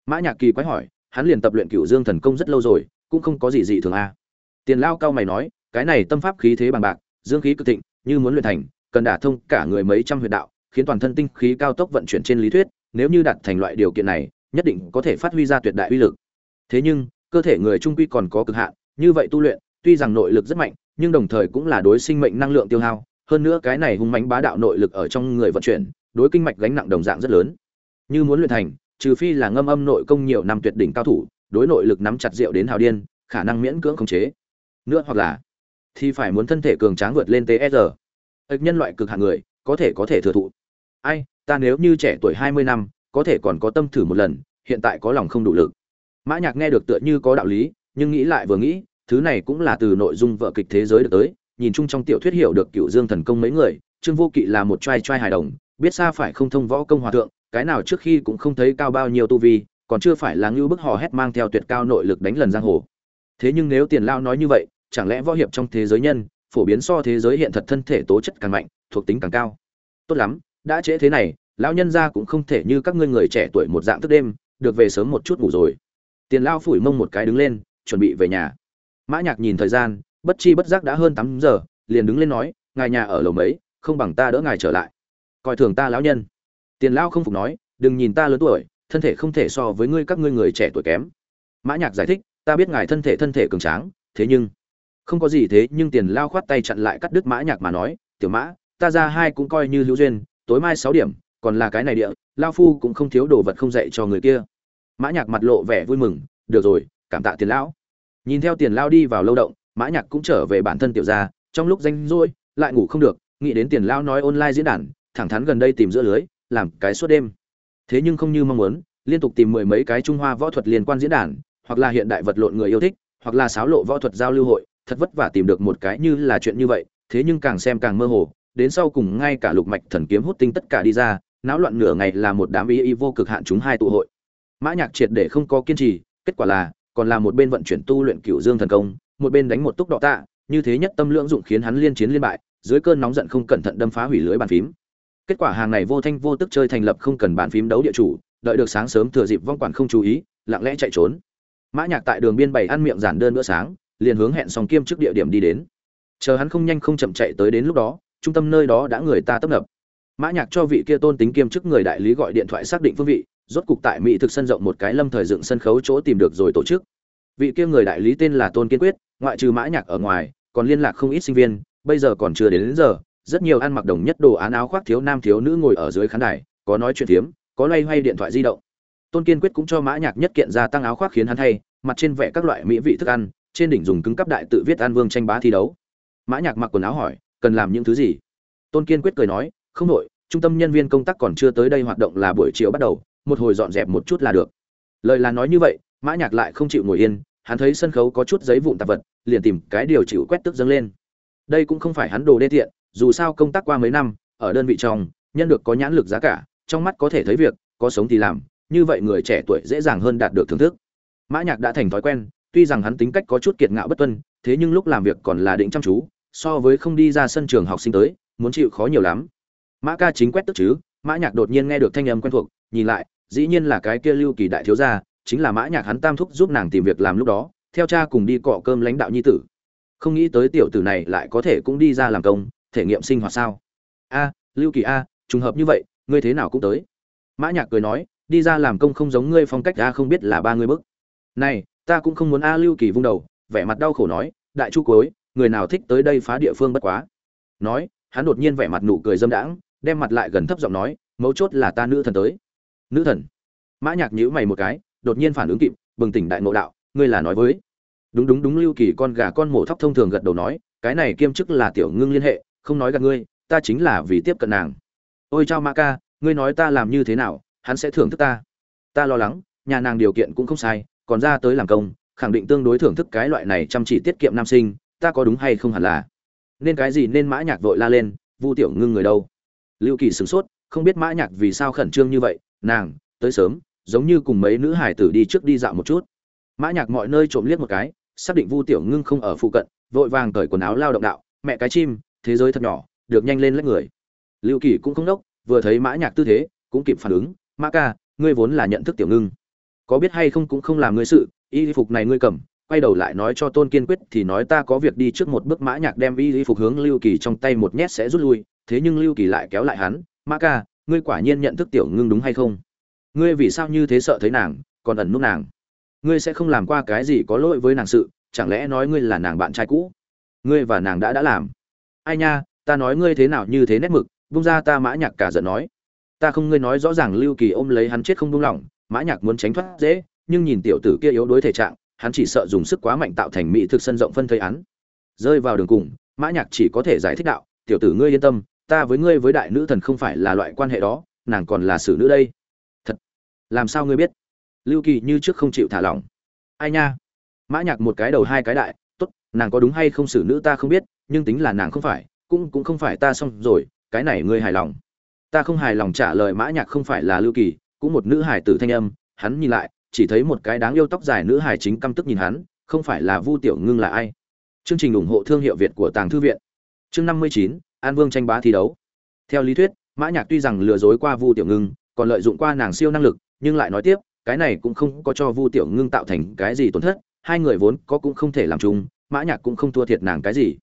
Mã nhạc kỳ quái hỏi, hắn liền tập luyện cửu dương thần công rất lâu rồi, cũng không có gì dị thường a à. tiền lao cao mày nói, cái này tâm pháp khí thế bằng bạc, dương khí cực thịnh, như muốn luyện thành, cần đả thông cả người mấy trăm huyệt đạo, khiến toàn thân tinh khí cao tốc vận chuyển trên lý thuyết, nếu như đạt thành loại điều kiện này nhất định có thể phát huy ra tuyệt đại uy lực. Thế nhưng, cơ thể người trung quy còn có cực hạn, như vậy tu luyện, tuy rằng nội lực rất mạnh, nhưng đồng thời cũng là đối sinh mệnh năng lượng tiêu hao, hơn nữa cái này hung mãnh bá đạo nội lực ở trong người vận chuyển, đối kinh mạch gánh nặng đồng dạng rất lớn. Như muốn luyện thành, trừ phi là ngâm âm nội công nhiều năm tuyệt đỉnh cao thủ, đối nội lực nắm chặt rượu đến hào điên, khả năng miễn cưỡng khống chế. Nữa hoặc là, thì phải muốn thân thể cường tráng vượt lên tsr ịch nhân loại cực hạng người, có thể có thể thừa thụ. Ai, ta nếu như trẻ tuổi hai mươi năm có thể còn có tâm thử một lần, hiện tại có lòng không đủ lực. Mã nhạc nghe được tựa như có đạo lý, nhưng nghĩ lại vừa nghĩ, thứ này cũng là từ nội dung vợ kịch thế giới được tới, nhìn chung trong tiểu thuyết hiểu được cựu dương thần công mấy người, trương vô kỵ là một trai trai hài đồng, biết xa phải không thông võ công hòa thượng, cái nào trước khi cũng không thấy cao bao nhiêu tu vi, còn chưa phải là ngưu bức hò hét mang theo tuyệt cao nội lực đánh lần giang hồ. Thế nhưng nếu tiền lao nói như vậy, chẳng lẽ võ hiệp trong thế giới nhân, phổ biến so thế giới hiện thật thân thể tố chất càng mạnh, thuộc tính càng cao? Tốt lắm, đã trễ thế này lão nhân gia cũng không thể như các ngươi người trẻ tuổi một dạng thức đêm, được về sớm một chút ngủ rồi. Tiền lao phủi mông một cái đứng lên, chuẩn bị về nhà. Mã nhạc nhìn thời gian, bất chi bất giác đã hơn tám giờ, liền đứng lên nói, ngài nhà ở lầu mấy, không bằng ta đỡ ngài trở lại. Coi thường ta lão nhân. Tiền lao không phục nói, đừng nhìn ta lớn tuổi, thân thể không thể so với ngươi các ngươi người trẻ tuổi kém. Mã nhạc giải thích, ta biết ngài thân thể thân thể cường tráng, thế nhưng không có gì thế, nhưng tiền lao khoát tay chặn lại cắt đứt mã nhạc mà nói, tiểu mã, ta ra hai cũng coi như hữu duyên, tối mai sáu điểm còn là cái này địa, lao phu cũng không thiếu đồ vật không dạy cho người kia. Mã nhạc mặt lộ vẻ vui mừng, được rồi, cảm tạ tiền lão. Nhìn theo tiền lao đi vào lâu động, mã nhạc cũng trở về bản thân tiểu gia, trong lúc danh rỗi, lại ngủ không được, nghĩ đến tiền lao nói online diễn đàn, thẳng thắn gần đây tìm giữa lưới, làm cái suốt đêm. Thế nhưng không như mong muốn, liên tục tìm mười mấy cái trung hoa võ thuật liên quan diễn đàn, hoặc là hiện đại vật lộn người yêu thích, hoặc là sáo lộ võ thuật giao lưu hội, thật vất vả tìm được một cái như là chuyện như vậy, thế nhưng càng xem càng mơ hồ, đến sau cùng ngay cả lục mạch thần kiếm hút tinh tất cả đi ra náo loạn nửa ngày là một đám y y vô cực hạn chúng hai tụ hội. Mã nhạc triệt để không có kiên trì, kết quả là, còn là một bên vận chuyển tu luyện cửu dương thần công, một bên đánh một túc đọ tạ, như thế nhất tâm lượng dụng khiến hắn liên chiến liên bại, dưới cơn nóng giận không cẩn thận đâm phá hủy lưới bàn phím. Kết quả hàng này vô thanh vô tức chơi thành lập không cần bàn phím đấu địa chủ, đợi được sáng sớm thừa dịp vong quản không chú ý, lặng lẽ chạy trốn. Mã nhạc tại đường biên bày ăn miệng giản đơn bữa sáng, liền hướng hẹn xong kiêm trước địa điểm đi đến. Chờ hắn không nhanh không chậm chạy tới đến lúc đó, trung tâm nơi đó đã người ta tấp nập mã nhạc cho vị kia tôn tính kiêm chức người đại lý gọi điện thoại xác định phương vị rốt cục tại mỹ thực sân rộng một cái lâm thời dựng sân khấu chỗ tìm được rồi tổ chức. Vị kia người đại lý tên là tôn kiên quyết ngoại trừ mã nhạc ở ngoài còn liên lạc không ít sinh viên bây giờ còn chưa đến, đến giờ rất nhiều ăn mặc đồng nhất đồ án áo khoác thiếu nam thiếu nữ ngồi ở dưới khán đài có nói chuyện tiếm có loay hoay điện thoại di động. Tôn kiên quyết cũng cho mã nhạc nhất kiện gia tăng áo khoác khiến hắn thay mặt trên vẽ các loại mỹ vị thức ăn trên đỉnh dùng cứng cấp đại tự viết an vương tranh bá thi đấu. Mã nhạc mặc quần áo hỏi cần làm những thứ gì? Tôn kiên quyết cười nói không nội trung tâm nhân viên công tác còn chưa tới đây hoạt động là buổi chiều bắt đầu, một hồi dọn dẹp một chút là được. Lời là nói như vậy, mã nhạc lại không chịu ngồi yên, hắn thấy sân khấu có chút giấy vụn tạp vật, liền tìm cái điều chịu quét tức dâng lên. Đây cũng không phải hắn đồ đê tiện, dù sao công tác qua mấy năm, ở đơn vị trong, nhân được có nhãn lực giá cả, trong mắt có thể thấy việc, có sống thì làm, như vậy người trẻ tuổi dễ dàng hơn đạt được thưởng thức. Mã nhạc đã thành thói quen, tuy rằng hắn tính cách có chút kiệt ngạo bất tuân, thế nhưng lúc làm việc còn là định chăm chú, so với không đi ra sân trường học sinh tới, muốn chịu khó nhiều lắm mã ca chính quét tức chứ, mã nhạc đột nhiên nghe được thanh âm quen thuộc, nhìn lại, dĩ nhiên là cái kia lưu kỳ đại thiếu gia, chính là mã nhạc hắn tam thúc giúp nàng tìm việc làm lúc đó, theo cha cùng đi cọ cơm lãnh đạo nhi tử. Không nghĩ tới tiểu tử này lại có thể cũng đi ra làm công, thể nghiệm sinh hoạt sao? A, lưu kỳ a, trùng hợp như vậy, ngươi thế nào cũng tới. Mã nhạc cười nói, đi ra làm công không giống ngươi phong cách a không biết là ba ngươi bức. Này, ta cũng không muốn a lưu kỳ vung đầu, vẻ mặt đau khổ nói, đại chu cối người nào thích tới đây phá địa phương bất quá. Nói, hắn đột nhiên vẻ mặt nụ cười dâm đãng đem mặt lại gần thấp giọng nói, mấu chốt là ta nữ thần tới. Nữ thần? Mã nhạc nhíu mày một cái, đột nhiên phản ứng kịp, bừng tỉnh đại ngộ đạo, ngươi là nói với. Đúng đúng đúng, lưu kỳ con gà con mổ thóc thông thường gật đầu nói, cái này kiêm chức là tiểu ngưng liên hệ, không nói gạt ngươi, ta chính là vì tiếp cận nàng. Ôi chao ma ca, ngươi nói ta làm như thế nào, hắn sẽ thưởng thức ta? Ta lo lắng, nhà nàng điều kiện cũng không sai, còn ra tới làm công, khẳng định tương đối thưởng thức cái loại này chăm chỉ tiết kiệm nam sinh, ta có đúng hay không hẳn là? Nên cái gì nên mã nhạc vội la lên, vu tiểu ngưng người đâu? Lưu kỳ sửng sốt, không biết mã nhạc vì sao khẩn trương như vậy, nàng, tới sớm, giống như cùng mấy nữ hải tử đi trước đi dạo một chút. Mã nhạc mọi nơi trộm liếc một cái, xác định vu tiểu ngưng không ở phụ cận, vội vàng cởi quần áo lao động đạo, mẹ cái chim, thế giới thật nhỏ, được nhanh lên lấy người. Lưu kỳ cũng không đốc, vừa thấy mã nhạc tư thế, cũng kịp phản ứng, mã ca, ngươi vốn là nhận thức tiểu ngưng. Có biết hay không cũng không làm ngươi sự, y phục này ngươi cầm, quay đầu lại nói cho tôn kiên quyết thì nói ta có việc đi trước một bước. Mã nhạc đem y phục hướng lưu kỳ trong tay một nhét sẽ rút lui thế nhưng lưu kỳ lại kéo lại hắn Ma ca, ngươi quả nhiên nhận thức tiểu ngưng đúng hay không? Ngươi vì sao như thế sợ thấy nàng, còn ẩn núp nàng? Ngươi sẽ không làm qua cái gì có lỗi với nàng sự, chẳng lẽ nói ngươi là nàng bạn trai cũ? Ngươi và nàng đã đã làm. Ai nha, ta nói ngươi thế nào như thế nét mực bung ra ta mã nhạc cả giận nói. Ta không ngươi nói rõ ràng lưu kỳ ôm lấy hắn chết không buông lỏng, mã nhạc muốn tránh thoát dễ, nhưng nhìn tiểu tử kia yếu đuối thể trạng, hắn chỉ sợ dùng sức quá mạnh tạo thành mỹ thực sân rộng phân thây hắn rơi vào đường cùng, mã nhạc chỉ có thể giải thích đạo, tiểu tử ngươi yên tâm ta với ngươi với đại nữ thần không phải là loại quan hệ đó, nàng còn là xử nữ đây. Thật, làm sao ngươi biết? Lưu kỳ như trước không chịu thả lỏng. Ai nha? Mã nhạc một cái đầu hai cái đại, tốt, nàng có đúng hay không xử nữ ta không biết, nhưng tính là nàng không phải, cũng cũng không phải ta xong rồi, cái này ngươi hài lòng. Ta không hài lòng trả lời mã nhạc không phải là lưu kỳ, cũng một nữ hài tử thanh âm, hắn nhìn lại, chỉ thấy một cái đáng yêu tóc dài nữ hài chính căm tức nhìn hắn, không phải là vu tiểu ngưng là ai? Chương trình ủng hộ thương hiệu việt của tàng thư viện. Chương năm mươi chín an vương tranh bá thi đấu. Theo lý thuyết, mã nhạc tuy rằng lừa dối qua vu tiểu ngưng, còn lợi dụng qua nàng siêu năng lực, nhưng lại nói tiếp, cái này cũng không có cho vu tiểu ngưng tạo thành cái gì tổn thất, hai người vốn có cũng không thể làm chung, mã nhạc cũng không thua thiệt nàng cái gì.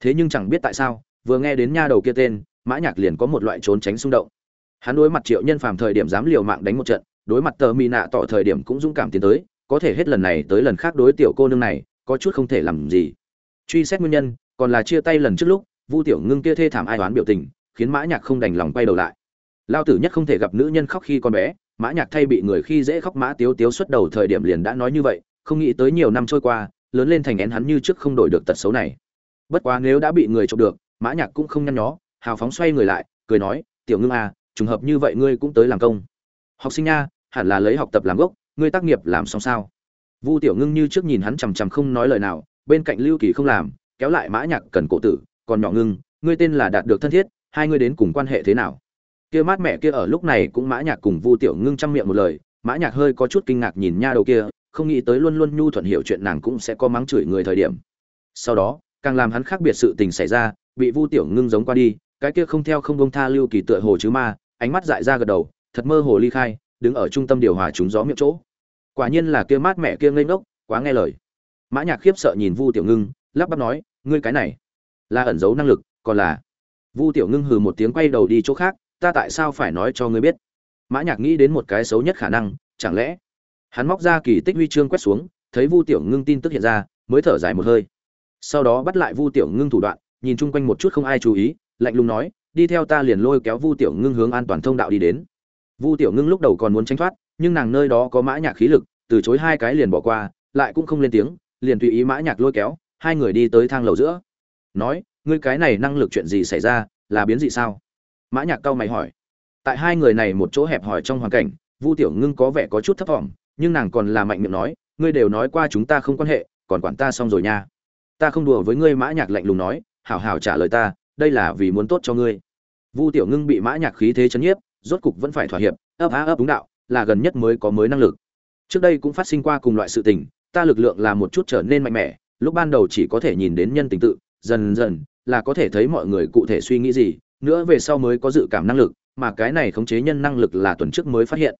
Thế nhưng chẳng biết tại sao, vừa nghe đến nha đầu kia tên, mã nhạc liền có một loại trốn tránh xung động. Hắn đối mặt triệu nhân phàm thời điểm dám liều mạng đánh một trận, đối mặt tờ mỹ nạ tỏ thời điểm cũng dũng cảm tiến tới, có thể hết lần này tới lần khác đối tiểu cô nương này, có chút không thể làm gì. Truy xét nguyên nhân, còn là chia tay lần trước lúc vu tiểu ngưng kia thê thảm ai oán biểu tình, khiến mã nhạc không đành lòng quay đầu lại. Lao tử nhất không thể gặp nữ nhân khóc khi con bé, mã nhạc thay bị người khi dễ khóc mã tiếu tiếu xuất đầu thời điểm liền đã nói như vậy, không nghĩ tới nhiều năm trôi qua, lớn lên thành én hắn như trước không đổi được tật xấu này. Bất quá nếu đã bị người chụp được, mã nhạc cũng không nhăn nhó, hào phóng xoay người lại, cười nói, tiểu ngưng à trùng hợp như vậy ngươi cũng tới làm công. Học sinh nha, hẳn là lấy học tập làm gốc, ngươi tác nghiệp làm xong sao? Vu tiểu ngưng như trước nhìn hắn chằm chằm không nói lời nào, bên cạnh lưu kỳ không làm, kéo lại mã nhạc cần cổ tử còn nhỏ ngưng, ngươi tên là đạt được thân thiết, hai ngươi đến cùng quan hệ thế nào? Kia mát mẹ kia ở lúc này cũng mã nhạc cùng vu tiểu ngưng chăm miệng một lời, mã nhạc hơi có chút kinh ngạc nhìn nha đầu kia, không nghĩ tới luôn luôn nhu thuận hiểu chuyện nàng cũng sẽ có mắng chửi người thời điểm. Sau đó, càng làm hắn khác biệt sự tình xảy ra, bị vu tiểu ngưng giống qua đi, cái kia không theo không bông tha lưu kỳ tựa hồ chứ ma, ánh mắt dại ra gật đầu, thật mơ hồ ly khai, đứng ở trung tâm điều hòa chúng gió miệng chỗ. Quả nhiên là kia mát mẹ kia ngây ngốc, quá nghe lời. Mã nhạc khiếp sợ nhìn vu tiểu ngưng, lắp bắp nói, ngươi cái này là ẩn giấu năng lực, còn là vu tiểu ngưng hừ một tiếng quay đầu đi chỗ khác, ta tại sao phải nói cho ngươi biết? Mã nhạc nghĩ đến một cái xấu nhất khả năng, chẳng lẽ hắn móc ra kỳ tích huy chương quét xuống, thấy vu tiểu ngưng tin tức hiện ra, mới thở dài một hơi. Sau đó bắt lại vu tiểu ngưng thủ đoạn, nhìn chung quanh một chút không ai chú ý, lạnh lùng nói, đi theo ta liền lôi kéo vu tiểu ngưng hướng an toàn thông đạo đi đến. Vu tiểu ngưng lúc đầu còn muốn tránh thoát, nhưng nàng nơi đó có mã nhạc khí lực, từ chối hai cái liền bỏ qua, lại cũng không lên tiếng, liền tùy ý mã nhạc lôi kéo, hai người đi tới thang lầu giữa nói, ngươi cái này năng lực chuyện gì xảy ra, là biến dị sao? Mã nhạc cao mày hỏi. Tại hai người này một chỗ hẹp hòi trong hoàn cảnh, vu tiểu ngưng có vẻ có chút thấp thỏm nhưng nàng còn là mạnh miệng nói, ngươi đều nói qua chúng ta không quan hệ, còn quản ta xong rồi nha. Ta không đùa với ngươi, mã nhạc lạnh lùng nói, hảo hảo trả lời ta, đây là vì muốn tốt cho ngươi. Vu tiểu ngưng bị mã nhạc khí thế chấn nhiếp, rốt cục vẫn phải thỏa hiệp, ấp á ấp đúng đạo, là gần nhất mới có mới năng lực. Trước đây cũng phát sinh qua cùng loại sự tình, ta lực lượng là một chút trở nên mạnh mẽ, lúc ban đầu chỉ có thể nhìn đến nhân tình tự dần dần là có thể thấy mọi người cụ thể suy nghĩ gì, nữa về sau mới có dự cảm năng lực, mà cái này khống chế nhân năng lực là tuần trước mới phát hiện.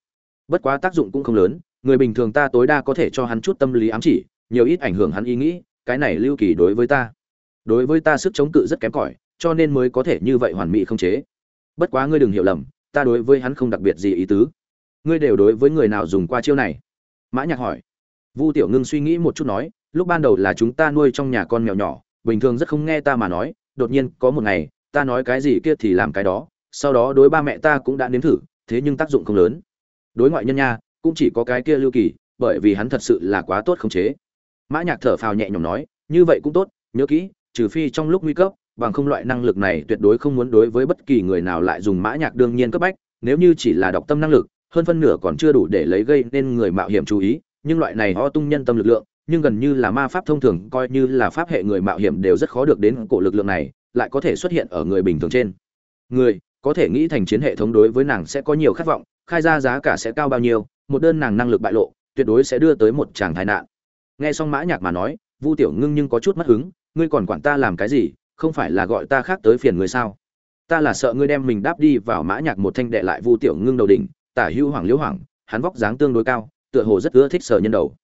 Bất quá tác dụng cũng không lớn, người bình thường ta tối đa có thể cho hắn chút tâm lý ám chỉ, nhiều ít ảnh hưởng hắn ý nghĩ, cái này lưu kỳ đối với ta, đối với ta sức chống cự rất kém cỏi, cho nên mới có thể như vậy hoàn mỹ không chế. Bất quá ngươi đừng hiểu lầm, ta đối với hắn không đặc biệt gì ý tứ. Ngươi đều đối với người nào dùng qua chiêu này? Mã nhạc hỏi. Vu tiểu ngưng suy nghĩ một chút nói, lúc ban đầu là chúng ta nuôi trong nhà con mèo nhỏ bình thường rất không nghe ta mà nói, đột nhiên có một ngày, ta nói cái gì kia thì làm cái đó, sau đó đối ba mẹ ta cũng đã nếm thử, thế nhưng tác dụng không lớn. Đối ngoại nhân nha, cũng chỉ có cái kia lưu kỳ, bởi vì hắn thật sự là quá tốt khống chế. Mã nhạc thở phào nhẹ nhõm nói, như vậy cũng tốt, nhớ kỹ, trừ phi trong lúc nguy cấp, bằng không loại năng lực này tuyệt đối không muốn đối với bất kỳ người nào lại dùng mã nhạc đương nhiên cấp bách, nếu như chỉ là đọc tâm năng lực, hơn phân nửa còn chưa đủ để lấy gây nên người mạo hiểm chú ý, nhưng loại này ho tung nhân tâm lực lượng nhưng gần như là ma pháp thông thường, coi như là pháp hệ người mạo hiểm đều rất khó được đến cổ lực lượng này, lại có thể xuất hiện ở người bình thường trên. Người có thể nghĩ thành chiến hệ thống đối với nàng sẽ có nhiều khát vọng, khai ra giá cả sẽ cao bao nhiêu, một đơn nàng năng lực bại lộ, tuyệt đối sẽ đưa tới một tràng thái nạn. Nghe xong mã nhạc mà nói, vu tiểu ngưng nhưng có chút mất hứng, ngươi còn quản ta làm cái gì, không phải là gọi ta khác tới phiền người sao? Ta là sợ ngươi đem mình đáp đi vào mã nhạc một thanh đệ lại vu tiểu ngưng đầu đỉnh, tả hưu hoàng liễu hoàng hắn vóc dáng tương đối cao, tựa hồ rất ưa thích sở nhân đầu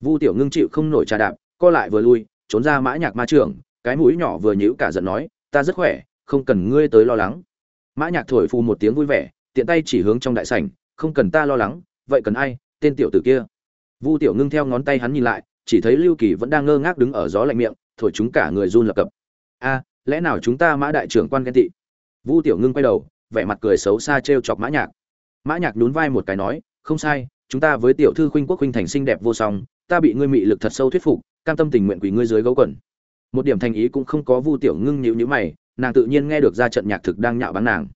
vu tiểu ngưng chịu không nổi trà đạp, co lại vừa lui, trốn ra mã nhạc ma trưởng, cái mũi nhỏ vừa nhíu cả giận nói, ta rất khỏe, không cần ngươi tới lo lắng. Mã nhạc thổi phù một tiếng vui vẻ, tiện tay chỉ hướng trong đại sảnh, không cần ta lo lắng, vậy cần ai, tên tiểu tử kia? Vu tiểu ngưng theo ngón tay hắn nhìn lại, chỉ thấy lưu kỳ vẫn đang ngơ ngác đứng ở gió lạnh miệng, thổi chúng cả người run lập cập. A, lẽ nào chúng ta mã đại trưởng quan ghen tị? Vu tiểu ngưng quay đầu, vẻ mặt cười xấu xa trêu chọc mã nhạc. Mã nhạc nhún vai một cái nói, không sai, chúng ta với tiểu thư khuynh quốc khuynh thành xinh đẹp vô song ta bị ngươi mị lực thật sâu thuyết phục, cam tâm tình nguyện quỳ ngươi dưới gấu quần. Một điểm thành ý cũng không có vu tiểu ngưng nhíu nhíu mày, nàng tự nhiên nghe được ra trận nhạc thực đang nhạo báng nàng.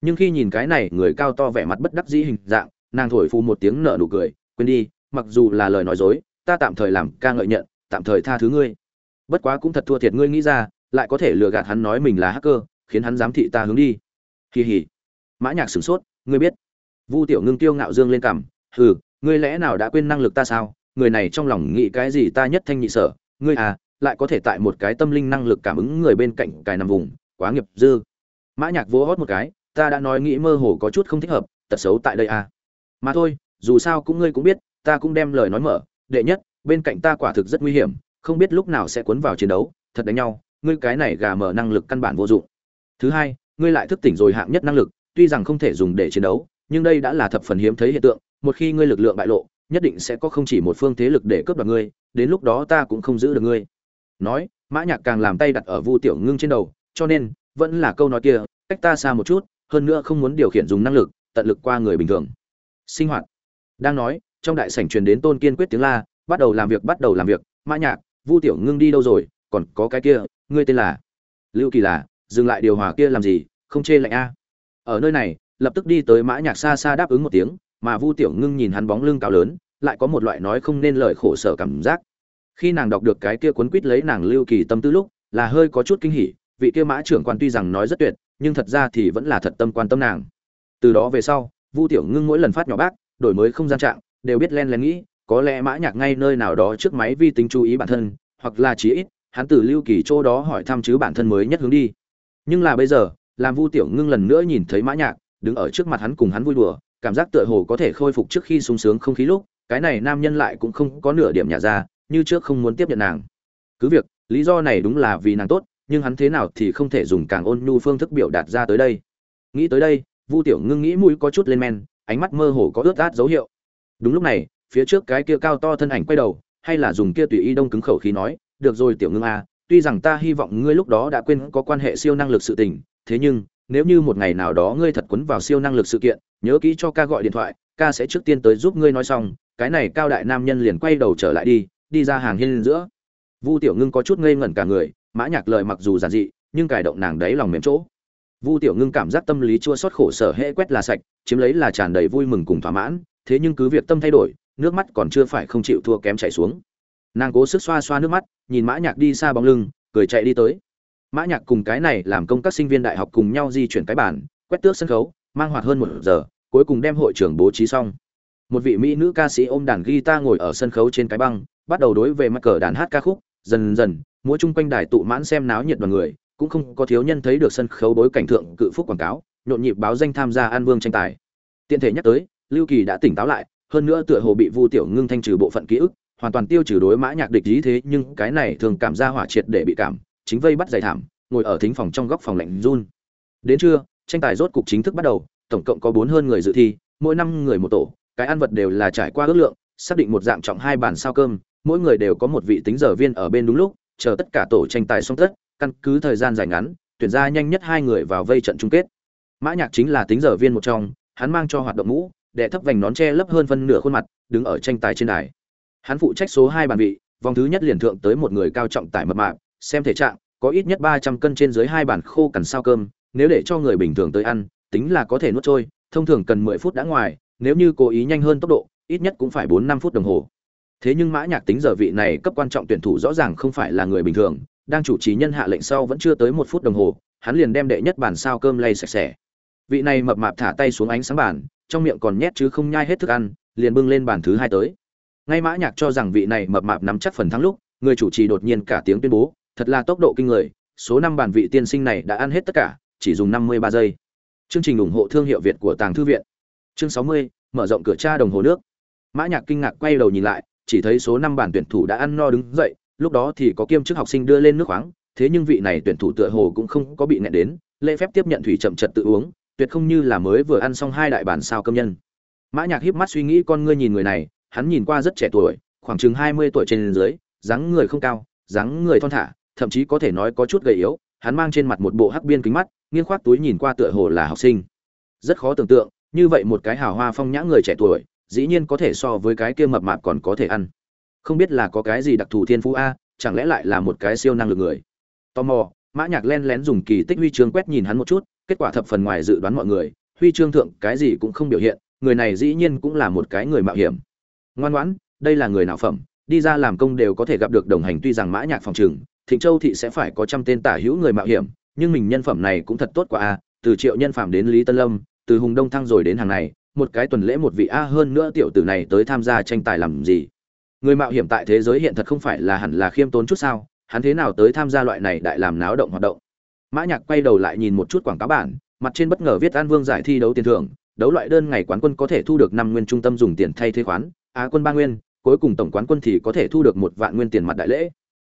Nhưng khi nhìn cái này, người cao to vẻ mặt bất đắc dĩ hình dạng, nàng thổi phù một tiếng nở nụ cười, quên đi, mặc dù là lời nói dối, ta tạm thời làm ca ngợi nhận, tạm thời tha thứ ngươi. Bất quá cũng thật thua thiệt ngươi nghĩ ra, lại có thể lừa gạt hắn nói mình là hacker, khiến hắn giám thị ta hướng đi. Kỳ hỉ mã nhạc sửng sốt, ngươi biết. Vu tiểu ngưng tiêu ngạo dương lên cằm, hừ, ngươi lẽ nào đã quên năng lực ta sao? Người này trong lòng nghĩ cái gì ta nhất thanh nhị sở, ngươi à lại có thể tại một cái tâm linh năng lực cảm ứng người bên cạnh cài nằm vùng, quá nghiệp dư. Mã nhạc vỗ hót một cái, ta đã nói nghĩ mơ hồ có chút không thích hợp, tật xấu tại đây à. Mà thôi, dù sao cũng ngươi cũng biết, ta cũng đem lời nói mở, đệ nhất, bên cạnh ta quả thực rất nguy hiểm, không biết lúc nào sẽ cuốn vào chiến đấu, thật đánh nhau, ngươi cái này gà mở năng lực căn bản vô dụng. Thứ hai, ngươi lại thức tỉnh rồi hạng nhất năng lực, tuy rằng không thể dùng để chiến đấu, nhưng đây đã là thập phần hiếm thấy hiện tượng, một khi ngươi lực lượng bại lộ nhất định sẽ có không chỉ một phương thế lực để cướp đoạt ngươi, đến lúc đó ta cũng không giữ được ngươi. Nói, mã nhạc càng làm tay đặt ở vu tiểu ngưng trên đầu, cho nên, vẫn là câu nói kia, cách ta xa một chút, hơn nữa không muốn điều khiển dùng năng lực, tận lực qua người bình thường. Sinh hoạt. Đang nói, trong đại sảnh truyền đến tôn kiên quyết tiếng la, bắt đầu làm việc, bắt đầu làm việc, mã nhạc, vu tiểu ngưng đi đâu rồi? Còn có cái kia, ngươi tên là? Lưu kỳ là, dừng lại điều hòa kia làm gì, không chê lạnh a. Ở nơi này, lập tức đi tới mã nhạc xa xa đáp ứng một tiếng mà vu tiểu ngưng nhìn hắn bóng lưng cao lớn, lại có một loại nói không nên lời khổ sở cảm giác. Khi nàng đọc được cái kia cuốn quýt lấy nàng lưu kỳ tâm tư lúc, là hơi có chút kinh hỉ, vị kia mã trưởng quan tuy rằng nói rất tuyệt, nhưng thật ra thì vẫn là thật tâm quan tâm nàng. Từ đó về sau, vu tiểu ngưng mỗi lần phát nhỏ bác, đổi mới không gian trạng, đều biết len lén nghĩ, có lẽ mã nhạc ngay nơi nào đó trước máy vi tính chú ý bản thân, hoặc là chí ít, hắn từ lưu kỳ chỗ đó hỏi thăm chứ bản thân mới nhất hướng đi. Nhưng là bây giờ, làm vu tiểu ngưng lần nữa nhìn thấy mã nhạc, đứng ở trước mặt hắn cùng hắn vui đùa cảm giác tựa hồ có thể khôi phục trước khi sung sướng không khí lúc, cái này nam nhân lại cũng không có nửa điểm nhả ra, như trước không muốn tiếp nhận nàng. Cứ việc, lý do này đúng là vì nàng tốt, nhưng hắn thế nào thì không thể dùng càng ôn nhu phương thức biểu đạt ra tới đây. Nghĩ tới đây, vu tiểu ngưng nghĩ mũi có chút lên men, ánh mắt mơ hồ có ướt át dấu hiệu. Đúng lúc này, phía trước cái kia cao to thân ảnh quay đầu, hay là dùng kia tùy y đông cứng khẩu khí nói, được rồi tiểu ngưng a tuy rằng ta hy vọng ngươi lúc đó đã quên có quan hệ siêu năng lực sự tình, thế nhưng nếu như một ngày nào đó ngươi thật quấn vào siêu năng lực sự kiện, nhớ kỹ cho ca gọi điện thoại, ca sẽ trước tiên tới giúp ngươi nói xong, cái này cao đại nam nhân liền quay đầu trở lại đi đi ra hàng hiên giữa. Vu tiểu ngưng có chút ngây ngẩn cả người, mã nhạc lời mặc dù giản dị, nhưng cải động nàng đấy lòng mềm chỗ. Vu tiểu ngưng cảm giác tâm lý chua xót khổ sở hệ quét là sạch, chiếm lấy là tràn đầy vui mừng cùng thỏa mãn, thế nhưng cứ việc tâm thay đổi, nước mắt còn chưa phải không chịu thua kém chảy xuống. Nàng cố sức xoa xoa nước mắt, nhìn mã nhạc đi xa bóng lưng, cười chạy đi tới mã nhạc cùng cái này làm công các sinh viên đại học cùng nhau di chuyển cái bản quét tước sân khấu, mang hoạt hơn một giờ, cuối cùng đem hội trưởng bố trí xong. Một vị mỹ nữ ca sĩ ôm đàn guitar ngồi ở sân khấu trên cái băng, bắt đầu đối về mặt cờ đàn hát ca khúc, dần dần, múa chung quanh đài tụ mãn xem náo nhiệt đoàn người, cũng không có thiếu nhân thấy được sân khấu bối cảnh thượng cự phúc quảng cáo, nhộn nhịp báo danh tham gia an vương tranh tài. Tiện thể nhắc tới, lưu kỳ đã tỉnh táo lại, hơn nữa tựa hồ bị vu tiểu ngưng thanh trừ bộ phận ký ức, hoàn toàn tiêu trừ đối mã nhạc địch ý thế, nhưng cái này thường cảm ra hỏa triệt để bị cảm chính vây bắt giày thảm, ngồi ở thính phòng trong góc phòng lạnh run. Đến trưa, tranh tài rốt cục chính thức bắt đầu, tổng cộng có bốn hơn người dự thi, mỗi năm người một tổ, cái ăn vật đều là trải qua ước lượng, xác định một dạng trọng hai bàn sao cơm, mỗi người đều có một vị tính giờ viên ở bên đúng lúc, chờ tất cả tổ tranh tài xong tất, căn cứ thời gian dài ngắn, tuyển ra nhanh nhất hai người vào vây trận chung kết. Mã nhạc chính là tính giờ viên một trong, hắn mang cho hoạt động mũ, đệ thấp vành nón che lấp hơn phân nửa khuôn mặt, đứng ở tranh tài trên đài. Hắn phụ trách số hai bàn vị, vòng thứ nhất liền thượng tới một người cao trọng tải mập mạp xem thể trạng, có ít nhất ba trăm cân trên dưới hai bản khô cằn sao cơm, nếu để cho người bình thường tới ăn, tính là có thể nuốt trôi, thông thường cần mười phút đã ngoài, nếu như cố ý nhanh hơn tốc độ, ít nhất cũng phải bốn năm phút đồng hồ. Thế nhưng mã nhạc tính giờ vị này cấp quan trọng tuyển thủ rõ ràng không phải là người bình thường, đang chủ trì nhân hạ lệnh sau vẫn chưa tới một phút đồng hồ, hắn liền đem đệ nhất bản sao cơm lay sạch sẽ. Vị này mập mạp thả tay xuống ánh sáng bàn, trong miệng còn nhét chứ không nhai hết thức ăn, liền bưng lên bàn thứ hai tới. Ngay mã nhạc cho rằng vị này mập mạp nắm chắc phần thắng lúc, người chủ trì đột nhiên cả tiếng tuyên bố thật là tốc độ kinh người, số năm bản vị tiên sinh này đã ăn hết tất cả, chỉ dùng năm mươi ba giây. Chương trình ủng hộ thương hiệu việt của tàng thư viện. Chương sáu mươi, mở rộng cửa tra đồng hồ nước. Mã nhạc kinh ngạc quay đầu nhìn lại, chỉ thấy số năm bản tuyển thủ đã ăn no đứng dậy, lúc đó thì có kiêm chức học sinh đưa lên nước khoáng, thế nhưng vị này tuyển thủ tựa hồ cũng không có bị nẹt đến, lễ phép tiếp nhận thủy chậm chật tự uống, tuyệt không như là mới vừa ăn xong hai đại bản sao cơm nhân. Mã nhạc híp mắt suy nghĩ con ngươi nhìn người này, hắn nhìn qua rất trẻ tuổi, khoảng chừng hai mươi tuổi trên dưới, dáng người không cao, dáng người thon thả thậm chí có thể nói có chút gầy yếu, hắn mang trên mặt một bộ hắc biên kính mắt, nghiêng khoác túi nhìn qua tựa hồ là học sinh. Rất khó tưởng tượng, như vậy một cái hào hoa phong nhã người trẻ tuổi, dĩ nhiên có thể so với cái kia mập mạp còn có thể ăn. Không biết là có cái gì đặc thù thiên phú a, chẳng lẽ lại là một cái siêu năng lực người? Tò mò, mã nhạc len lén dùng kỳ tích huy chương quét nhìn hắn một chút, kết quả thập phần ngoài dự đoán mọi người, huy chương thượng cái gì cũng không biểu hiện, người này dĩ nhiên cũng là một cái người mạo hiểm. Ngoan ngoãn, đây là người nào phẩm, đi ra làm công đều có thể gặp được đồng hành tuy rằng mã nhạc phòng trường thịnh châu thị sẽ phải có trăm tên tả hữu người mạo hiểm, nhưng mình nhân phẩm này cũng thật tốt quá a từ triệu nhân Phàm đến lý tân lâm, từ hùng đông thăng rồi đến hàng này, một cái tuần lễ một vị a hơn nữa tiểu tử này tới tham gia tranh tài làm gì? Người mạo hiểm tại thế giới hiện thật không phải là hẳn là khiêm tốn chút sao, hắn thế nào tới tham gia loại này đại làm náo động hoạt động? Mã nhạc quay đầu lại nhìn một chút quảng cáo bản, mặt trên bất ngờ viết an vương giải thi đấu tiền thưởng, đấu loại đơn ngày quán quân có thể thu được năm nguyên trung tâm dùng tiền thay thế khoán á quân ba nguyên, cuối cùng tổng quán quân thì có thể thu được một vạn nguyên tiền mặt đại lễ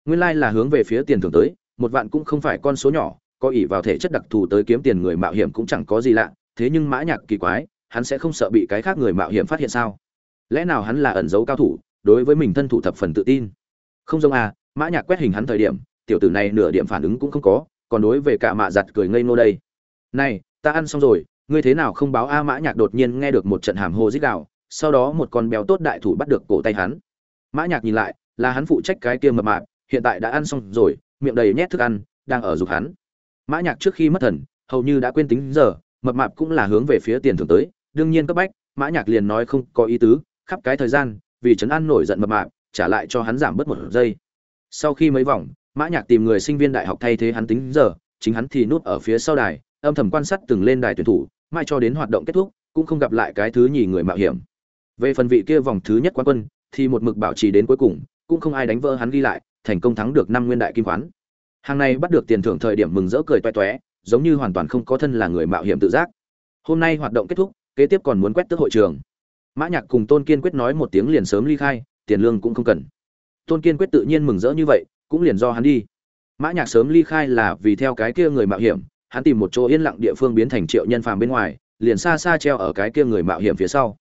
nguyên lai là hướng về phía tiền thưởng tới, một vạn cũng không phải con số nhỏ, có ỷ vào thể chất đặc thù tới kiếm tiền người mạo hiểm cũng chẳng có gì lạ, thế nhưng mã nhạc kỳ quái, hắn sẽ không sợ bị cái khác người mạo hiểm phát hiện sao? Lẽ nào hắn là ẩn giấu cao thủ, đối với mình thân thủ thập phần tự tin? Không giống à mã nhạc quét hình hắn thời điểm, tiểu tử này nửa điểm phản ứng cũng không có, còn đối về cả mạ giặt cười ngây ngô đây. Này, ta ăn xong rồi, ngươi thế nào không báo a mã nhạc đột nhiên nghe được một trận hàm hồ rít gào, sau đó một con béo tốt đại thủ bắt được cổ tay hắn. Mã nhạc nhìn lại, là hắn phụ trách cái kia mập mạp hiện tại đã ăn xong rồi, miệng đầy nhét thức ăn, đang ở dục hắn. Mã nhạc trước khi mất thần, hầu như đã quên tính giờ, mập mạp cũng là hướng về phía tiền thưởng tới. Đương nhiên cấp bách, mã nhạc liền nói không có ý tứ, khắp cái thời gian, vì chấn an nổi giận mập mạp, trả lại cho hắn giảm bớt một giây. Sau khi mấy vòng, mã nhạc tìm người sinh viên đại học thay thế hắn tính giờ, chính hắn thì núp ở phía sau đài, âm thầm quan sát từng lên đài tuyển thủ mai cho đến hoạt động kết thúc, cũng không gặp lại cái thứ nhì người mạo hiểm. Về phần vị kia vòng thứ nhất quán quân, thì một mực bảo trì đến cuối cùng, cũng không ai đánh vỡ hắn ghi lại thành công thắng được năm nguyên đại kim khoán. Hàng này bắt được tiền thưởng thời điểm mừng rỡ cười toe toé giống như hoàn toàn không có thân là người mạo hiểm tự giác. Hôm nay hoạt động kết thúc, kế tiếp còn muốn quét tước hội trường. Mã nhạc cùng tôn kiên quyết nói một tiếng liền sớm ly khai, tiền lương cũng không cần. Tôn kiên quyết tự nhiên mừng rỡ như vậy, cũng liền do hắn đi. Mã nhạc sớm ly khai là vì theo cái kia người mạo hiểm, hắn tìm một chỗ yên lặng địa phương biến thành triệu nhân phàm bên ngoài, liền xa xa treo ở cái kia người mạo hiểm phía sau.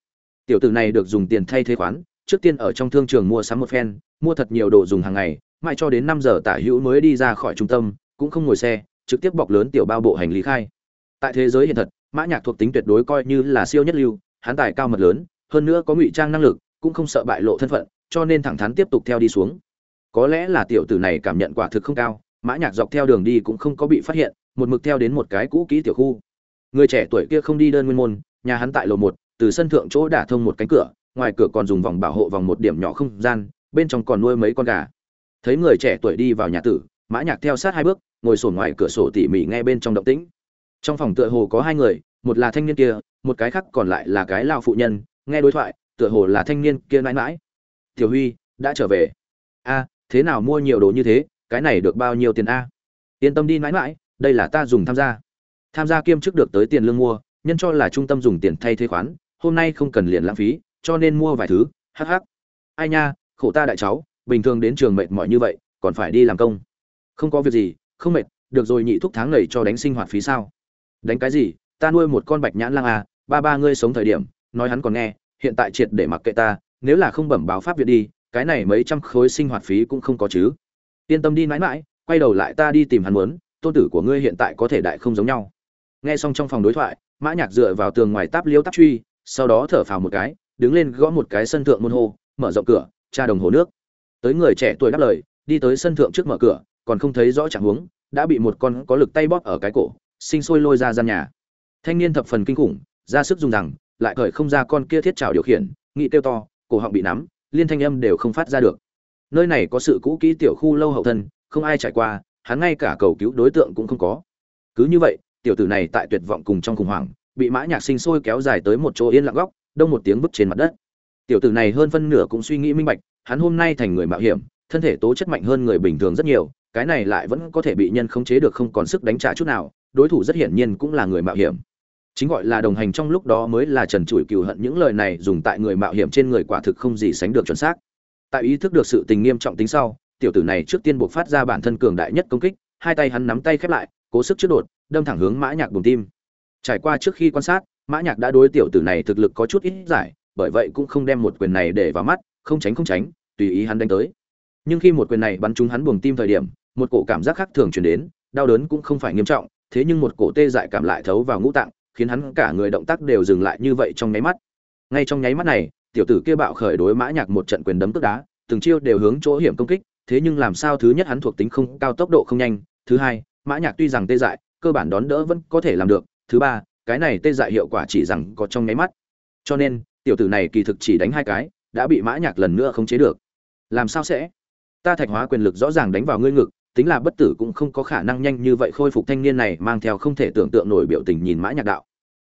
Tiểu tử này được dùng tiền thay thế khoán, trước tiên ở trong thương trường mua sắm một phen, mua thật nhiều đồ dùng hàng ngày mãi cho đến năm giờ tả hữu mới đi ra khỏi trung tâm, cũng không ngồi xe, trực tiếp bọc lớn tiểu bao bộ hành lý khai. Tại thế giới hiện thật, mã nhạc thuộc tính tuyệt đối coi như là siêu nhất lưu, hắn tài cao mật lớn, hơn nữa có ngụy trang năng lực, cũng không sợ bại lộ thân phận, cho nên thẳng thắn tiếp tục theo đi xuống. Có lẽ là tiểu tử này cảm nhận quả thực không cao, mã nhạc dọc theo đường đi cũng không có bị phát hiện, một mực theo đến một cái cũ kỹ tiểu khu. Người trẻ tuổi kia không đi đơn nguyên môn, nhà hắn tại lầu một, từ sân thượng chỗ đả thông một cánh cửa, ngoài cửa còn dùng vòng bảo hộ vòng một điểm nhỏ không gian, bên trong còn nuôi mấy con gà thấy người trẻ tuổi đi vào nhà tử, mã nhạc theo sát hai bước, ngồi sổn ngoài cửa sổ tỉ mỉ nghe bên trong động tĩnh. Trong phòng tựa hồ có hai người, một là thanh niên kia, một cái khác còn lại là cái lao phụ nhân, nghe đối thoại, tựa hồ là thanh niên kia mãi mãi. Tiểu huy, đã trở về. A, thế nào mua nhiều đồ như thế, cái này được bao nhiêu tiền a? Yên tâm đi mãi mãi, đây là ta dùng tham gia. Tham gia kiêm chức được tới tiền lương mua, nhân cho là trung tâm dùng tiền thay thế khoán, hôm nay không cần liền lãng phí, cho nên mua vài thứ hh ai nha, khổ ta đại cháu bình thường đến trường mệt mỏi như vậy, còn phải đi làm công. Không có việc gì, không mệt, được rồi nhị thúc tháng nầy cho đánh sinh hoạt phí sao? Đánh cái gì? Ta nuôi một con bạch nhãn lang à ba ba ngươi sống thời điểm, nói hắn còn nghe, hiện tại triệt để mặc kệ ta, nếu là không bẩm báo pháp viện đi, cái này mấy trăm khối sinh hoạt phí cũng không có chứ. Yên tâm đi mãi mãi, quay đầu lại ta đi tìm hắn muốn, tôn tử của ngươi hiện tại có thể đại không giống nhau. Nghe xong trong phòng đối thoại, mã nhạc dựa vào tường ngoài táp liêu táp truy, sau đó thở phào một cái, đứng lên gõ một cái sân thượng môn hồ mở rộng cửa, tra đồng hồ nước tới người trẻ tuổi đáp lời, đi tới sân thượng trước mở cửa, còn không thấy rõ trạng huống, đã bị một con có lực tay bóp ở cái cổ, sinh sôi lôi ra gian nhà. Thanh niên thập phần kinh khủng, ra sức dùng rằng, lại cởi không ra con kia thiết trào điều khiển nghị tiêu to, cổ họng bị nắm, liên thanh âm đều không phát ra được. Nơi này có sự cũ kỹ tiểu khu lâu hậu thân, không ai trải qua, hắn ngay cả cầu cứu đối tượng cũng không có. Cứ như vậy, tiểu tử này tại tuyệt vọng cùng trong khủng hoảng, bị mã nhạc sinh sôi kéo dài tới một chỗ yên lặng góc, đông một tiếng vứt trên mặt đất. Tiểu tử này hơn phân nửa cũng suy nghĩ minh bạch hắn hôm nay thành người mạo hiểm, thân thể tố chất mạnh hơn người bình thường rất nhiều, cái này lại vẫn có thể bị nhân khống chế được không còn sức đánh trả chút nào, đối thủ rất hiển nhiên cũng là người mạo hiểm. Chính gọi là đồng hành trong lúc đó mới là trần trụi cừu hận những lời này dùng tại người mạo hiểm trên người quả thực không gì sánh được chuẩn xác. Tại ý thức được sự tình nghiêm trọng tính sau, tiểu tử này trước tiên buộc phát ra bản thân cường đại nhất công kích, hai tay hắn nắm tay khép lại, cố sức trước đột, đâm thẳng hướng mã nhạc bùng tim. Trải qua trước khi quan sát, mã nhạc đã đối tiểu tử này thực lực có chút ít giải, bởi vậy cũng không đem một quyền này để vào mắt không tránh không tránh, tùy ý hắn đánh tới. Nhưng khi một quyền này bắn trúng hắn buồng tim thời điểm, một cổ cảm giác khác thường truyền đến, đau đớn cũng không phải nghiêm trọng, thế nhưng một cổ tê dại cảm lại thấu vào ngũ tạng, khiến hắn cả người động tác đều dừng lại như vậy trong nháy mắt. Ngay trong nháy mắt này, tiểu tử kia bạo khởi đối mã nhạc một trận quyền đấm tức đá, từng chiêu đều hướng chỗ hiểm công kích, thế nhưng làm sao thứ nhất hắn thuộc tính không, cao tốc độ không nhanh, thứ hai, mã nhạc tuy rằng tê dại, cơ bản đón đỡ vẫn có thể làm được, thứ ba, cái này tê dại hiệu quả chỉ rằng có trong nháy mắt. Cho nên, tiểu tử này kỳ thực chỉ đánh hai cái đã bị mã nhạc lần nữa không chế được. Làm sao sẽ? Ta thạch hóa quyền lực rõ ràng đánh vào ngươi ngực, tính là bất tử cũng không có khả năng nhanh như vậy khôi phục thanh niên này, mang theo không thể tưởng tượng nổi biểu tình nhìn mã nhạc đạo.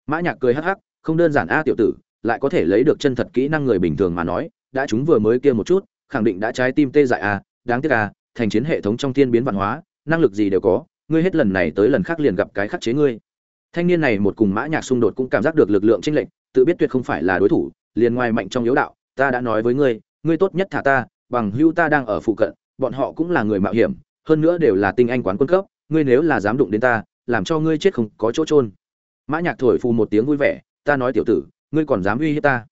Mã nhạc cười hắc hắc, không đơn giản a tiểu tử, lại có thể lấy được chân thật kỹ năng người bình thường mà nói, đã chúng vừa mới kia một chút, khẳng định đã trái tim tê dại a, đáng tiếc a, thành chiến hệ thống trong thiên biến văn hóa, năng lực gì đều có, ngươi hết lần này tới lần khác liền gặp cái khắc chế ngươi. Thanh niên này một cùng mã nhạc xung đột cũng cảm giác được lực lượng chênh lệch, tự biết tuyệt không phải là đối thủ, liền ngoài mạnh trong yếu đạo ta đã nói với ngươi ngươi tốt nhất thả ta, bằng hữu ta đang ở phụ cận, bọn họ cũng là người mạo hiểm, hơn nữa đều là tinh anh quán quân cấp, ngươi nếu là dám đụng đến ta, làm cho ngươi chết không có chỗ trôn mã nhạc thổi phù một tiếng vui vẻ, ta nói tiểu tử, ngươi còn dám uy hiếp ta.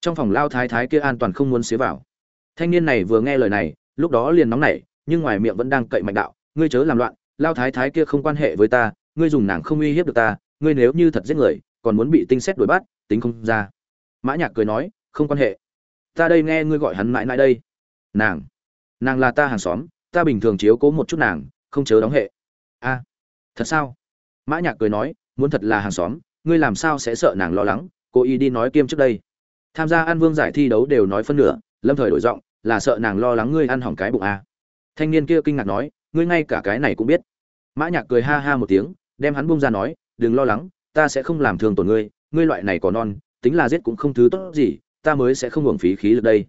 Trong phòng lao thái thái kia an toàn không muốn xía vào. Thanh niên này vừa nghe lời này, lúc đó liền nóng nảy, nhưng ngoài miệng vẫn đang cậy mạnh đạo, ngươi chớ làm loạn, lao thái thái kia không quan hệ với ta, ngươi dùng nàng không uy hiếp được ta, ngươi nếu như thật giết người, còn muốn bị tinh xét đuổi bắt, tính không ra. Mã nhạc cười nói, không quan hệ ta đây nghe ngươi gọi hắn mãi mãi đây. Nàng. Nàng là ta hàng xóm, ta bình thường chiếu cố một chút nàng, không chớ đóng hệ. A. Thật sao? Mã nhạc cười nói, muốn thật là hàng xóm, ngươi làm sao sẽ sợ nàng lo lắng, cô y đi nói kiêm trước đây. Tham gia an vương giải thi đấu đều nói phân nửa, lâm thời đổi giọng, là sợ nàng lo lắng ngươi ăn hỏng cái bụng a. Thanh niên kia kinh ngạc nói, ngươi ngay cả cái này cũng biết. Mã nhạc cười ha ha một tiếng, đem hắn buông ra nói, đừng lo lắng, ta sẽ không làm thương tổn ngươi ngươi loại này còn non, tính là giết cũng không thứ tốt gì ta mới sẽ không hưởng phí khí lực đây.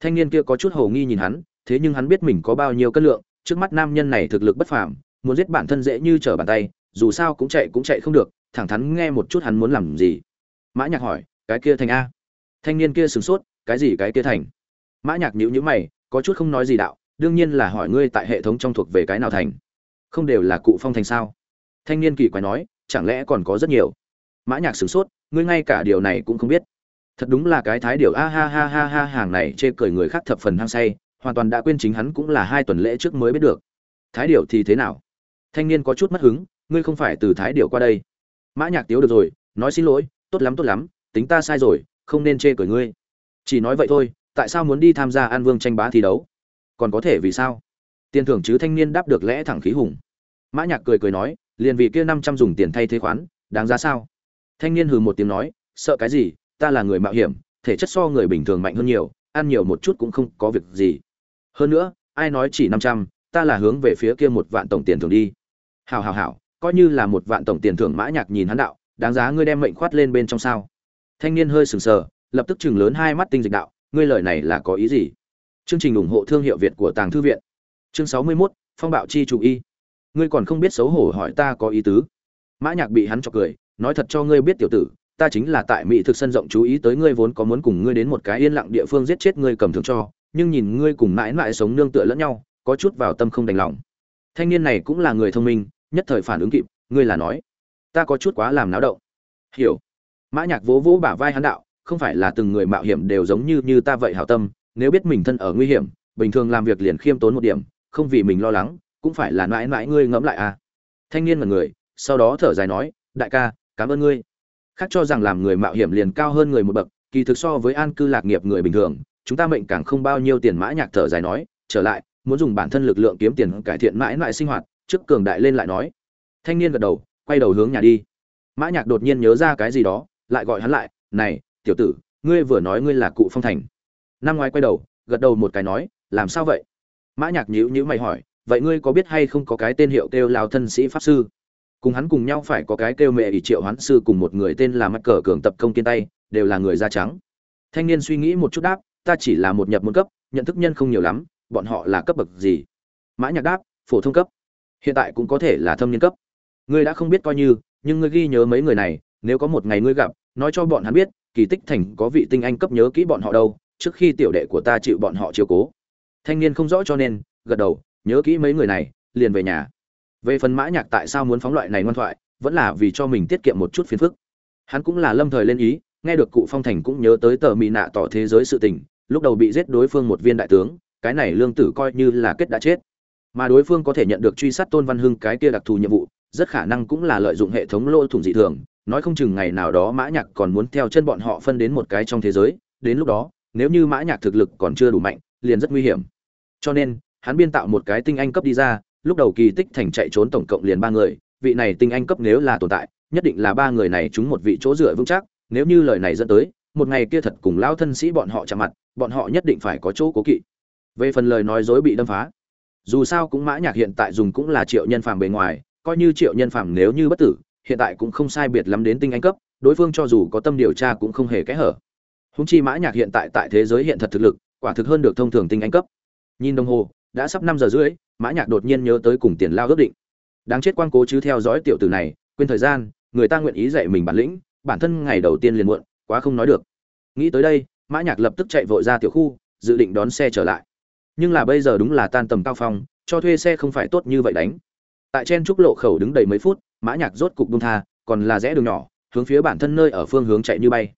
Thanh niên kia có chút hồ nghi nhìn hắn, thế nhưng hắn biết mình có bao nhiêu cân lượng, trước mắt nam nhân này thực lực bất phàm, muốn giết bản thân dễ như trở bàn tay, dù sao cũng chạy cũng chạy không được, thẳng thắn nghe một chút hắn muốn làm gì. Mã nhạc hỏi, cái kia thành a? Thanh niên kia sửng sốt, cái gì cái kia thành? Mã nhạc nhíu nhíu mày, có chút không nói gì đạo, đương nhiên là hỏi ngươi tại hệ thống trong thuộc về cái nào thành? Không đều là cụ phong thành sao? Thanh niên kỳ quái nói, chẳng lẽ còn có rất nhiều? Mã nhạc sửng sốt, ngươi ngay cả điều này cũng không biết thật đúng là cái thái điều. A ha ha ha ha, hàng này chê cười người khác thập phần hăng say, hoàn toàn đã quên chính hắn cũng là hai tuần lễ trước mới biết được. Thái điệu thì thế nào? Thanh niên có chút mất hứng, ngươi không phải từ thái điệu qua đây. Mã nhạc tiếu được rồi, nói xin lỗi, tốt lắm tốt lắm, tính ta sai rồi, không nên chê cười ngươi. Chỉ nói vậy thôi, tại sao muốn đi tham gia an vương tranh bá thi đấu? Còn có thể vì sao? Tiền thưởng chứ thanh niên đáp được lẽ thẳng khí hùng. Mã nhạc cười cười nói, liền vì kia năm trăm dùng tiền thay thế khoán, đáng giá sao? Thanh niên hừ một tiếng nói, sợ cái gì ta là người mạo hiểm thể chất so người bình thường mạnh hơn nhiều ăn nhiều một chút cũng không có việc gì. Hơn nữa ai nói chỉ năm trăm ta là hướng về phía kia một vạn tổng tiền thưởng đi. Hảo hảo hảo coi như là một vạn tổng tiền thưởng mã nhạc nhìn hắn đạo đáng giá ngươi đem mệnh khoát lên bên trong sao. Thanh niên hơi sừng sờ lập tức chừng lớn hai mắt tinh dịch đạo ngươi lời này là có ý gì? Chương trình ủng hộ thương hiệu việt của tàng thư viện. Chương sáu mươi 61, phong bạo chi chủ y. Ngươi còn không biết xấu hổ hỏi ta có ý tứ. Mã nhạc bị hắn chọc cười nói thật cho ngươi biết tiểu tử ta chính là tại mỹ thực sân rộng chú ý tới ngươi vốn có muốn cùng ngươi đến một cái yên lặng địa phương giết chết ngươi cầm thưởng cho, nhưng nhìn ngươi cùng mãi mãi sống nương tựa lẫn nhau, có chút vào tâm không đành lòng. Thanh niên này cũng là người thông minh, nhất thời phản ứng kịp, ngươi là nói, ta có chút quá làm náo động. Hiểu. Mã nhạc vỗ vỗ bả vai hắn đạo, không phải là từng người mạo hiểm đều giống như như ta vậy hảo tâm, nếu biết mình thân ở nguy hiểm, bình thường làm việc liền khiêm tốn một điểm, không vì mình lo lắng, cũng phải là mãi mãi ngươi ngẫm lại à. Thanh niên là người, sau đó thở dài nói, đại ca, cảm ơn ngươi khác cho rằng làm người mạo hiểm liền cao hơn người một bậc, kỳ thực so với an cư lạc nghiệp người bình thường, chúng ta mệnh càng không bao nhiêu tiền mã nhạc thở dài nói, trở lại, muốn dùng bản thân lực lượng kiếm tiền cải thiện mãi mãi sinh hoạt, trước cường đại lên lại nói. Thanh niên gật đầu, quay đầu hướng nhà đi. Mã nhạc đột nhiên nhớ ra cái gì đó, lại gọi hắn lại, này, tiểu tử, ngươi vừa nói ngươi là cụ phong thành. Năm ngoái quay đầu, gật đầu một cái nói, làm sao vậy? Mã nhạc nhíu nhíu mày hỏi, vậy ngươi có biết hay không có cái tên hiệu kêu lao thân sĩ pháp sư? Cùng hắn cùng nhau phải có cái kêu mẹ ỷ triệu hoán sư cùng một người tên là mắc cờ cường tập công kiên tay, đều là người da trắng. Thanh niên suy nghĩ một chút đáp, ta chỉ là một nhập môn cấp, nhận thức nhân không nhiều lắm, bọn họ là cấp bậc gì? Mã nhạc đáp, phổ thông cấp. Hiện tại cũng có thể là thâm niên cấp. Ngươi đã không biết coi như, nhưng ngươi ghi nhớ mấy người này, nếu có một ngày ngươi gặp, nói cho bọn hắn biết, kỳ tích thành có vị tinh anh cấp nhớ kỹ bọn họ đâu, trước khi tiểu đệ của ta chịu bọn họ chiều cố. Thanh niên không rõ cho nên, gật đầu, nhớ kỹ mấy người này, liền về nhà về phần mã nhạc tại sao muốn phóng loại này ngoan thoại, vẫn là vì cho mình tiết kiệm một chút phiền phức. Hắn cũng là lâm thời lên ý, nghe được cụ phong thành cũng nhớ tới tờ mỹ nạ tỏ thế giới sự tình, lúc đầu bị giết đối phương một viên đại tướng, cái này lương tử coi như là kết đã chết. Mà đối phương có thể nhận được truy sát tôn văn hưng cái kia đặc thù nhiệm vụ, rất khả năng cũng là lợi dụng hệ thống lỗ thủng dị thường, nói không chừng ngày nào đó mã nhạc còn muốn theo chân bọn họ phân đến một cái trong thế giới, đến lúc đó, nếu như mã nhạc thực lực còn chưa đủ mạnh, liền rất nguy hiểm. Cho nên, hắn biên tạo một cái tinh anh cấp đi ra lúc đầu kỳ tích thành chạy trốn tổng cộng liền ba người, vị này tinh anh cấp nếu là tồn tại, nhất định là ba người này chúng một vị chỗ dựa vững chắc, nếu như lời này dẫn tới, một ngày kia thật cùng lao thân sĩ bọn họ chạm mặt, bọn họ nhất định phải có chỗ cố kỵ. Về phần lời nói dối bị đâm phá, dù sao cũng mã nhạc hiện tại dùng cũng là triệu nhân phàm bề ngoài, coi như triệu nhân phàm nếu như bất tử, hiện tại cũng không sai biệt lắm đến tinh anh cấp, đối phương cho dù có tâm điều tra cũng không hề kẽ hở. Húng chi mã nhạc hiện tại tại thế giới hiện thật thực lực, quả thực hơn được thông thường tinh anh cấp. Nhìn đồng hồ đã sắp năm giờ rưỡi, mã nhạc đột nhiên nhớ tới cùng tiền lao ước định. Đáng chết quan cố chứ theo dõi tiểu tử này, quên thời gian, người ta nguyện ý dạy mình bản lĩnh, bản thân ngày đầu tiên liền muộn, quá không nói được. Nghĩ tới đây, mã nhạc lập tức chạy vội ra tiểu khu, dự định đón xe trở lại. Nhưng là bây giờ đúng là tan tầm cao phong, cho thuê xe không phải tốt như vậy đánh. Tại trên trúc lộ khẩu đứng đầy mấy phút, mã nhạc rốt cục buông tha, còn là rẽ đường nhỏ, hướng phía bản thân nơi ở phương hướng chạy như bay.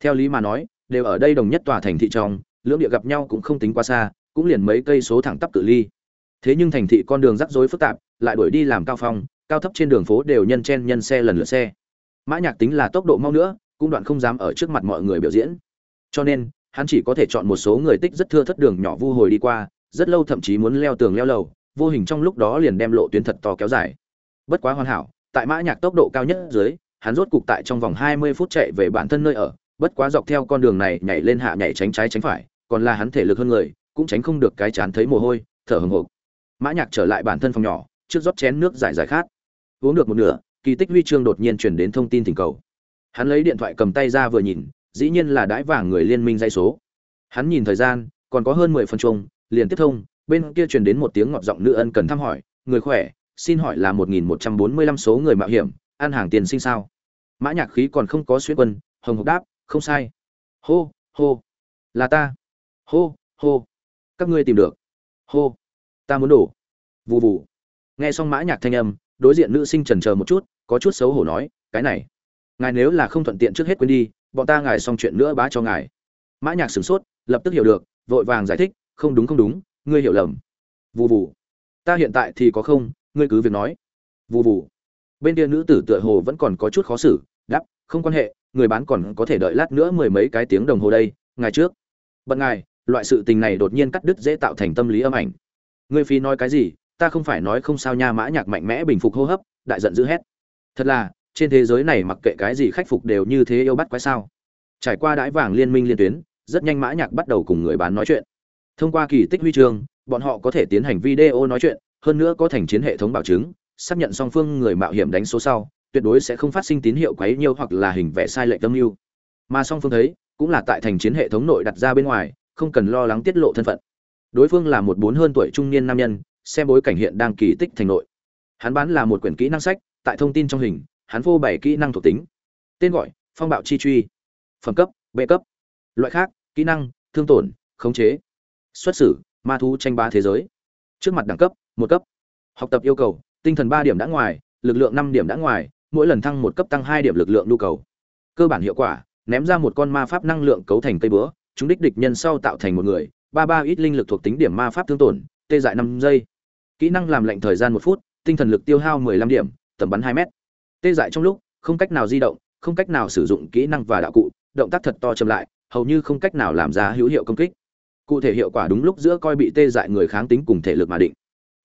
Theo lý mà nói, đều ở đây đồng nhất tòa thành thị trong, lưỡng địa gặp nhau cũng không tính quá xa cũng liền mấy cây số thẳng tắp cự ly. Thế nhưng thành thị con đường rắc rối phức tạp, lại đuổi đi làm cao phong, cao thấp trên đường phố đều nhân chen nhân xe lần lượt xe. Mã nhạc tính là tốc độ mau nữa, cũng đoạn không dám ở trước mặt mọi người biểu diễn. Cho nên, hắn chỉ có thể chọn một số người tích rất thưa thất đường nhỏ vu hồi đi qua, rất lâu thậm chí muốn leo tường leo lầu, vô hình trong lúc đó liền đem lộ tuyến thật to kéo dài. Bất quá hoàn hảo, tại mã nhạc tốc độ cao nhất dưới, hắn rốt cục tại trong vòng 20 phút chạy về bản thân nơi ở, bất quá dọc theo con đường này nhảy lên hạ nhảy tránh trái tránh phải, còn là hắn thể lực hơn người cũng tránh không được cái chán thấy mồ hôi, thở hổn hộc. Mã nhạc trở lại bản thân phòng nhỏ, trước rót chén nước giải giải khát. Uống được một nửa, kỳ tích huy chương đột nhiên truyền đến thông tin thỉnh cầu. Hắn lấy điện thoại cầm tay ra vừa nhìn, dĩ nhiên là đãi vàng người liên minh dây số. Hắn nhìn thời gian, còn có hơn mười phân chung, liền tiếp thông, bên kia truyền đến một tiếng ngọt giọng nữ ân cần thăm hỏi, người khỏe? Xin hỏi là một nghìn một trăm bốn mươi lăm số người mạo hiểm, ăn hàng tiền sinh sao? Mã nhạc khí còn không có xuyên quân, hồng hộc đáp, không sai. Hô hô. Là ta. Hô hô các ngươi tìm được. Hô. Ta muốn đổ. Vù vù. Nghe xong mã nhạc thanh âm, đối diện nữ sinh chần chờ một chút, có chút xấu hổ nói, cái này, ngài nếu là không thuận tiện trước hết quên đi, bọn ta ngài xong chuyện nữa bá cho ngài. Mã nhạc sửng sốt, lập tức hiểu được, vội vàng giải thích, không đúng không đúng, ngươi hiểu lầm. Vù vù. Ta hiện tại thì có không, ngươi cứ việc nói. Vù vù. Bên kia nữ tử tựa hồ vẫn còn có chút khó xử, đáp, không quan hệ, người bán còn có thể đợi lát nữa mười mấy cái tiếng đồng hồ đây, ngài trước. Bận ngài loại sự tình này đột nhiên cắt đứt dễ tạo thành tâm lý âm ảnh. Ngươi phi nói cái gì, ta không phải nói không sao nha, mã nhạc mạnh mẽ bình phục hô hấp, đại giận dữ hét. Thật là, trên thế giới này mặc kệ cái gì khách phục đều như thế yêu bắt quái sao. Trải qua đãi vàng liên minh liên tuyến, rất nhanh mã nhạc bắt đầu cùng người bán nói chuyện. Thông qua kỳ tích huy chương, bọn họ có thể tiến hành video nói chuyện, hơn nữa có thành chiến hệ thống bảo chứng, xác nhận song phương người mạo hiểm đánh số sau, tuyệt đối sẽ không phát sinh tín hiệu quấy nhiêu hoặc là hình vẽ sai lệch tâm lưu mà song phương thấy, cũng là tại thành chiến hệ thống nội đặt ra bên ngoài không cần lo lắng tiết lộ thân phận. Đối phương là một bốn hơn tuổi trung niên nam nhân, xem bối cảnh hiện đang kỳ tích thành nội. Hắn bán là một quyển kỹ năng sách, tại thông tin trong hình, hắn vô bảy kỹ năng thuộc tính. Tên gọi, phong bạo chi truy. Phẩm cấp, b cấp. Loại khác, kỹ năng, thương tổn, khống chế. Xuất xử, ma thú tranh ba thế giới. Trước mặt đẳng cấp, một cấp. Học tập yêu cầu, tinh thần ba điểm đã ngoài, lực lượng năm điểm đã ngoài, mỗi lần thăng một cấp tăng hai điểm lực lượng nhu cầu. Cơ bản hiệu quả, ném ra một con ma pháp năng lượng cấu thành cây búa chúng đích địch nhân sau tạo thành một người, ba ba ít linh lực thuộc tính điểm ma pháp thương tổn, tê dại năm giây. Kỹ năng làm lệnh thời gian một phút, tinh thần lực tiêu hao mười lăm điểm, tầm bắn hai mét. Tê dại trong lúc, không cách nào di động, không cách nào sử dụng kỹ năng và đạo cụ, động tác thật to chậm lại, hầu như không cách nào làm ra hữu hiệu công kích. Cụ thể hiệu quả đúng lúc giữa coi bị tê dại người kháng tính cùng thể lực mà định.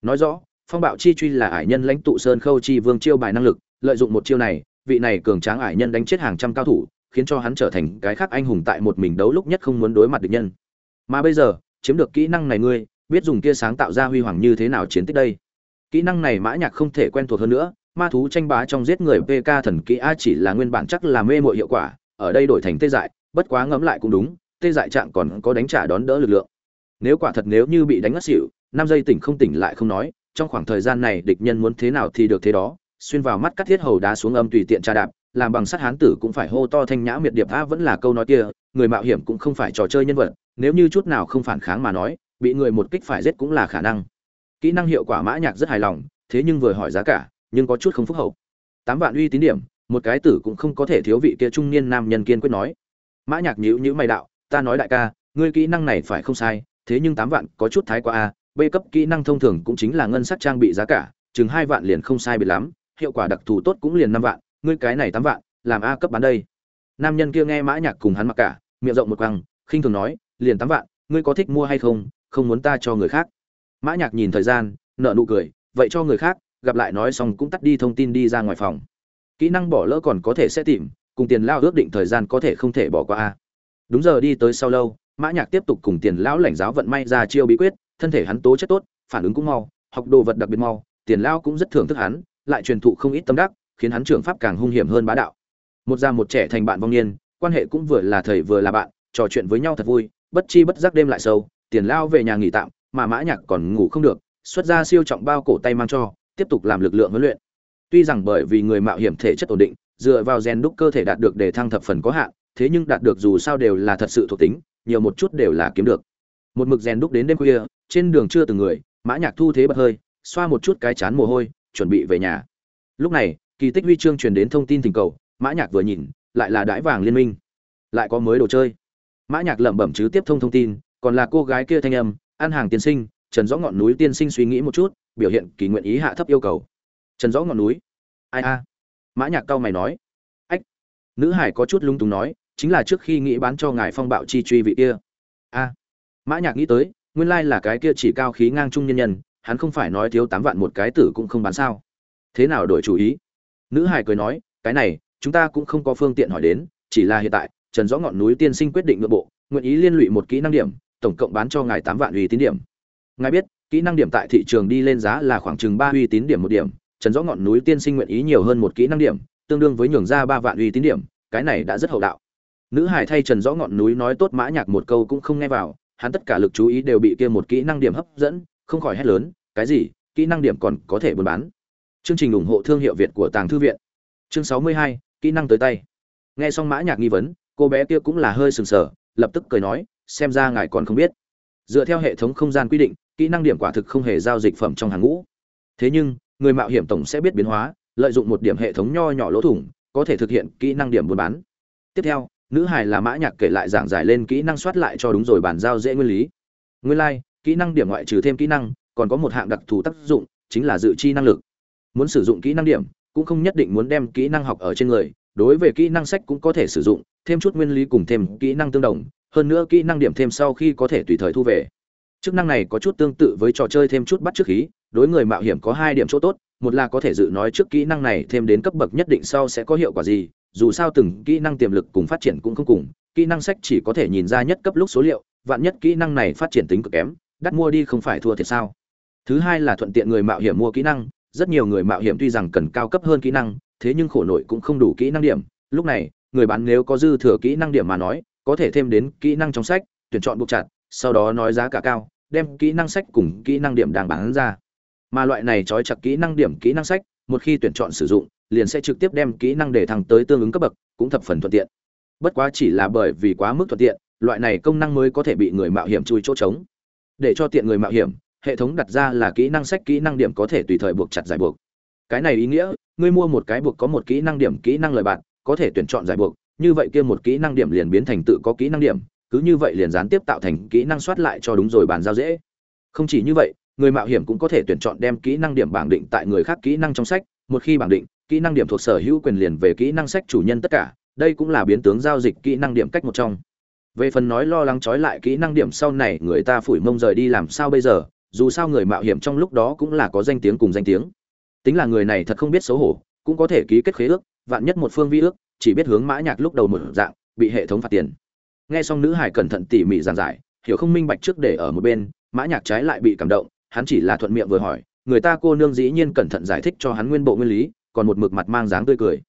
Nói rõ, phong bạo chi truy là ải nhân lãnh tụ sơn khâu chi vương chiêu bài năng lực, lợi dụng một chiêu này, vị này cường tráng ải nhân đánh chết hàng trăm cao thủ khiến cho hắn trở thành cái khác anh hùng tại một mình đấu lúc nhất không muốn đối mặt địch nhân. Mà bây giờ, chiếm được kỹ năng này ngươi, biết dùng kia sáng tạo ra huy hoàng như thế nào chiến tích đây. Kỹ năng này mã nhạc không thể quen thuộc hơn nữa, ma thú tranh bá trong giết người pk thần kỹ a chỉ là nguyên bản chắc là mê muội hiệu quả, ở đây đổi thành tê dại, bất quá ngẫm lại cũng đúng, tê dại trạng còn có đánh trả đón đỡ lực lượng. Nếu quả thật nếu như bị đánh ngất xỉu, năm giây tỉnh không tỉnh lại không nói, trong khoảng thời gian này địch nhân muốn thế nào thì được thế đó, xuyên vào mắt cắt thiết hầu đá xuống âm tùy tiện tra đạp làm bằng sắt hán tử cũng phải hô to thanh nhã miệt điệp, a, vẫn là câu nói kia, người mạo hiểm cũng không phải trò chơi nhân vật, nếu như chút nào không phản kháng mà nói, bị người một kích phải giết cũng là khả năng. Kỹ năng hiệu quả mã nhạc rất hài lòng, thế nhưng vừa hỏi giá cả, nhưng có chút không phúc hậu. Tám vạn uy tín điểm, một cái tử cũng không có thể thiếu vị kia trung niên nam nhân kiên quyết nói. Mã nhạc nhíu nhíu mày đạo, ta nói đại ca, ngươi kỹ năng này phải không sai, thế nhưng tám vạn có chút thái quá a, b cấp kỹ năng thông thường cũng chính là ngân sắc trang bị giá cả, chừng hai vạn liền không sai biệt lắm, hiệu quả đặc thù tốt cũng liền năm vạn ngươi cái này tám vạn, làm a cấp bán đây. Nam nhân kia nghe mã nhạc cùng hắn mặc cả, miệng rộng một quăng khinh thường nói, liền tám vạn, ngươi có thích mua hay không không muốn ta cho người khác. Mã nhạc nhìn thời gian, nở nụ cười, vậy cho người khác, gặp lại nói xong cũng tắt đi thông tin đi ra ngoài phòng. Kỹ năng bỏ lỡ còn có thể sẽ tìm, cùng tiền lao ước định thời gian có thể không thể bỏ qua a. Đúng giờ đi tới sau lâu, mã nhạc tiếp tục cùng tiền lão lãnh giáo vận may ra chiêu bí quyết, thân thể hắn tố chất tốt, phản ứng cũng mau, học đồ vật đặc biệt mau, tiền lao cũng rất thưởng thức hắn, lại truyền thụ không ít tâm đắc khiến hắn trưởng pháp càng hung hiểm hơn bá đạo. Một già một trẻ thành bạn vong niên, quan hệ cũng vừa là thầy vừa là bạn, trò chuyện với nhau thật vui, bất chi bất giác đêm lại sâu, tiền lao về nhà nghỉ tạm, mà mã nhạc còn ngủ không được, xuất ra siêu trọng bao cổ tay mang cho, tiếp tục làm lực lượng huấn luyện. Tuy rằng bởi vì người mạo hiểm thể chất ổn định, dựa vào gen đúc cơ thể đạt được để thăng thập phần có hạn, thế nhưng đạt được dù sao đều là thật sự thuộc tính, nhiều một chút đều là kiếm được. Một mực rèn đúc đến đêm khuya, trên đường chưa từng người, mã nhạc thu thế bật hơi, xoa một chút cái chán mồ hôi, chuẩn bị về nhà. Lúc này kỳ tích huy chương truyền đến thông tin tình cầu, mã nhạc vừa nhìn, lại là đái vàng liên minh. Lại có mới đồ chơi. Mã nhạc lẩm bẩm chứ tiếp thông thông tin, còn là cô gái kia thanh âm ăn hàng tiên sinh, trần rõ ngọn núi tiên sinh suy nghĩ một chút, biểu hiện kỳ nguyện ý hạ thấp yêu cầu. Trần rõ ngọn núi? Ai a? Mã nhạc cao mày nói. Ách. Nữ hải có chút lung tung nói, chính là trước khi nghĩ bán cho ngài phong bạo chi truy vị kia. A. Mã nhạc nghĩ tới, nguyên lai là cái kia chỉ cao khí ngang trung nhân nhân, hắn không phải nói thiếu tám vạn một cái tử cũng không bán sao. Thế nào đổi chủ ý? Nữ hải cười nói, cái này, chúng ta cũng không có phương tiện hỏi đến, chỉ là hiện tại, trần rõ ngọn núi tiên sinh quyết định nội bộ, nguyện ý liên lụy một kỹ năng điểm, tổng cộng bán cho ngài tám vạn uy tín điểm. Ngài biết, kỹ năng điểm tại thị trường đi lên giá là khoảng chừng ba uy tín điểm một điểm, trần rõ ngọn núi tiên sinh nguyện ý nhiều hơn một kỹ năng điểm, tương đương với nhường ra ba vạn uy tín điểm, cái này đã rất hậu đạo. Nữ hải thay trần rõ ngọn núi nói tốt mã nhạc một câu cũng không nghe vào, hắn tất cả lực chú ý đều bị kia một kỹ năng điểm hấp dẫn, không khỏi hét lớn, cái gì, kỹ năng điểm còn có thể buôn bán? Chương trình ủng hộ thương hiệu việt của tàng thư viện. Chương sáu mươi hai kỹ năng tới tay. Nghe xong mã nhạc nghi vấn cô bé kia cũng là hơi sừng sờ lập tức cười nói xem ra ngài còn không biết. Dựa theo hệ thống không gian quy định kỹ năng điểm quả thực không hề giao dịch phẩm trong hàng ngũ. Thế nhưng người mạo hiểm tổng sẽ biết biến hóa lợi dụng một điểm hệ thống nho nhỏ lỗ thủng có thể thực hiện kỹ năng điểm buôn bán. Tiếp theo nữ hải là mã nhạc kể lại giảng giải lên kỹ năng soát lại cho đúng rồi bản giao dễ nguyên lý. Nguyên lai like, kỹ năng điểm ngoại trừ thêm kỹ năng còn có một hạng đặc thù tác dụng chính là dự chi năng lực muốn sử dụng kỹ năng điểm, cũng không nhất định muốn đem kỹ năng học ở trên người, đối với kỹ năng sách cũng có thể sử dụng, thêm chút nguyên lý cùng thêm kỹ năng tương đồng, hơn nữa kỹ năng điểm thêm sau khi có thể tùy thời thu về. Chức năng này có chút tương tự với trò chơi thêm chút bắt trước khí, đối người mạo hiểm có hai điểm chỗ tốt, một là có thể dự nói trước kỹ năng này thêm đến cấp bậc nhất định sau sẽ có hiệu quả gì, dù sao từng kỹ năng tiềm lực cùng phát triển cũng không cùng, kỹ năng sách chỉ có thể nhìn ra nhất cấp lúc số liệu, vạn nhất kỹ năng này phát triển tính cực kém, đắt mua đi không phải thua thiệt sao. Thứ hai là thuận tiện người mạo hiểm mua kỹ năng rất nhiều người mạo hiểm tuy rằng cần cao cấp hơn kỹ năng, thế nhưng khổ nội cũng không đủ kỹ năng điểm. Lúc này, người bán nếu có dư thừa kỹ năng điểm mà nói, có thể thêm đến kỹ năng trong sách, tuyển chọn buộc chặt, sau đó nói giá cả cao, đem kỹ năng sách cùng kỹ năng điểm đang bán ra. Mà loại này trói chặt kỹ năng điểm kỹ năng sách, một khi tuyển chọn sử dụng, liền sẽ trực tiếp đem kỹ năng để thẳng tới tương ứng cấp bậc, cũng thập phần thuận tiện. Bất quá chỉ là bởi vì quá mức thuận tiện, loại này công năng mới có thể bị người mạo hiểm chui chỗ trống. Để cho tiện người mạo hiểm hệ thống đặt ra là kỹ năng sách kỹ năng điểm có thể tùy thời buộc chặt giải buộc cái này ý nghĩa ngươi mua một cái buộc có một kỹ năng điểm kỹ năng lời bạn có thể tuyển chọn giải buộc như vậy kia một kỹ năng điểm liền biến thành tự có kỹ năng điểm cứ như vậy liền gián tiếp tạo thành kỹ năng soát lại cho đúng rồi bàn giao dễ không chỉ như vậy người mạo hiểm cũng có thể tuyển chọn đem kỹ năng điểm bảng định tại người khác kỹ năng trong sách một khi bảng định kỹ năng điểm thuộc sở hữu quyền liền về kỹ năng sách chủ nhân tất cả đây cũng là biến tướng giao dịch kỹ năng điểm cách một trong về phần nói lo lắng trói lại kỹ năng điểm sau này người ta phủi mông rời đi làm sao bây giờ dù sao người mạo hiểm trong lúc đó cũng là có danh tiếng cùng danh tiếng. Tính là người này thật không biết xấu hổ, cũng có thể ký kết khế ước, vạn nhất một phương vi ước, chỉ biết hướng mã nhạc lúc đầu một dạng, bị hệ thống phạt tiền. Nghe xong nữ hải cẩn thận tỉ mỉ giảng giải, hiểu không minh bạch trước để ở một bên, mã nhạc trái lại bị cảm động, hắn chỉ là thuận miệng vừa hỏi, người ta cô nương dĩ nhiên cẩn thận giải thích cho hắn nguyên bộ nguyên lý, còn một mực mặt mang dáng tươi cười.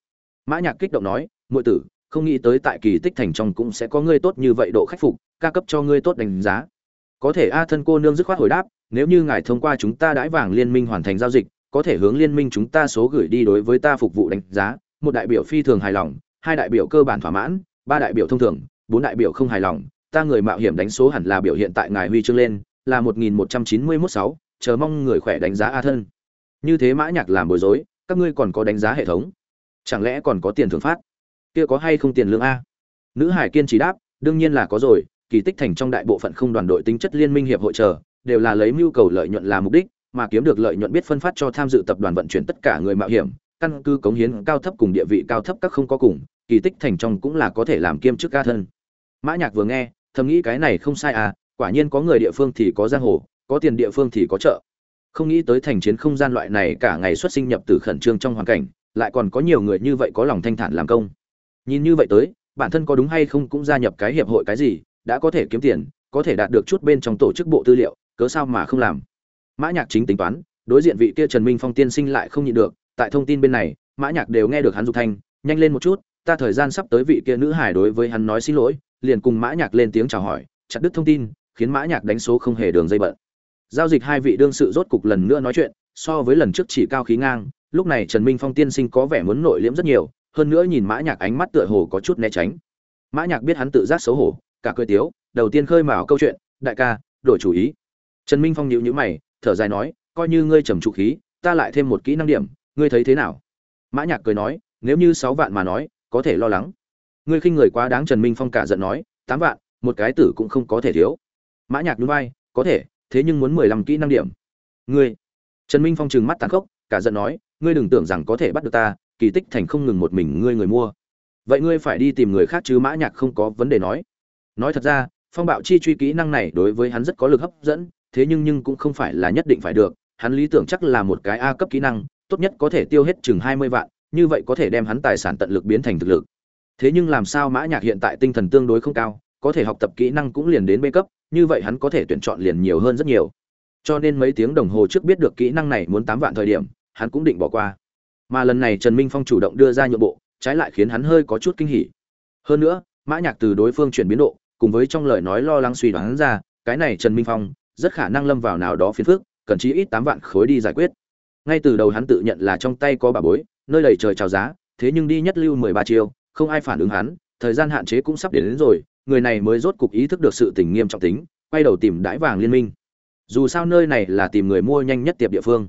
Mã nhạc kích động nói, muội tử, không nghĩ tới tại kỳ tích thành trong cũng sẽ có ngươi tốt như vậy độ khắc phục, ca cấp cho ngươi tốt đánh giá. Có thể a thân cô nương dứt khoát hồi đáp nếu như ngài thông qua chúng ta đãi vàng liên minh hoàn thành giao dịch, có thể hướng liên minh chúng ta số gửi đi đối với ta phục vụ đánh giá, một đại biểu phi thường hài lòng, hai đại biểu cơ bản thỏa mãn, ba đại biểu thông thường, bốn đại biểu không hài lòng, ta người mạo hiểm đánh số hẳn là biểu hiện tại ngài huy chương lên, là một nghìn một trăm chín mươi mốt sáu, chờ mong người khỏe đánh giá a thân. Như thế mã nhạc làm bối rối, các ngươi còn có đánh giá hệ thống? Chẳng lẽ còn có tiền thưởng phát? Kia có hay không tiền lương a? Nữ hải kiên trì đáp, đương nhiên là có rồi, kỳ tích thành trong đại bộ phận không đoàn đội tính chất liên minh hiệp hội chờ đều là lấy mưu cầu lợi nhuận là mục đích, mà kiếm được lợi nhuận biết phân phát cho tham dự tập đoàn vận chuyển tất cả người mạo hiểm, căn cứ cống hiến cao thấp cùng địa vị cao thấp các không có cùng, kỳ tích thành trong cũng là có thể làm kiêm chức ca thân. Mã nhạc vừa nghe, thầm nghĩ cái này không sai à quả nhiên có người địa phương thì có giang hồ, có tiền địa phương thì có chợ. Không nghĩ tới thành chiến không gian loại này cả ngày xuất sinh nhập từ khẩn trương trong hoàn cảnh, lại còn có nhiều người như vậy có lòng thanh thản làm công. Nhìn như vậy tới, bản thân có đúng hay không cũng gia nhập cái hiệp hội cái gì, đã có thể kiếm tiền, có thể đạt được chút bên trong tổ chức bộ tư liệu cớ sao mà không làm? Mã nhạc chính tính toán, đối diện vị kia trần minh phong tiên sinh lại không nhịn được, tại thông tin bên này, mã nhạc đều nghe được hắn dục thanh, nhanh lên một chút, ta thời gian sắp tới vị kia nữ hải đối với hắn nói xin lỗi, liền cùng mã nhạc lên tiếng chào hỏi, chặt đứt thông tin, khiến mã nhạc đánh số không hề đường dây bận. Giao dịch hai vị đương sự rốt cục lần nữa nói chuyện, so với lần trước chỉ cao khí ngang, lúc này trần minh phong tiên sinh có vẻ muốn nội liễm rất nhiều, hơn nữa nhìn mã nhạc ánh mắt tựa hồ có chút né tránh. Mã nhạc biết hắn tự giác xấu hổ, cả cười tiếu, đầu tiên khơi mào câu chuyện, đại ca, đổi chủ ý trần minh phong nhíu nhíu mày, thở dài nói, coi như ngươi trầm trụ khí, ta lại thêm một kỹ năng điểm, ngươi thấy thế nào? Mã nhạc cười nói, nếu như sáu vạn mà nói, có thể lo lắng. Ngươi khinh người quá đáng trần minh phong cả giận nói, tám vạn, một cái tử cũng không có thể thiếu. Mã nhạc nhún vai, có thể, thế nhưng muốn mười lăm kỹ năng điểm. Ngươi. Trần minh phong trừng mắt tàn khốc, cả giận nói, ngươi đừng tưởng rằng có thể bắt được ta, kỳ tích thành không ngừng một mình ngươi người mua. Vậy ngươi phải đi tìm người khác chứ mã nhạc không có vấn đề nói. Nói thật ra, phong bạo chi truy kỹ năng này đối với hắn rất có lực hấp dẫn thế nhưng nhưng cũng không phải là nhất định phải được, hắn lý tưởng chắc là một cái a cấp kỹ năng, tốt nhất có thể tiêu hết chừng hai mươi vạn, như vậy có thể đem hắn tài sản tận lực biến thành thực lực. Thế nhưng làm sao mã nhạc hiện tại tinh thần tương đối không cao, có thể học tập kỹ năng cũng liền đến b cấp, như vậy hắn có thể tuyển chọn liền nhiều hơn rất nhiều. Cho nên mấy tiếng đồng hồ trước biết được kỹ năng này muốn tám vạn thời điểm, hắn cũng định bỏ qua. Mà lần này trần minh phong chủ động đưa ra nhượng bộ, trái lại khiến hắn hơi có chút kinh hỉ. Hơn nữa, mã nhạc từ đối phương chuyển biến độ, cùng với trong lời nói lo lắng suy đoán ra, cái này trần minh phong rất khả năng lâm vào nào đó phiền phức cần chí ít tám vạn khối đi giải quyết. Ngay từ đầu hắn tự nhận là trong tay có bà bối nơi đầy trời chào giá thế nhưng đi nhất lưu mười ba chiêu không ai phản ứng hắn thời gian hạn chế cũng sắp đến, đến rồi người này mới rốt cục ý thức được sự tình nghiêm trọng tính quay đầu tìm đãi vàng liên minh. Dù sao nơi này là tìm người mua nhanh nhất tiệp địa phương.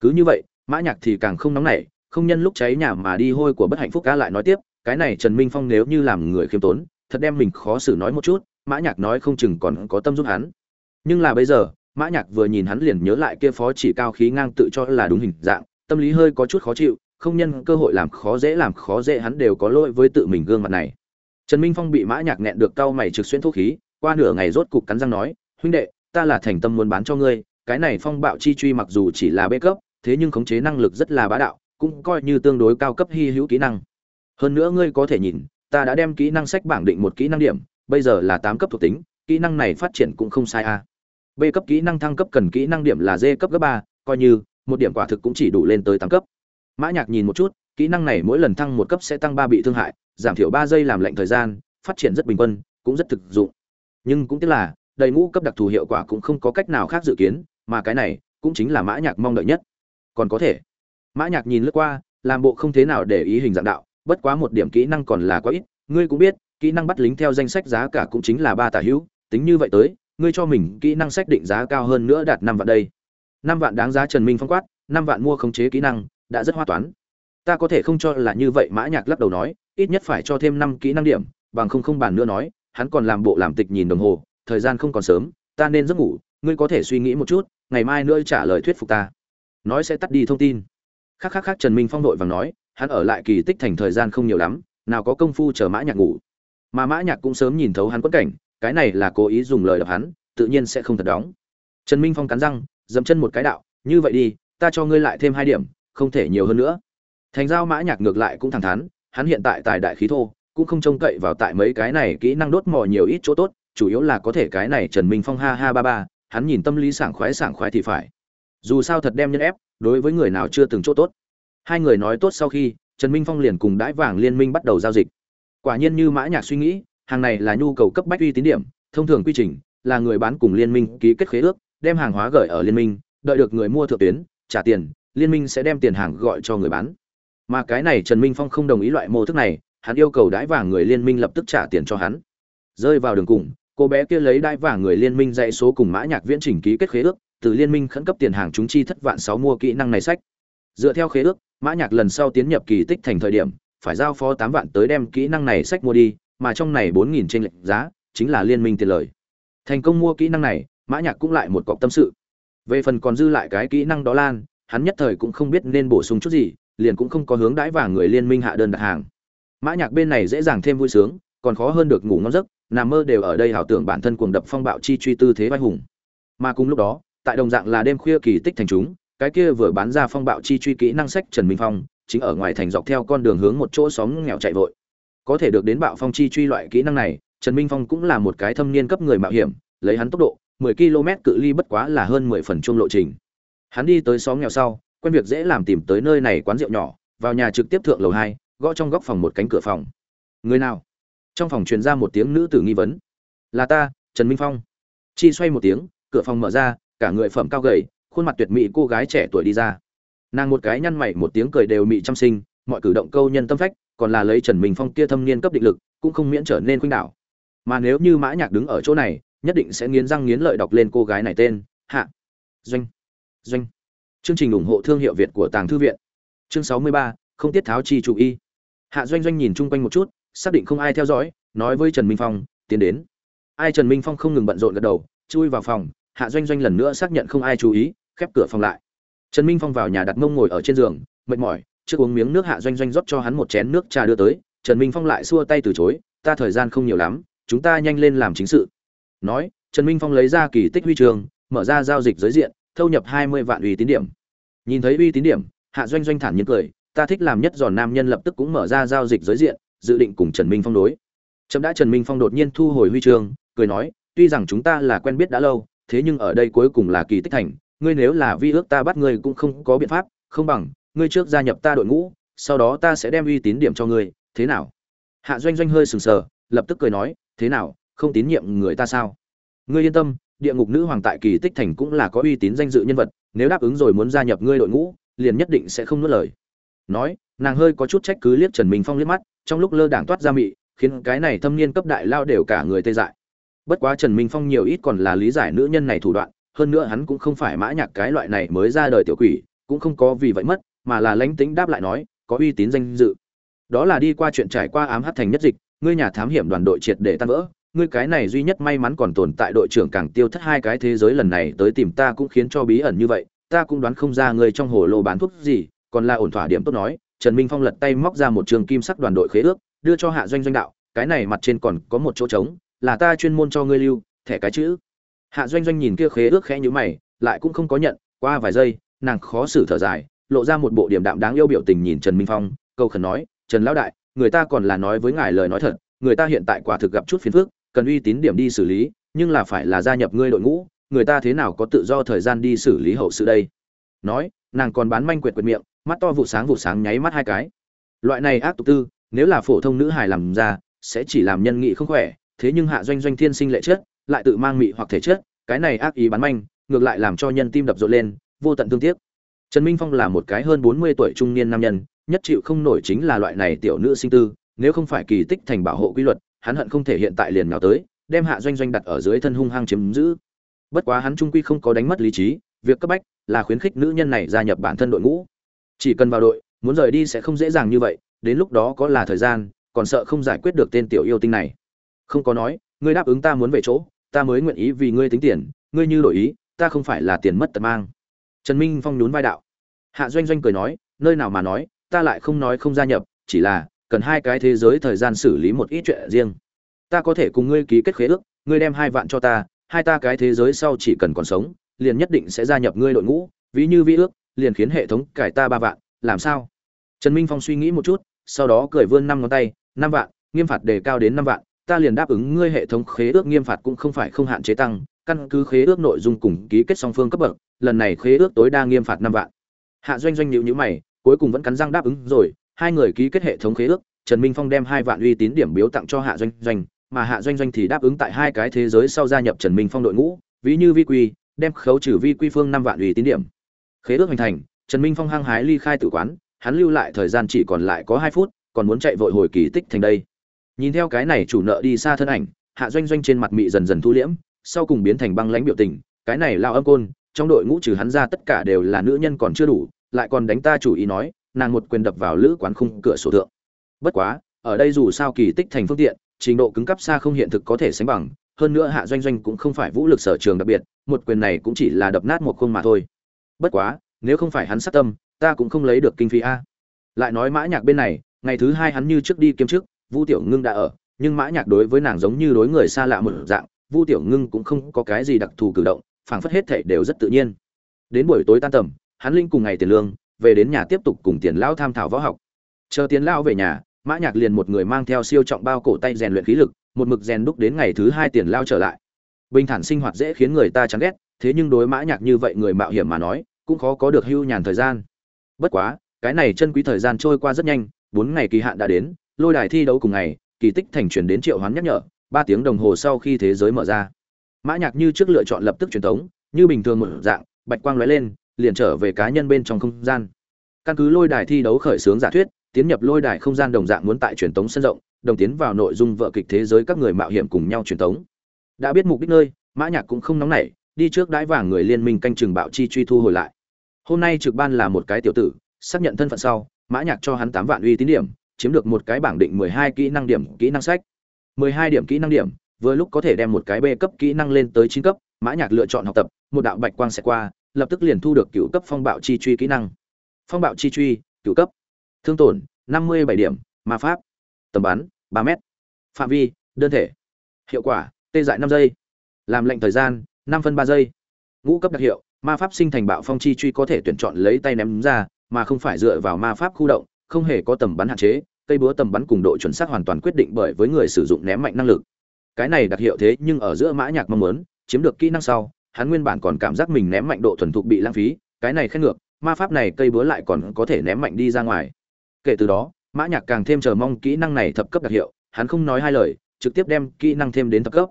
Cứ như vậy mã nhạc thì càng không nóng nảy không nhân lúc cháy nhà mà đi hôi của bất hạnh phúc ca lại nói tiếp cái này trần minh phong nếu như làm người khiêm tốn thật đem mình khó xử nói một chút mã nhạc nói không chừng còn có tâm giúp hắn nhưng là bây giờ, mã nhạc vừa nhìn hắn liền nhớ lại kia phó chỉ cao khí ngang tự cho là đúng hình dạng, tâm lý hơi có chút khó chịu, không nhân cơ hội làm khó dễ làm khó dễ hắn đều có lỗi với tự mình gương mặt này. Trần minh phong bị mã nhạc nẹn được cau mày trực xuyên thuốc khí, qua nửa ngày rốt cục cắn răng nói, huynh đệ, ta là thành tâm muốn bán cho ngươi, cái này phong bạo chi truy mặc dù chỉ là bê cấp, thế nhưng khống chế năng lực rất là bá đạo, cũng coi như tương đối cao cấp hy hữu kỹ năng. Hơn nữa ngươi có thể nhìn, ta đã đem kỹ năng sách bảng định một kỹ năng điểm, bây giờ là tám cấp thuộc tính, kỹ năng này phát triển cũng không sai a b cấp kỹ năng thăng cấp cần kỹ năng điểm là d cấp gấp ba, coi như, một điểm quả thực cũng chỉ đủ lên tới tám cấp. Mã nhạc nhìn một chút, kỹ năng này mỗi lần thăng một cấp sẽ tăng ba bị thương hại, giảm thiểu ba giây làm lệnh thời gian, phát triển rất bình quân, cũng rất thực dụng. Nhưng cũng tiếc là, đầy ngũ cấp đặc thù hiệu quả cũng không có cách nào khác dự kiến, mà cái này cũng chính là mã nhạc mong đợi nhất. Còn có thể. Mã nhạc nhìn lướt qua, làm bộ không thế nào để ý hình dạng đạo, bất quá một điểm kỹ năng còn là quá ít, ngươi cũng biết, kỹ năng bắt lính theo danh sách giá cả cũng chính là ba tả hữu, tính như vậy tới ngươi cho mình kỹ năng xác định giá cao hơn nữa đạt năm vạn đây. Năm vạn đáng giá trần minh phong quát, năm vạn mua khống chế kỹ năng, đã rất hoa toán. Ta có thể không cho là như vậy, mã nhạc lắc đầu nói, ít nhất phải cho thêm năm kỹ năng điểm, bằng không không bàn nữa nói, hắn còn làm bộ làm tịch nhìn đồng hồ, thời gian không còn sớm, ta nên giấc ngủ, ngươi có thể suy nghĩ một chút, ngày mai nữa trả lời thuyết phục ta. Nói sẽ tắt đi thông tin. Khác khác khắc trần minh phong đội vàng nói, hắn ở lại kỳ tích thành thời gian không nhiều lắm, nào có công phu chờ mã nhạc ngủ. Mà mã nhạc cũng sớm nhìn thấu hắn quẫn cảnh cái này là cố ý dùng lời đập hắn, tự nhiên sẽ không thật đóng. Trần minh phong cắn răng, dậm chân một cái đạo, như vậy đi, ta cho ngươi lại thêm hai điểm, không thể nhiều hơn nữa. Thành giao mã nhạc ngược lại cũng thẳng thắn, hắn hiện tại tài đại khí thô, cũng không trông cậy vào tại mấy cái này kỹ năng đốt mò nhiều ít chỗ tốt, chủ yếu là có thể cái này trần minh phong ha ha ba ba, hắn nhìn tâm lý sảng khoái sảng khoái thì phải. Dù sao thật đem nhân ép, đối với người nào chưa từng chỗ tốt. Hai người nói tốt sau khi, trần minh phong liền cùng đãi vàng liên minh bắt đầu giao dịch. Quả nhiên như mã nhạc suy nghĩ hàng này là nhu cầu cấp bách uy tín điểm, thông thường quy trình là người bán cùng liên minh ký kết khế ước, đem hàng hóa gửi ở liên minh, đợi được người mua thượng tuyến, trả tiền, liên minh sẽ đem tiền hàng gọi cho người bán. Mà cái này trần minh phong không đồng ý loại mô thức này, hắn yêu cầu đãi vàng người liên minh lập tức trả tiền cho hắn. Rơi vào đường cùng, cô bé kia lấy đãi vàng người liên minh dạy số cùng mã nhạc viễn trình ký kết khế ước, từ liên minh khẩn cấp tiền hàng chúng chi thất vạn sáu mua kỹ năng này sách. Dựa theo khế ước, mã nhạc lần sau tiến nhập kỳ tích thành thời điểm, phải giao phó tám vạn tới đem kỹ năng này sách mua đi mà trong này bốn nghìn trên lệnh giá chính là liên minh tiền lời. Thành công mua kỹ năng này, mã nhạc cũng lại một cọc tâm sự. Về phần còn dư lại cái kỹ năng đó lan, hắn nhất thời cũng không biết nên bổ sung chút gì, liền cũng không có hướng đãi vàng người liên minh hạ đơn đặt hàng. Mã nhạc bên này dễ dàng thêm vui sướng, còn khó hơn được ngủ ngon giấc, nằm mơ đều ở đây hảo tưởng bản thân cuồng đập phong bạo chi truy tư thế vai hùng. Mà cùng lúc đó, tại đồng dạng là đêm khuya kỳ tích thành chúng, cái kia vừa bán ra phong bạo chi truy kỹ năng sách trần minh phong, chính ở ngoài thành dọc theo con đường hướng một chỗ xóm nghèo chạy vội có thể được đến bạo phong chi truy loại kỹ năng này, trần minh phong cũng là một cái thâm niên cấp người mạo hiểm, lấy hắn tốc độ 10 km cự ly bất quá là hơn 10 phần chung lộ trình. Hắn đi tới xóm nghèo sau, quen việc dễ làm tìm tới nơi này quán rượu nhỏ, vào nhà trực tiếp thượng lầu hai, gõ trong góc phòng một cánh cửa phòng. Người nào? Trong phòng truyền ra một tiếng nữ tử nghi vấn. Là ta, trần minh phong. Chi xoay một tiếng, cửa phòng mở ra, cả người phẩm cao gầy, khuôn mặt tuyệt mỹ cô gái trẻ tuổi đi ra. Nàng một cái nhăn mày một tiếng cười đều mị chăm sinh, mọi cử động câu nhân tâm phách còn là lấy trần minh phong kia thâm niên cấp định lực, cũng không miễn trở nên khuynh đảo. Mà nếu như mã nhạc đứng ở chỗ này, nhất định sẽ nghiến răng nghiến lợi đọc lên cô gái này tên, hạ doanh. Doanh. Chương trình ủng hộ thương hiệu việt của tàng thư viện. Chương sáu mươi ba, không tiết tháo chi chủ y. Hạ doanh doanh nhìn chung quanh một chút, xác định không ai theo dõi, nói với trần minh phong, tiến đến. Ai trần minh phong không ngừng bận rộn gật đầu, chui vào phòng, hạ doanh doanh lần nữa xác nhận không ai chú ý, khép cửa phòng lại. Trần minh phong vào nhà đặt mông ngồi ở trên giường, mệt mỏi trước uống miếng nước hạ doanh doanh rót cho hắn một chén nước trà đưa tới, trần minh phong lại xua tay từ chối, ta thời gian không nhiều lắm, chúng ta nhanh lên làm chính sự. Nói, trần minh phong lấy ra kỳ tích huy trường mở ra giao dịch giới diện, thâu nhập hai mươi vạn uy tín điểm. Nhìn thấy uy tín điểm, hạ doanh doanh thản nhiên cười, ta thích làm nhất giòn nam nhân lập tức cũng mở ra giao dịch giới diện, dự định cùng trần minh phong đối. Chậm đã trần minh phong đột nhiên thu hồi huy chương, cười nói, tuy rằng chúng ta là quen biết đã lâu, thế nhưng ở đây cuối cùng là kỳ tích thành, ngươi nếu là vi ước ta bắt ngươi cũng không có biện pháp, không bằng ngươi trước gia nhập ta đội ngũ, sau đó ta sẽ đem uy tín điểm cho ngươi, thế nào? Hạ doanh doanh hơi sừng sờ, lập tức cười nói, thế nào, không tín nhiệm người ta sao? Ngươi yên tâm, địa ngục nữ hoàng tại kỳ tích thành cũng là có uy tín danh dự nhân vật, nếu đáp ứng rồi muốn gia nhập ngươi đội ngũ, liền nhất định sẽ không nuốt lời. Nói, nàng hơi có chút trách cứ liếc trần minh phong liếc mắt, trong lúc lơ đảng toát ra mị, khiến cái này thâm niên cấp đại lao đều cả người tê dại. Bất quá trần minh phong nhiều ít còn là lý giải nữ nhân này thủ đoạn, hơn nữa hắn cũng không phải mã nhạc cái loại này mới ra đời tiểu quỷ, cũng không có vì vậy mất mà là lãnh tĩnh đáp lại nói, có uy tín danh dự. Đó là đi qua chuyện trải qua ám hát thành nhất dịch, ngươi nhà thám hiểm đoàn đội triệt để tan vỡ. Ngươi cái này duy nhất may mắn còn tồn tại đội trưởng càng tiêu thất hai cái thế giới lần này tới tìm ta cũng khiến cho bí ẩn như vậy. Ta cũng đoán không ra ngươi trong hồ lô bán thuốc gì, còn là ổn thỏa điểm tốt nói. Trần minh phong lật tay móc ra một trường kim sắc đoàn đội khế ước, đưa cho hạ doanh doanh đạo, cái này mặt trên còn có một chỗ trống, là ta chuyên môn cho ngươi lưu, thẻ cái chữ. Hạ doanh doanh nhìn kia khế ước khẽ nhíu mày, lại cũng không có nhận, qua vài giây, nàng khó xử thở dài lộ ra một bộ điểm đạm đáng yêu biểu tình nhìn trần minh phong, câu khẩn nói, trần lão đại, người ta còn là nói với ngài lời nói thật, người ta hiện tại quả thực gặp chút phiền phức, cần uy tín điểm đi xử lý, nhưng là phải là gia nhập ngươi đội ngũ, người ta thế nào có tự do thời gian đi xử lý hậu sự đây? Nói, nàng còn bán manh quệt quệt miệng, mắt to vụ sáng vụ sáng nháy mắt hai cái. Loại này ác tục tư, nếu là phổ thông nữ hài làm ra, sẽ chỉ làm nhân nghị không khỏe, thế nhưng hạ doanh doanh thiên sinh lệ chất, lại tự mang mị hoặc thể chất, cái này ác ý bán manh, ngược lại làm cho nhân tim đập rộn lên, vô tận thương tiếc trần minh phong là một cái hơn bốn mươi tuổi trung niên nam nhân, nhất chịu không nổi chính là loại này tiểu nữ sinh tư, nếu không phải kỳ tích thành bảo hộ quy luật, hắn hận không thể hiện tại liền nào tới, đem hạ doanh doanh đặt ở dưới thân hung hăng chiếm giữ. Bất quá hắn trung quy không có đánh mất lý trí, việc cấp bách là khuyến khích nữ nhân này gia nhập bản thân đội ngũ. Chỉ cần vào đội, muốn rời đi sẽ không dễ dàng như vậy, đến lúc đó có là thời gian, còn sợ không giải quyết được tên tiểu yêu tinh này. Không có nói, ngươi đáp ứng ta muốn về chỗ, ta mới nguyện ý vì ngươi tính tiền, ngươi như đổi ý, ta không phải là tiền mất tật mang trần minh phong nhún vai đạo. Hạ doanh doanh cười nói, nơi nào mà nói, ta lại không nói không gia nhập, chỉ là cần hai cái thế giới thời gian xử lý một ít chuyện riêng. Ta có thể cùng ngươi ký kết khế ước, ngươi đem hai vạn cho ta, hai ta cái thế giới sau chỉ cần còn sống, liền nhất định sẽ gia nhập ngươi đội ngũ, ví như vi ước, liền khiến hệ thống cải ta ba vạn, làm sao? Trần minh phong suy nghĩ một chút, sau đó cười vươn năm ngón tay, năm vạn, nghiêm phạt đề cao đến năm vạn, ta liền đáp ứng ngươi hệ thống khế ước nghiêm phạt cũng không phải không hạn chế tăng, căn cứ khế ước nội dung cùng ký kết song phương cấp bậc lần này khế ước tối đa nghiêm phạt năm vạn. Hạ doanh doanh nhịu nhữ mày, cuối cùng vẫn cắn răng đáp ứng rồi, hai người ký kết hệ thống khế ước, trần minh phong đem hai vạn uy tín điểm biếu tặng cho hạ doanh doanh, mà hạ doanh doanh thì đáp ứng tại hai cái thế giới sau gia nhập trần minh phong đội ngũ, ví như vi quy, đem khấu trừ vi quy phương năm vạn uy tín điểm. Khế ước hoàn thành, trần minh phong hăng hái ly khai tử quán, hắn lưu lại thời gian chỉ còn lại có hai phút, còn muốn chạy vội hồi kỳ tích thành đây. Nhìn theo cái này chủ nợ đi xa thân ảnh, hạ doanh doanh trên mặt mị dần dần thu liễm, sau cùng biến thành băng lãnh biểu tình, cái này lao âm côn trong đội ngũ trừ hắn ra tất cả đều là nữ nhân còn chưa đủ, lại còn đánh ta chủ ý nói, nàng một quyền đập vào lữ quán khung cửa sổ thượng. Bất quá, ở đây dù sao kỳ tích thành phương tiện, trình độ cứng cấp xa không hiện thực có thể sánh bằng, hơn nữa hạ doanh doanh cũng không phải vũ lực sở trường đặc biệt, một quyền này cũng chỉ là đập nát một khung mà thôi. Bất quá, nếu không phải hắn sát tâm, ta cũng không lấy được kinh phí a. Lại nói mã nhạc bên này, ngày thứ hai hắn như trước đi kiếm trước vu tiểu ngưng đã ở, nhưng mã nhạc đối với nàng giống như đối người xa lạ một dạng, vu tiểu ngưng cũng không có cái gì đặc thù cử động phảng phất hết thảy đều rất tự nhiên. Đến buổi tối tan tầm, hắn linh cùng ngày tiền lương, về đến nhà tiếp tục cùng tiền lão tham thảo võ học. Chờ tiền lão về nhà, mã nhạc liền một người mang theo siêu trọng bao cổ tay rèn luyện khí lực, một mực rèn đúc đến ngày thứ hai tiền lao trở lại. Bình thản sinh hoạt dễ khiến người ta chán ghét, thế nhưng đối mã nhạc như vậy người mạo hiểm mà nói, cũng khó có được hưu nhàn thời gian. Bất quá, cái này chân quý thời gian trôi qua rất nhanh, bốn ngày kỳ hạn đã đến, lôi đài thi đấu cùng ngày, kỳ tích thành truyền đến triệu hoán nhắc nhở, ba tiếng đồng hồ sau khi thế giới mở ra mã nhạc như trước lựa chọn lập tức truyền tống, như bình thường một dạng, bạch quang lóe lên, liền trở về cá nhân bên trong không gian. Căn cứ lôi đài thi đấu khởi sướng giả thuyết, tiến nhập lôi đài không gian đồng dạng muốn tại truyền tống sân rộng, đồng tiến vào nội dung vợ kịch thế giới các người mạo hiểm cùng nhau truyền tống. Đã biết mục đích nơi, mã nhạc cũng không nóng nảy, đi trước đái vàng người liên minh canh trường bạo chi truy thu hồi lại. Hôm nay trực ban là một cái tiểu tử, xác nhận thân phận sau, mã nhạc cho hắn tám vạn uy tín điểm, chiếm được một cái bảng định mười hai kỹ năng điểm, kỹ năng sách. mười hai điểm kỹ năng điểm vừa lúc có thể đem một cái b cấp kỹ năng lên tới chín cấp mã nhạc lựa chọn học tập một đạo bạch quang sẽ qua lập tức liền thu được cựu cấp phong bạo chi truy kỹ năng. Phong bạo chi truy cựu cấp. Thương tổn năm mươi bảy điểm ma pháp. Tầm bắn ba mét, phạm vi đơn thể. Hiệu quả tê dại năm giây. Làm lệnh thời gian năm phân ba giây. Ngũ cấp đặc hiệu ma pháp sinh thành bạo phong chi truy có thể tuyển chọn lấy tay ném ra mà không phải dựa vào ma pháp khu động không hề có tầm bắn hạn chế cây búa tầm bắn cùng độ chuẩn xác hoàn toàn quyết định bởi với người sử dụng ném mạnh năng lực cái này đặc hiệu thế nhưng ở giữa mã nhạc mong muốn, chiếm được kỹ năng sau, hắn nguyên bản còn cảm giác mình ném mạnh độ thuần thục bị lãng phí, cái này khét ngược, ma pháp này cây búa lại còn có thể ném mạnh đi ra ngoài. Kể từ đó, mã nhạc càng thêm chờ mong kỹ năng này thập cấp đặc hiệu, hắn không nói hai lời, trực tiếp đem kỹ năng thêm đến thập cấp.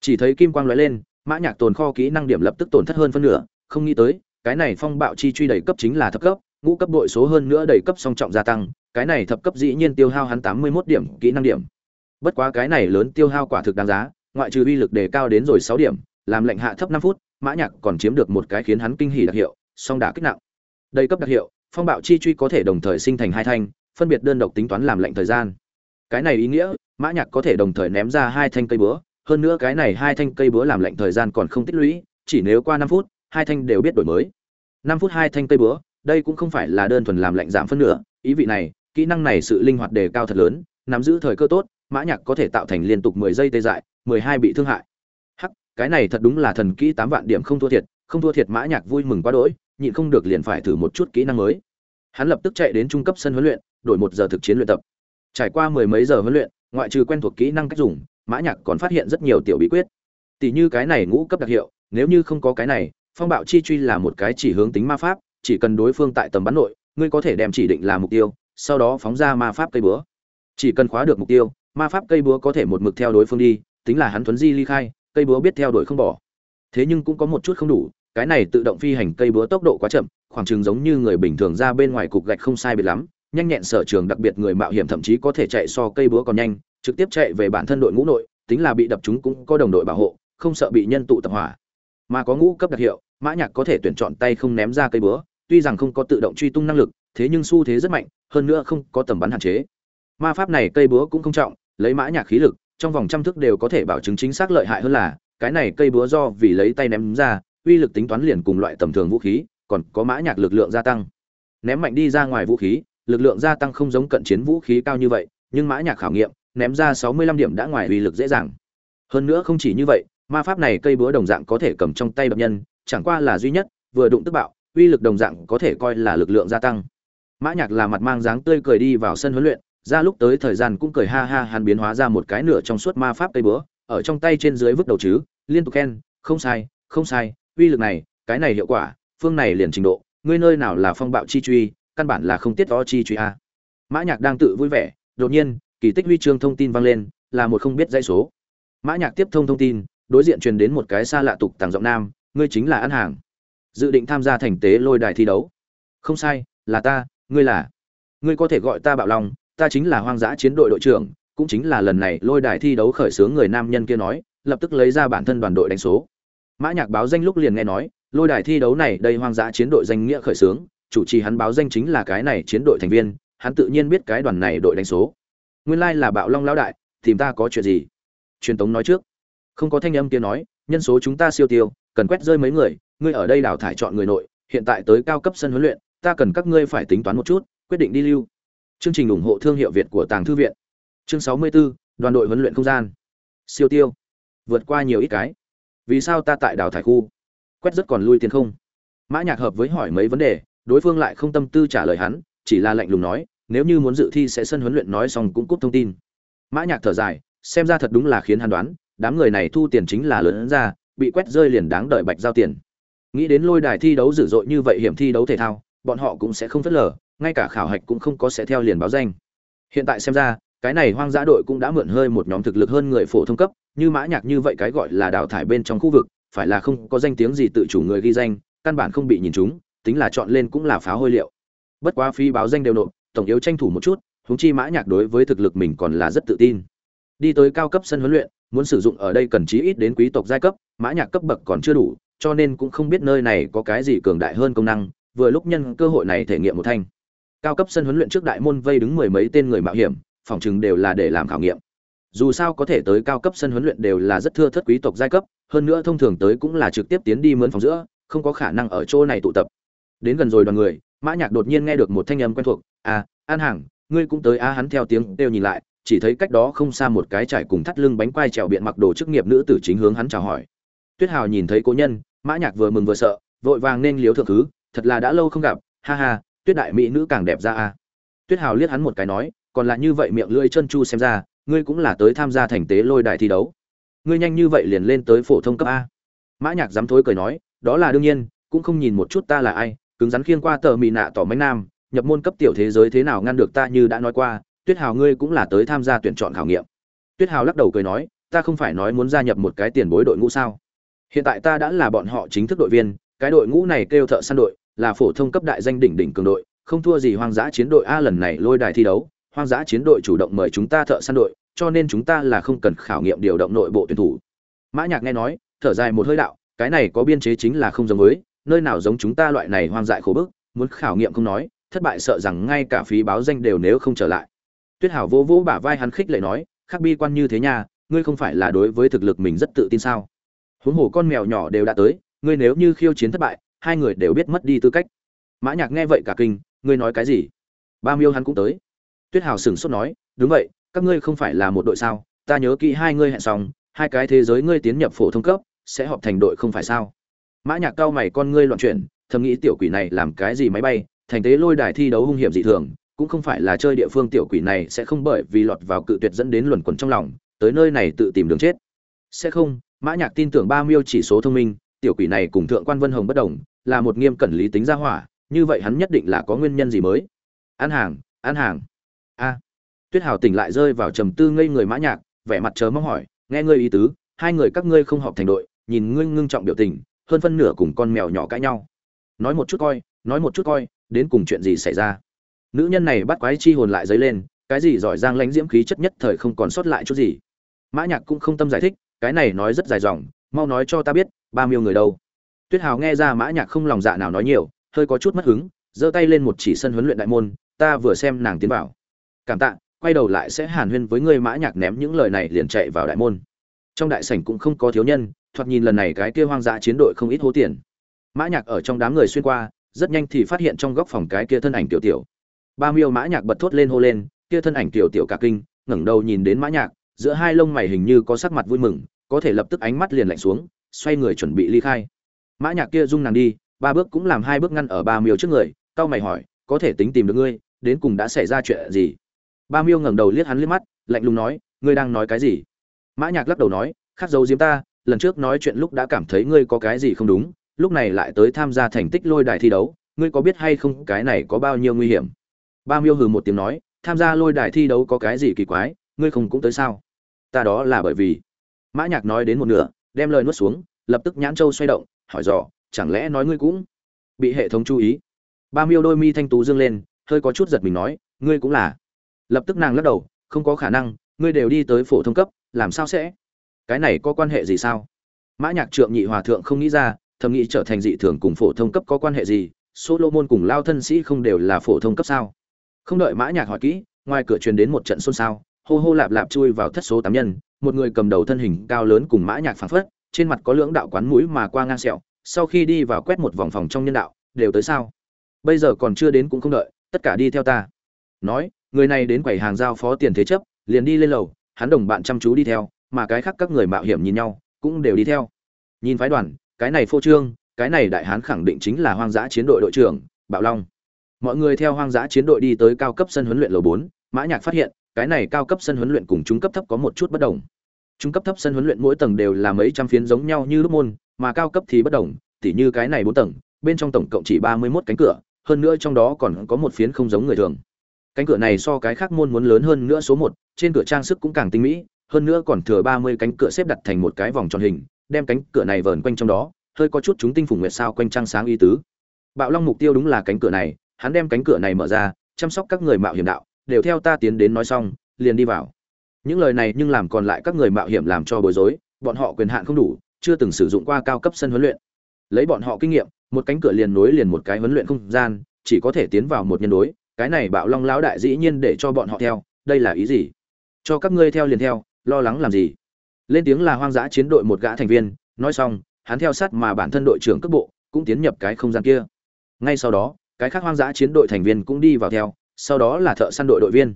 Chỉ thấy kim quang lóe lên, mã nhạc tồn kho kỹ năng điểm lập tức tổn thất hơn phân nửa, không nghĩ tới, cái này phong bạo chi truy đầy cấp chính là thập cấp, ngũ cấp đội số hơn nữa đầy cấp song trọng gia tăng, cái này thập cấp dĩ nhiên tiêu hao hắn tám mươi 81 điểm kỹ năng điểm bất quá cái này lớn tiêu hao quả thực đáng giá, ngoại trừ uy lực đề cao đến rồi sáu điểm, làm lệnh hạ thấp năm phút, mã nhạc còn chiếm được một cái khiến hắn kinh hỉ đặc hiệu, song đả kích nặng. Đây cấp đặc hiệu, phong bạo chi truy có thể đồng thời sinh thành hai thanh, phân biệt đơn độc tính toán làm lệnh thời gian. Cái này ý nghĩa, mã nhạc có thể đồng thời ném ra hai thanh cây búa, hơn nữa cái này hai thanh cây búa làm lệnh thời gian còn không tích lũy, chỉ nếu qua năm phút, hai thanh đều biết đổi mới. Năm phút hai thanh cây búa, đây cũng không phải là đơn thuần làm lệnh giảm phân nửa, ý vị này, kỹ năng này sự linh hoạt đề cao thật lớn, nắm giữ thời cơ tốt mã nhạc có thể tạo thành liên tục mười giây tê dại, mười hai bị thương hại. Hắc, cái này thật đúng là thần kỹ tám vạn điểm không thua thiệt, không thua thiệt mã nhạc vui mừng quá đỗi, nhịn không được liền phải thử một chút kỹ năng mới. Hắn lập tức chạy đến trung cấp sân huấn luyện, đổi một giờ thực chiến luyện tập. Trải qua mười mấy giờ huấn luyện, ngoại trừ quen thuộc kỹ năng cách dùng, mã nhạc còn phát hiện rất nhiều tiểu bí quyết. Tỷ như cái này ngũ cấp đặc hiệu, nếu như không có cái này, phong bạo chi truy là một cái chỉ hướng tính ma pháp, chỉ cần đối phương tại tầm bắn nội, ngươi có thể đem chỉ định là mục tiêu, sau đó phóng ra ma pháp cây búa. Chỉ cần khóa được mục tiêu ma pháp cây búa có thể một mực theo đối phương đi, tính là hắn thuấn di ly khai, cây búa biết theo đuổi không bỏ. Thế nhưng cũng có một chút không đủ, cái này tự động phi hành cây búa tốc độ quá chậm, khoảng chừng giống như người bình thường ra bên ngoài cục gạch không sai biệt lắm, nhanh nhẹn sở trường đặc biệt người mạo hiểm thậm chí có thể chạy so cây búa còn nhanh, trực tiếp chạy về bản thân đội ngũ nội, tính là bị đập chúng cũng có đồng đội bảo hộ, không sợ bị nhân tụ tập hỏa. Mà có ngũ cấp đặc hiệu, mã nhạc có thể tuyển chọn tay không ném ra cây búa, tuy rằng không có tự động truy tung năng lực, thế nhưng xu thế rất mạnh, hơn nữa không có tầm bắn hạn chế. Ma pháp này cây búa cũng không trọng lấy mã nhạc khí lực, trong vòng trăm thước đều có thể bảo chứng chính xác lợi hại hơn là, cái này cây búa do vì lấy tay ném ra, uy lực tính toán liền cùng loại tầm thường vũ khí, còn có mã nhạc lực lượng gia tăng. Ném mạnh đi ra ngoài vũ khí, lực lượng gia tăng không giống cận chiến vũ khí cao như vậy, nhưng mã nhạc khảo nghiệm, ném ra 65 điểm đã ngoài uy lực dễ dàng. Hơn nữa không chỉ như vậy, ma pháp này cây búa đồng dạng có thể cầm trong tay đập nhân, chẳng qua là duy nhất, vừa đụng tức bạo, uy lực đồng dạng có thể coi là lực lượng gia tăng. Mã nhạc là mặt mang dáng tươi cười đi vào sân huấn luyện ra lúc tới thời gian cũng cười ha ha, hắn biến hóa ra một cái nửa trong suốt ma pháp cây búa, ở trong tay trên dưới vứt đầu chứ, liên tục khen, không sai không sai, uy lực này, cái này hiệu quả, phương này liền trình độ, ngươi nơi nào là phong bạo chi truy, căn bản là không tiết to chi truy a. Mã nhạc đang tự vui vẻ, đột nhiên, kỳ tích huy chương thông tin vang lên, là một không biết dãy số. Mã nhạc tiếp thông thông tin, đối diện truyền đến một cái xa lạ tục tàng giọng nam, ngươi chính là ăn hàng. Dự định tham gia thành tế lôi đài thi đấu. Không sai, là ta, ngươi là, ngươi có thể gọi ta bạo long ta chính là hoang dã chiến đội đội trưởng, cũng chính là lần này lôi đài thi đấu khởi xướng người nam nhân kia nói, lập tức lấy ra bản thân đoàn đội đánh số. Mã nhạc báo danh lúc liền nghe nói, lôi đài thi đấu này đây hoang dã chiến đội danh nghĩa khởi xướng, chủ trì hắn báo danh chính là cái này chiến đội thành viên, hắn tự nhiên biết cái đoàn này đội đánh số. Nguyên lai like là bạo long lão đại, tìm ta có chuyện gì? Truyền tống nói trước. Không có thanh âm kia nói, nhân số chúng ta siêu tiêu, cần quét rơi mấy người, ngươi ở đây đào thải chọn người nội, hiện tại tới cao cấp sân huấn luyện, ta cần các ngươi phải tính toán một chút, quyết định đi lưu chương trình ủng hộ thương hiệu việt của tàng thư viện. Chương 64, đoàn đội huấn luyện không gian. Siêu tiêu. Vượt qua nhiều ít cái. Vì sao ta tại đào thải khu? Quét rất còn lui tiền không? Mã nhạc hợp với hỏi mấy vấn đề đối phương lại không tâm tư trả lời hắn chỉ là lạnh lùng nói nếu như muốn dự thi sẽ sân huấn luyện nói xong cũng cúp thông tin. Mã nhạc thở dài xem ra thật đúng là khiến hắn đoán đám người này thu tiền chính là lớn ra bị quét rơi liền đáng đợi bạch giao tiền. Nghĩ đến lôi đài thi đấu dữ dội như vậy hiểm thi đấu thể thao bọn họ cũng sẽ không phớt lờ ngay cả khảo hạch cũng không có sẽ theo liền báo danh. Hiện tại xem ra, cái này hoang dã đội cũng đã mượn hơi một nhóm thực lực hơn người phổ thông cấp, như mã nhạc như vậy cái gọi là đào thải bên trong khu vực, phải là không có danh tiếng gì tự chủ người ghi danh, căn bản không bị nhìn chúng, tính là chọn lên cũng là phá hôi liệu. Bất quá phi báo danh đều nộp, tổng yếu tranh thủ một chút, huống chi mã nhạc đối với thực lực mình còn là rất tự tin. Đi tới cao cấp sân huấn luyện, muốn sử dụng ở đây cần chí ít đến quý tộc giai cấp, mã nhạc cấp bậc còn chưa đủ, cho nên cũng không biết nơi này có cái gì cường đại hơn công năng, vừa lúc nhân cơ hội này thể nghiệm một thanh cao cấp sân huấn luyện trước đại môn vây đứng mười mấy tên người mạo hiểm, phòng chừng đều là để làm khảo nghiệm. Dù sao có thể tới cao cấp sân huấn luyện đều là rất thưa thất quý tộc giai cấp, hơn nữa thông thường tới cũng là trực tiếp tiến đi mướn phòng giữa, không có khả năng ở chỗ này tụ tập. Đến gần rồi đoàn người, mã nhạc đột nhiên nghe được một thanh âm quen thuộc à an hàng ngươi cũng tới a hắn theo tiếng đều nhìn lại, chỉ thấy cách đó không xa một cái trải cùng thắt lưng bánh quai trèo biện mặc đồ chức nghiệp nữ tử chính hướng hắn chào hỏi. Tuyết hào nhìn thấy cố nhân, mã nhạc vừa mừng vừa sợ, vội vàng nên liếu thượng thứ, thật là đã lâu không gặp, ha ha tuyết đại mỹ nữ càng đẹp ra a. Tuyết hào liếc hắn một cái nói, còn là như vậy miệng lưỡi chân chu xem ra, ngươi cũng là tới tham gia thành tế lôi đài thi đấu. Ngươi nhanh như vậy liền lên tới phổ thông cấp a. Mã nhạc dám thối cười nói, đó là đương nhiên, cũng không nhìn một chút ta là ai, cứng rắn khiêng qua tờ mì nạ tỏ mánh nam, nhập môn cấp tiểu thế giới thế nào ngăn được ta như đã nói qua, tuyết hào ngươi cũng là tới tham gia tuyển chọn khảo nghiệm. Tuyết hào lắc đầu cười nói, ta không phải nói muốn gia nhập một cái tiền bối đội ngũ sao? Hiện tại ta đã là bọn họ chính thức đội viên, cái đội ngũ này kêu thợ săn đội là phổ thông cấp đại danh đỉnh đỉnh cường đội, không thua gì hoang dã chiến đội a lần này lôi đài thi đấu, hoang dã chiến đội chủ động mời chúng ta thợ săn đội, cho nên chúng ta là không cần khảo nghiệm điều động nội bộ tuyển thủ. Mã nhạc nghe nói, thở dài một hơi đạo, cái này có biên chế chính là không giống với, nơi nào giống chúng ta loại này hoang dại khổ bức, muốn khảo nghiệm không nói, thất bại sợ rằng ngay cả phí báo danh đều nếu không trở lại. Tuyết hảo vô vỗ bả vai hắn khích lệ nói khác bi quan như thế nha, ngươi không phải là đối với thực lực mình rất tự tin sao? Huống hồ con mèo nhỏ đều đã tới, ngươi nếu như khiêu chiến thất bại hai người đều biết mất đi tư cách. Mã nhạc nghe vậy cả kinh, ngươi nói cái gì? Ba miêu hắn cũng tới. Tuyết hào sửng sốt nói, đúng vậy, các ngươi không phải là một đội sao? Ta nhớ kỹ hai ngươi hẹn xong, hai cái thế giới ngươi tiến nhập phổ thông cấp, sẽ họp thành đội không phải sao? Mã nhạc cao mày con ngươi loạn chuyển, thầm nghĩ tiểu quỷ này làm cái gì máy bay, thành tế lôi đài thi đấu hung hiểm dị thường, cũng không phải là chơi địa phương tiểu quỷ này sẽ không bởi vì lọt vào cự tuyệt dẫn đến luẩn quẩn trong lòng, tới nơi này tự tìm đường chết. Sẽ không, mã nhạc tin tưởng ba miêu chỉ số thông minh, tiểu quỷ này cùng thượng quan vân hồng bất đồng là một nghiêm cẩn lý tính gia hỏa, như vậy hắn nhất định là có nguyên nhân gì mới. Ăn hàng ăn hàng. A. Tuyết hào tỉnh lại rơi vào trầm tư ngây người mã nhạc, vẻ mặt chớ mong hỏi, nghe ngươi ý tứ, hai người các ngươi không họp thành đội, nhìn ngươi ngưng trọng biểu tình, hơn phân nửa cùng con mèo nhỏ cãi nhau. Nói một chút coi, nói một chút coi, đến cùng chuyện gì xảy ra? Nữ nhân này bắt quái chi hồn lại dấy lên, cái gì giỏi giang lãnh diễm khí chất nhất thời không còn sót lại chút gì. Mã nhạc cũng không tâm giải thích, cái này nói rất dài dòng, mau nói cho ta biết ba miêu người đâu? Tuyết hào nghe ra mã nhạc không lòng dạ nào nói nhiều, hơi có chút mất hứng, giơ tay lên một chỉ sân huấn luyện đại môn, ta vừa xem nàng tiến vào. Cảm tạ, quay đầu lại sẽ hàn huyên với ngươi. Mã nhạc ném những lời này liền chạy vào đại môn. Trong đại sảnh cũng không có thiếu nhân, thoạt nhìn lần này cái kia hoang dã chiến đội không ít hố tiền. Mã nhạc ở trong đám người xuyên qua, rất nhanh thì phát hiện trong góc phòng cái kia thân ảnh tiểu tiểu. Ba miêu mã nhạc bật thốt lên hô lên, kia thân ảnh tiểu tiểu cả kinh, ngẩng đầu nhìn đến mã nhạc, giữa hai lông mày hình như có sắc mặt vui mừng, có thể lập tức ánh mắt liền lạnh xuống, xoay người chuẩn bị ly khai mã nhạc kia dung nàng đi, ba bước cũng làm hai bước ngăn ở ba miêu trước người cao mày hỏi, có thể tính tìm được ngươi, đến cùng đã xảy ra chuyện gì? Ba miêu ngẩng đầu liếc hắn liếc mắt, lạnh lùng nói, ngươi đang nói cái gì? Mã nhạc lắc đầu nói khắc dấu diếm ta, lần trước nói chuyện lúc đã cảm thấy ngươi có cái gì không đúng, lúc này lại tới tham gia thành tích lôi đài thi đấu, ngươi có biết hay không cái này có bao nhiêu nguy hiểm? Ba miêu hừ một tiếng nói, tham gia lôi đài thi đấu có cái gì kỳ quái, ngươi không cũng tới sao? Ta đó là bởi vì mã nhạc nói đến một nửa, đem lời nuốt xuống, lập tức nhãn châu xoay động hỏi dò, chẳng lẽ nói ngươi cũng bị hệ thống chú ý? Ba miêu đôi mi thanh tú dương lên, hơi có chút giật mình nói, ngươi cũng là. Lập tức nàng lắc đầu, không có khả năng, ngươi đều đi tới phổ thông cấp, làm sao sẽ? Cái này có quan hệ gì sao? Mã nhạc trượng nhị hòa thượng không nghĩ ra, thầm nghĩ trở thành dị thường cùng phổ thông cấp có quan hệ gì, solomon cùng lao thân sĩ không đều là phổ thông cấp sao? Không đợi mã nhạc hỏi kỹ, ngoài cửa truyền đến một trận xôn xao, hô hô lạp lạp chui vào thất số tám nhân, một người cầm đầu thân hình cao lớn cùng mã nhạc phảng phất trên mặt có lưỡng đạo quán mũi mà qua ngang sẹo, sau khi đi vào quét một vòng phòng trong nhân đạo, đều tới sao? Bây giờ còn chưa đến cũng không đợi, tất cả đi theo ta. Nói, người này đến quầy hàng giao phó tiền thế chấp, liền đi lên lầu, hắn đồng bạn chăm chú đi theo, mà cái khác các người mạo hiểm nhìn nhau, cũng đều đi theo. Nhìn phái đoàn, cái này phô trương, cái này đại hán khẳng định chính là hoang dã chiến đội đội trưởng, bạo long. Mọi người theo hoang dã chiến đội đi tới cao cấp sân huấn luyện lầu bốn, mã nhạc phát hiện, cái này cao cấp sân huấn luyện cùng trung cấp thấp có một chút bất đồng trung cấp thấp sân huấn luyện mỗi tầng đều là mấy trăm phiến giống nhau như lúc môn, mà cao cấp thì bất đồng, tỉ như cái này bốn tầng, bên trong tổng cộng chỉ ba mươi 31 cánh cửa, hơn nữa trong đó còn có một phiến không giống người thường. Cánh cửa này so cái khác môn muốn lớn hơn nữa số một, trên cửa trang sức cũng càng tinh mỹ, hơn nữa còn thừa ba mươi cánh cửa xếp đặt thành một cái vòng tròn hình, đem cánh cửa này vờn quanh trong đó, hơi có chút chúng tinh phủ nguyệt sao quanh trăng sáng y tứ. Bạo long mục tiêu đúng là cánh cửa này, hắn đem cánh cửa này mở ra, chăm sóc các người mạo hiểm đạo, đều theo ta tiến đến nói xong, liền đi vào những lời này nhưng làm còn lại các người mạo hiểm làm cho bối rối, bọn họ quyền hạn không đủ, chưa từng sử dụng qua cao cấp sân huấn luyện. Lấy bọn họ kinh nghiệm, một cánh cửa liền nối liền một cái huấn luyện không gian, chỉ có thể tiến vào một nhân đối, cái này bạo long lão đại dĩ nhiên để cho bọn họ theo, đây là ý gì? Cho các ngươi theo liền theo, lo lắng làm gì? Lên tiếng là hoang dã chiến đội một gã thành viên, nói xong, hắn theo sát mà bản thân đội trưởng cấp bộ, cũng tiến nhập cái không gian kia. Ngay sau đó, cái khác hoang dã chiến đội thành viên cũng đi vào theo, sau đó là thợ săn đội đội viên.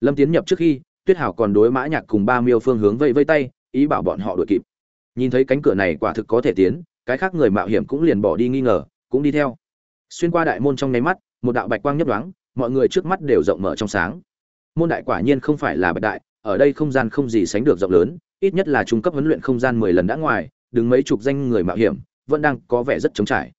Lâm tiến nhập trước khi tuyết hảo còn đối mã nhạc cùng ba miêu phương hướng vây vây tay, ý bảo bọn họ đuổi kịp. Nhìn thấy cánh cửa này quả thực có thể tiến, cái khác người mạo hiểm cũng liền bỏ đi nghi ngờ, cũng đi theo. Xuyên qua đại môn trong nháy mắt, một đạo bạch quang nhấp đoáng mọi người trước mắt đều rộng mở trong sáng. Môn đại quả nhiên không phải là bạch đại, ở đây không gian không gì sánh được rộng lớn, ít nhất là trung cấp huấn luyện không gian mười lần đã ngoài, đứng mấy chục danh người mạo hiểm, vẫn đang có vẻ rất trống trải.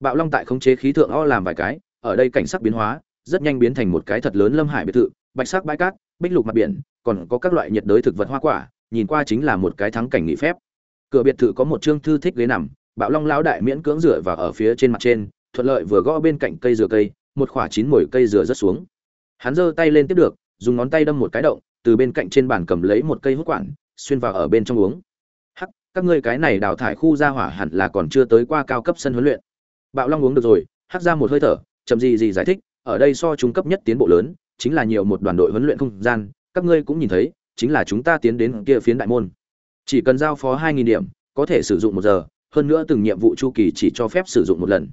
Bạo long tại khống chế khí thượng o làm vài cái, ở đây cảnh sắc biến hóa, rất nhanh biến thành một cái thật lớn lâm hải biệt thự, bạch sắc bãi cát, bích lục mặt biển còn có các loại nhiệt đới thực vật hoa quả, nhìn qua chính là một cái thắng cảnh nghỉ phép. Cửa biệt thự có một trương thư thích ghế nằm, bạo long lão đại miễn cưỡng rửa vào ở phía trên mặt trên, thuận lợi vừa gõ bên cạnh cây dừa cây, một quả chín mồi cây dừa rất xuống. Hắn giơ tay lên tiếp được, dùng ngón tay đâm một cái động, từ bên cạnh trên bàn cầm lấy một cây hút quản, xuyên vào ở bên trong uống. Hắc, các ngươi cái này đào thải khu gia hỏa hẳn là còn chưa tới qua cao cấp sân huấn luyện. Bạo long uống được rồi, hắc ra một hơi thở, chậm gì gì giải thích, ở đây so trung cấp nhất tiến bộ lớn, chính là nhiều một đoàn đội huấn luyện không gian các ngươi cũng nhìn thấy, chính là chúng ta tiến đến kia phiến đại môn. Chỉ cần giao phó hai nghìn điểm, có thể sử dụng một giờ, hơn nữa từng nhiệm vụ chu kỳ chỉ cho phép sử dụng một lần.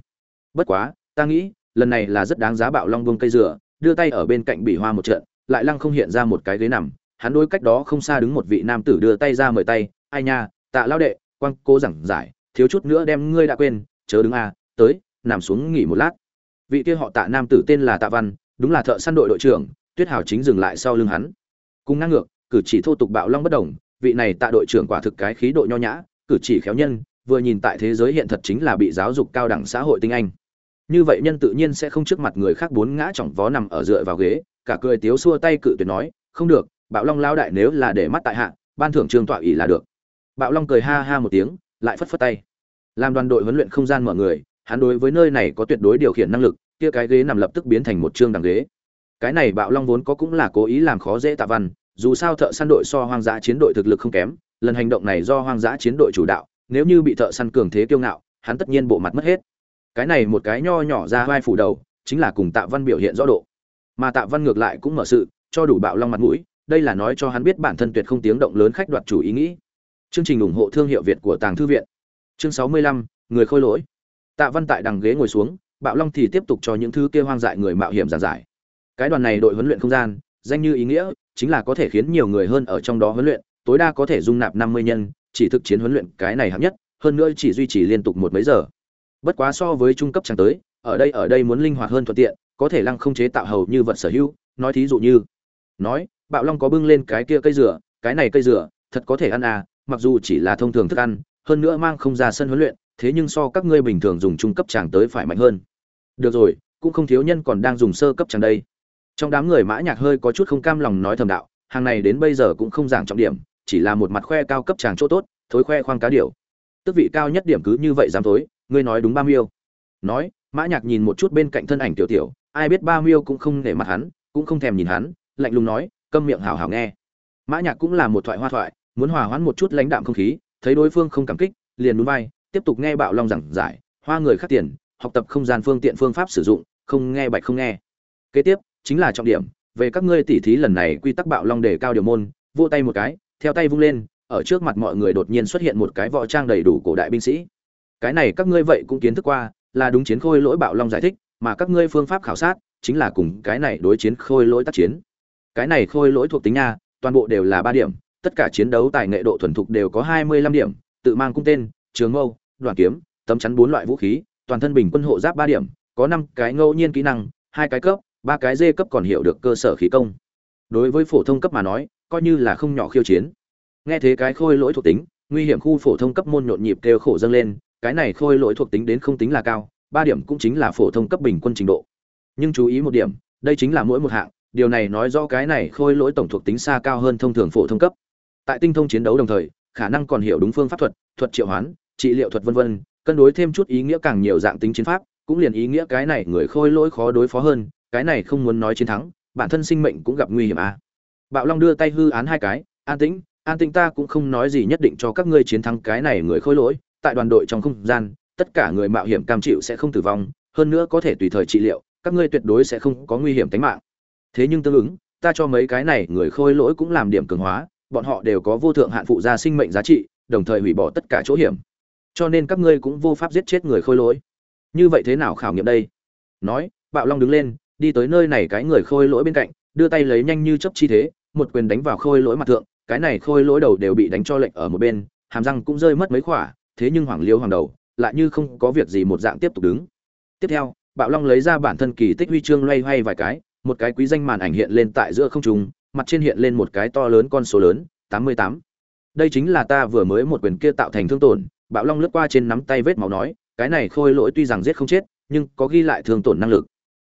Bất quá, ta nghĩ, lần này là rất đáng giá bạo long vương cây dừa, đưa tay ở bên cạnh bị hoa một trận, lại lăng không hiện ra một cái ghế nằm, hắn đối cách đó không xa đứng một vị nam tử đưa tay ra mời tay, ai nha, tạ lao đệ, quang cố giảng giải, thiếu chút nữa đem ngươi đã quên, chớ đứng a, tới, nằm xuống nghỉ một lát. Vị kia họ tạ nam tử tên là tạ văn, đúng là thợ săn đội đội trưởng, tuyết hào chính dừng lại sau lưng hắn cùng ngang ngược, cử chỉ thô tục bạo long bất đồng, vị này tạ đội trưởng quả thực cái khí độ nho nhã, cử chỉ khéo nhân, vừa nhìn tại thế giới hiện thật chính là bị giáo dục cao đẳng xã hội tinh anh. Như vậy nhân tự nhiên sẽ không trước mặt người khác bốn ngã chỏng vó nằm ở dựa vào ghế, cả cười tiếu xua tay cự tuyệt nói, không được, bạo long lao đại nếu là để mắt tại hạ, ban thưởng trương tọa ỷ là được. Bạo long cười ha ha một tiếng, lại phất phất tay. Làm đoàn đội huấn luyện không gian mở người, hắn đối với nơi này có tuyệt đối điều khiển năng lực, kia cái ghế nằm lập tức biến thành một chương đằng ghế. Cái này bạo long vốn có cũng là cố ý làm khó dễ tạ văn dù sao thợ săn đội so hoang dã chiến đội thực lực không kém, lần hành động này do hoang dã chiến đội chủ đạo, nếu như bị thợ săn cường thế kiêu ngạo, hắn tất nhiên bộ mặt mất hết. Cái này một cái nho nhỏ ra vai phủ đầu, chính là cùng tạ văn biểu hiện rõ độ. Mà tạ văn ngược lại cũng mở sự, cho đủ bạo long mặt mũi, đây là nói cho hắn biết bản thân tuyệt không tiếng động lớn khách đoạt chủ ý nghĩ. Chương trình ủng hộ thương hiệu việt của tàng thư viện. Chương sáu mươi lăm, người khôi lỗi. Tạ văn tại đằng ghế ngồi xuống, bạo long thì tiếp tục cho những thứ kia hoang dại người mạo hiểm giảng giải. Cái đoàn này đội huấn luyện không gian, danh như ý nghĩa chính là có thể khiến nhiều người hơn ở trong đó huấn luyện, tối đa có thể dung nạp năm mươi nhân, chỉ thực chiến huấn luyện cái này hạng nhất, hơn nữa chỉ duy trì liên tục một mấy giờ. Bất quá so với trung cấp chẳng tới, ở đây ở đây muốn linh hoạt hơn thuận tiện, có thể lăng không chế tạo hầu như vật sở hữu, nói thí dụ như, nói, bạo long có bưng lên cái kia cây dừa, cái này cây dừa, thật có thể ăn à mặc dù chỉ là thông thường thức ăn, hơn nữa mang không ra sân huấn luyện, thế nhưng so các ngươi bình thường dùng trung cấp chẳng tới phải mạnh hơn. Được rồi, cũng không thiếu nhân còn đang dùng sơ cấp chẳng đây trong đám người mã nhạc hơi có chút không cam lòng nói thầm đạo, hàng này đến bây giờ cũng không giảng trọng điểm, chỉ là một mặt khoe cao cấp chàng chỗ tốt, thối khoe khoang cá điểu. Tức vị cao nhất điểm cứ như vậy dám thối, ngươi nói đúng ba miêu. Nói, mã nhạc nhìn một chút bên cạnh thân ảnh tiểu tiểu, ai biết ba miêu cũng không để mặt hắn, cũng không thèm nhìn hắn, lạnh lùng nói, câm miệng hảo hảo nghe. Mã nhạc cũng là một thoại hoa thoại, muốn hòa hoãn một chút lãnh đạm không khí, thấy đối phương không cảm kích, liền núi vai, tiếp tục nghe bạo long giảng giải, hoa người khác tiền, học tập không gian phương tiện phương pháp sử dụng, không nghe bạch không nghe. Kế tiếp chính là trọng điểm, về các ngươi tỉ thí lần này quy tắc bạo long đề cao điều môn vô tay một cái, theo tay vung lên, ở trước mặt mọi người đột nhiên xuất hiện một cái võ trang đầy đủ cổ đại binh sĩ. Cái này các ngươi vậy cũng kiến thức qua, là đúng chiến khôi lỗi bạo long giải thích, mà các ngươi phương pháp khảo sát, chính là cùng cái này đối chiến khôi lỗi tác chiến. Cái này khôi lỗi thuộc tính nha, toàn bộ đều là ba điểm, tất cả chiến đấu tài nghệ độ thuần thục đều có hai mươi lăm điểm, tự mang cung tên, trường mâu đoàn kiếm, tấm chắn bốn loại vũ khí, toàn thân bình quân hộ giáp ba điểm, có năm cái ngẫu nhiên kỹ năng, hai cái cấp ba cái dê cấp còn hiểu được cơ sở khí công. Đối với phổ thông cấp mà nói, coi như là không nhỏ khiêu chiến. Nghe thế cái khôi lỗi thuộc tính, nguy hiểm khu phổ thông cấp môn nhộn nhịp kêu khổ dâng lên, cái này khôi lỗi thuộc tính đến không tính là cao, ba điểm cũng chính là phổ thông cấp bình quân trình độ. Nhưng chú ý một điểm, đây chính là mỗi một hạng, điều này nói rõ cái này khôi lỗi tổng thuộc tính xa cao hơn thông thường phổ thông cấp. Tại tinh thông chiến đấu đồng thời, khả năng còn hiểu đúng phương pháp thuật thuật triệu hoán, trị liệu thuật vân vân, cân đối thêm chút ý nghĩa càng nhiều dạng tính chiến pháp, cũng liền ý nghĩa cái này người khôi lỗi khó đối phó hơn cái này không muốn nói chiến thắng, bản thân sinh mệnh cũng gặp nguy hiểm à. bạo long đưa tay hư án hai cái, an tĩnh an tĩnh ta cũng không nói gì nhất định cho các ngươi chiến thắng cái này người khôi lỗi, tại đoàn đội trong không gian, tất cả người mạo hiểm cam chịu sẽ không tử vong, hơn nữa có thể tùy thời trị liệu, các ngươi tuyệt đối sẽ không có nguy hiểm tính mạng. Thế nhưng tương ứng, ta cho mấy cái này người khôi lỗi cũng làm điểm cường hóa, bọn họ đều có vô thượng hạn phụ gia sinh mệnh giá trị, đồng thời hủy bỏ tất cả chỗ hiểm. Cho nên các ngươi cũng vô pháp giết chết người khôi lỗi. Như vậy thế nào khảo nghiệm đây? Nói, bạo long đứng lên đi tới nơi này cái người khôi lỗi bên cạnh, đưa tay lấy nhanh như chấp chi thế, một quyền đánh vào khôi lỗi mặt thượng, cái này khôi lỗi đầu đều bị đánh cho lệnh ở một bên, hàm răng cũng rơi mất mấy khỏa, thế nhưng hoàng liêu hoàng đầu lại như không có việc gì một dạng tiếp tục đứng. Tiếp theo, bạo long lấy ra bản thân kỳ tích huy chương loay hoay vài cái, một cái quý danh màn ảnh hiện lên tại giữa không trung, mặt trên hiện lên một cái to lớn con số lớn, tám mươi tám. Đây chính là ta vừa mới một quyền kia tạo thành thương tổn, bạo long lướt qua trên nắm tay vết máu nói, cái này khôi lỗi tuy rằng giết không chết, nhưng có ghi lại thương tổn năng lực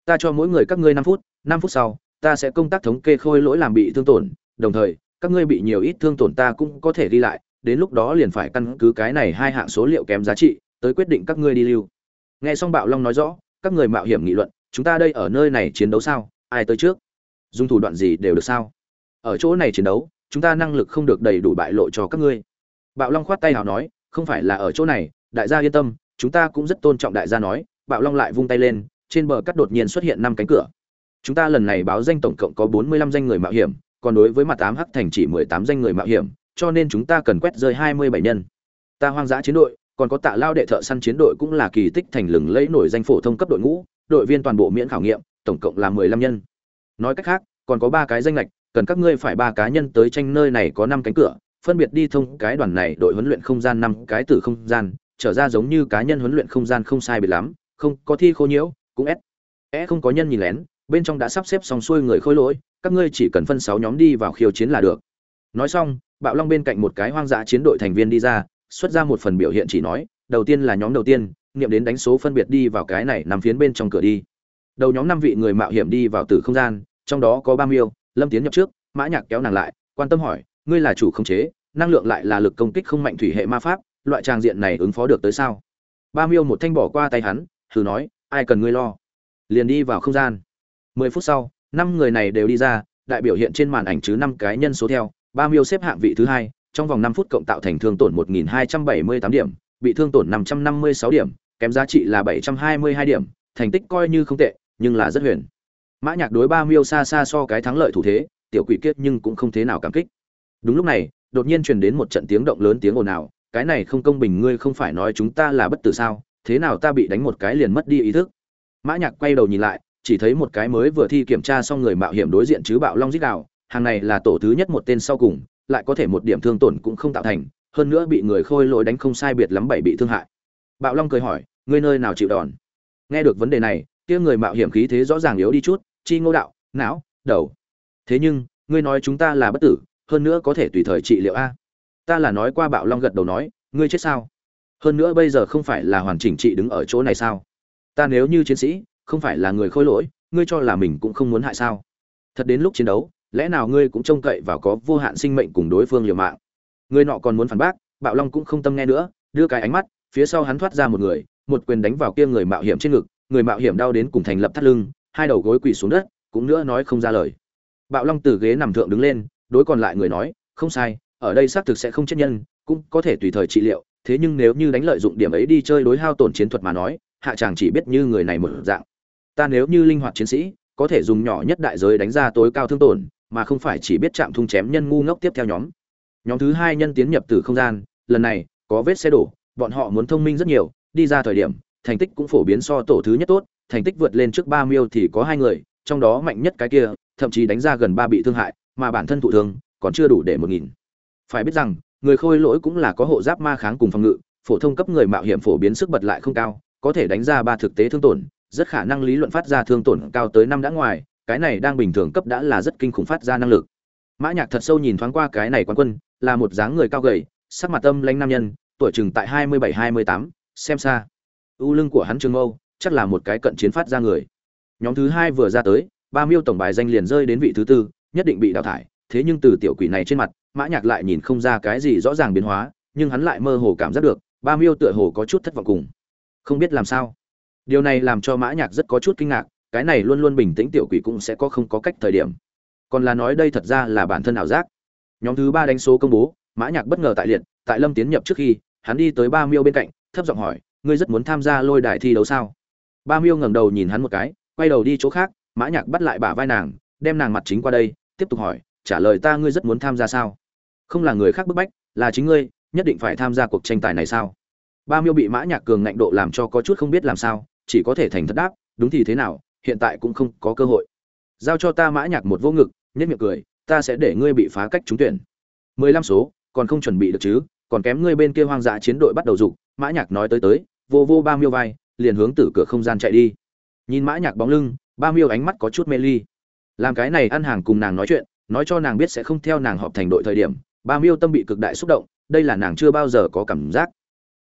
ta cho mỗi người các ngươi năm phút năm phút sau, ta sẽ công tác thống kê khôi lỗi làm bị thương tổn, đồng thời, các ngươi bị nhiều ít thương tổn ta cũng có thể đi lại, đến lúc đó liền phải căn cứ cái này hai hạng số liệu kém giá trị, tới quyết định các ngươi đi lưu. Nghe xong bạo long nói rõ, các người mạo hiểm nghị luận, chúng ta đây ở nơi này chiến đấu sao? Ai tới trước? Dùng thủ đoạn gì đều được sao? Ở chỗ này chiến đấu, chúng ta năng lực không được đầy đủ bại lộ cho các ngươi. Bạo long khoát tay nào nói, không phải là ở chỗ này, đại gia yên tâm, chúng ta cũng rất tôn trọng đại gia nói, bạo long lại vung tay lên trên bờ cắt đột nhiên xuất hiện năm cánh cửa. Chúng ta lần này báo danh tổng cộng có bốn mươi lăm danh người mạo hiểm, còn đối với mặt tám hắc thành chỉ mười tám danh người mạo hiểm, cho nên chúng ta cần quét rơi hai mươi bảy nhân. Ta hoang dã chiến đội, còn có tạ lao đệ thợ săn chiến đội cũng là kỳ tích thành lừng lẫy nổi danh phổ thông cấp đội ngũ, đội viên toàn bộ miễn khảo nghiệm, tổng cộng là mười lăm nhân. Nói cách khác, còn có ba cái danh lệch, cần các ngươi phải ba cá nhân tới tranh nơi này có năm cánh cửa, phân biệt đi thông cái đoàn này đội huấn luyện không gian năm cái tử không gian, trở ra giống như cá nhân huấn luyện không gian không sai biệt lắm, không có thi khô nhiễu cũng s é không có nhân nhìn lén, bên trong đã sắp xếp xong xuôi người khôi lỗi, các ngươi chỉ cần phân sáu nhóm đi vào khiêu chiến là được. Nói xong, bạo long bên cạnh một cái hoang dã chiến đội thành viên đi ra, xuất ra một phần biểu hiện chỉ nói, đầu tiên là nhóm đầu tiên, nghiệm đến đánh số phân biệt đi vào cái này nằm phiến bên trong cửa đi. Đầu nhóm năm vị người mạo hiểm đi vào từ không gian, trong đó có ba miêu, lâm tiến nhập trước, mã nhạc kéo nàng lại, quan tâm hỏi, ngươi là chủ không chế, năng lượng lại là lực công kích không mạnh thủy hệ ma pháp, loại trang diện này ứng phó được tới sao? Ba miêu một thanh bỏ qua tay hắn, thử nói ai cần ngươi lo? Liền đi vào không gian. Mười phút sau, năm người này đều đi ra, đại biểu hiện trên màn ảnh chứ năm cái nhân số theo, ba miêu xếp hạng vị thứ hai, trong vòng năm phút cộng tạo thành thương tổn một nghìn hai trăm bảy mươi tám điểm, bị thương tổn năm trăm năm mươi sáu điểm, kém giá trị là bảy trăm hai mươi hai điểm, thành tích coi như không tệ, nhưng là rất huyền. Mã nhạc đối ba miêu xa xa so cái thắng lợi thủ thế, tiểu quỷ kiết nhưng cũng không thế nào cảm kích. Đúng lúc này, đột nhiên truyền đến một trận tiếng động lớn tiếng ồn ào, cái này không công bình ngươi không phải nói chúng ta là bất tử sao? Thế nào ta bị đánh một cái liền mất đi ý thức. Mã nhạc quay đầu nhìn lại, chỉ thấy một cái mới vừa thi kiểm tra xong người mạo hiểm đối diện chứ bạo long giết đảo hàng này là tổ thứ nhất một tên sau cùng, lại có thể một điểm thương tổn cũng không tạo thành, hơn nữa bị người khôi lỗi đánh không sai biệt lắm bảy bị thương hại. Bạo long cười hỏi, ngươi nơi nào chịu đòn? Nghe được vấn đề này, kia người mạo hiểm khí thế rõ ràng yếu đi chút, chi ngô đạo, não, đầu. Thế nhưng, ngươi nói chúng ta là bất tử, hơn nữa có thể tùy thời trị liệu a. Ta là nói qua bạo long gật đầu nói, ngươi chết sao? Hơn nữa bây giờ không phải là hoàn chỉnh trị đứng ở chỗ này sao? Ta nếu như chiến sĩ, không phải là người khôi lỗi, ngươi cho là mình cũng không muốn hại sao? Thật đến lúc chiến đấu, lẽ nào ngươi cũng trông cậy và có vô hạn sinh mệnh cùng đối phương liều mạng? Người nọ còn muốn phản bác, bạo long cũng không tâm nghe nữa, đưa cái ánh mắt, phía sau hắn thoát ra một người, một quyền đánh vào kia người mạo hiểm trên ngực, người mạo hiểm đau đến cùng thành lập thắt lưng, hai đầu gối quỳ xuống đất, cũng nữa nói không ra lời. Bạo long từ ghế nằm thượng đứng lên, đối còn lại người nói, không sai, ở đây xác thực sẽ không chết nhân, cũng có thể tùy thời trị liệu thế nhưng nếu như đánh lợi dụng điểm ấy đi chơi đối hao tổn chiến thuật mà nói, hạ chàng chỉ biết như người này một dạng. Ta nếu như linh hoạt chiến sĩ, có thể dùng nhỏ nhất đại giới đánh ra tối cao thương tổn, mà không phải chỉ biết chạm thung chém nhân ngu ngốc tiếp theo nhóm. Nhóm thứ hai nhân tiến nhập từ không gian, lần này, có vết xe đổ, bọn họ muốn thông minh rất nhiều, đi ra thời điểm, thành tích cũng phổ biến so tổ thứ nhất tốt, thành tích vượt lên trước ba miêu thì có hai người, trong đó mạnh nhất cái kia, thậm chí đánh ra gần ba bị thương hại, mà bản thân thụ thương, còn chưa đủ để một nghìn. Phải biết rằng người khôi lỗi cũng là có hộ giáp ma kháng cùng phòng ngự, phổ thông cấp người mạo hiểm phổ biến sức bật lại không cao, có thể đánh ra ba thực tế thương tổn, rất khả năng lý luận phát ra thương tổn cao tới năm đã ngoài, cái này đang bình thường cấp đã là rất kinh khủng phát ra năng lực. Mã nhạc thật sâu nhìn thoáng qua cái này quan quân, là một dáng người cao gầy, sắc mặt âm lãnh nam nhân, tuổi chừng tại hai mươi bảy, hai mươi tám, xem xa. U lưng của hắn trường mâu, chắc là một cái cận chiến phát ra người. Nhóm thứ hai vừa ra tới, ba miêu tổng bài danh liền rơi đến vị thứ tư, nhất định bị đào thải thế nhưng từ tiểu quỷ này trên mặt, mã nhạc lại nhìn không ra cái gì rõ ràng biến hóa, nhưng hắn lại mơ hồ cảm giác được, ba miêu tựa hồ có chút thất vọng cùng. Không biết làm sao. Điều này làm cho mã nhạc rất có chút kinh ngạc, cái này luôn luôn bình tĩnh tiểu quỷ cũng sẽ có không có cách thời điểm. Còn là nói đây thật ra là bản thân ảo giác. Nhóm thứ ba đánh số công bố, mã nhạc bất ngờ tại liệt, tại lâm tiến nhập trước khi, hắn đi tới ba miêu bên cạnh, thấp giọng hỏi, ngươi rất muốn tham gia lôi đài thi đấu sao? Ba miêu ngẩng đầu nhìn hắn một cái, quay đầu đi chỗ khác, mã nhạc bắt lại bả vai nàng, đem nàng mặt chính qua đây, tiếp tục hỏi trả lời ta ngươi rất muốn tham gia sao? Không là người khác bức bách, là chính ngươi, nhất định phải tham gia cuộc tranh tài này sao? Ba miêu bị mã nhạc cường ngạnh độ làm cho có chút không biết làm sao, chỉ có thể thành thật đáp, đúng thì thế nào, hiện tại cũng không có cơ hội. Giao cho ta mã nhạc một vô ngực nhất miệng cười, ta sẽ để ngươi bị phá cách trúng tuyển. Mười lăm số, còn không chuẩn bị được chứ, còn kém ngươi bên kia hoang dã chiến đội bắt đầu dục, mã nhạc nói tới tới, vô vô ba miêu vai, liền hướng từ cửa không gian chạy đi. Nhìn mã nhạc bóng lưng, ba miêu ánh mắt có chút mê ly. Làm cái này ăn hàng cùng nàng nói chuyện nói cho nàng biết sẽ không theo nàng họp thành đội thời điểm, ba miêu tâm bị cực đại xúc động, đây là nàng chưa bao giờ có cảm giác.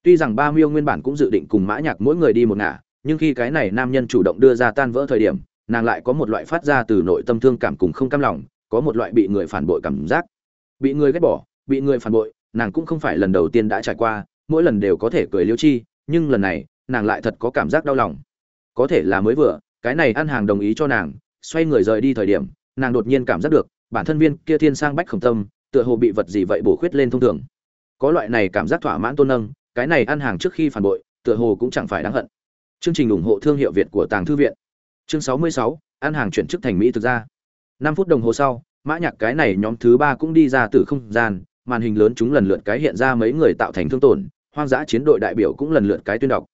Tuy rằng ba miêu nguyên bản cũng dự định cùng mã nhạc mỗi người đi một ngả, nhưng khi cái này nam nhân chủ động đưa ra tan vỡ thời điểm, nàng lại có một loại phát ra từ nội tâm thương cảm cùng không cam lòng, có một loại bị người phản bội cảm giác. Bị người ghét bỏ, bị người phản bội, nàng cũng không phải lần đầu tiên đã trải qua, mỗi lần đều có thể cười liêu chi, nhưng lần này, nàng lại thật có cảm giác đau lòng. Có thể là mới vừa, cái này ăn hàng đồng ý cho nàng, xoay người rời đi thời điểm, nàng đột nhiên cảm giác được bản thân viên kia thiên sang bách khổng tâm tựa hồ bị vật gì vậy bổ khuyết lên thông thường. Có loại này cảm giác thỏa mãn tôn nâng cái này ăn hàng trước khi phản bội tựa hồ cũng chẳng phải đáng hận. Chương trình ủng hộ thương hiệu việt của tàng thư viện. Chương 66, ăn hàng chuyển chức thành mỹ thực ra năm phút đồng hồ sau mã nhạc cái này nhóm thứ ba cũng đi ra từ không gian màn hình lớn chúng lần lượt cái hiện ra mấy người tạo thành thương tổn hoang dã chiến đội đại biểu cũng lần lượt cái tuyên đọc.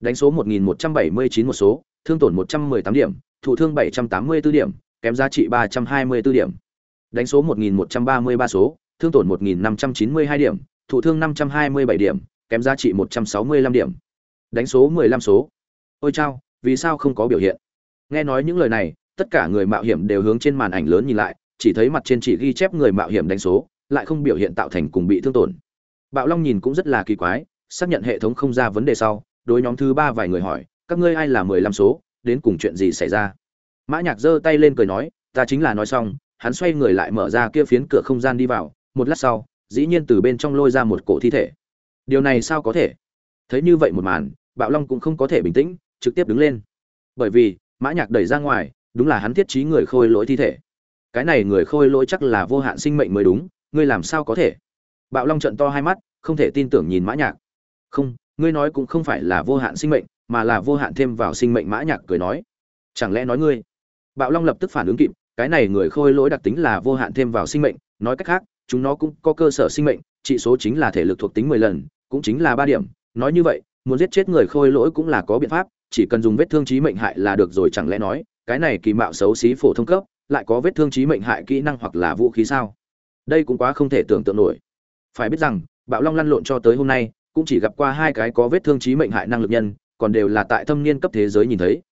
Đánh số 1179 một số thương tổn 118 điểm thụ thương 784 điểm kém giá trị 324 điểm đánh số 1133 số, thương tổn 1592 điểm, thụ thương 527 điểm, kém giá trị 165 điểm. Đánh số 15 số. Ôi chao, vì sao không có biểu hiện? Nghe nói những lời này, tất cả người mạo hiểm đều hướng trên màn ảnh lớn nhìn lại, chỉ thấy mặt trên chỉ ghi chép người mạo hiểm đánh số, lại không biểu hiện tạo thành cùng bị thương tổn. Bạo long nhìn cũng rất là kỳ quái, xác nhận hệ thống không ra vấn đề sau, đối nhóm thứ ba vài người hỏi, các ngươi ai là mười lăm số? Đến cùng chuyện gì xảy ra? Mã nhạc giơ tay lên cười nói, ta chính là nói xong hắn xoay người lại mở ra kia phiến cửa không gian đi vào, một lát sau, dĩ nhiên từ bên trong lôi ra một cổ thi thể. Điều này sao có thể? Thấy như vậy một màn, bạo long cũng không có thể bình tĩnh, trực tiếp đứng lên. Bởi vì, mã nhạc đẩy ra ngoài, đúng là hắn thiết trí người khôi lỗi thi thể. Cái này người khôi lỗi chắc là vô hạn sinh mệnh mới đúng, ngươi làm sao có thể? Bạo long trận to hai mắt, không thể tin tưởng nhìn mã nhạc. Không, ngươi nói cũng không phải là vô hạn sinh mệnh, mà là vô hạn thêm vào sinh mệnh mã nhạc cười nói. Chẳng lẽ nói ngươi? Bạo long lập tức phản ứng kịp cái này người khôi lỗi đặc tính là vô hạn thêm vào sinh mệnh, nói cách khác, chúng nó cũng có cơ sở sinh mệnh, trị số chính là thể lực thuộc tính mười lần, cũng chính là ba điểm. Nói như vậy, muốn giết chết người khôi lỗi cũng là có biện pháp, chỉ cần dùng vết thương chí mệnh hại là được rồi chẳng lẽ nói, cái này kỳ mạo xấu xí phổ thông cấp, lại có vết thương chí mệnh hại kỹ năng hoặc là vũ khí sao? Đây cũng quá không thể tưởng tượng nổi. Phải biết rằng, bạo long lăn lộn cho tới hôm nay, cũng chỉ gặp qua hai cái có vết thương chí mệnh hại năng lực nhân, còn đều là tại thâm niên cấp thế giới nhìn thấy.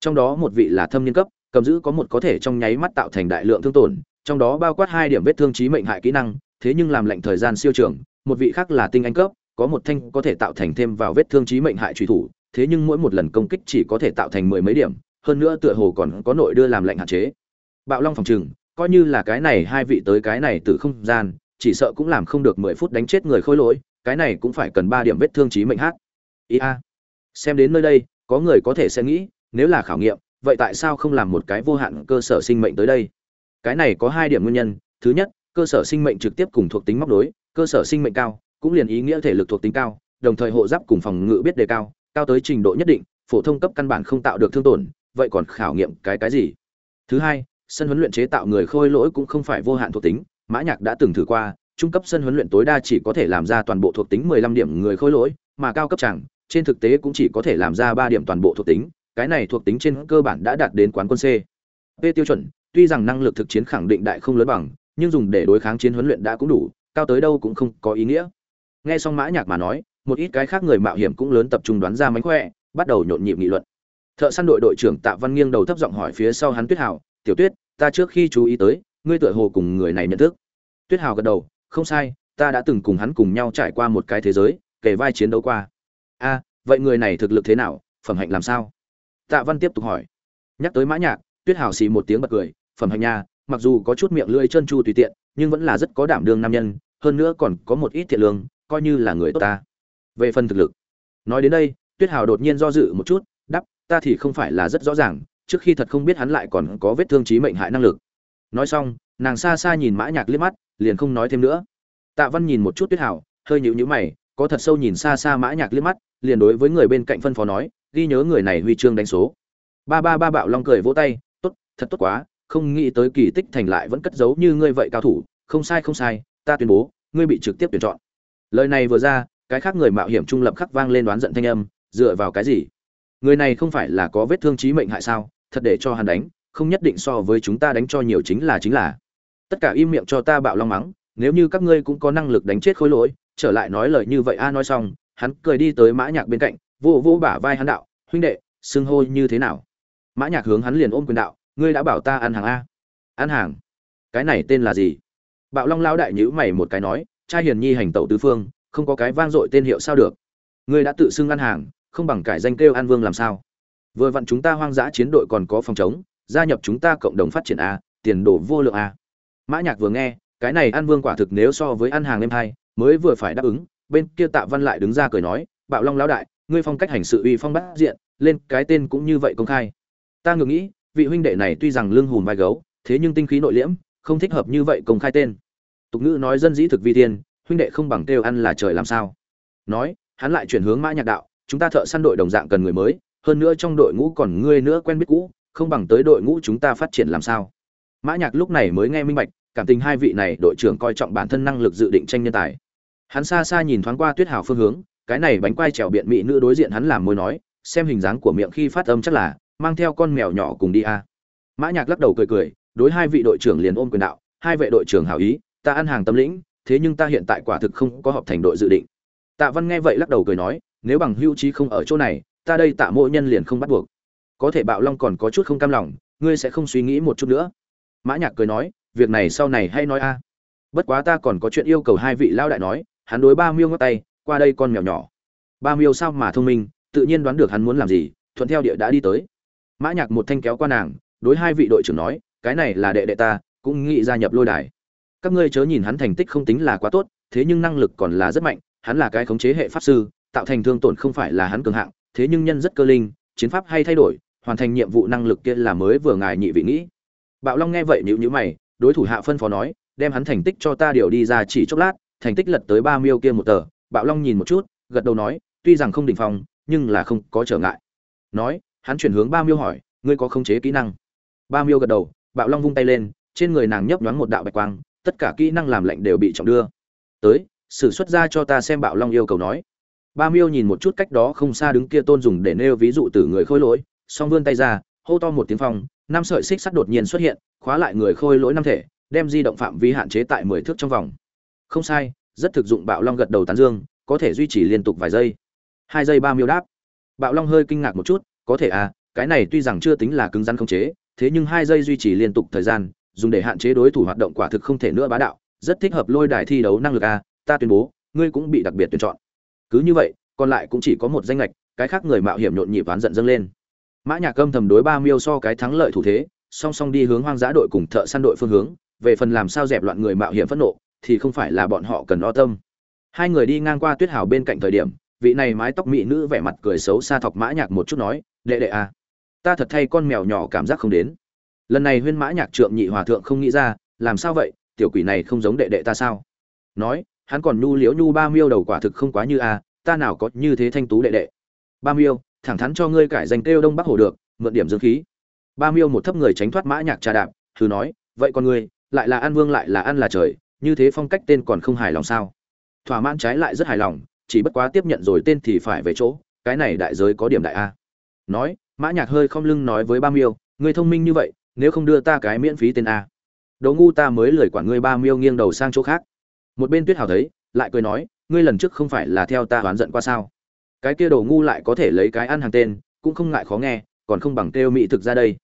Trong đó một vị là thâm niên cấp cầm giữ có một có thể trong nháy mắt tạo thành đại lượng thương tổn, trong đó bao quát hai điểm vết thương chí mệnh hại kỹ năng, thế nhưng làm lệnh thời gian siêu trường, một vị khác là tinh anh cấp, có một thanh có thể tạo thành thêm vào vết thương chí mệnh hại truy thủ, thế nhưng mỗi một lần công kích chỉ có thể tạo thành mười mấy điểm, hơn nữa tựa hồ còn có nội đưa làm lệnh hạn chế. Bạo long phòng trừng coi như là cái này hai vị tới cái này từ không gian, chỉ sợ cũng làm không được mười phút đánh chết người khôi lỗi, cái này cũng phải cần ba điểm vết thương chí mệnh hát. Ý a. Xem đến nơi đây, có người có thể sẽ nghĩ, nếu là khảo nghiệm vậy tại sao không làm một cái vô hạn cơ sở sinh mệnh tới đây? Cái này có hai điểm nguyên nhân. Thứ nhất, cơ sở sinh mệnh trực tiếp cùng thuộc tính móc đối cơ sở sinh mệnh cao, cũng liền ý nghĩa thể lực thuộc tính cao, đồng thời hộ giáp cùng phòng ngự biết đề cao cao tới trình độ nhất định, phổ thông cấp căn bản không tạo được thương tổn, vậy còn khảo nghiệm cái cái gì? Thứ hai, sân huấn luyện chế tạo người khôi lỗi cũng không phải vô hạn thuộc tính, mã nhạc đã từng thử qua, trung cấp sân huấn luyện tối đa chỉ có thể làm ra toàn bộ thuộc tính 15 điểm người khôi lỗi, mà cao cấp chẳng, trên thực tế cũng chỉ có thể làm ra 3 điểm toàn bộ thuộc tính cái này thuộc tính trên cơ bản đã đạt đến quán quân C. P tiêu chuẩn, tuy rằng năng lực thực chiến khẳng định đại không lớn bằng, nhưng dùng để đối kháng chiến huấn luyện đã cũng đủ, cao tới đâu cũng không có ý nghĩa. Nghe xong Mã Nhạc mà nói, một ít cái khác người mạo hiểm cũng lớn tập trung đoán ra mánh khỏe, bắt đầu nhộn nhịp nghị luận. Thợ săn đội đội trưởng Tạ Văn nghiêng đầu thấp giọng hỏi phía sau hắn Tuyết Hào, "Tiểu Tuyết, ta trước khi chú ý tới, ngươi tựa hồ cùng người này nhận thức." Tuyết Hào gật đầu, "Không sai, ta đã từng cùng hắn cùng nhau trải qua một cái thế giới, kể vai chiến đấu qua." "A, vậy người này thực lực thế nào, phẩm hạnh làm sao?" Tạ Văn tiếp tục hỏi. Nhắc tới Mã Nhạc, Tuyết Hảo xì một tiếng bật cười, "Phẩm hạnh nha, mặc dù có chút miệng lưỡi chân chu tùy tiện, nhưng vẫn là rất có đảm đương nam nhân, hơn nữa còn có một ít thiện lương, coi như là người tốt ta." Về phần thực lực. Nói đến đây, Tuyết Hảo đột nhiên do dự một chút, đáp, "Ta thì không phải là rất rõ ràng, trước khi thật không biết hắn lại còn có vết thương chí mệnh hại năng lực." Nói xong, nàng xa xa nhìn Mã Nhạc liếc mắt, liền không nói thêm nữa. Tạ Văn nhìn một chút Tuyết Hảo, hơi nhíu nhíu mày, có thật sâu nhìn xa xa Mã Nhạc liếc mắt, liền đối với người bên cạnh phân phó nói, ghi nhớ người này huy chương đánh số. Ba ba ba bạo long cười vỗ tay, tốt, thật tốt quá, không nghĩ tới kỳ tích thành lại vẫn cất giấu như ngươi vậy cao thủ, không sai không sai, ta tuyên bố, ngươi bị trực tiếp tuyển chọn. Lời này vừa ra, cái khác người mạo hiểm trung lập khắc vang lên đoán giận thanh âm, dựa vào cái gì? Người này không phải là có vết thương chí mệnh hại sao? Thật để cho hắn đánh, không nhất định so với chúng ta đánh cho nhiều chính là chính là. Tất cả im miệng cho ta bạo long mắng, nếu như các ngươi cũng có năng lực đánh chết khối lỗi, trở lại nói lời như vậy a, nói xong, hắn cười đi tới mã nhạc bên cạnh vô vô bả vai hắn đạo, huynh đệ, xưng hô như thế nào? Mã nhạc hướng hắn liền ôm quyền đạo, ngươi đã bảo ta ăn hàng a. Ăn hàng? Cái này tên là gì? Bạo long lão đại nhữ mày một cái nói, trai hiền nhi hành tẩu tứ phương, không có cái vang dội tên hiệu sao được? Ngươi đã tự xưng ăn hàng, không bằng cải danh kêu an vương làm sao? Vừa vặn chúng ta hoang dã chiến đội còn có phòng chống, gia nhập chúng ta cộng đồng phát triển a, tiền đồ vô lượng a. Mã nhạc vừa nghe, cái này an vương quả thực nếu so với ăn hàng em hai, mới vừa phải đáp ứng. Bên kia tạ văn lại đứng ra cười nói, bạo long lão đại ngươi phong cách hành sự uy phong bát diện, lên cái tên cũng như vậy công khai. Ta ngược nghĩ, vị huynh đệ này tuy rằng lương hùm vai gấu, thế nhưng tinh khí nội liễm, không thích hợp như vậy công khai tên. Tục ngữ nói dân dĩ thực vi tiên huynh đệ không bằng kêu ăn là trời làm sao. Nói, hắn lại chuyển hướng mã nhạc đạo, chúng ta thợ săn đội đồng dạng cần người mới, hơn nữa trong đội ngũ còn ngươi nữa quen biết cũ, không bằng tới đội ngũ chúng ta phát triển làm sao. Mã nhạc lúc này mới nghe minh bạch, cảm tình hai vị này đội trưởng coi trọng bản thân năng lực dự định tranh nhân tài. Hắn xa xa nhìn thoáng qua tuyết hào phương hướng cái này bánh quai trèo biện mỹ nữ đối diện hắn làm môi nói, xem hình dáng của miệng khi phát âm chắc là, mang theo con mèo nhỏ cùng đi a. Mã nhạc lắc đầu cười cười, đối hai vị đội trưởng liền ôm quyền đạo, hai vệ đội trưởng hảo ý, ta ăn hàng tâm lĩnh, thế nhưng ta hiện tại quả thực không có họp thành đội dự định. Tạ văn nghe vậy lắc đầu cười nói, nếu bằng hưu trí không ở chỗ này, ta đây tạ mỗi nhân liền không bắt buộc. Có thể bạo long còn có chút không cam lòng, ngươi sẽ không suy nghĩ một chút nữa. Mã nhạc cười nói, việc này sau này hay nói a. Bất quá ta còn có chuyện yêu cầu hai vị lao đại nói, hắn đối ba miêu ngắt tay qua đây con mèo nhỏ. Ba miêu sao mà thông minh, tự nhiên đoán được hắn muốn làm gì, thuận theo địa đã đi tới. Mã nhạc một thanh kéo qua nàng, đối hai vị đội trưởng nói, cái này là đệ đệ ta, cũng nghĩ gia nhập lôi đài. Các ngươi chớ nhìn hắn thành tích không tính là quá tốt, thế nhưng năng lực còn là rất mạnh, hắn là cái khống chế hệ pháp sư, tạo thành thương tổn không phải là hắn cường hạng, thế nhưng nhân rất cơ linh, chiến pháp hay thay đổi, hoàn thành nhiệm vụ năng lực kia là mới vừa ngài nhị vị nghĩ. Bạo long nghe vậy nhíu nhíu mày, đối thủ hạ phân phó nói, đem hắn thành tích cho ta điều đi ra chỉ chốc lát, thành tích lật tới ba miêu kia một tờ bạo long nhìn một chút, gật đầu nói, tuy rằng không đỉnh phong, nhưng là không có trở ngại. Nói, hắn chuyển hướng ba miêu hỏi, ngươi có khống chế kỹ năng? Ba miêu gật đầu, bạo long vung tay lên, trên người nàng nhấp nhoáng một đạo bạch quang, tất cả kỹ năng làm lệnh đều bị trọng đưa. Tới, sử xuất ra cho ta xem bạo long yêu cầu nói. Ba miêu nhìn một chút cách đó không xa đứng kia tôn dùng để nêu ví dụ từ người khôi lỗi, song vươn tay ra, hô to một tiếng phong, năm sợi xích sắt đột nhiên xuất hiện, khóa lại người khôi lỗi năm thể, đem di động phạm vi hạn chế tại mười thước trong vòng. Không sai rất thực dụng bạo long gật đầu tán dương, có thể duy trì liên tục vài giây. Hai giây ba miêu đáp. Bạo long hơi kinh ngạc một chút, có thể à cái này tuy rằng chưa tính là cứng rắn không chế, thế nhưng hai giây duy trì liên tục thời gian, dùng để hạn chế đối thủ hoạt động quả thực không thể nữa bá đạo, rất thích hợp lôi đài thi đấu năng lực a, ta tuyên bố, ngươi cũng bị đặc biệt tuyển chọn. Cứ như vậy, còn lại cũng chỉ có một danh lệch cái khác người mạo hiểm nhộn nhịp oán giận dâng lên. Mã nhạc âm thầm đối ba miêu so cái thắng lợi thủ thế, song song đi hướng hoang dã đội cùng thợ săn đội phương hướng, về phần làm sao dẹp loạn người mạo hiểm phẫn nộ thì không phải là bọn họ cần lo tâm. Hai người đi ngang qua tuyết hào bên cạnh thời điểm, vị này mái tóc mỹ nữ vẻ mặt cười xấu xa thọc mã nhạc một chút nói, đệ đệ à ta thật thay con mèo nhỏ cảm giác không đến. Lần này huyên mã nhạc trượng nhị hòa thượng không nghĩ ra, làm sao vậy, tiểu quỷ này không giống đệ đệ ta sao? Nói, hắn còn nhu liễu nhu ba miêu đầu quả thực không quá như a, ta nào có như thế thanh tú đệ đệ. Ba miêu, thẳng thắn cho ngươi cải danh kêu đông bắc hồ được, mượn điểm dương khí. Ba miêu một thấp người tránh thoát mã nhạc trà đạp thử nói, vậy con ngươi, lại là an vương lại là ăn là trời như thế phong cách tên còn không hài lòng sao? Thỏa mãn trái lại rất hài lòng, chỉ bất quá tiếp nhận rồi tên thì phải về chỗ, cái này đại giới có điểm đại a. Nói, mã nhạc hơi không lưng nói với ba miêu, ngươi thông minh như vậy, nếu không đưa ta cái miễn phí tên a. Đồ ngu ta mới lười quản ngươi ba miêu nghiêng đầu sang chỗ khác. Một bên tuyết hào thấy, lại cười nói, ngươi lần trước không phải là theo ta oán giận qua sao? Cái kia đồ ngu lại có thể lấy cái ăn hàng tên, cũng không ngại khó nghe, còn không bằng kêu mỹ thực ra đây.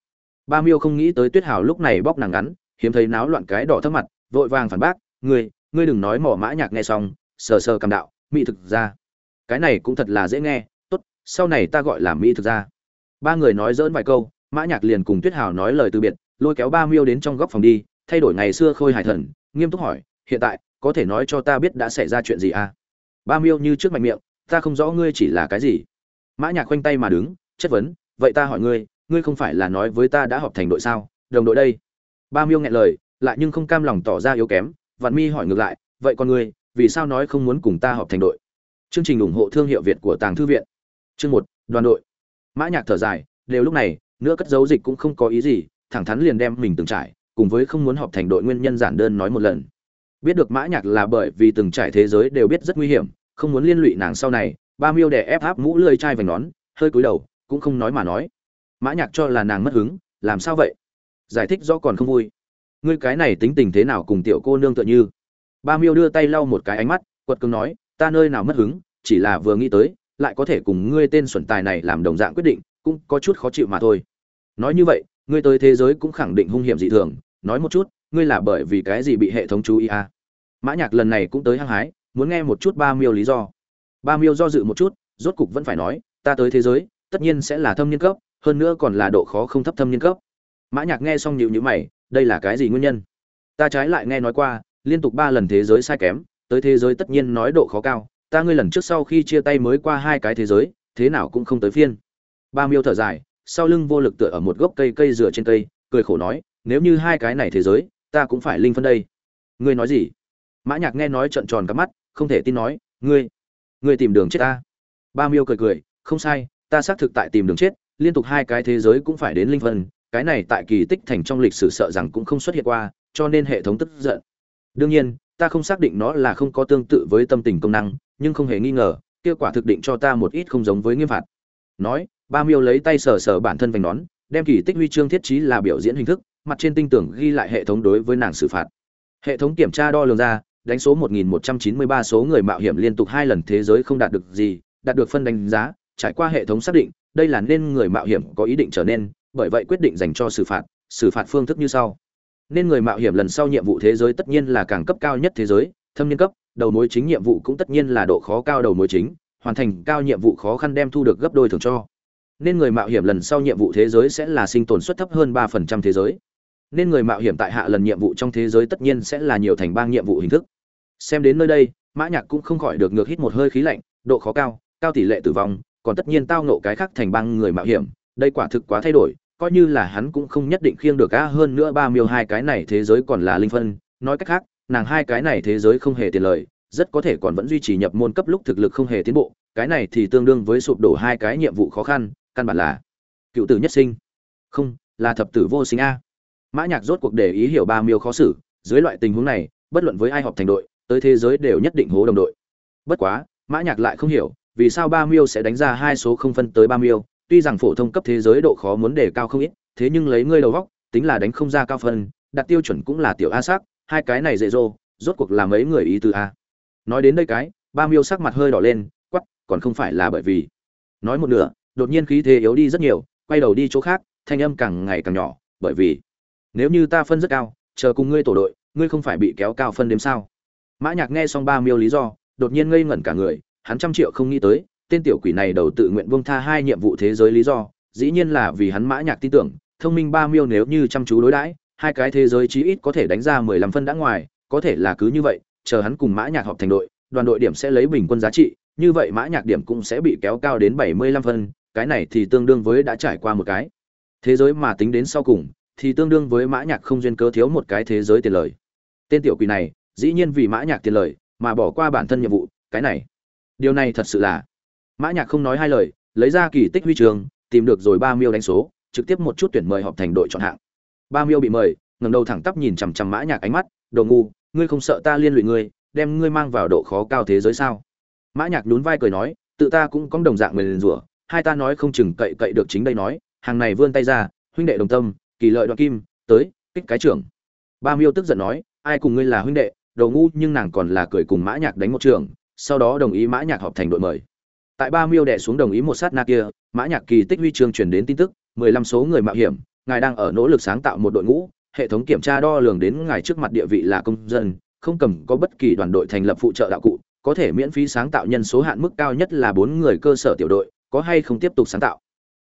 Ba miêu không nghĩ tới tuyết hào lúc này bóc nàng ngắn, hiếm thấy náo loạn cái đỏ thấp mặt, vội vàng phản bác ngươi ngươi đừng nói mỏ mã nhạc nghe xong, sờ sờ cầm đạo, mỹ thực ra. Cái này cũng thật là dễ nghe, tốt, sau này ta gọi là mỹ thực ra. Ba người nói dỡn vài câu, mã nhạc liền cùng tuyết hào nói lời từ biệt, lôi kéo ba miêu đến trong góc phòng đi, thay đổi ngày xưa khôi hài thần, nghiêm túc hỏi, hiện tại, có thể nói cho ta biết đã xảy ra chuyện gì à? Ba miêu như trước mạnh miệng, ta không rõ ngươi chỉ là cái gì. Mã nhạc khoanh tay mà đứng, chất vấn, vậy ta hỏi ngươi ngươi không phải là nói với ta đã họp thành đội sao? Đồng đội đây. Ba miêu nghẹn lời, lại nhưng không cam lòng tỏ ra yếu kém vạn mi hỏi ngược lại, vậy con ngươi, vì sao nói không muốn cùng ta họp thành đội? Chương trình ủng hộ thương hiệu việt của tàng thư viện. Chương một, đoàn đội. Mã nhạc thở dài, đều lúc này nữa cất giấu dịch cũng không có ý gì, thẳng thắn liền đem mình từng trải, cùng với không muốn họp thành đội nguyên nhân giản đơn nói một lần. Biết được mã nhạc là bởi vì từng trải thế giới đều biết rất nguy hiểm, không muốn liên lụy nàng sau này, ba miêu đè ép áp mũ lưỡi chai vành nón, hơi cúi đầu, cũng không nói mà nói. Mã nhạc cho là nàng mất hứng, làm sao vậy? Giải thích rõ còn không vui ngươi cái này tính tình thế nào cùng tiểu cô nương tựa như? Ba miêu đưa tay lau một cái ánh mắt, quật cường nói, ta nơi nào mất hứng, chỉ là vừa nghĩ tới, lại có thể cùng ngươi tên xuẩn tài này làm đồng dạng quyết định, cũng có chút khó chịu mà thôi. Nói như vậy, ngươi tới thế giới cũng khẳng định hung hiểm dị thường, nói một chút, ngươi là bởi vì cái gì bị hệ thống chú ý à? mã nhạc lần này cũng tới hăng hái, muốn nghe một chút ba miêu lý do. Ba miêu do dự một chút, rốt cục vẫn phải nói, ta tới thế giới, tất nhiên sẽ là thâm niên cấp, hơn nữa còn là độ khó không thấp thâm niên cấp. Mã nhạc nghe xong nhíu nhíu mày đây là cái gì nguyên nhân? Ta trái lại nghe nói qua, liên tục ba lần thế giới sai kém, tới thế giới tất nhiên nói độ khó cao, ta ngươi lần trước sau khi chia tay mới qua hai cái thế giới, thế nào cũng không tới phiên. Ba miêu thở dài, sau lưng vô lực tựa ở một gốc cây cây dựa trên cây, cười khổ nói, nếu như hai cái này thế giới, ta cũng phải linh phân đây. Ngươi nói gì? Mã nhạc nghe nói trợn tròn cả mắt, không thể tin nói, ngươi ngươi tìm đường chết ta. Ba miêu cười cười, không sai, ta xác thực tại tìm đường chết, liên tục hai cái thế giới cũng phải đến linh phân cái này tại kỳ tích thành trong lịch sử sợ rằng cũng không xuất hiện qua, cho nên hệ thống tức giận. Đương nhiên, ta không xác định nó là không có tương tự với tâm tình công năng, nhưng không hề nghi ngờ, kết quả thực định cho ta một ít không giống với nghiêm phạt. Nói, ba miêu lấy tay sờ sờ bản thân vành nón, đem kỳ tích huy chương thiết trí là biểu diễn hình thức, mặt trên tinh tưởng ghi lại hệ thống đối với nàng xử phạt. Hệ thống kiểm tra đo lường ra, đánh số 1193 số người mạo hiểm liên tục hai lần thế giới không đạt được gì, đạt được phân đánh giá, trải qua hệ thống xác định, đây là nên người mạo hiểm có ý định trở nên bởi vậy quyết định dành cho xử phạt xử phạt phương thức như sau. Nên người mạo hiểm lần sau nhiệm vụ thế giới tất nhiên là càng cấp cao nhất thế giới, thâm niên cấp, đầu mối chính nhiệm vụ cũng tất nhiên là độ khó cao đầu mối chính, hoàn thành cao nhiệm vụ khó khăn đem thu được gấp đôi thường cho. Nên người mạo hiểm lần sau nhiệm vụ thế giới sẽ là sinh tồn suất thấp hơn ba phần trăm thế giới. Nên người mạo hiểm tại hạ lần nhiệm vụ trong thế giới tất nhiên sẽ là nhiều thành bang nhiệm vụ hình thức. Xem đến nơi đây, mã nhạc cũng không khỏi được ngược hít một hơi khí lạnh, độ khó cao cao tỷ lệ tử vong, còn tất nhiên tao nộ cái khác thành bang người mạo hiểm đây quả thực quá thay đổi, coi như là hắn cũng không nhất định khiêng được a hơn nữa ba miêu hai cái này thế giới còn là linh phân. Nói cách khác, nàng hai cái này thế giới không hề tiền lời rất có thể còn vẫn duy trì nhập môn cấp lúc thực lực không hề tiến bộ, cái này thì tương đương với sụp đổ hai cái nhiệm vụ khó khăn, căn bản là cựu tử nhất sinh. Không, là thập tử vô sinh a. Mã nhạc rốt cuộc để ý hiểu ba miêu khó xử, dưới loại tình huống này, bất luận với ai họp thành đội, tới thế giới đều nhất định hố đồng đội. Bất quá, mã nhạc lại không hiểu, vì sao ba miêu sẽ đánh ra hai số không phân tới ba miêu tuy rằng phổ thông cấp thế giới độ khó muốn đề cao không ít, thế nhưng lấy ngươi đầu góc tính là đánh không ra cao phân, đặt tiêu chuẩn cũng là tiểu a sắc, hai cái này dễ dô, rốt cuộc là mấy người ý tứ a. Nói đến đây cái, ba miêu sắc mặt hơi đỏ lên, quắc, còn không phải là bởi vì. Nói một nửa, đột nhiên khí thế yếu đi rất nhiều, quay đầu đi chỗ khác, thanh âm càng ngày càng nhỏ, bởi vì, nếu như ta phân rất cao, chờ cùng ngươi tổ đội, ngươi không phải bị kéo cao phân đếm sao? Mã nhạc nghe xong ba miêu lý do, đột nhiên ngây ngẩn cả người, hắn trăm triệu không nghĩ tới tên tiểu quỷ này đầu tự nguyện buông tha hai nhiệm vụ thế giới lý do, dĩ nhiên là vì hắn mã nhạc tin tưởng, thông minh ba miêu nếu như chăm chú đối đãi, hai cái thế giới chí ít có thể đánh ra mười lăm phân đã ngoài, có thể là cứ như vậy, chờ hắn cùng mã nhạc họp thành đội, đoàn đội điểm sẽ lấy bình quân giá trị, như vậy mã nhạc điểm cũng sẽ bị kéo cao đến bảy mươi lăm phân, cái này thì tương đương với đã trải qua một cái. Thế giới mà tính đến sau cùng, thì tương đương với mã nhạc không duyên cớ thiếu một cái thế giới tiền lời. Tên tiểu quỷ này, dĩ nhiên vì mã nhạc tiền lời, mà bỏ qua bản thân nhiệm vụ, cái này. Điều này thật sự là mã nhạc không nói hai lời, lấy ra kỳ tích huy trường, tìm được rồi ba miêu đánh số, trực tiếp một chút tuyển mời họp thành đội chọn hạng. Ba miêu bị mời, ngẩng đầu thẳng tắp nhìn chằm chằm mã nhạc ánh mắt, đồ ngu, ngươi không sợ ta liên lụy ngươi, đem ngươi mang vào độ khó cao thế giới sao? Mã nhạc nhún vai cười nói, tự ta cũng có đồng dạng người liền rủa, hai ta nói không chừng cậy cậy được chính đây nói, hàng này vươn tay ra, huynh đệ đồng tâm, kỳ lợi đoạn kim, tới, kích cái trưởng. Ba miêu tức giận nói, ai cùng ngươi là huynh đệ, đồ ngu, nhưng nàng còn là cười cùng mã nhạc đánh một trường, sau đó đồng ý mã nhạc họp thành đội mời tại ba miêu đệ xuống đồng ý một sát na kia mã nhạc kỳ tích huy chương truyền đến tin tức mười lăm số người mạo hiểm ngài đang ở nỗ lực sáng tạo một đội ngũ hệ thống kiểm tra đo lường đến ngài trước mặt địa vị là công dân không cầm có bất kỳ đoàn đội thành lập phụ trợ đạo cụ có thể miễn phí sáng tạo nhân số hạn mức cao nhất là bốn người cơ sở tiểu đội có hay không tiếp tục sáng tạo.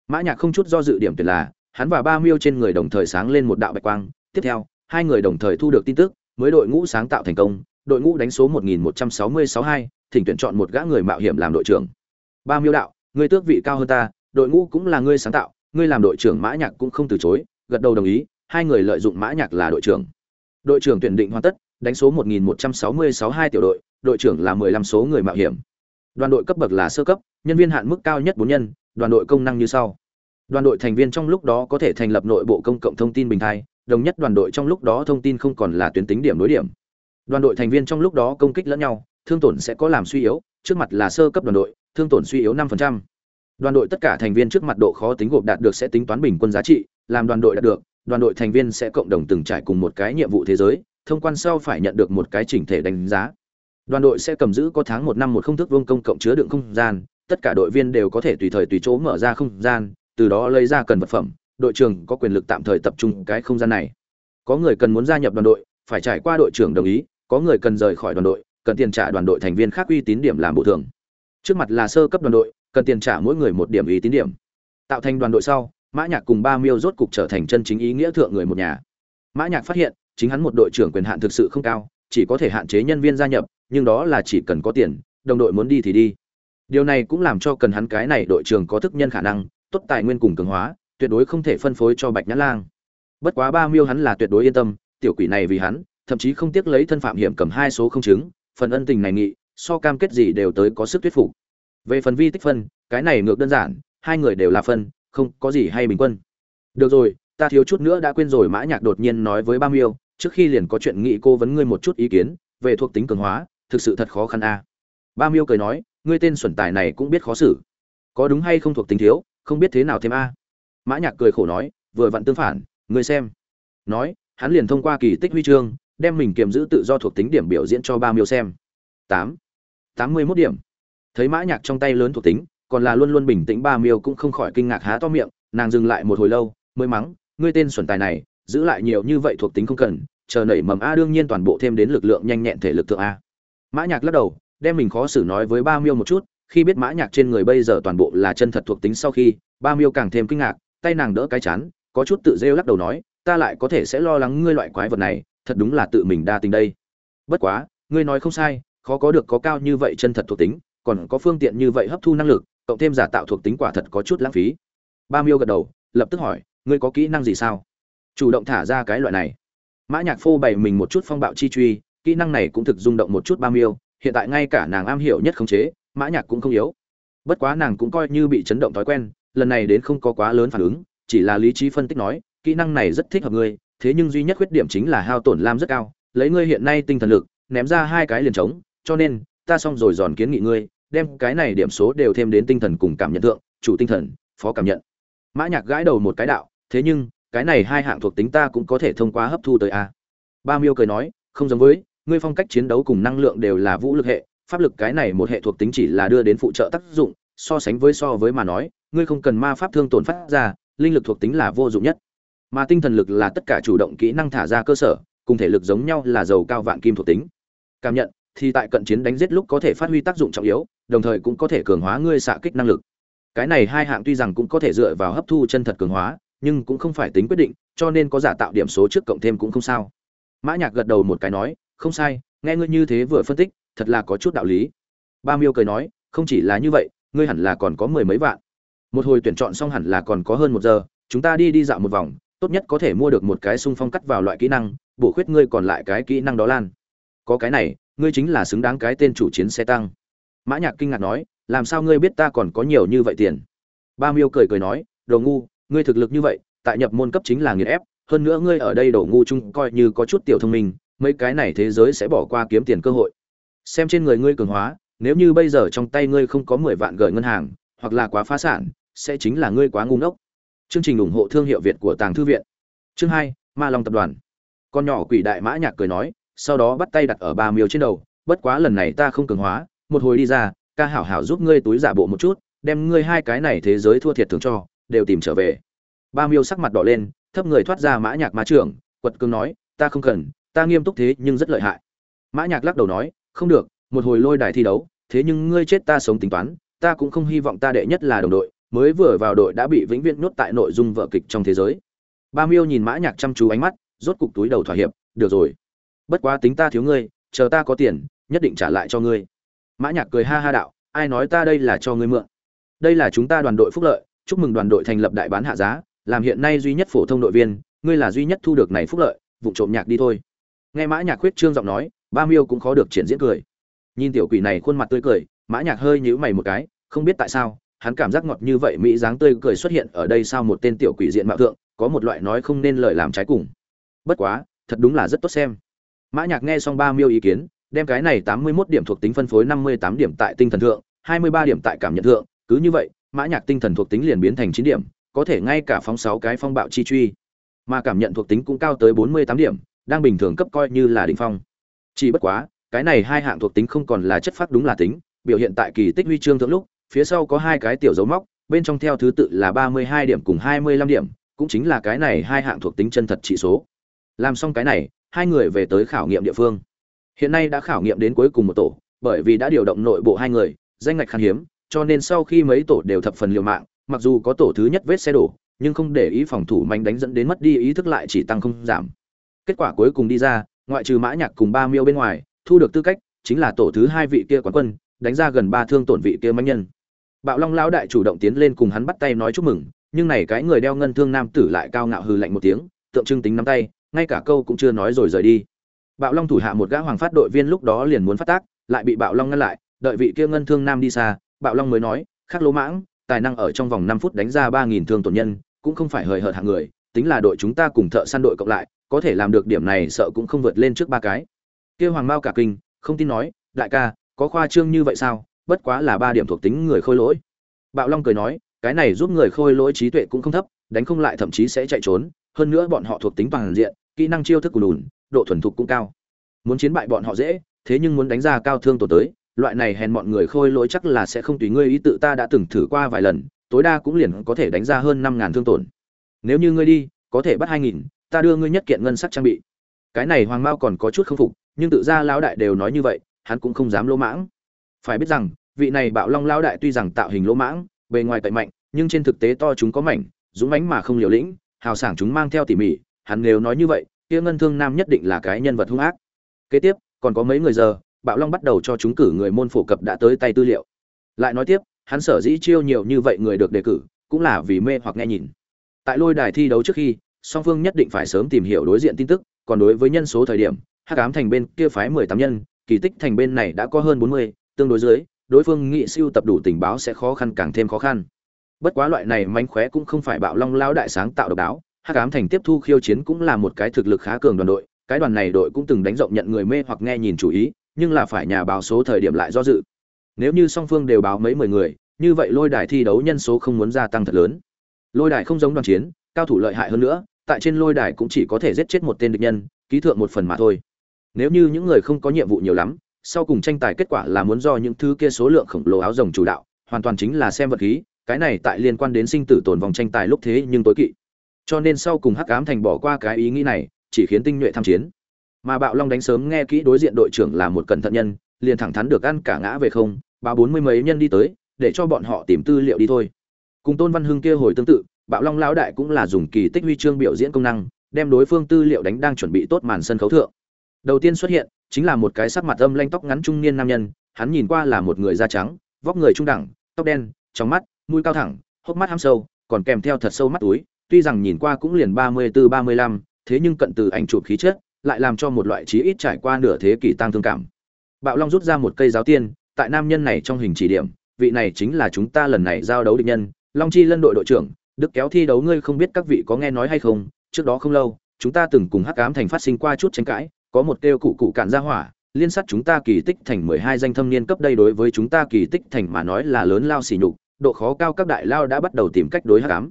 Mã nhạc không chút do dự điểm tuyệt là hắn và ba miêu trên người đồng thời sáng lên một đạo bạch quang tiếp theo hai người đồng thời thu được tin tức mới đội ngũ sáng tạo thành công đội ngũ đánh số 11662, thỉnh tuyển chọn một gã người mạo hiểm làm đội trưởng ba miêu đạo, ngươi tước vị cao hơn ta, đội ngũ cũng là ngươi sáng tạo, ngươi làm đội trưởng mã nhạc cũng không từ chối, gật đầu đồng ý, hai người lợi dụng mã nhạc là đội trưởng. Đội trưởng tuyển định hoàn tất, đánh số 11662 tiểu đội đội trưởng là 15 số người mạo hiểm. Đoàn đội cấp bậc là sơ cấp, nhân viên hạn mức cao nhất bốn nhân, đoàn đội công năng như sau. Đoàn đội thành viên trong lúc đó có thể thành lập nội bộ công cộng thông tin bình thai, đồng nhất đoàn đội trong lúc đó thông tin không còn là tuyến tính điểm đối điểm. Đoàn đội thành viên trong lúc đó công kích lẫn nhau, thương tổn sẽ có làm suy yếu, trước mặt là sơ cấp đoàn đội thương tổn suy yếu 5%. đoàn đội tất cả thành viên trước mặt độ khó tính gộp đạt được sẽ tính toán bình quân giá trị, làm đoàn đội đạt được, đoàn đội thành viên sẽ cộng đồng từng trải cùng một cái nhiệm vụ thế giới, thông quan sau phải nhận được một cái chỉnh thể đánh giá. Đoàn đội sẽ cầm giữ có tháng một năm một không thức vương công cộng chứa đựng không gian, tất cả đội viên đều có thể tùy thời tùy chỗ mở ra không gian, từ đó lấy ra cần vật phẩm, đội trưởng có quyền lực tạm thời tập trung cái không gian này. Có người cần muốn gia nhập đoàn đội, phải trải qua đội trưởng đồng ý, có người cần rời khỏi đoàn đội, cần tiền trả đoàn đội thành viên khác uy tín điểm làm bổ thường trước mặt là sơ cấp đoàn đội, cần tiền trả mỗi người một điểm ý tín điểm. Tạo thành đoàn đội sau, mã nhạc cùng ba miêu rốt cục trở thành chân chính ý nghĩa thượng người một nhà. Mã nhạc phát hiện, chính hắn một đội trưởng quyền hạn thực sự không cao, chỉ có thể hạn chế nhân viên gia nhập, nhưng đó là chỉ cần có tiền, đồng đội muốn đi thì đi. Điều này cũng làm cho cần hắn cái này đội trưởng có thức nhân khả năng, tốt tài nguyên cùng cường hóa, tuyệt đối không thể phân phối cho bạch nhã lang. Bất quá ba miêu hắn là tuyệt đối yên tâm, tiểu quỷ này vì hắn, thậm chí không tiếc lấy thân phạm hiểm cầm hai số không chứng, phần ân tình này nghị so cam kết gì đều tới có sức thuyết phục. Về phần vi tích phân, cái này ngược đơn giản, hai người đều là phân, không có gì hay bình quân. Được rồi, ta thiếu chút nữa đã quên rồi mã nhạc đột nhiên nói với ba miêu, trước khi liền có chuyện nghị cô vấn ngươi một chút ý kiến, về thuộc tính cường hóa, thực sự thật khó khăn a. Ba miêu cười nói, ngươi tên xuẩn tài này cũng biết khó xử. Có đúng hay không thuộc tính thiếu, không biết thế nào thêm a. Mã nhạc cười khổ nói, vừa vặn tương phản, ngươi xem. Nói, hắn liền thông qua kỳ tích huy chương, đem mình kiềm giữ tự do thuộc tính điểm biểu diễn cho ba miêu xem. Tám tám mươi mốt điểm. Thấy mã nhạc trong tay lớn thuộc tính, còn là luôn luôn bình tĩnh ba miêu cũng không khỏi kinh ngạc há to miệng, nàng dừng lại một hồi lâu, mới mắng, ngươi tên xuẩn tài này, giữ lại nhiều như vậy thuộc tính không cần, chờ nảy mầm a đương nhiên toàn bộ thêm đến lực lượng nhanh nhẹn thể lực thượng a. Mã nhạc lắc đầu, đem mình khó xử nói với ba miêu một chút, khi biết mã nhạc trên người bây giờ toàn bộ là chân thật thuộc tính sau khi, ba miêu càng thêm kinh ngạc, tay nàng đỡ cái chán, có chút tự rêu lắc đầu nói, ta lại có thể sẽ lo lắng ngươi loại quái vật này, thật đúng là tự mình đa tình đây. Bất quá, ngươi nói không sai khó có được có cao như vậy chân thật thuộc tính, còn có phương tiện như vậy hấp thu năng lực, cộng thêm giả tạo thuộc tính quả thật có chút lãng phí. Ba miêu gật đầu, lập tức hỏi, ngươi có kỹ năng gì sao? Chủ động thả ra cái loại này. Mã nhạc phô bày mình một chút phong bạo chi truy, kỹ năng này cũng thực rung động một chút ba miêu, hiện tại ngay cả nàng am hiểu nhất khống chế, mã nhạc cũng không yếu. Bất quá nàng cũng coi như bị chấn động thói quen, lần này đến không có quá lớn phản ứng, chỉ là lý trí phân tích nói, kỹ năng này rất thích hợp ngươi, thế nhưng duy nhất khuyết điểm chính là hao tổn lam rất cao, lấy ngươi hiện nay tinh thần lực, ném ra hai cái liền trống cho nên, ta xong rồi giòn kiến nghị ngươi, đem cái này điểm số đều thêm đến tinh thần cùng cảm nhận tượng. chủ tinh thần, phó cảm nhận. Mã nhạc gãi đầu một cái đạo, thế nhưng, cái này hai hạng thuộc tính ta cũng có thể thông qua hấp thu tới a. Ba miêu cười nói, không giống với, ngươi phong cách chiến đấu cùng năng lượng đều là vũ lực hệ, pháp lực cái này một hệ thuộc tính chỉ là đưa đến phụ trợ tác dụng, so sánh với so với mà nói, ngươi không cần ma pháp thương tổn phát ra, linh lực thuộc tính là vô dụng nhất. Mà tinh thần lực là tất cả chủ động kỹ năng thả ra cơ sở, cùng thể lực giống nhau là giàu cao vạn kim thuộc tính. Cảm nhận thì tại cận chiến đánh giết lúc có thể phát huy tác dụng trọng yếu, đồng thời cũng có thể cường hóa ngươi xạ kích năng lực. Cái này hai hạng tuy rằng cũng có thể dựa vào hấp thu chân thật cường hóa, nhưng cũng không phải tính quyết định, cho nên có giả tạo điểm số trước cộng thêm cũng không sao. Mã nhạc gật đầu một cái nói, không sai, nghe ngươi như thế vừa phân tích, thật là có chút đạo lý. Ba miêu cười nói, không chỉ là như vậy, ngươi hẳn là còn có mười mấy vạn. Một hồi tuyển chọn xong hẳn là còn có hơn một giờ, chúng ta đi đi dạo một vòng, tốt nhất có thể mua được một cái xung phong cắt vào loại kỹ năng, bổ khuyết ngươi còn lại cái kỹ năng đó lan. Có cái này ngươi chính là xứng đáng cái tên chủ chiến xe tăng. Mã nhạc kinh ngạc nói, làm sao ngươi biết ta còn có nhiều như vậy tiền? Ba miêu cười cười nói, đồ ngu, ngươi thực lực như vậy, tại nhập môn cấp chính là nghiền ép, hơn nữa ngươi ở đây đồ ngu chung coi như có chút tiểu thông minh, mấy cái này thế giới sẽ bỏ qua kiếm tiền cơ hội. Xem trên người ngươi cường hóa, nếu như bây giờ trong tay ngươi không có mười vạn gửi ngân hàng, hoặc là quá phá sản, sẽ chính là ngươi quá ngu ngốc. Chương trình ủng hộ thương hiệu việt của tàng thư viện. Chương hai, ma long tập đoàn. Con nhỏ quỷ đại mã nhạc cười nói sau đó bắt tay đặt ở ba miêu trên đầu, bất quá lần này ta không cường hóa, một hồi đi ra, ca hảo hảo giúp ngươi túi giả bộ một chút, đem ngươi hai cái này thế giới thua thiệt thường cho, đều tìm trở về. Ba miêu sắc mặt đỏ lên, thấp người thoát ra mã nhạc ma trưởng, quật cường nói, ta không cần, ta nghiêm túc thế nhưng rất lợi hại. Mã nhạc lắc đầu nói, không được, một hồi lôi đài thi đấu, thế nhưng ngươi chết ta sống tính toán, ta cũng không hy vọng ta đệ nhất là đồng đội, mới vừa vào đội đã bị vĩnh viễn nhốt tại nội dung vở kịch trong thế giới. Ba miêu nhìn mã nhạc chăm chú ánh mắt, rốt cục túi đầu thỏa hiệp, được rồi bất quá tính ta thiếu ngươi, chờ ta có tiền, nhất định trả lại cho ngươi. Mã nhạc cười ha ha đạo, ai nói ta đây là cho ngươi mượn? Đây là chúng ta đoàn đội phúc lợi, chúc mừng đoàn đội thành lập đại bán hạ giá, làm hiện nay duy nhất phổ thông đội viên, ngươi là duy nhất thu được này phúc lợi, vụ trộm nhạc đi thôi. Nghe mã nhạc khuyết trương giọng nói, ba miêu cũng khó được triển diễn cười. Nhìn tiểu quỷ này khuôn mặt tươi cười, mã nhạc hơi nhíu mày một cái, không biết tại sao, hắn cảm giác ngọt như vậy mỹ dáng tươi cười xuất hiện ở đây sao một tên tiểu quỷ diện mạo thượng, có một loại nói không nên lời làm trái cùng. Bất quá, thật đúng là rất tốt xem mã nhạc nghe xong ba miêu ý kiến, đem cái này tám mươi 81 điểm thuộc tính phân phối năm mươi tám điểm tại tinh thần thượng, hai mươi ba điểm tại cảm nhận thượng, cứ như vậy, mã nhạc tinh thần thuộc tính liền biến thành chín điểm, có thể ngay cả phóng sáu cái phong bạo chi truy. Mà cảm nhận thuộc tính cũng cao tới bốn mươi tám điểm, đang bình thường cấp coi như là đỉnh phong. Chỉ bất quá, cái này hai hạng thuộc tính không còn là chất phát đúng là tính, biểu hiện tại kỳ tích huy chương thượng lúc, phía sau có hai cái tiểu dấu móc, bên trong theo thứ tự là ba mươi hai điểm cùng hai mươi lăm điểm, cũng chính là cái này hai hạng thuộc tính chân thật trị số. Làm xong cái này hai người về tới khảo nghiệm địa phương. Hiện nay đã khảo nghiệm đến cuối cùng một tổ, bởi vì đã điều động nội bộ hai người, danh ngạch khan hiếm, cho nên sau khi mấy tổ đều thập phần liều mạng, mặc dù có tổ thứ nhất vết xe đổ, nhưng không để ý phòng thủ mạnh đánh dẫn đến mất đi ý thức lại chỉ tăng không giảm. Kết quả cuối cùng đi ra, ngoại trừ mã nhạc cùng ba miêu bên ngoài, thu được tư cách chính là tổ thứ hai vị kia quán quân, đánh ra gần ba thương tổn vị kia mãnh nhân. Bạo long lão đại chủ động tiến lên cùng hắn bắt tay nói chúc mừng, nhưng này cái người đeo ngân thương nam tử lại cao ngạo hừ lạnh một tiếng, tượng trưng tính nắm tay ngay cả câu cũng chưa nói rồi rời đi. Bạo long thủ hạ một gã hoàng phát đội viên lúc đó liền muốn phát tác, lại bị bạo long ngăn lại, đợi vị kia ngân thương nam đi xa, bạo long mới nói, khắc lỗ mãng, tài năng ở trong vòng năm phút đánh ra ba nghìn thương tổn nhân, cũng không phải hời hợt hạng người, tính là đội chúng ta cùng thợ săn đội cộng lại, có thể làm được điểm này sợ cũng không vượt lên trước ba cái. Kia hoàng mao cả kinh, không tin nói, đại ca, có khoa trương như vậy sao? Bất quá là ba điểm thuộc tính người khôi lỗi. Bạo long cười nói, cái này giúp người khôi lỗi trí tuệ cũng không thấp, đánh không lại thậm chí sẽ chạy trốn hơn nữa bọn họ thuộc tính toàn diện, kỹ năng chiêu thức của lùn độ thuần thục cũng cao. Muốn chiến bại bọn họ dễ, thế nhưng muốn đánh ra cao thương tổ tới, loại này hèn bọn người khôi lỗi chắc là sẽ không tùy ngươi ý tự ta đã từng thử qua vài lần, tối đa cũng liền có thể đánh ra hơn năm ngàn thương tổn. Nếu như ngươi đi, có thể bắt hai nghìn, ta đưa ngươi nhất kiện ngân sắc trang bị. Cái này hoàng mao còn có chút không phục, nhưng tự ra lão đại đều nói như vậy, hắn cũng không dám lỗ mãng. Phải biết rằng, vị này bạo long lão đại tuy rằng tạo hình lỗ mãng, bề ngoài cậy mạnh, nhưng trên thực tế to chúng có mảnh, dũng mãnh mà không liều lĩnh hào sảng chúng mang theo tỉ mỉ, hắn nếu nói như vậy, kia ngân thương nam nhất định là cái nhân vật hung ác. Kế tiếp, còn có mấy người giờ, bạo long bắt đầu cho chúng cử người môn phổ cập đã tới tay tư liệu. Lại nói tiếp, hắn sở dĩ chiêu nhiều như vậy người được đề cử, cũng là vì mê hoặc nghe nhìn. Tại lôi đài thi đấu trước khi, song phương nhất định phải sớm tìm hiểu đối diện tin tức, còn đối với nhân số thời điểm, hắc ám thành bên kia phái mười tám nhân, kỳ tích thành bên này đã có hơn bốn mươi, tương đối dưới, đối phương nghị siêu tập đủ tình báo sẽ khó khăn càng thêm khó khăn bất quá loại này mánh khóe cũng không phải bạo long lao đại sáng tạo độc đáo, hắc ám thành tiếp thu khiêu chiến cũng là một cái thực lực khá cường đoàn đội, cái đoàn này đội cũng từng đánh rộng nhận người mê hoặc nghe nhìn chủ ý, nhưng là phải nhà báo số thời điểm lại do dự. Nếu như song phương đều báo mấy mười người, như vậy lôi đài thi đấu nhân số không muốn gia tăng thật lớn. Lôi đài không giống đoàn chiến, cao thủ lợi hại hơn nữa, tại trên lôi đài cũng chỉ có thể giết chết một tên địch nhân, ký thượng một phần mà thôi. Nếu như những người không có nhiệm vụ nhiều lắm, sau cùng tranh tài kết quả là muốn do những thứ kia số lượng khổng lồ áo rồng chủ đạo, hoàn toàn chính là xem vật khí cái này tại liên quan đến sinh tử tồn vòng tranh tài lúc thế nhưng tối kỵ. Cho nên sau cùng hắc ám thành bỏ qua cái ý nghĩ này, chỉ khiến tinh nhuệ tham chiến. Mà bạo long đánh sớm nghe kỹ đối diện đội trưởng là một cẩn thận nhân, liền thẳng thắn được ăn cả ngã về không ba bốn mươi mấy nhân đi tới, để cho bọn họ tìm tư liệu đi thôi. Cùng tôn văn hưng kia hồi tương tự, bạo long lão đại cũng là dùng kỳ tích huy chương biểu diễn công năng, đem đối phương tư liệu đánh đang chuẩn bị tốt màn sân khấu thượng. Đầu tiên xuất hiện, chính là một cái sắc mặt âm lanh tóc ngắn trung niên nam nhân, hắn nhìn qua là một người da trắng, vóc người trung đẳng, tóc đen, trong mắt mũi cao thẳng, hốc mắt ham sâu, còn kèm theo thật sâu mắt túi, tuy rằng nhìn qua cũng liền ba mươi bốn ba mươi lăm, thế nhưng cận từ ảnh chụp khí chất, lại làm cho một loại trí ít trải qua nửa thế kỷ tăng thương cảm. Bạo long rút ra một cây giáo tiên, tại nam nhân này trong hình chỉ điểm, vị này chính là chúng ta lần này giao đấu địch nhân, long chi lân đội đội trưởng, đức kéo thi đấu ngươi không biết các vị có nghe nói hay không, trước đó không lâu, chúng ta từng cùng hắc ám thành phát sinh qua chút tranh cãi, có một kêu cụ cụ cạn ra hỏa, liên sát chúng ta kỳ tích thành mười hai danh thâm niên cấp đây đối với chúng ta kỳ tích thành mà nói là lớn lao xỉ nhục độ khó cao các đại lao đã bắt đầu tìm cách đối hắc ám.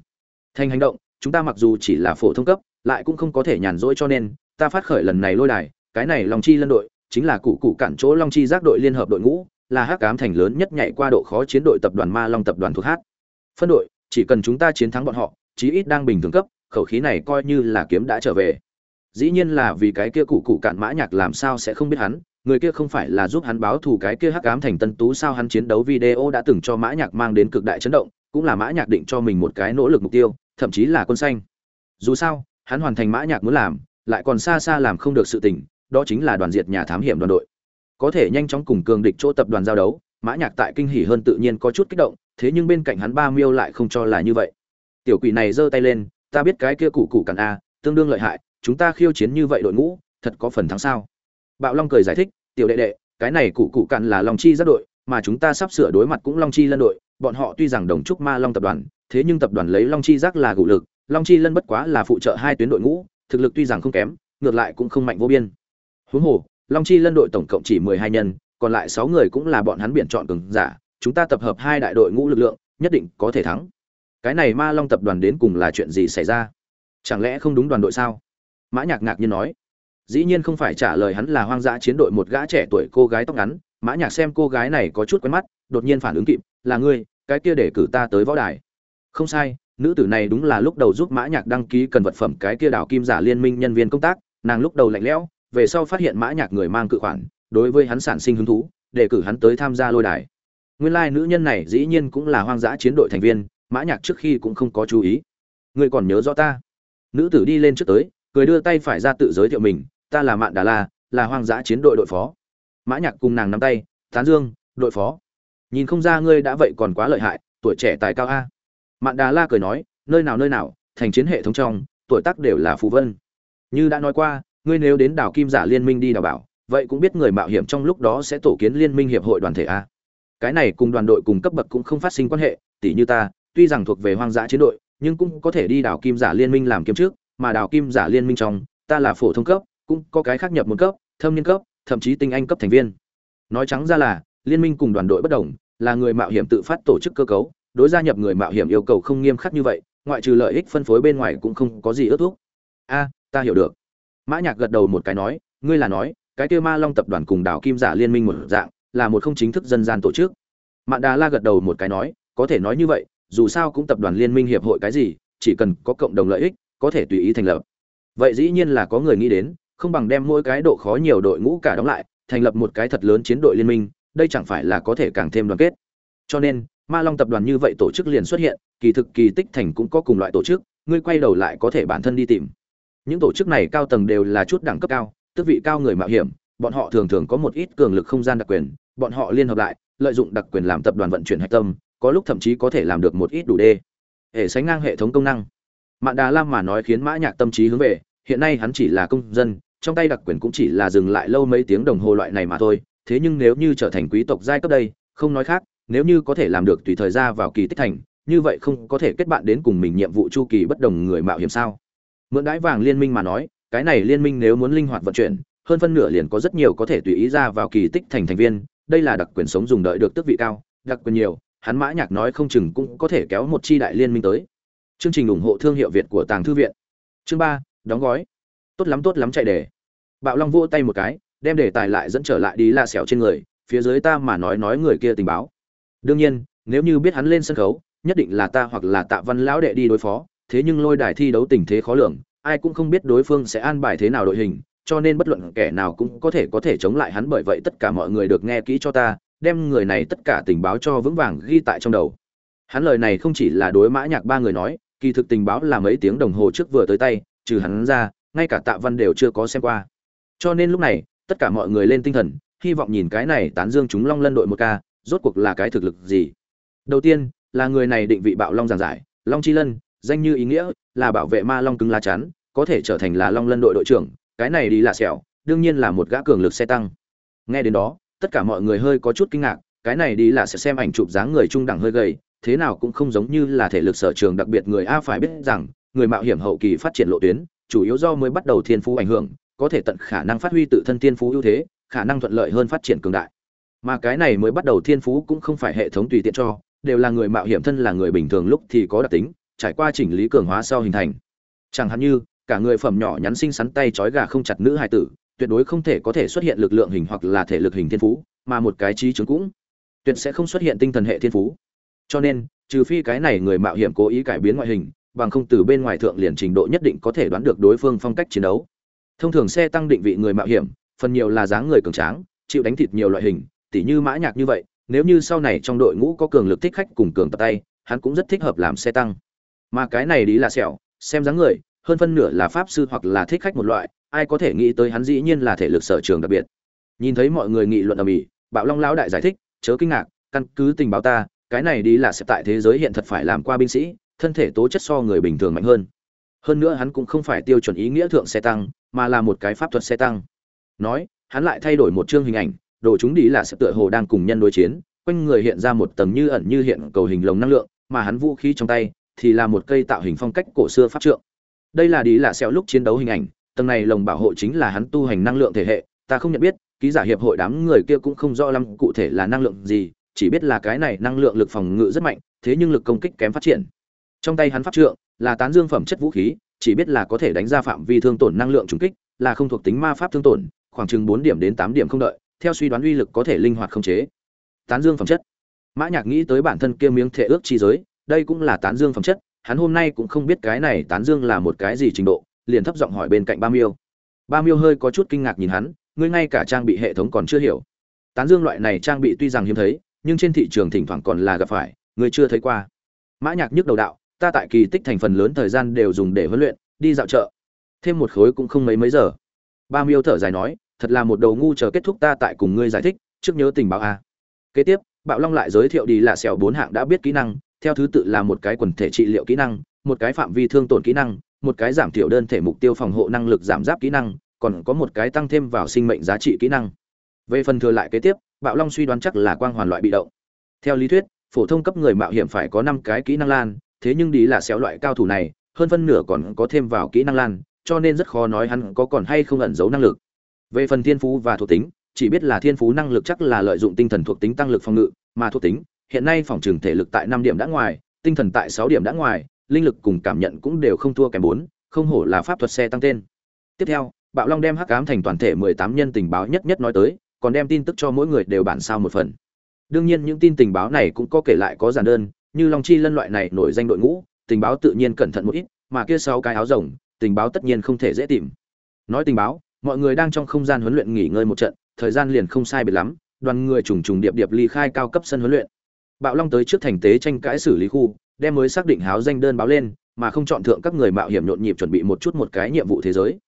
Thành hành động, chúng ta mặc dù chỉ là phổ thông cấp, lại cũng không có thể nhàn rỗi cho nên, ta phát khởi lần này lôi đài, cái này long chi lân đội, chính là cụ cụ cản chỗ long chi giác đội liên hợp đội ngũ, là hắc ám thành lớn nhất nhảy qua độ khó chiến đội tập đoàn ma long tập đoàn thuộc hát phân đội, chỉ cần chúng ta chiến thắng bọn họ, chí ít đang bình thường cấp, khẩu khí này coi như là kiếm đã trở về dĩ nhiên là vì cái kia cụ cụ cạn mã nhạc làm sao sẽ không biết hắn, người kia không phải là giúp hắn báo thù cái kia hắc ám thành tân tú sao hắn chiến đấu video đã từng cho mã nhạc mang đến cực đại chấn động, cũng là mã nhạc định cho mình một cái nỗ lực mục tiêu, thậm chí là quân xanh. Dù sao, hắn hoàn thành mã nhạc muốn làm, lại còn xa xa làm không được sự tình, đó chính là đoàn diệt nhà thám hiểm đoàn đội. Có thể nhanh chóng cùng cường địch chỗ tập đoàn giao đấu, mã nhạc tại kinh hỉ hơn tự nhiên có chút kích động, thế nhưng bên cạnh hắn ba miêu lại không cho là như vậy. Tiểu quỷ này giơ tay lên, ta biết cái kia cụ cụ cản a, tương đương lợi hại chúng ta khiêu chiến như vậy đội ngũ, thật có phần thắng sao? Bạo long cười giải thích, tiểu đệ đệ, cái này cụ cụ cặn là long chi giác đội, mà chúng ta sắp sửa đối mặt cũng long chi lân đội. Bọn họ tuy rằng đồng trúc ma long tập đoàn, thế nhưng tập đoàn lấy long chi giác là gụ lực, long chi lân bất quá là phụ trợ hai tuyến đội ngũ, thực lực tuy rằng không kém, ngược lại cũng không mạnh vô biên. Huống hồ, long chi lân đội tổng cộng chỉ mười hai nhân, còn lại sáu người cũng là bọn hắn biển chọn cường giả, chúng ta tập hợp hai đại đội ngũ lực lượng, nhất định có thể thắng. Cái này ma long tập đoàn đến cùng là chuyện gì xảy ra? Chẳng lẽ không đúng đoàn đội sao? Mã nhạc ngạc nhiên nói. Dĩ nhiên không phải trả lời hắn là hoang dã chiến đội một gã trẻ tuổi cô gái tóc ngắn. Mã nhạc xem cô gái này có chút quen mắt đột nhiên phản ứng kịp là ngươi cái kia để cử ta tới võ đài. Không sai nữ tử này đúng là lúc đầu giúp mã nhạc đăng ký cần vật phẩm cái kia đảo kim giả liên minh nhân viên công tác. Nàng lúc đầu lạnh lẽo về sau phát hiện mã nhạc người mang cự khoản đối với hắn sản sinh hứng thú để cử hắn tới tham gia lôi đài. Nguyên lai like, nữ nhân này dĩ nhiên cũng là hoang dã chiến đội thành viên mã nhạc trước khi cũng không có chú ý. Ngươi còn nhớ rõ ta? Nữ tử đi lên trước tới cười đưa tay phải ra tự giới thiệu mình, ta là mạn đà la, là hoang dã chiến đội đội phó. Mã nhạc cùng nàng nắm tay, tán dương, đội phó. Nhìn không ra ngươi đã vậy còn quá lợi hại, tuổi trẻ tài cao a. Mạn đà la cười nói, nơi nào nơi nào, thành chiến hệ thống trong, tuổi tác đều là phù vân. Như đã nói qua, ngươi nếu đến đảo kim giả liên minh đi đào bảo, vậy cũng biết người mạo hiểm trong lúc đó sẽ tổ kiến liên minh hiệp hội đoàn thể a. Cái này cùng đoàn đội cùng cấp bậc cũng không phát sinh quan hệ tỷ như ta, tuy rằng thuộc về hoang dã chiến đội, nhưng cũng có thể đi đảo kim giả liên minh làm kiếm trước mà Đào kim giả liên minh trong, ta là phổ thông cấp, cũng có cái khác nhập một cấp, thâm niên cấp, thậm chí tinh anh cấp thành viên. Nói trắng ra là, liên minh cùng đoàn đội bất đồng, là người mạo hiểm tự phát tổ chức cơ cấu, đối gia nhập người mạo hiểm yêu cầu không nghiêm khắc như vậy, ngoại trừ lợi ích phân phối bên ngoài cũng không có gì ước thúc. A, ta hiểu được. Mã nhạc gật đầu một cái nói, ngươi là nói, cái kia ma long tập đoàn cùng đảo kim giả liên minh một dạng, là một không chính thức dân gian tổ chức. Mạn đà la gật đầu một cái nói, có thể nói như vậy, dù sao cũng tập đoàn liên minh hiệp hội cái gì, chỉ cần có cộng đồng lợi ích có thể tùy ý thành lập. Vậy dĩ nhiên là có người nghĩ đến, không bằng đem mỗi cái độ khó nhiều đội ngũ cả đóng lại, thành lập một cái thật lớn chiến đội liên minh, đây chẳng phải là có thể càng thêm đoàn kết. Cho nên, ma long tập đoàn như vậy tổ chức liền xuất hiện, kỳ thực kỳ tích thành cũng có cùng loại tổ chức, ngươi quay đầu lại có thể bản thân đi tìm. Những tổ chức này cao tầng đều là chút đẳng cấp cao, tước vị cao người mạo hiểm, bọn họ thường thường có một ít cường lực không gian đặc quyền, bọn họ liên hợp lại, lợi dụng đặc quyền làm tập đoàn vận chuyển hạch tâm, có lúc thậm chí có thể làm được một ít đủ đê. Hệ sánh ngang hệ thống công năng mạn đà lam mà nói khiến mã nhạc tâm trí hướng về, hiện nay hắn chỉ là công dân, trong tay đặc quyền cũng chỉ là dừng lại lâu mấy tiếng đồng hồ loại này mà thôi. Thế nhưng nếu như trở thành quý tộc giai cấp đây, không nói khác, nếu như có thể làm được tùy thời ra vào kỳ tích thành, như vậy không có thể kết bạn đến cùng mình nhiệm vụ chu kỳ bất đồng người mạo hiểm sao? Mượn đãi vàng liên minh mà nói, cái này liên minh nếu muốn linh hoạt vận chuyển, hơn phân nửa liền có rất nhiều có thể tùy ý ra vào kỳ tích thành thành viên. Đây là đặc quyền sống dùng đợi được tước vị cao, đặc quyền nhiều, hắn mã nhạc nói không chừng cũng có thể kéo một chi đại liên minh tới chương trình ủng hộ thương hiệu việt của tàng thư viện. Chương ba, đóng gói. Tốt lắm tốt lắm, chạy đề. Bạo long vỗ tay một cái, đem đề tài lại dẫn trở lại đi la xẻo trên người, phía dưới ta mà nói nói người kia tình báo. Đương nhiên, nếu như biết hắn lên sân khấu, nhất định là ta hoặc là tạ văn lão đệ đi đối phó, thế nhưng lôi đài thi đấu tình thế khó lường, ai cũng không biết đối phương sẽ an bài thế nào đội hình, cho nên bất luận kẻ nào cũng có thể có thể chống lại hắn bởi vậy tất cả mọi người được nghe kỹ cho ta, đem người này tất cả tình báo cho vững vàng ghi tại trong đầu. Hắn lời này không chỉ là đối mã nhạc ba người nói kỳ thực tình báo là mấy tiếng đồng hồ trước vừa tới tay, trừ hắn ra, ngay cả tạ văn đều chưa có xem qua. Cho nên lúc này, tất cả mọi người lên tinh thần, hy vọng nhìn cái này tán dương chúng long lân đội một ca, rốt cuộc là cái thực lực gì? Đầu tiên, là người này định vị bạo long giảng giải, long chi lân, danh như ý nghĩa, là bảo vệ ma long cứng lá chắn, có thể trở thành là long lân đội đội trưởng, cái này đi là sẹo đương nhiên là một gã cường lực xe tăng. Nghe đến đó, tất cả mọi người hơi có chút kinh ngạc, cái này đi là sẽ xem ảnh chụp dáng người trung đẳng hơi gầy thế nào cũng không giống như là thể lực sở trường đặc biệt người a phải biết rằng, người mạo hiểm hậu kỳ phát triển lộ tuyến, chủ yếu do mới bắt đầu thiên phú ảnh hưởng, có thể tận khả năng phát huy tự thân thiên phú ưu thế, khả năng thuận lợi hơn phát triển cường đại. Mà cái này mới bắt đầu thiên phú cũng không phải hệ thống tùy tiện cho, đều là người mạo hiểm thân là người bình thường lúc thì có đặc tính, trải qua chỉnh lý cường hóa sau hình thành. Chẳng hạn như, cả người phẩm nhỏ nhắn xinh xắn tay trói gà không chặt nữ hài tử, tuyệt đối không thể có thể xuất hiện lực lượng hình hoặc là thể lực hình thiên phú, mà một cái trí chứng cũng tuyệt sẽ không xuất hiện tinh thần hệ thiên phú cho nên, trừ phi cái này người mạo hiểm cố ý cải biến ngoại hình, bằng không từ bên ngoài thượng liền trình độ nhất định có thể đoán được đối phương phong cách chiến đấu. Thông thường xe tăng định vị người mạo hiểm, phần nhiều là dáng người cường tráng, chịu đánh thịt nhiều loại hình, tỉ như mã nhạc như vậy, nếu như sau này trong đội ngũ có cường lực thích khách cùng cường tập tay, hắn cũng rất thích hợp làm xe tăng. Mà cái này đi là sẹo, xem dáng người, hơn phân nửa là pháp sư hoặc là thích khách một loại, ai có thể nghĩ tới hắn dĩ nhiên là thể lực sở trường đặc biệt. Nhìn thấy mọi người nghị luận ở mỹ bạo long lão đại giải thích, chớ kinh ngạc, căn cứ tình báo ta cái này đi là sẽ tại thế giới hiện thật phải làm qua binh sĩ, thân thể tố chất so người bình thường mạnh hơn. Hơn nữa hắn cũng không phải tiêu chuẩn ý nghĩa thượng xe tăng, mà là một cái pháp thuật xe tăng. Nói, hắn lại thay đổi một chương hình ảnh, đồ chúng đi là sẽ tựa hồ đang cùng nhân đối chiến, quanh người hiện ra một tầng như ẩn như hiện cầu hình lồng năng lượng, mà hắn vũ khí trong tay thì là một cây tạo hình phong cách cổ xưa pháp trượng. Đây là đi là xeo lúc chiến đấu hình ảnh, tầng này lồng bảo hộ chính là hắn tu hành năng lượng thể hệ, ta không nhận biết, ký giả hiệp hội đám người kia cũng không rõ lắm cụ thể là năng lượng gì chỉ biết là cái này năng lượng lực phòng ngự rất mạnh, thế nhưng lực công kích kém phát triển. Trong tay hắn pháp trượng là tán dương phẩm chất vũ khí, chỉ biết là có thể đánh ra phạm vi thương tổn năng lượng trùng kích, là không thuộc tính ma pháp thương tổn, khoảng chừng bốn điểm đến tám điểm không đợi, theo suy đoán uy lực có thể linh hoạt không chế. Tán dương phẩm chất. Mã nhạc nghĩ tới bản thân kia miếng thể ước chi giới, đây cũng là tán dương phẩm chất, hắn hôm nay cũng không biết cái này tán dương là một cái gì trình độ, liền thấp giọng hỏi bên cạnh ba miêu. Ba miêu hơi có chút kinh ngạc nhìn hắn, ngươi ngay cả trang bị hệ thống còn chưa hiểu. Tán dương loại này trang bị tuy rằng hiếm thấy nhưng trên thị trường thỉnh thoảng còn là gặp phải, người chưa thấy qua. Mã nhạc nhức đầu đạo, ta tại kỳ tích thành phần lớn thời gian đều dùng để huấn luyện, đi dạo chợ. Thêm một khối cũng không mấy mấy giờ. Ba miêu thở dài nói, thật là một đầu ngu chờ kết thúc ta tại cùng ngươi giải thích, trước nhớ tình báo a. Kế tiếp, bạo long lại giới thiệu đi là sẹo bốn hạng đã biết kỹ năng, theo thứ tự là một cái quần thể trị liệu kỹ năng, một cái phạm vi thương tổn kỹ năng, một cái giảm thiểu đơn thể mục tiêu phòng hộ năng lực giảm giáp kỹ năng, còn có một cái tăng thêm vào sinh mệnh giá trị kỹ năng. Về phần thừa lại kế tiếp bạo long suy đoán chắc là quang hoàn loại bị động. Theo lý thuyết, phổ thông cấp người mạo hiểm phải có năm cái kỹ năng lan, thế nhưng đi là xéo loại cao thủ này, hơn phân nửa còn có thêm vào kỹ năng lan, cho nên rất khó nói hắn có còn hay không ẩn giấu năng lực. Về phần thiên phú và thuộc tính, chỉ biết là thiên phú năng lực chắc là lợi dụng tinh thần thuộc tính tăng lực phòng ngự, mà thuộc tính, hiện nay phòng trường thể lực tại năm điểm đã ngoài, tinh thần tại sáu điểm đã ngoài, linh lực cùng cảm nhận cũng đều không thua kém bốn, không hổ là pháp thuật xe tăng tên. Tiếp theo, bạo long đem hắc ám thành toàn thể mười tám nhân tình báo nhất nhất nói tới còn đem tin tức cho mỗi người đều bản sao một phần. Đương nhiên những tin tình báo này cũng có kể lại có giản đơn, như long chi lân loại này nổi danh đội ngũ, tình báo tự nhiên cẩn thận một ít, mà kia sáu cái áo rồng, tình báo tất nhiên không thể dễ tìm. Nói tình báo, mọi người đang trong không gian huấn luyện nghỉ ngơi một trận, thời gian liền không sai biệt lắm, đoàn người trùng trùng điệp điệp ly khai cao cấp sân huấn luyện. Bạo long tới trước thành tế tranh cãi xử lý khu, đem mới xác định háo danh đơn báo lên, mà không chọn thượng các người mạo hiểm nhộn nhịp chuẩn bị một chút một cái nhiệm vụ thế giới.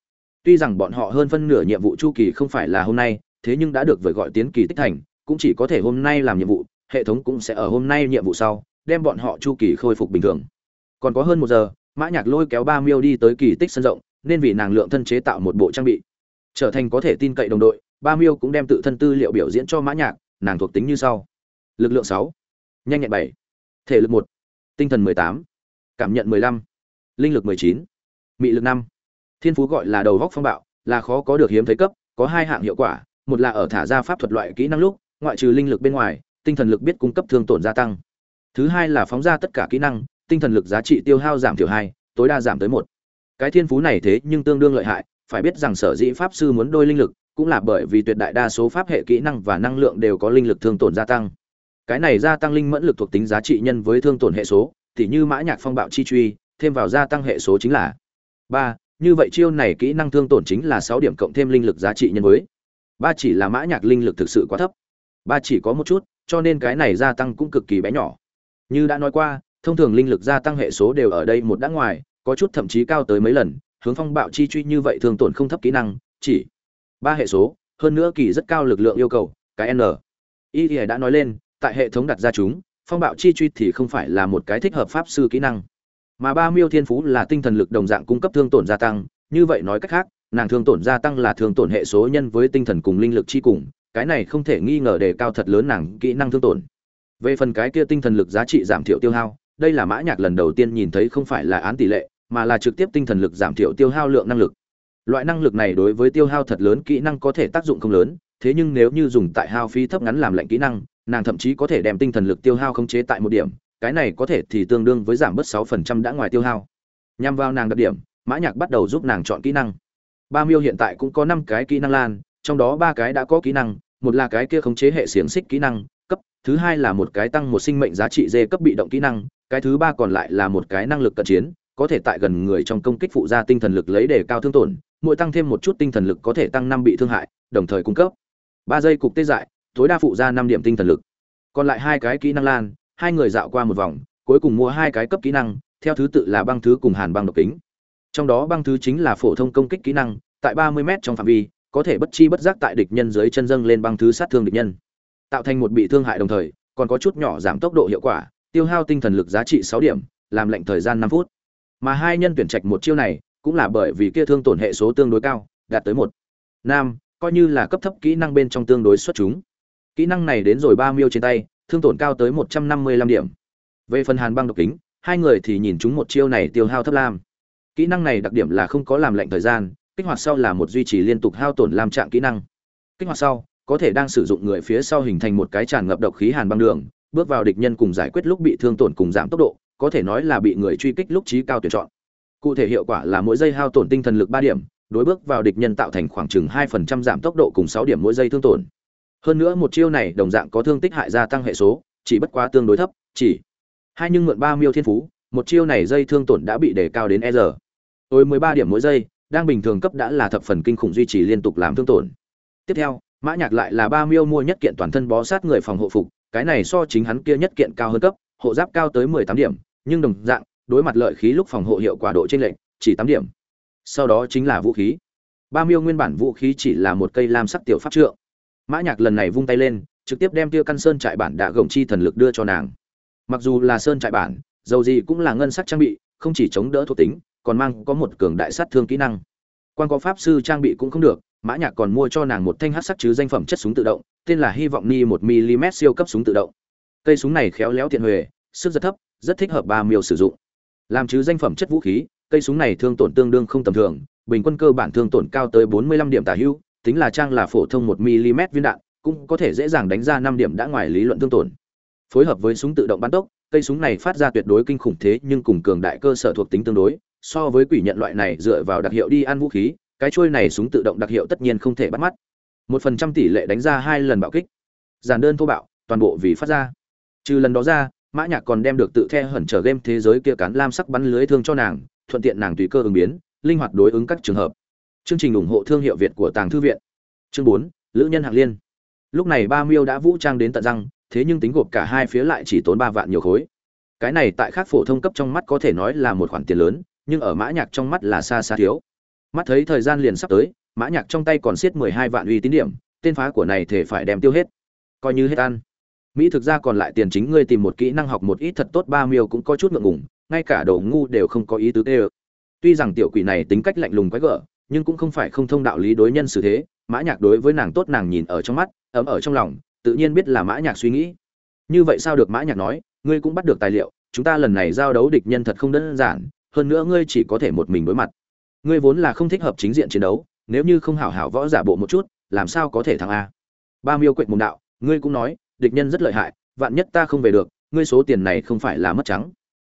Tuy rằng bọn họ hơn phân nửa nhiệm vụ chu kỳ không phải là hôm nay thế nhưng đã được vời gọi tiến kỳ tích thành, cũng chỉ có thể hôm nay làm nhiệm vụ, hệ thống cũng sẽ ở hôm nay nhiệm vụ sau, đem bọn họ chu kỳ khôi phục bình thường. Còn có hơn một giờ, mã nhạc lôi kéo ba miêu đi tới kỳ tích sân rộng, nên vì nàng lượng thân chế tạo một bộ trang bị. Trở thành có thể tin cậy đồng đội, ba miêu cũng đem tự thân tư liệu biểu diễn cho mã nhạc, nàng thuộc tính như sau. Lực lượng sáu, nhanh nhẹn bảy, thể lực một, tinh thần mười tám, cảm nhận mười lăm, linh lực mười chín, mị lực năm. Thiên phú gọi là đầu góc phong bạo, là khó có được hiếm thấy cấp, có hai hạng hiệu quả một là ở thả ra pháp thuật loại kỹ năng lúc, ngoại trừ linh lực bên ngoài, tinh thần lực biết cung cấp thương tổn gia tăng. Thứ hai là phóng ra tất cả kỹ năng, tinh thần lực giá trị tiêu hao giảm thiểu hai, tối đa giảm tới một. Cái thiên phú này thế nhưng tương đương lợi hại, phải biết rằng sở dĩ pháp sư muốn đôi linh lực, cũng là bởi vì tuyệt đại đa số pháp hệ kỹ năng và năng lượng đều có linh lực thương tổn gia tăng. Cái này gia tăng linh mẫn lực thuộc tính giá trị nhân với thương tổn hệ số thì như mã nhạc phong bạo chi truy, thêm vào gia tăng hệ số chính là ba. Như vậy chiêu này kỹ năng thương tổn chính là sáu điểm cộng thêm linh lực giá trị nhân với ba chỉ là mã nhạc linh lực thực sự quá thấp. Ba chỉ có một chút, cho nên cái này gia tăng cũng cực kỳ bé nhỏ. Như đã nói qua, thông thường linh lực gia tăng hệ số đều ở đây một đã ngoài, có chút thậm chí cao tới mấy lần, hướng phong bạo chi truy như vậy thường tổn không thấp kỹ năng, chỉ ba hệ số, hơn nữa kỳ rất cao lực lượng yêu cầu, cái n. Y thì đã nói lên, tại hệ thống đặt ra chúng, phong bạo chi truy thì không phải là một cái thích hợp pháp sư kỹ năng. Mà ba miêu thiên phú là tinh thần lực đồng dạng cung cấp thương tổn gia tăng, như vậy nói cách khác nàng thương tổn gia tăng là thương tổn hệ số nhân với tinh thần cùng linh lực chi cùng, cái này không thể nghi ngờ đề cao thật lớn nàng kỹ năng thương tổn. Về phần cái kia tinh thần lực giá trị giảm thiểu tiêu hao, đây là mã nhạc lần đầu tiên nhìn thấy không phải là án tỷ lệ, mà là trực tiếp tinh thần lực giảm thiểu tiêu hao lượng năng lực. Loại năng lực này đối với tiêu hao thật lớn kỹ năng có thể tác dụng không lớn, thế nhưng nếu như dùng tại hao phí thấp ngắn làm lệnh kỹ năng, nàng thậm chí có thể đem tinh thần lực tiêu hao khống chế tại một điểm, cái này có thể thì tương đương với giảm bớt 6% đã ngoài tiêu hao. Nhằm vào nàng đặc điểm, mã nhạc bắt đầu giúp nàng chọn kỹ năng ba miêu hiện tại cũng có năm cái kỹ năng lan, trong đó ba cái đã có kỹ năng, một là cái kia khống chế hệ xiềng xích kỹ năng, cấp, thứ hai là một cái tăng một sinh mệnh giá trị dê cấp bị động kỹ năng, cái thứ ba còn lại là một cái năng lực cận chiến, có thể tại gần người trong công kích phụ gia tinh thần lực lấy để cao thương tổn, mỗi tăng thêm một chút tinh thần lực có thể tăng năm bị thương hại, đồng thời cung cấp. Ba giây cục tê dại, tối đa phụ ra năm điểm tinh thần lực. Còn lại hai cái kỹ năng lan, hai người dạo qua một vòng, cuối cùng mua hai cái cấp kỹ năng, theo thứ tự là băng thứ cùng hàn băng độc kính trong đó băng thứ chính là phổ thông công kích kỹ năng, tại ba mươi m trong phạm vi, có thể bất chi bất giác tại địch nhân dưới chân dâng lên băng thứ sát thương địch nhân. Tạo thành một bị thương hại đồng thời, còn có chút nhỏ giảm tốc độ hiệu quả, tiêu hao tinh thần lực giá trị sáu điểm, làm lệnh thời gian năm phút. Mà hai nhân tuyển trạch một chiêu này, cũng là bởi vì kia thương tổn hệ số tương đối cao, đạt tới một. Nam, coi như là cấp thấp kỹ năng bên trong tương đối xuất chúng. Kỹ năng này đến rồi ba miêu trên tay, thương tổn cao tới một trăm năm mươi lăm điểm. Về phần hàn băng độc kính, hai người thì nhìn chúng một chiêu này tiêu hao thấp lam kỹ năng này đặc điểm là không có làm lệnh thời gian, kích hoạt sau là một duy trì liên tục hao tổn làm trạng kỹ năng. Kích hoạt sau, có thể đang sử dụng người phía sau hình thành một cái tràn ngập độc khí hàn băng đường, bước vào địch nhân cùng giải quyết lúc bị thương tổn cùng giảm tốc độ, có thể nói là bị người truy kích lúc trí cao tuyển chọn. Cụ thể hiệu quả là mỗi giây hao tổn tinh thần lực ba điểm, đối bước vào địch nhân tạo thành khoảng chừng hai phần trăm giảm tốc độ cùng sáu điểm mỗi giây thương tổn. Hơn nữa một chiêu này đồng dạng có thương tích hại gia tăng hệ số, chỉ bất quá tương đối thấp, chỉ hai nhưng mượn ba miêu thiên phú, một chiêu này dây thương tổn đã bị đề cao đến e r tối mười ba điểm mỗi giây, đang bình thường cấp đã là thập phần kinh khủng duy trì liên tục làm thương tổn. Tiếp theo, mã nhạc lại là ba miêu mua nhất kiện toàn thân bó sát người phòng hộ phục, cái này so chính hắn kia nhất kiện cao hơn cấp, hộ giáp cao tới mười tám điểm, nhưng đồng dạng, đối mặt lợi khí lúc phòng hộ hiệu quả độ trên lệnh chỉ tám điểm. Sau đó chính là vũ khí. Ba miêu nguyên bản vũ khí chỉ là một cây lam sắc tiểu pháp trượng. Mã nhạc lần này vung tay lên, trực tiếp đem tiêu căn sơn trại bản đã gồng chi thần lực đưa cho nàng. Mặc dù là sơn trại bản, dầu gì cũng là ngân sắc trang bị, không chỉ chống đỡ thuộc tính còn mang có một cường đại sát thương kỹ năng. Quan có pháp sư trang bị cũng không được, mã nhạc còn mua cho nàng một thanh hắc sắc chứ danh phẩm chất súng tự động, tên là hy vọng ni một mm siêu cấp súng tự động. Cây súng này khéo léo tiện huệ, sức rất thấp, rất thích hợp ba miêu sử dụng. Làm chứ danh phẩm chất vũ khí, cây súng này thương tổn tương đương không tầm thường, bình quân cơ bản thương tổn cao tới 45 điểm tả hữu, tính là trang là phổ thông 1 mm viên đạn, cũng có thể dễ dàng đánh ra 5 điểm đã ngoài lý luận thương tổn. Phối hợp với súng tự động bắn tốc, cây súng này phát ra tuyệt đối kinh khủng thế nhưng cùng cường đại cơ sở thuộc tính tương đối so với quỷ nhận loại này dựa vào đặc hiệu đi ăn vũ khí, cái chuôi này súng tự động đặc hiệu tất nhiên không thể bắt mắt. Một phần trăm tỷ lệ đánh ra hai lần bạo kích. Giản đơn thô bạo, toàn bộ vì phát ra. Trừ lần đó ra, mã nhạc còn đem được tự the hẩn trở game thế giới kia cán lam sắc bắn lưới thương cho nàng, thuận tiện nàng tùy cơ ứng biến, linh hoạt đối ứng các trường hợp. Chương trình ủng hộ thương hiệu việt của tàng thư viện. Chương bốn, lữ nhân hạng liên. Lúc này ba miêu đã vũ trang đến tận răng, thế nhưng tính gộp cả hai phía lại chỉ tốn ba vạn nhiều khối. Cái này tại khác phổ thông cấp trong mắt có thể nói là một khoản tiền lớn nhưng ở mã nhạc trong mắt là xa xa thiếu. Mắt thấy thời gian liền sắp tới, mã nhạc trong tay còn siết mười hai vạn uy tín điểm, tên phá của này thể phải đem tiêu hết. Coi như hết ăn. Mỹ thực ra còn lại tiền chính ngươi tìm một kỹ năng học một ít thật tốt, ba miêu cũng có chút ngượng ngùng, ngay cả đồ ngu đều không có ý tứ tê tuy rằng tiểu quỷ này tính cách lạnh lùng quái gở, nhưng cũng không phải không thông đạo lý đối nhân xử thế, mã nhạc đối với nàng tốt nàng nhìn ở trong mắt, ấm ở trong lòng, tự nhiên biết là mã nhạc suy nghĩ. Như vậy sao được mã nhạc nói, ngươi cũng bắt được tài liệu, chúng ta lần này giao đấu địch nhân thật không đơn giản hơn nữa ngươi chỉ có thể một mình đối mặt. Ngươi vốn là không thích hợp chính diện chiến đấu, nếu như không hảo hảo võ giả bộ một chút, làm sao có thể thắng a? Ba miêu quệt mồm đạo, ngươi cũng nói, địch nhân rất lợi hại, vạn nhất ta không về được, ngươi số tiền này không phải là mất trắng.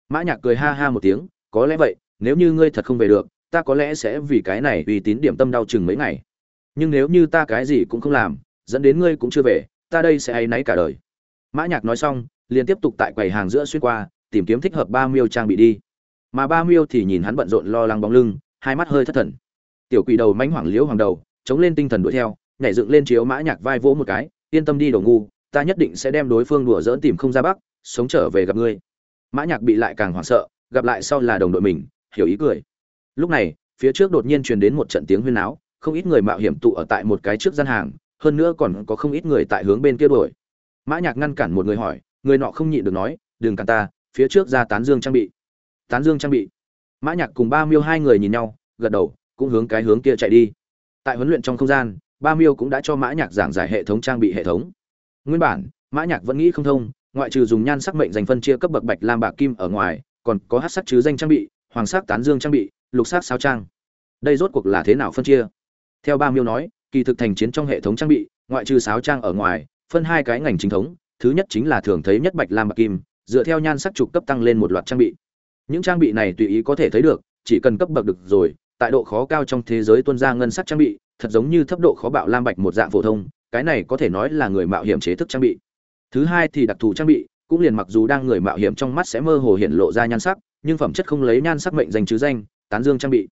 Mã nhạc cười ha ha một tiếng, có lẽ vậy, nếu như ngươi thật không về được, ta có lẽ sẽ vì cái này uy tín điểm tâm đau chừng mấy ngày. Nhưng nếu như ta cái gì cũng không làm, dẫn đến ngươi cũng chưa về, ta đây sẽ hay náy cả đời. Mã nhạc nói xong, liền tiếp tục tại quầy hàng giữa xuyên qua, tìm kiếm thích hợp ba miêu trang bị đi mà ba miêu thì nhìn hắn bận rộn lo lắng bóng lưng, hai mắt hơi thất thần. Tiểu quỷ đầu mánh hoảng liễu hoàng đầu, chống lên tinh thần đuổi theo, nhảy dựng lên chiếu mã nhạc vai vỗ một cái, yên tâm đi đồ ngu, ta nhất định sẽ đem đối phương đùa dỡn tìm không ra bắc, sống trở về gặp ngươi. Mã nhạc bị lại càng hoảng sợ, gặp lại sau là đồng đội mình, hiểu ý cười. Lúc này, phía trước đột nhiên truyền đến một trận tiếng huyên náo, không ít người mạo hiểm tụ ở tại một cái trước gian hàng, hơn nữa còn có không ít người tại hướng bên kia đuổi. Mã nhạc ngăn cản một người hỏi, người nọ không nhịn được nói, đừng cản ta, phía trước ra tán dương trang bị tán dương trang bị. Mã nhạc cùng ba miêu hai người nhìn nhau, gật đầu, cũng hướng cái hướng kia chạy đi. Tại huấn luyện trong không gian, ba miêu cũng đã cho mã nhạc giảng giải hệ thống trang bị hệ thống. Nguyên bản, mã nhạc vẫn nghĩ không thông, ngoại trừ dùng nhan sắc mệnh danh phân chia cấp bậc bạch lam bạc kim ở ngoài, còn có hắc sắc chứ danh trang bị, hoàng sắc tán dương trang bị, lục sắc sao trang. Đây rốt cuộc là thế nào phân chia? Theo ba miêu nói, kỳ thực thành chiến trong hệ thống trang bị, ngoại trừ sáo trang ở ngoài, phân hai cái ngành chính thống, thứ nhất chính là thường thấy nhất bạch lam bạc kim, dựa theo nhan sắc trục cấp tăng lên một loạt trang bị những trang bị này tùy ý có thể thấy được, chỉ cần cấp bậc được rồi, tại độ khó cao trong thế giới tuân ra ngân sắc trang bị, thật giống như thấp độ khó bạo lam bạch một dạng phổ thông, cái này có thể nói là người mạo hiểm chế thức trang bị. Thứ hai thì đặc thù trang bị, cũng liền mặc dù đang người mạo hiểm trong mắt sẽ mơ hồ hiện lộ ra nhan sắc, nhưng phẩm chất không lấy nhan sắc mệnh danh chứ danh, tán dương trang bị.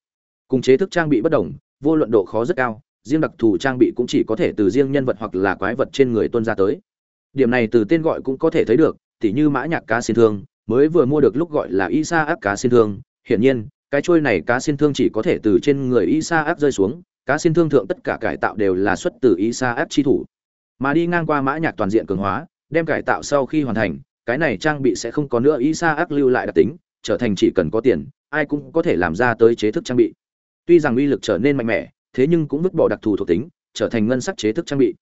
Cùng chế thức trang bị bất đồng, vô luận độ khó rất cao, riêng đặc thù trang bị cũng chỉ có thể từ riêng nhân vật hoặc là quái vật trên người tuân ra tới. Điểm này từ tên gọi cũng có thể thấy được, tỉ như mã nhạc cá xin thương mới vừa mua được lúc gọi là isa ác cá xin thương. Hiển nhiên, cái chuôi này cá xin thương chỉ có thể từ trên người isa ác rơi xuống. Cá xin thương thượng tất cả cải tạo đều là xuất từ isa ác chi thủ. Mà đi ngang qua mã nhạc toàn diện cường hóa, đem cải tạo sau khi hoàn thành, cái này trang bị sẽ không có nữa isa ác lưu lại đặc tính, trở thành chỉ cần có tiền, ai cũng có thể làm ra tới chế thức trang bị. Tuy rằng uy lực trở nên mạnh mẽ, thế nhưng cũng vứt bỏ đặc thù thuộc tính, trở thành ngân sắc chế thức trang bị.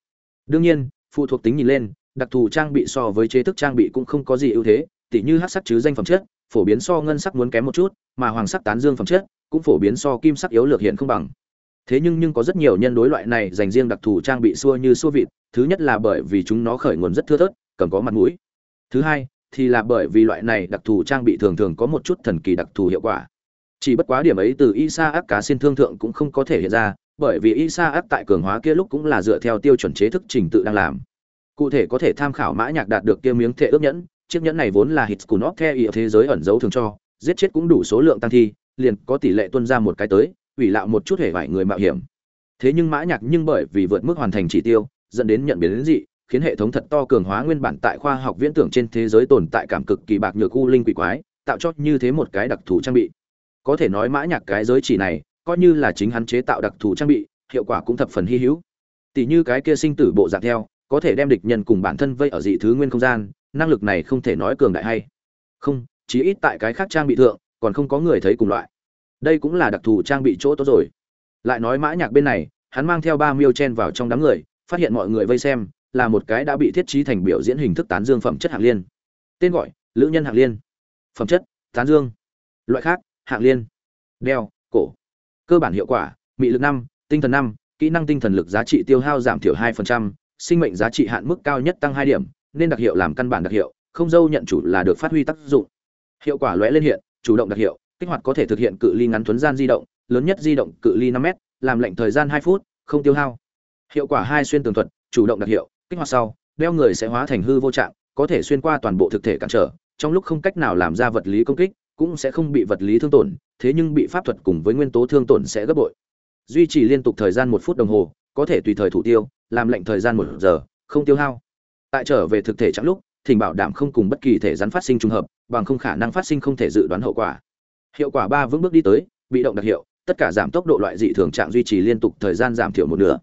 Đương nhiên, phụ thuộc tính nhìn lên, đặc thù trang bị so với chế thức trang bị cũng không có gì ưu thế tỉ như hắc sắc chứ danh phẩm chất, phổ biến so ngân sắc muốn kém một chút, mà hoàng sắc tán dương phẩm chất cũng phổ biến so kim sắc yếu lược hiện không bằng. Thế nhưng nhưng có rất nhiều nhân đối loại này dành riêng đặc thù trang bị xua như xua vịt, thứ nhất là bởi vì chúng nó khởi nguồn rất thưa thớt, cầm có mặt mũi. Thứ hai thì là bởi vì loại này đặc thù trang bị thường thường có một chút thần kỳ đặc thù hiệu quả. Chỉ bất quá điểm ấy từ isa ác cá xin thương thượng cũng không có thể hiện ra, bởi vì isa ác tại cường hóa kia lúc cũng là dựa theo tiêu chuẩn chế thức trình tự đang làm. Cụ thể có thể tham khảo mã nhạc đạt được kia miếng thệ ước nhẫn chiếc nhẫn này vốn là hits của nó, theo ý thế giới ẩn giấu thường cho, giết chết cũng đủ số lượng tăng thi, liền có tỷ lệ tuân ra một cái tới, ủy lạo một chút hề vải người mạo hiểm. Thế nhưng mã nhạc nhưng bởi vì vượt mức hoàn thành chỉ tiêu, dẫn đến nhận biến đến dị, khiến hệ thống thật to cường hóa nguyên bản tại khoa học viễn tưởng trên thế giới tồn tại cảm cực kỳ bạc nhược u linh quỷ quái, tạo cho như thế một cái đặc thù trang bị. Có thể nói mã nhạc cái giới chỉ này, coi như là chính hắn chế tạo đặc thù trang bị, hiệu quả cũng thập phần hy hữu. Tỷ như cái kia sinh tử bộ dạng theo, có thể đem địch nhân cùng bản thân vây ở dị thứ nguyên không gian năng lực này không thể nói cường đại hay. Không, chí ít tại cái khác trang bị thượng, còn không có người thấy cùng loại. Đây cũng là đặc thù trang bị chỗ tốt rồi. Lại nói mã nhạc bên này, hắn mang theo ba miêu chen vào trong đám người, phát hiện mọi người vây xem, là một cái đã bị thiết trí thành biểu diễn hình thức tán dương phẩm chất hạng liên. Tên gọi, lữ nhân hạng liên. Phẩm chất, tán dương. Loại khác, hạng liên. Đeo, cổ. Cơ bản hiệu quả, mị lực năm, tinh thần năm, kỹ năng tinh thần lực giá trị tiêu hao giảm thiểu hai phần trăm, sinh mệnh giá trị hạn mức cao nhất tăng hai điểm nên đặc hiệu làm căn bản đặc hiệu, không dâu nhận chủ là được phát huy tác dụng. Hiệu quả lóe lên hiện, chủ động đặc hiệu, kích hoạt có thể thực hiện cự ly ngắn tuấn gian di động, lớn nhất di động cự ly năm m làm lệnh thời gian hai phút, không tiêu hao. Hiệu quả hai xuyên tường thuật, chủ động đặc hiệu, kích hoạt sau, đeo người sẽ hóa thành hư vô trạng, có thể xuyên qua toàn bộ thực thể cản trở, trong lúc không cách nào làm ra vật lý công kích, cũng sẽ không bị vật lý thương tổn, thế nhưng bị pháp thuật cùng với nguyên tố thương tổn sẽ gấp bội. Duy trì liên tục thời gian một phút đồng hồ, có thể tùy thời thủ tiêu, làm lệnh thời gian một giờ, không tiêu hao tại trở về thực thể chẳng lúc, thỉnh bảo đảm không cùng bất kỳ thể rắn phát sinh trùng hợp, bằng không khả năng phát sinh không thể dự đoán hậu quả. Hiệu quả ba vững bước đi tới, bị động đặc hiệu, tất cả giảm tốc độ loại dị thường trạng duy trì liên tục thời gian giảm thiểu một nửa.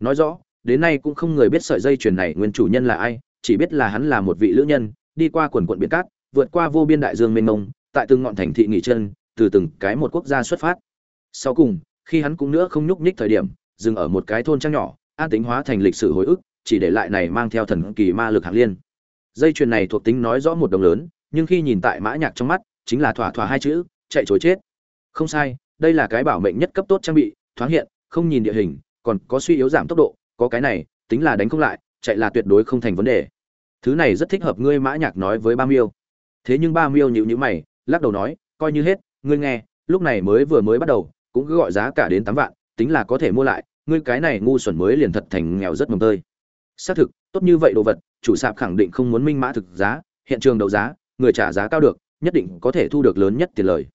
Nói rõ, đến nay cũng không người biết sợi dây chuyền này nguyên chủ nhân là ai, chỉ biết là hắn là một vị lữ nhân, đi qua quần quận biển cát, vượt qua vô biên đại dương mênh mông, tại từng ngọn thành thị nghỉ chân, từ từng cái một quốc gia xuất phát. Sau cùng, khi hắn cũng nữa không nhúc nhích thời điểm, dừng ở một cái thôn trang nhỏ, an tính hóa thành lịch sử hồi ức chỉ để lại này mang theo thần kỳ ma lực hạng liên. Dây chuyền này thuộc tính nói rõ một đồng lớn, nhưng khi nhìn tại mã nhạc trong mắt, chính là thỏa thỏa hai chữ, chạy chối chết. Không sai, đây là cái bảo mệnh nhất cấp tốt trang bị, thoáng hiện, không nhìn địa hình, còn có suy yếu giảm tốc độ, có cái này, tính là đánh không lại, chạy là tuyệt đối không thành vấn đề. Thứ này rất thích hợp ngươi mã nhạc nói với ba miêu. Thế nhưng ba miêu nhíu nhíu mày, lắc đầu nói, coi như hết, ngươi nghe, lúc này mới vừa mới bắt đầu, cũng cứ gọi giá cả đến tám vạn, tính là có thể mua lại, ngươi cái này ngu xuẩn mới liền thật thành nghèo rất mồm tơi xác thực, tốt như vậy đồ vật, chủ sạp khẳng định không muốn minh mã thực giá, hiện trường đấu giá, người trả giá cao được, nhất định có thể thu được lớn nhất tiền lời.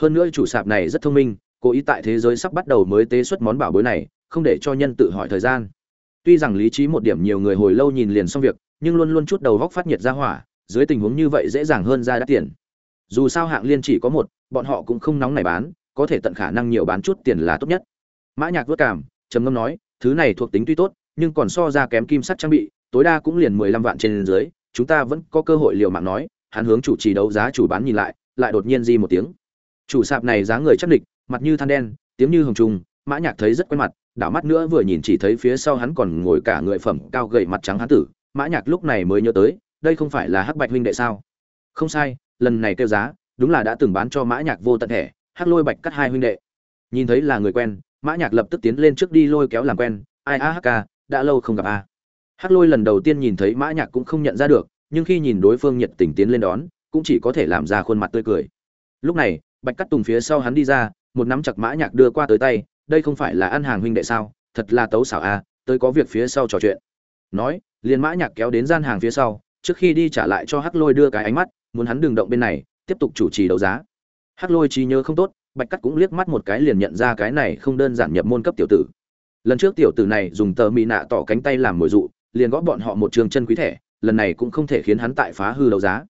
Hơn nữa chủ sạp này rất thông minh, cố ý tại thế giới sắp bắt đầu mới tế xuất món bảo bối này, không để cho nhân tự hỏi thời gian. Tuy rằng lý trí một điểm nhiều người hồi lâu nhìn liền xong việc, nhưng luôn luôn chút đầu góc phát nhiệt ra hỏa, dưới tình huống như vậy dễ dàng hơn ra đắt tiền. Dù sao hạng liên chỉ có một, bọn họ cũng không nóng này bán, có thể tận khả năng nhiều bán chút tiền là tốt nhất. Mã nhạc vất cảm, trầm ngâm nói, thứ này thuộc tính tuy tốt nhưng còn so ra kém kim sắt trang bị, tối đa cũng liền mười lăm vạn trên dưới, chúng ta vẫn có cơ hội liều mạng nói, hắn hướng chủ trì đấu giá chủ bán nhìn lại lại đột nhiên di một tiếng. Chủ sạp này dáng người chắc địch, mặt như than đen, tiếng như hồng trung mã nhạc thấy rất quen mặt, đảo mắt nữa vừa nhìn chỉ thấy phía sau hắn còn ngồi cả người phẩm cao gầy mặt trắng hắn tử, mã nhạc lúc này mới nhớ tới, đây không phải là hắc bạch huynh đệ sao? Không sai, lần này kêu giá, đúng là đã từng bán cho mã nhạc vô tận thẻ, hắc lôi bạch cắt hai huynh đệ. Nhìn thấy là người quen, mã nhạc lập tức tiến lên trước đi lôi kéo làm quen, ai a hk đã lâu không gặp a. Hắc lôi lần đầu tiên nhìn thấy mã nhạc cũng không nhận ra được, nhưng khi nhìn đối phương nhiệt tình tiến lên đón, cũng chỉ có thể làm ra khuôn mặt tươi cười. Lúc này, bạch cắt tùng phía sau hắn đi ra, một nắm chặt mã nhạc đưa qua tới tay, đây không phải là ăn hàng huynh đệ sao? Thật là tấu xảo a, tới có việc phía sau trò chuyện. Nói, liền mã nhạc kéo đến gian hàng phía sau, trước khi đi trả lại cho hắc lôi đưa cái ánh mắt, muốn hắn đừng động bên này, tiếp tục chủ trì đấu giá. Hắc lôi trí nhớ không tốt, bạch cắt cũng liếc mắt một cái liền nhận ra cái này không đơn giản nhập môn cấp tiểu tử lần trước tiểu tử này dùng tờ mỹ nạ tỏ cánh tay làm mồi dụ, liền góp bọn họ một trường chân quý thẻ, lần này cũng không thể khiến hắn tại phá hư đấu giá.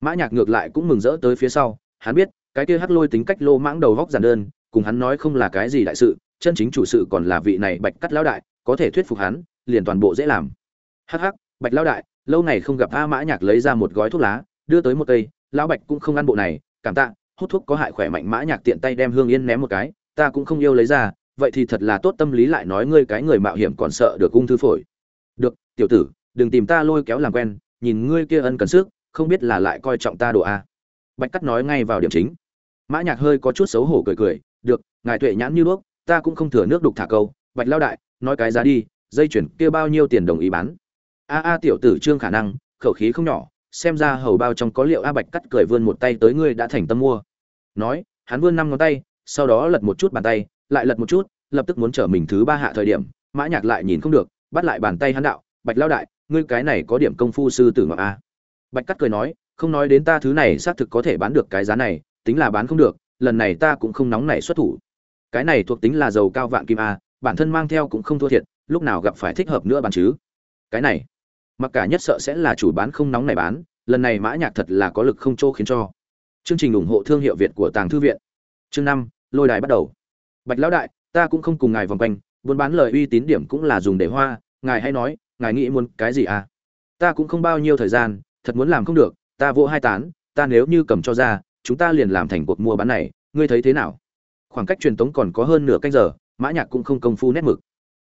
Mã nhạc ngược lại cũng mừng rỡ tới phía sau, hắn biết, cái kia hắc lôi tính cách lô mãng đầu góc giản đơn, cùng hắn nói không là cái gì đại sự, chân chính chủ sự còn là vị này bạch cắt lão đại, có thể thuyết phục hắn, liền toàn bộ dễ làm. Hắc hắc, bạch lão đại, lâu ngày không gặp a mã nhạc lấy ra một gói thuốc lá, đưa tới một cây, lão bạch cũng không ăn bộ này, cảm tạ, hút thuốc có hại khỏe mạnh mã nhạc tiện tay đem hương yên ném một cái, ta cũng không yêu lấy ra vậy thì thật là tốt tâm lý lại nói ngươi cái người mạo hiểm còn sợ được ung thư phổi. Được, tiểu tử, đừng tìm ta lôi kéo làm quen, nhìn ngươi kia ân cần sức, không biết là lại coi trọng ta đồ a. Bạch cắt nói ngay vào điểm chính. Mã nhạc hơi có chút xấu hổ cười cười, được, ngài tuệ nhãn như đuốc, ta cũng không thừa nước đục thả câu. Bạch lao đại, nói cái giá đi, dây chuyển kia bao nhiêu tiền đồng ý bán? A a, tiểu tử trương khả năng, khẩu khí không nhỏ, xem ra hầu bao trong có liệu a bạch cắt cười vươn một tay tới ngươi đã thành tâm mua. Nói, hắn vươn năm ngón tay, sau đó lật một chút bàn tay lại lật một chút, lập tức muốn trở mình thứ ba hạ thời điểm, mã nhạc lại nhìn không được, bắt lại bàn tay hắn đạo, bạch lao đại, ngươi cái này có điểm công phu sư tử ngọc a. Bạch cắt cười nói, không nói đến ta thứ này xác thực có thể bán được cái giá này, tính là bán không được, lần này ta cũng không nóng nảy xuất thủ. Cái này thuộc tính là dầu cao vạn kim a, bản thân mang theo cũng không thua thiệt, lúc nào gặp phải thích hợp nữa bán chứ? Cái này, mặc cả nhất sợ sẽ là chủ bán không nóng này bán, lần này mã nhạc thật là có lực không chỗ khiến cho. Chương trình ủng hộ thương hiệu việt của tàng thư viện. Chương năm, lôi đài bắt đầu bạch lão đại, ta cũng không cùng ngài vòng quanh, buôn bán lời uy tín điểm cũng là dùng để hoa, ngài hay nói, ngài nghĩ muốn cái gì à? Ta cũng không bao nhiêu thời gian, thật muốn làm không được, ta vỗ hai tán, ta nếu như cầm cho ra, chúng ta liền làm thành cuộc mua bán này, ngươi thấy thế nào? Khoảng cách truyền tống còn có hơn nửa canh giờ, mã nhạc cũng không công phu nét mực.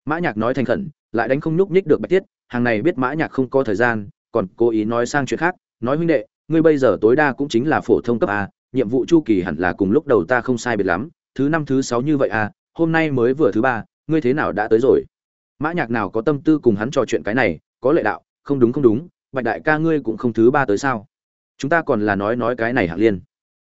Mã nhạc nói thành khẩn, lại đánh không nhúc nhích được bạch tiết hàng này biết mã nhạc không có thời gian, còn cố ý nói sang chuyện khác, nói huynh đệ, ngươi bây giờ tối đa cũng chính là phổ thông cấp a, nhiệm vụ chu kỳ hẳn là cùng lúc đầu ta không sai biệt lắm thứ năm thứ sáu như vậy à hôm nay mới vừa thứ ba, ngươi thế nào đã tới rồi? Mã nhạc nào có tâm tư cùng hắn trò chuyện cái này, có lệ đạo, không đúng không đúng, bạch đại ca ngươi cũng không thứ ba tới sao? Chúng ta còn là nói nói cái này hạng liên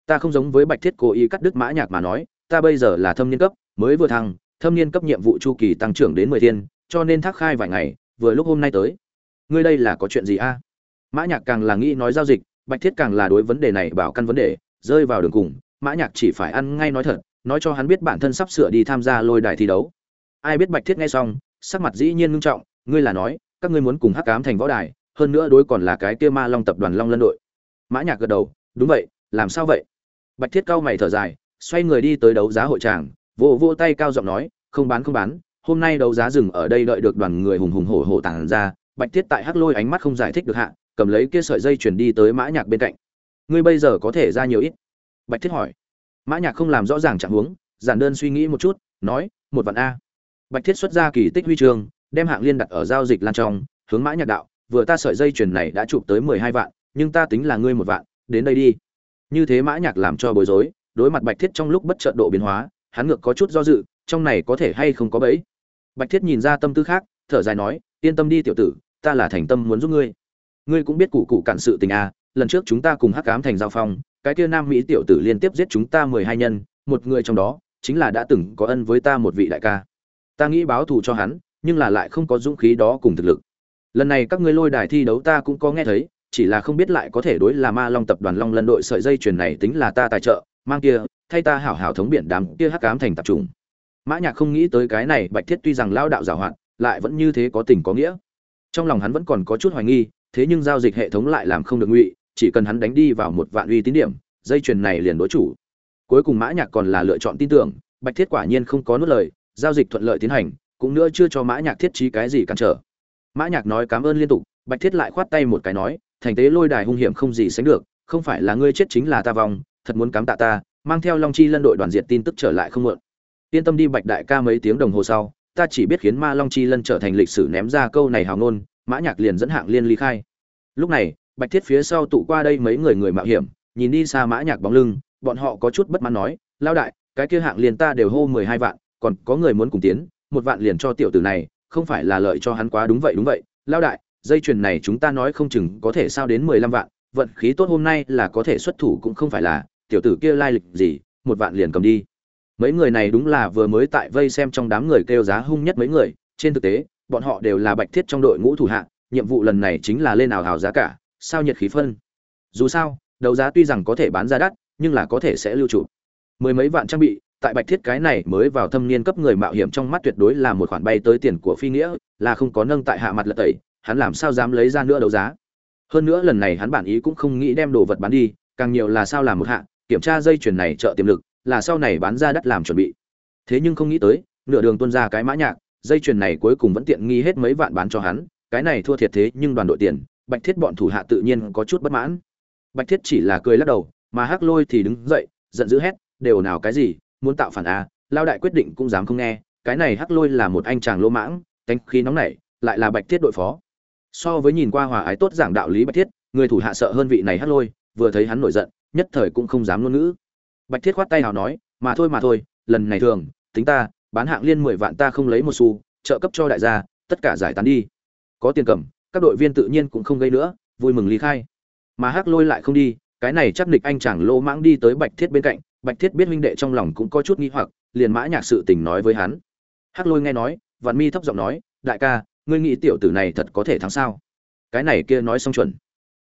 ta không giống với bạch thiết cố ý cắt đứt mã nhạc mà nói, ta bây giờ là thâm niên cấp, mới vừa thăng, thâm niên cấp nhiệm vụ chu kỳ tăng trưởng đến mười thiên, cho nên thác khai vài ngày, vừa lúc hôm nay tới. Ngươi đây là có chuyện gì a? Mã nhạc càng là nghĩ nói giao dịch, bạch thiết càng là đối vấn đề này bảo căn vấn đề, rơi vào đường cùng, mã nhạc chỉ phải ăn ngay nói thật nói cho hắn biết bản thân sắp sửa đi tham gia lôi đài thi đấu. Ai biết bạch thiết nghe xong, sắc mặt dĩ nhiên ngưng trọng, ngươi là nói, các ngươi muốn cùng hắc ám thành võ đài, hơn nữa đối còn là cái kia ma long tập đoàn long lân đội. Mã nhạc gật đầu, đúng vậy, làm sao vậy? Bạch thiết cao mày thở dài, xoay người đi tới đấu giá hội tràng, vỗ vỗ tay cao giọng nói, không bán không bán, hôm nay đấu giá dừng ở đây đợi được đoàn người hùng hùng hổ hổ tản ra, bạch thiết tại hắc lôi ánh mắt không giải thích được hạ, cầm lấy kia sợi dây chuyển đi tới mã nhạc bên cạnh. Ngươi bây giờ có thể ra nhiều ít? Bạch thiết hỏi mã nhạc không làm rõ ràng trạng huống, giản đơn suy nghĩ một chút, nói, một vạn a. Bạch thiết xuất ra kỳ tích huy chương, đem hạng liên đặt ở giao dịch lan trong, hướng mã nhạc đạo, vừa ta sợi dây chuyền này đã chụp tới mười hai vạn, nhưng ta tính là ngươi một vạn, đến đây đi. Như thế mã nhạc làm cho bối rối, đối mặt bạch thiết trong lúc bất chợt độ biến hóa, hắn ngược có chút do dự, trong này có thể hay không có bẫy? Bạch thiết nhìn ra tâm tư khác, thở dài nói, yên tâm đi tiểu tử, ta là thành tâm muốn giúp ngươi. Ngươi cũng biết cụ cụ cản sự tình à lần trước chúng ta cùng hắc ám thành giao phong cái kia nam mỹ tiểu tử liên tiếp giết chúng ta mười hai nhân, một người trong đó, chính là đã từng có ân với ta một vị đại ca. Ta nghĩ báo thù cho hắn, nhưng là lại không có dũng khí đó cùng thực lực. Lần này các ngươi lôi đài thi đấu ta cũng có nghe thấy, chỉ là không biết lại có thể đối là ma long tập đoàn long lân đội sợi dây chuyền này tính là ta tài trợ, mang kia, thay ta hảo hảo thống biển đám kia hắc ám thành tập trung. Mã nhạc không nghĩ tới cái này, bạch thiết tuy rằng lao đạo giả hoạt lại vẫn như thế có tình có nghĩa. Trong lòng hắn vẫn còn có chút hoài nghi, thế nhưng giao dịch hệ thống lại làm không được ngụy chỉ cần hắn đánh đi vào một vạn uy tín điểm, dây chuyền này liền đối chủ. Cuối cùng mã nhạc còn là lựa chọn tin tưởng, bạch thiết quả nhiên không có nuốt lời, giao dịch thuận lợi tiến hành, cũng nữa chưa cho mã nhạc thiết trí cái gì cản trở. Mã nhạc nói cảm ơn liên tục, bạch thiết lại khoát tay một cái nói, thành tế lôi đài hung hiểm không gì sánh được, không phải là ngươi chết chính là ta vong, thật muốn cám tạ ta, mang theo long chi lân đội đoàn diệt tin tức trở lại không muộn. Yên tâm đi bạch đại ca mấy tiếng đồng hồ sau, ta chỉ biết khiến ma long chi lân trở thành lịch sử ném ra câu này hào ngôn, mã nhạc liền dẫn hạng liên ly khai. Lúc này bạch thiết phía sau tụ qua đây mấy người người mạo hiểm, nhìn đi xa mã nhạc bóng lưng, bọn họ có chút bất mãn nói lao đại, cái kia hạng liền ta đều hô mười hai vạn, còn có người muốn cùng tiến, một vạn liền cho tiểu tử này, không phải là lợi cho hắn quá đúng vậy đúng vậy. Lao đại, dây chuyền này chúng ta nói không chừng có thể sao đến mười lăm vạn, vận khí tốt hôm nay là có thể xuất thủ cũng không phải là, tiểu tử kia lai lịch gì, một vạn liền cầm đi. Mấy người này đúng là vừa mới tại vây xem trong đám người kêu giá hung nhất mấy người, trên thực tế, bọn họ đều là bạch thiết trong đội ngũ thủ hạ, nhiệm vụ lần này chính là lên ảo hào giá cả sao nhiệt khí phân. Dù sao, đấu giá tuy rằng có thể bán ra đắt, nhưng là có thể sẽ lưu trụ. Mười mấy vạn trang bị, tại bạch thiết cái này mới vào thâm niên cấp người mạo hiểm trong mắt tuyệt đối là một khoản bay tới tiền của phi nghĩa, là không có nâng tại hạ mặt lật tẩy, hắn làm sao dám lấy ra nữa đấu giá. Hơn nữa lần này hắn bản ý cũng không nghĩ đem đồ vật bán đi, càng nhiều là sao làm một hạ, kiểm tra dây chuyền này trợ tiềm lực, là sau này bán ra đắt làm chuẩn bị. Thế nhưng không nghĩ tới, nửa đường tuân ra cái mã nhạc, dây chuyền này cuối cùng vẫn tiện nghi hết mấy vạn bán cho hắn, cái này thua thiệt thế nhưng đoàn đội tiền bạch thiết bọn thủ hạ tự nhiên có chút bất mãn. Bạch thiết chỉ là cười lắc đầu, mà hắc lôi thì đứng dậy, giận dữ hét, đều nào cái gì, muốn tạo phản à? Lao đại quyết định cũng dám không nghe, cái này hắc lôi là một anh chàng lỗ mãng, tánh khí nóng nảy, lại là bạch thiết đội phó. So với nhìn qua hòa ái tốt giảng đạo lý bạch thiết, người thủ hạ sợ hơn vị này hắc lôi, vừa thấy hắn nổi giận, nhất thời cũng không dám ngôn ngữ. Bạch thiết khoát tay nào nói, mà thôi mà thôi, lần này thường, tính ta, bán hạng liên mười vạn ta không lấy một xu, trợ cấp cho đại gia, tất cả giải tán đi. Có tiền cầm các đội viên tự nhiên cũng không gây nữa, vui mừng ly khai. Mà hắc lôi lại không đi, cái này chắc nịch anh chàng lỗ mãng đi tới bạch thiết bên cạnh, bạch thiết biết huynh đệ trong lòng cũng có chút nghi hoặc, liền mã nhạc sự tình nói với hắn. Hắc lôi nghe nói, vạn mi thấp giọng nói, đại ca, ngươi nghĩ tiểu tử này thật có thể thắng sao? Cái này kia nói xong chuẩn.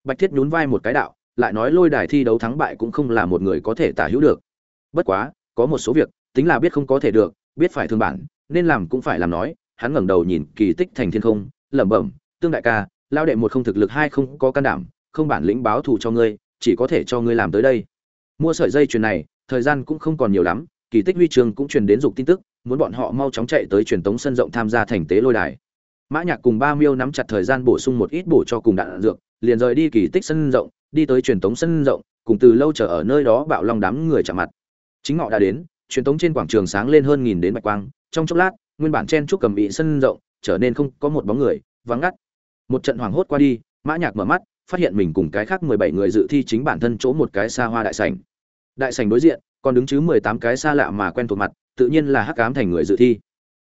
Bạch thiết nhún vai một cái đạo, lại nói lôi đài thi đấu thắng bại cũng không là một người có thể tả hữu được. Bất quá, có một số việc, tính là biết không có thể được, biết phải thương bản, nên làm cũng phải làm nói, hắn ngẩng đầu nhìn kỳ tích thành thiên không, lẩm bẩm tương đại ca, lao đệ một không thực lực, hai không có can đảm, không bản lĩnh báo thù cho ngươi, chỉ có thể cho ngươi làm tới đây. Mua sợi dây chuyền này, thời gian cũng không còn nhiều lắm, kỳ tích huy trường cũng truyền đến dục tin tức, muốn bọn họ mau chóng chạy tới truyền tống sân rộng tham gia thành tế lôi đài. Mã nhạc cùng ba miêu nắm chặt thời gian bổ sung một ít bổ cho cùng đạn dược, liền rời đi kỳ tích sân rộng, đi tới truyền tống sân rộng, cùng từ lâu chờ ở nơi đó bạo long đám người chạm mặt. Chính ngọ đã đến, truyền tống trên quảng trường sáng lên hơn nghìn đến bạch quang, trong chốc lát, nguyên bản chen trúc cầm bị sân rộng, trở nên không có một bóng người, vắng ngắt một trận hoảng hốt qua đi, mã nhạc mở mắt, phát hiện mình cùng cái khác mười bảy người dự thi chính bản thân chỗ một cái xa hoa đại sảnh. Đại sảnh đối diện, còn đứng chứ mười tám cái xa lạ mà quen thuộc mặt, tự nhiên là hắc ám thành người dự thi.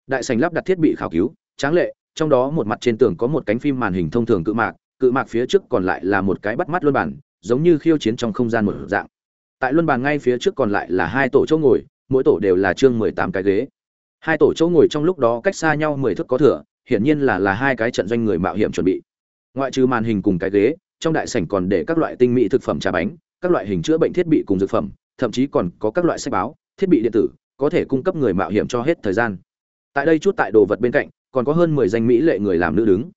Đại sảnh lắp đặt thiết bị khảo cứu, tráng lệ, trong đó một mặt trên tường có một cánh phim màn hình thông thường cự mạc cự mạc phía trước còn lại là một cái bắt mắt luân bản, giống như khiêu chiến trong không gian một dạng. Tại luân bàn ngay phía trước còn lại là hai tổ chỗ ngồi, mỗi tổ đều là chương mười tám cái ghế. Hai tổ chỗ ngồi trong lúc đó cách xa nhau mười thước có thừa hiển nhiên là là hai cái trận doanh người mạo hiểm chuẩn bị. Ngoại trừ màn hình cùng cái ghế, trong đại sảnh còn để các loại tinh mỹ thực phẩm trà bánh, các loại hình chữa bệnh thiết bị cùng dược phẩm, thậm chí còn có các loại sách báo, thiết bị điện tử, có thể cung cấp người mạo hiểm cho hết thời gian. Tại đây chút tại đồ vật bên cạnh, còn có hơn mười danh mỹ lệ người làm nữ đứng.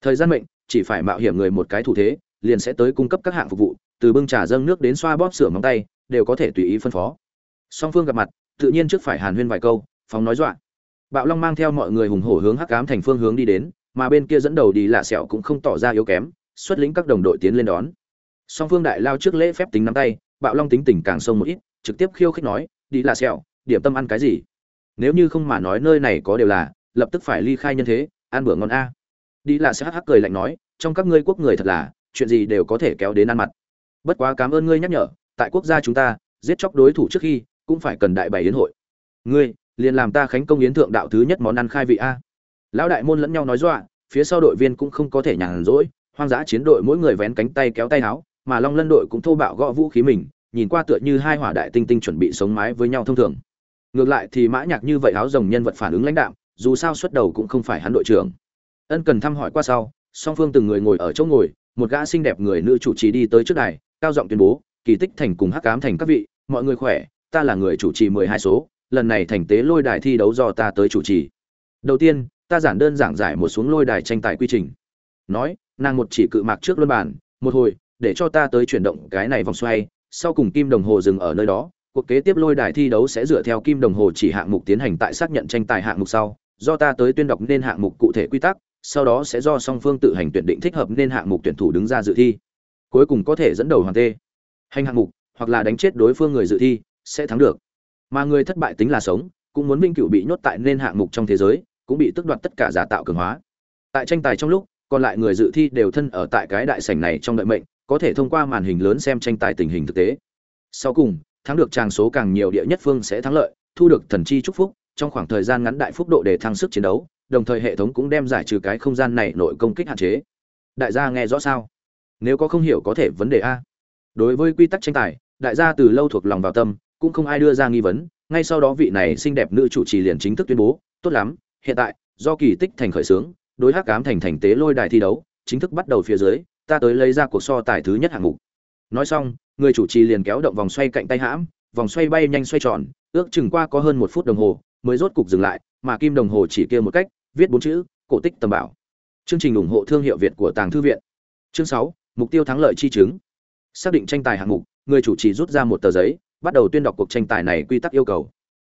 Thời gian mệnh, chỉ phải mạo hiểm người một cái thủ thế, liền sẽ tới cung cấp các hạng phục vụ, từ bưng trà dâng nước đến xoa bóp sửa móng tay, đều có thể tùy ý phân phó. Song phương gặp mặt, tự nhiên trước phải hàn huyên vài câu, phóng nói dọa bạo long mang theo mọi người hùng hổ hướng hắc ám thành phương hướng đi đến, mà bên kia dẫn đầu đi lạ sẹo cũng không tỏ ra yếu kém, xuất lĩnh các đồng đội tiến lên đón. Song phương đại lao trước lễ phép tính nắm tay, bạo long tính tình càng sâu một ít, trực tiếp khiêu khích nói, đi lạ sẹo, điểm tâm ăn cái gì? Nếu như không mà nói nơi này có đều là, lập tức phải ly khai nhân thế, ăn bữa ngon a. Đi lạ sẹo hắc hắc cười lạnh nói, trong các ngươi quốc người thật là, chuyện gì đều có thể kéo đến ăn mặt. Bất quá cảm ơn ngươi nhắc nhở, tại quốc gia chúng ta, giết chóc đối thủ trước khi, cũng phải cần đại bày yến hội. Ngươi liền làm ta khánh công yến thượng đạo thứ nhất món ăn khai vị a. Lão đại môn lẫn nhau nói dọa, phía sau đội viên cũng không có thể nhàn rỗi, hoang dã chiến đội mỗi người vén cánh tay kéo tay áo, mà long lân đội cũng thô bạo gõ vũ khí mình, nhìn qua tựa như hai hỏa đại tinh tinh chuẩn bị sống mái với nhau thông thường. Ngược lại thì mã nhạc như vậy áo rồng nhân vật phản ứng lãnh đạm, dù sao xuất đầu cũng không phải hắn đội trưởng. Ân cần thăm hỏi qua sau, song phương từng người ngồi ở chỗ ngồi, một gã xinh đẹp người nữ chủ trì đi tới trước đài, cao giọng tuyên bố, kỳ tích thành cùng hắc ám thành các vị, mọi người khỏe, ta là người chủ trì mười hai số lần này thành tế lôi đài thi đấu do ta tới chủ trì. Đầu tiên, ta giản đơn giảng giải một xuống lôi đài tranh tài quy trình. Nói, nàng một chỉ cự mạc trước luân bàn, một hồi, để cho ta tới chuyển động cái này vòng xoay, sau cùng kim đồng hồ dừng ở nơi đó. Cuộc kế tiếp lôi đài thi đấu sẽ dựa theo kim đồng hồ chỉ hạng mục tiến hành tại xác nhận tranh tài hạng mục sau. Do ta tới tuyên đọc nên hạng mục cụ thể quy tắc, sau đó sẽ do song phương tự hành tuyển định thích hợp nên hạng mục tuyển thủ đứng ra dự thi. Cuối cùng có thể dẫn đầu hoàn tê. Hành hạng mục, hoặc là đánh chết đối phương người dự thi, sẽ thắng được mà người thất bại tính là sống, cũng muốn vinh cửu bị nhốt tại nên hạng mục trong thế giới, cũng bị tước đoạt tất cả giả tạo cường hóa. Tại tranh tài trong lúc, còn lại người dự thi đều thân ở tại cái đại sảnh này trong đợi mệnh, có thể thông qua màn hình lớn xem tranh tài tình hình thực tế. Sau cùng, thắng được tràng số càng nhiều địa nhất phương sẽ thắng lợi, thu được thần chi chúc phúc, trong khoảng thời gian ngắn đại phúc độ để thăng sức chiến đấu, đồng thời hệ thống cũng đem giải trừ cái không gian này nội công kích hạn chế. Đại gia nghe rõ sao? Nếu có không hiểu có thể vấn đề a. Đối với quy tắc tranh tài, đại gia từ lâu thuộc lòng vào tâm cũng không ai đưa ra nghi vấn, ngay sau đó vị này xinh đẹp nữ chủ trì liền chính thức tuyên bố, tốt lắm, hiện tại, do kỳ tích thành khởi xướng, đối hắc cám thành thành tế lôi đài thi đấu, chính thức bắt đầu phía dưới, ta tới lấy ra cuộc so tài thứ nhất hạng mục. Nói xong, người chủ trì liền kéo động vòng xoay cạnh tay hãm, vòng xoay bay nhanh xoay tròn, ước chừng qua có hơn một phút đồng hồ, mới rốt cục dừng lại, mà kim đồng hồ chỉ kia một cách, viết bốn chữ, cổ tích tầm bảo. Chương trình ủng hộ thương hiệu việt của tàng thư viện. Chương sáu, mục tiêu thắng lợi chi chứng. Xác định tranh tài hạng mục, người chủ trì rút ra một tờ giấy bắt đầu tuyên đọc cuộc tranh tài này quy tắc yêu cầu.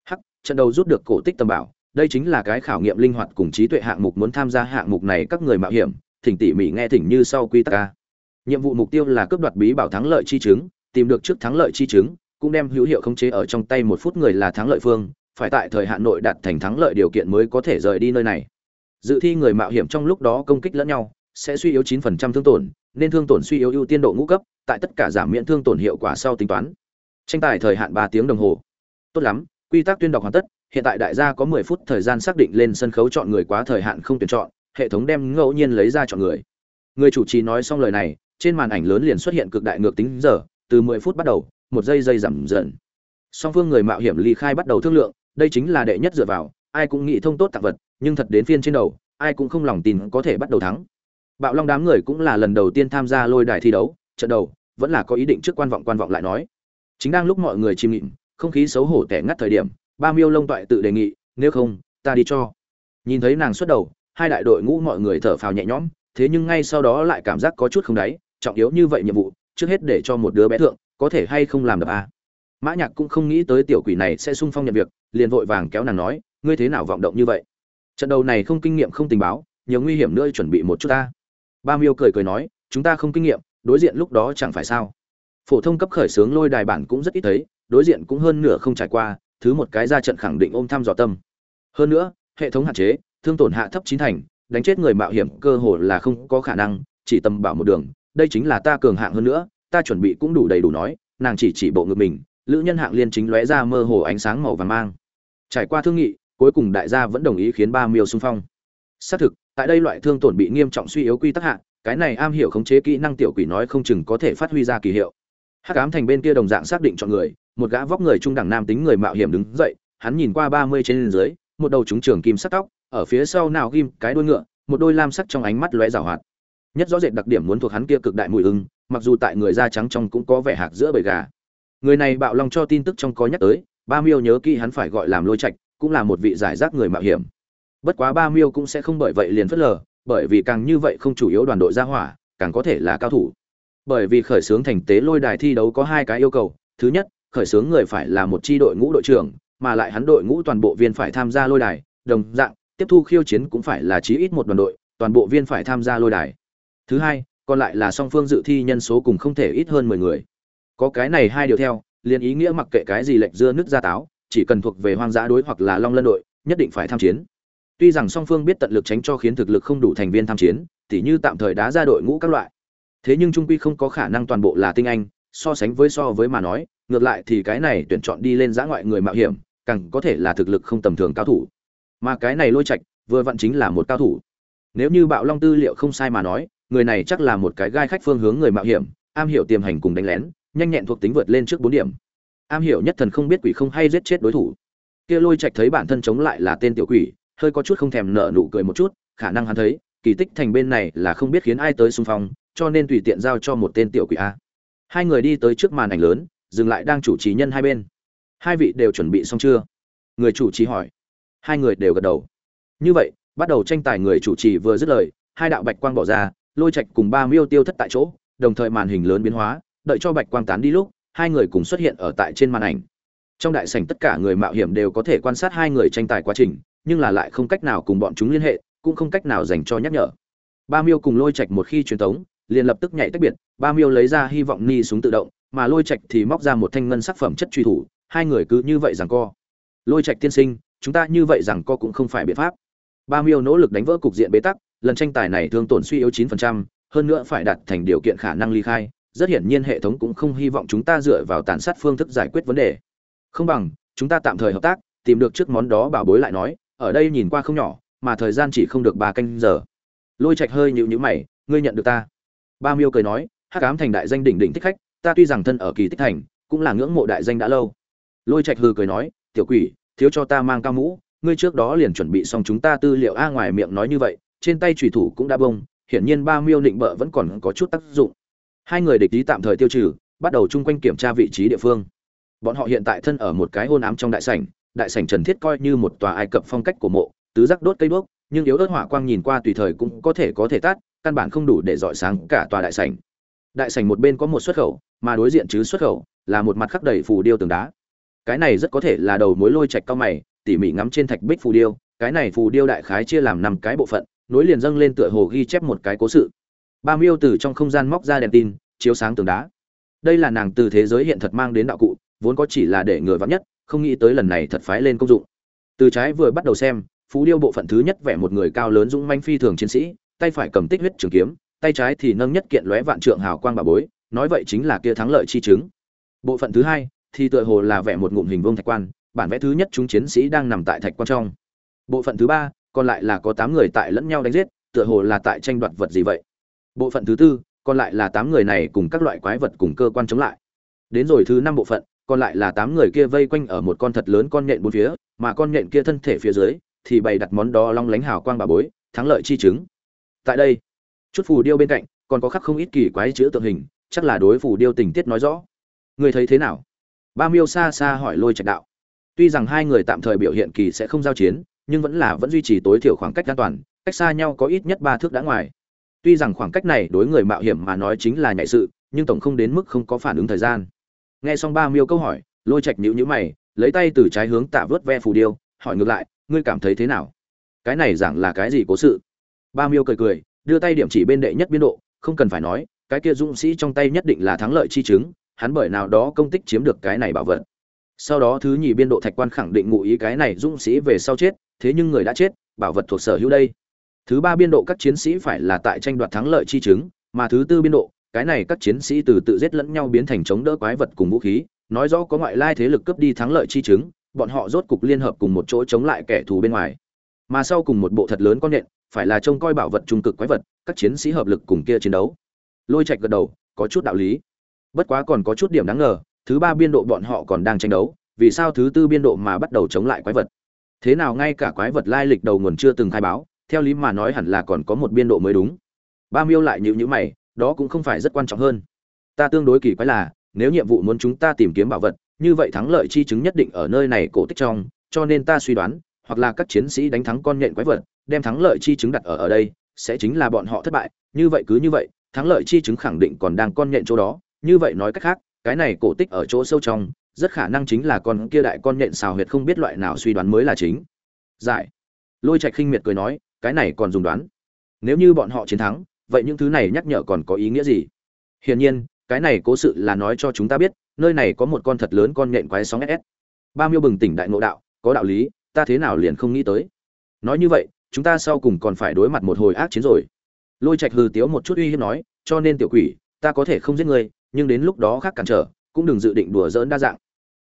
Hắc trận đầu rút được cổ tích tầm bảo, đây chính là cái khảo nghiệm linh hoạt cùng trí tuệ hạng mục muốn tham gia hạng mục này các người mạo hiểm, thỉnh tỉ mỉ nghe thỉnh như sau quy tắc a. Nhiệm vụ mục tiêu là cướp đoạt bí bảo thắng lợi chi chứng, tìm được trước thắng lợi chi chứng, cũng đem hữu hiệu khống chế ở trong tay một phút người là thắng lợi phương, phải tại thời hạn nội đạt thành thắng lợi điều kiện mới có thể rời đi nơi này. Dự thi người mạo hiểm trong lúc đó công kích lẫn nhau, sẽ suy yếu 9% thương tổn, nên thương tổn suy yếu ưu tiên độ ngũ cấp, tại tất cả giảm miễn thương tổn hiệu quả sau tính toán tranh tài thời hạn ba tiếng đồng hồ. Tốt lắm, quy tắc tuyên đọc hoàn tất, hiện tại đại gia có 10 phút thời gian xác định lên sân khấu chọn người quá thời hạn không tuyển chọn, hệ thống đem ngẫu nhiên lấy ra chọn người. Người chủ trì nói xong lời này, trên màn ảnh lớn liền xuất hiện cực đại ngược tính giờ, từ 10 phút bắt đầu, một giây giây giảm dần. Song phương người mạo hiểm ly khai bắt đầu thương lượng, đây chính là đệ nhất dựa vào, ai cũng nghĩ thông tốt tặng vật, nhưng thật đến phiên trên đầu, ai cũng không lòng tin có thể bắt đầu thắng. Bạo long đám người cũng là lần đầu tiên tham gia lôi đài thi đấu, trận đầu, vẫn là có ý định trước quan vọng quan vọng lại nói chính đang lúc mọi người chìm nghịm, không khí xấu hổ tẻ ngắt thời điểm, ba miêu lông toại tự đề nghị, nếu không, ta đi cho. Nhìn thấy nàng xuất đầu, hai đại đội ngũ mọi người thở phào nhẹ nhõm, thế nhưng ngay sau đó lại cảm giác có chút không đáy, trọng yếu như vậy nhiệm vụ, trước hết để cho một đứa bé thượng, có thể hay không làm được à. mã nhạc cũng không nghĩ tới tiểu quỷ này sẽ sung phong nhận việc, liền vội vàng kéo nàng nói, ngươi thế nào vọng động như vậy? Trận đầu này không kinh nghiệm không tình báo, nhiều nguy hiểm nữa chuẩn bị một chút ta. Ba miêu cười cười nói, chúng ta không kinh nghiệm, đối diện lúc đó chẳng phải sao? Phổ thông cấp khởi sướng lôi đài bản cũng rất ít thấy, đối diện cũng hơn nửa không trải qua, thứ một cái ra trận khẳng định ôm thăm dò tâm. Hơn nữa, hệ thống hạn chế, thương tổn hạ thấp chín thành, đánh chết người mạo hiểm cơ hồ là không có khả năng, chỉ tầm bảo một đường, đây chính là ta cường hạng hơn nữa, ta chuẩn bị cũng đủ đầy đủ nói, nàng chỉ chỉ bộ ngực mình, lữ nhân hạng liên chính lóe ra mơ hồ ánh sáng màu vàng mang. Trải qua thương nghị, cuối cùng đại gia vẫn đồng ý khiến ba miêu xung phong. Xác thực, tại đây loại thương tổn bị nghiêm trọng suy yếu quy tắc hạ, cái này am hiểu khống chế kỹ năng tiểu quỷ nói không chừng có thể phát huy ra kỳ hiệu hắc ám thành bên kia đồng dạng xác định chọn người, một gã vóc người trung đẳng nam tính người mạo hiểm đứng dậy, hắn nhìn qua ba mươi trên dưới, một đầu trúng trường kim sắc tóc, ở phía sau nào ghim cái đuôi ngựa, một đôi lam sắc trong ánh mắt lóe rào hoạt. Nhất rõ rệt đặc điểm muốn thuộc hắn kia cực đại mùi ưng mặc dù tại người da trắng trong cũng có vẻ hạc giữa bầy gà. Người này bạo long cho tin tức trong có nhắc tới, ba miêu nhớ kỹ hắn phải gọi làm lôi trạch, cũng là một vị giải rác người mạo hiểm. Bất quá ba miêu cũng sẽ không bởi vậy liền phớt lờ, bởi vì càng như vậy không chủ yếu đoàn đội ra hỏa, càng có thể là cao thủ bởi vì khởi xướng thành tế lôi đài thi đấu có hai cái yêu cầu. Thứ nhất, khởi xướng người phải là một chi đội ngũ đội trưởng, mà lại hắn đội ngũ toàn bộ viên phải tham gia lôi đài. Đồng dạng, tiếp thu khiêu chiến cũng phải là chí ít một đoàn đội, toàn bộ viên phải tham gia lôi đài. Thứ hai, còn lại là song phương dự thi nhân số cùng không thể ít hơn mười người. Có cái này hai điều theo, liền ý nghĩa mặc kệ cái gì lệnh dưa nước ra táo, chỉ cần thuộc về hoang dã đối hoặc là long lân đội, nhất định phải tham chiến. Tuy rằng song phương biết tận lực tránh cho khiến thực lực không đủ thành viên tham chiến, tỉ như tạm thời đá ra đội ngũ các loại thế nhưng trung quy không có khả năng toàn bộ là tinh anh, so sánh với so với mà nói, ngược lại thì cái này tuyển chọn đi lên giã ngoại người mạo hiểm, càng có thể là thực lực không tầm thường cao thủ. Mà cái này lôi trạch, vừa vặn chính là một cao thủ. Nếu như bạo long tư liệu không sai mà nói, người này chắc là một cái gai khách phương hướng người mạo hiểm, am hiểu tiềm hành cùng đánh lén, nhanh nhẹn thuộc tính vượt lên trước bốn điểm. Am hiểu nhất thần không biết quỷ không hay giết chết đối thủ. Kia lôi trạch thấy bản thân chống lại là tên tiểu quỷ, hơi có chút không thèm nợ nụ cười một chút, khả năng hắn thấy, kỳ tích thành bên này là không biết khiến ai tới xung phong cho nên tùy tiện giao cho một tên tiểu quỷ a. Hai người đi tới trước màn ảnh lớn, dừng lại đang chủ trì nhân hai bên. Hai vị đều chuẩn bị xong chưa? Người chủ trì hỏi. Hai người đều gật đầu. Như vậy, bắt đầu tranh tài người chủ trì vừa dứt lời, hai đạo bạch quang bỏ ra, lôi trạch cùng ba miêu tiêu thất tại chỗ, đồng thời màn hình lớn biến hóa, đợi cho bạch quang tán đi lúc, hai người cùng xuất hiện ở tại trên màn ảnh. Trong đại sảnh tất cả người mạo hiểm đều có thể quan sát hai người tranh tài quá trình, nhưng là lại không cách nào cùng bọn chúng liên hệ, cũng không cách nào dành cho nhắc nhở. Ba miêu cùng lôi trạch một khi truyền tống liền lập tức nhảy tách biệt ba miêu lấy ra hy vọng ni súng tự động mà lôi trạch thì móc ra một thanh ngân sắc phẩm chất truy thủ hai người cứ như vậy rằng co. Lôi trạch tiên sinh chúng ta như vậy rằng co cũng không phải biện pháp. Ba miêu nỗ lực đánh vỡ cục diện bế tắc lần tranh tài này thương tổn suy yếu 9%, hơn nữa phải đạt thành điều kiện khả năng ly khai rất hiển nhiên hệ thống cũng không hy vọng chúng ta dựa vào tàn sát phương thức giải quyết vấn đề. Không bằng chúng ta tạm thời hợp tác tìm được trước món đó bảo bối lại nói ở đây nhìn qua không nhỏ mà thời gian chỉ không được ba canh giờ. Lôi trạch hơi nhịu nhữ mày ngươi nhận được ta ba miêu cười nói, hắc ám thành đại danh đỉnh đỉnh thích khách, ta tuy rằng thân ở kỳ tích thành, cũng là ngưỡng mộ đại danh đã lâu. Lôi trạch hừ cười nói, tiểu quỷ, thiếu cho ta mang cao mũ, ngươi trước đó liền chuẩn bị xong chúng ta tư liệu a ngoài miệng nói như vậy, trên tay thủy thủ cũng đã bông, hiển nhiên ba miêu định bợ vẫn còn có chút tác dụng. Hai người địch ý tạm thời tiêu trừ, bắt đầu chung quanh kiểm tra vị trí địa phương. Bọn họ hiện tại thân ở một cái hôn ám trong đại sảnh đại sảnh trần thiết coi như một tòa ai cập phong cách của mộ, tứ giác đốt cây đuốc, nhưng yếu ớt hỏa quang nhìn qua tùy thời cũng có thể có thể tát căn bản không đủ để dọi sáng cả tòa đại sảnh. Đại sảnh một bên có một xuất khẩu, mà đối diện chứ xuất khẩu là một mặt khắc đầy phù điêu tường đá. Cái này rất có thể là đầu mối lôi trạch cao mày, tỉ mỉ ngắm trên thạch bích phù điêu, cái này phù điêu đại khái chia làm năm cái bộ phận, nối liền dâng lên tựa hồ ghi chép một cái cố sự. Ba miêu từ trong không gian móc ra đèn tin, chiếu sáng tường đá. Đây là nàng từ thế giới hiện thật mang đến đạo cụ, vốn có chỉ là để người vắng nhất, không nghĩ tới lần này thật phái lên công dụng. Từ trái vừa bắt đầu xem phú điêu bộ phận thứ nhất vẽ một người cao lớn dũng manh phi thường chiến sĩ tay phải cầm tích huyết trường kiếm, tay trái thì nâng nhất kiện lóe vạn trượng hào quang bà bối, nói vậy chính là kia thắng lợi chi chứng. Bộ phận thứ hai, thì tựa hồ là vẽ một ngụm hình vuông thạch quan, bản vẽ thứ nhất chúng chiến sĩ đang nằm tại thạch quan trong. Bộ phận thứ ba, còn lại là có tám người tại lẫn nhau đánh giết, tựa hồ là tại tranh đoạt vật gì vậy? Bộ phận thứ tư, còn lại là tám người này cùng các loại quái vật cùng cơ quan chống lại. Đến rồi thứ năm bộ phận, còn lại là tám người kia vây quanh ở một con thật lớn con nhện bốn phía, mà con nhện kia thân thể phía dưới, thì bày đặt món đó long lánh hào quang bà bối, thắng lợi chi chứng tại đây, chút phù điêu bên cạnh còn có khắc không ít kỳ quái chữ tượng hình, chắc là đối phù điêu tình tiết nói rõ. Người thấy thế nào? Ba miêu xa xa hỏi lôi trạch đạo. Tuy rằng hai người tạm thời biểu hiện kỳ sẽ không giao chiến, nhưng vẫn là vẫn duy trì tối thiểu khoảng cách an toàn, cách xa nhau có ít nhất ba thước đã ngoài. Tuy rằng khoảng cách này đối người mạo hiểm mà nói chính là nhạy sự, nhưng tổng không đến mức không có phản ứng thời gian. Nghe xong ba miêu câu hỏi, lôi trạch nhữ nhữ mày, lấy tay từ trái hướng tạ vớt ve phù điêu, hỏi ngược lại, ngươi cảm thấy thế nào? Cái này giảng là cái gì cố sự? Ba miêu cười cười, đưa tay điểm chỉ bên đệ nhất biên độ, không cần phải nói, cái kia dũng sĩ trong tay nhất định là thắng lợi chi chứng, hắn bởi nào đó công tích chiếm được cái này bảo vật sau đó thứ nhì biên độ thạch quan khẳng định ngụ ý cái này dũng sĩ về sau chết, thế nhưng người đã chết, bảo vật thuộc sở hữu đây thứ ba biên độ các chiến sĩ phải là tại tranh đoạt thắng lợi chi chứng, mà thứ tư biên độ, cái này các chiến sĩ từ tự giết lẫn nhau biến thành chống đỡ quái vật cùng vũ khí, nói rõ có ngoại lai thế lực cướp đi thắng lợi chi chứng, bọn họ rốt cục liên hợp cùng một chỗ chống lại kẻ thù bên ngoài mà sau cùng một bộ thật lớn con nện phải là trông coi bảo vật trung cực quái vật, các chiến sĩ hợp lực cùng kia chiến đấu. Lôi trạch gật đầu, có chút đạo lý. Bất quá còn có chút điểm đáng ngờ, thứ ba biên độ bọn họ còn đang tranh đấu, vì sao thứ tư biên độ mà bắt đầu chống lại quái vật? Thế nào ngay cả quái vật lai lịch đầu nguồn chưa từng khai báo, theo lý mà nói hẳn là còn có một biên độ mới đúng. Ba miêu lại nhịu nhữ mày, đó cũng không phải rất quan trọng hơn. Ta tương đối kỳ quái là, nếu nhiệm vụ muốn chúng ta tìm kiếm bảo vật, như vậy thắng lợi chi chứng nhất định ở nơi này cổ tích trong, cho nên ta suy đoán, hoặc là các chiến sĩ đánh thắng con nhện quái vật đem thắng lợi chi chứng đặt ở ở đây, sẽ chính là bọn họ thất bại. Như vậy cứ như vậy, thắng lợi chi chứng khẳng định còn đang con nhện chỗ đó. Như vậy nói cách khác, cái này cổ tích ở chỗ sâu trong, rất khả năng chính là con kia đại con nhện xào huyệt không biết loại nào suy đoán mới là chính. Giải. Lôi trạch khinh miệt cười nói, cái này còn dùng đoán. Nếu như bọn họ chiến thắng, vậy những thứ này nhắc nhở còn có ý nghĩa gì? Hiển nhiên, cái này cố sự là nói cho chúng ta biết, nơi này có một con thật lớn con nhện quái sóng ss ba miêu bừng tỉnh đại ngộ đạo, có đạo lý, ta thế nào liền không nghĩ tới. Nói như vậy chúng ta sau cùng còn phải đối mặt một hồi ác chiến rồi. Lôi trạch hừ tiếu một chút uy hiếp nói, cho nên tiểu quỷ, ta có thể không giết ngươi, nhưng đến lúc đó khác cản trở, cũng đừng dự định đùa dỡn đa dạng.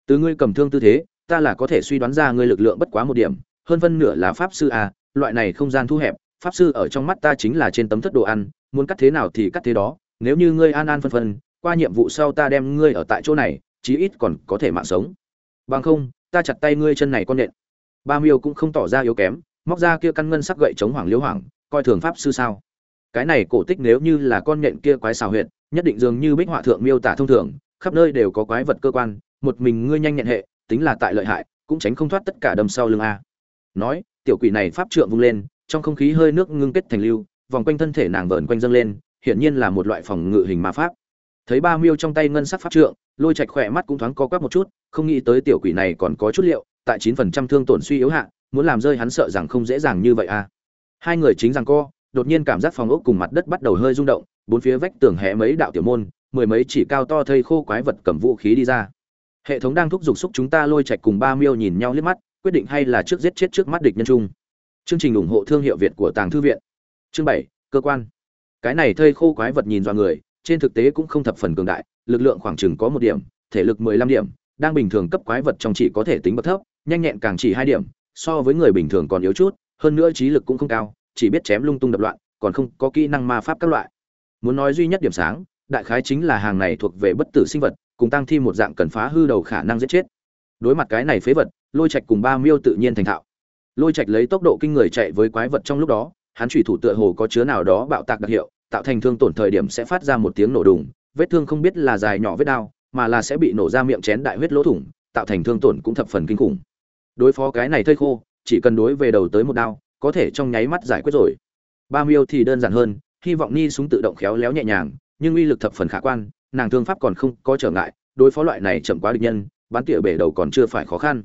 Từ ngươi cầm thương tư thế, ta là có thể suy đoán ra ngươi lực lượng bất quá một điểm, hơn phân nửa là pháp sư a loại này không gian thu hẹp, pháp sư ở trong mắt ta chính là trên tấm thất đồ ăn, muốn cắt thế nào thì cắt thế đó, nếu như ngươi an an phân phân, qua nhiệm vụ sau ta đem ngươi ở tại chỗ này, chí ít còn có thể mạng sống. Bằng không, ta chặt tay ngươi chân này con nện. Ba miêu cũng không tỏ ra yếu kém móc ra kia căn ngân sắc gậy chống hoàng liễu hoàng, coi thường pháp sư sao? Cái này cổ tích nếu như là con nhện kia quái xào huyện nhất định dường như bích họa thượng miêu tả thông thường, khắp nơi đều có quái vật cơ quan, một mình ngươi nhanh nhẹn hệ, tính là tại lợi hại, cũng tránh không thoát tất cả đâm sau lưng a. Nói, tiểu quỷ này pháp trượng vung lên, trong không khí hơi nước ngưng kết thành lưu, vòng quanh thân thể nàng vờn quanh dâng lên, hiển nhiên là một loại phòng ngự hình ma pháp. Thấy ba miêu trong tay ngân sắc pháp trượng, lôi chạch khỏe mắt cũng thoáng co quắp một chút, không nghĩ tới tiểu quỷ này còn có chút liệu, tại chín phần trăm thương tổn suy yếu hạ muốn làm rơi hắn sợ rằng không dễ dàng như vậy à. Hai người chính rằng co, đột nhiên cảm giác phòng ốc cùng mặt đất bắt đầu hơi rung động, bốn phía vách tường hé mấy đạo tiểu môn, mười mấy chỉ cao to thây khô quái vật cầm vũ khí đi ra. Hệ thống đang thúc giục xúc chúng ta lôi chạch cùng ba miêu nhìn nhau liếc mắt, quyết định hay là trước giết chết trước mắt địch nhân trung chương trình ủng hộ thương hiệu việt của tàng thư viện. Chương bảy, cơ quan. Cái này thây khô quái vật nhìn do người, trên thực tế cũng không thập phần cường đại, lực lượng khoảng chừng có một điểm, thể lực mười lăm điểm, đang bình thường cấp quái vật trong chỉ có thể tính bậc thấp, nhanh nhẹn càng chỉ hai điểm so với người bình thường còn yếu chút, hơn nữa trí lực cũng không cao, chỉ biết chém lung tung đập loạn, còn không có kỹ năng ma pháp các loại. Muốn nói duy nhất điểm sáng, đại khái chính là hàng này thuộc về bất tử sinh vật, cùng tăng thi một dạng cần phá hư đầu khả năng giết chết. Đối mặt cái này phế vật, lôi trạch cùng ba miêu tự nhiên thành thạo. Lôi trạch lấy tốc độ kinh người chạy với quái vật trong lúc đó, hắn chủy thủ tựa hồ có chứa nào đó bạo tạc đặc hiệu, tạo thành thương tổn thời điểm sẽ phát ra một tiếng nổ đùng, vết thương không biết là dài nhỏ vết đau, mà là sẽ bị nổ ra miệng chén đại huyết lỗ thủng, tạo thành thương tổn cũng thập phần kinh khủng đối phó cái này thây khô, chỉ cần đối về đầu tới một đao, có thể trong nháy mắt giải quyết rồi. Ba miêu thì đơn giản hơn, hy vọng ni súng tự động khéo léo nhẹ nhàng, nhưng uy lực thập phần khả quan, nàng thương pháp còn không có trở ngại, đối phó loại này chậm quá địch nhân, bắn tỉa bể đầu còn chưa phải khó khăn.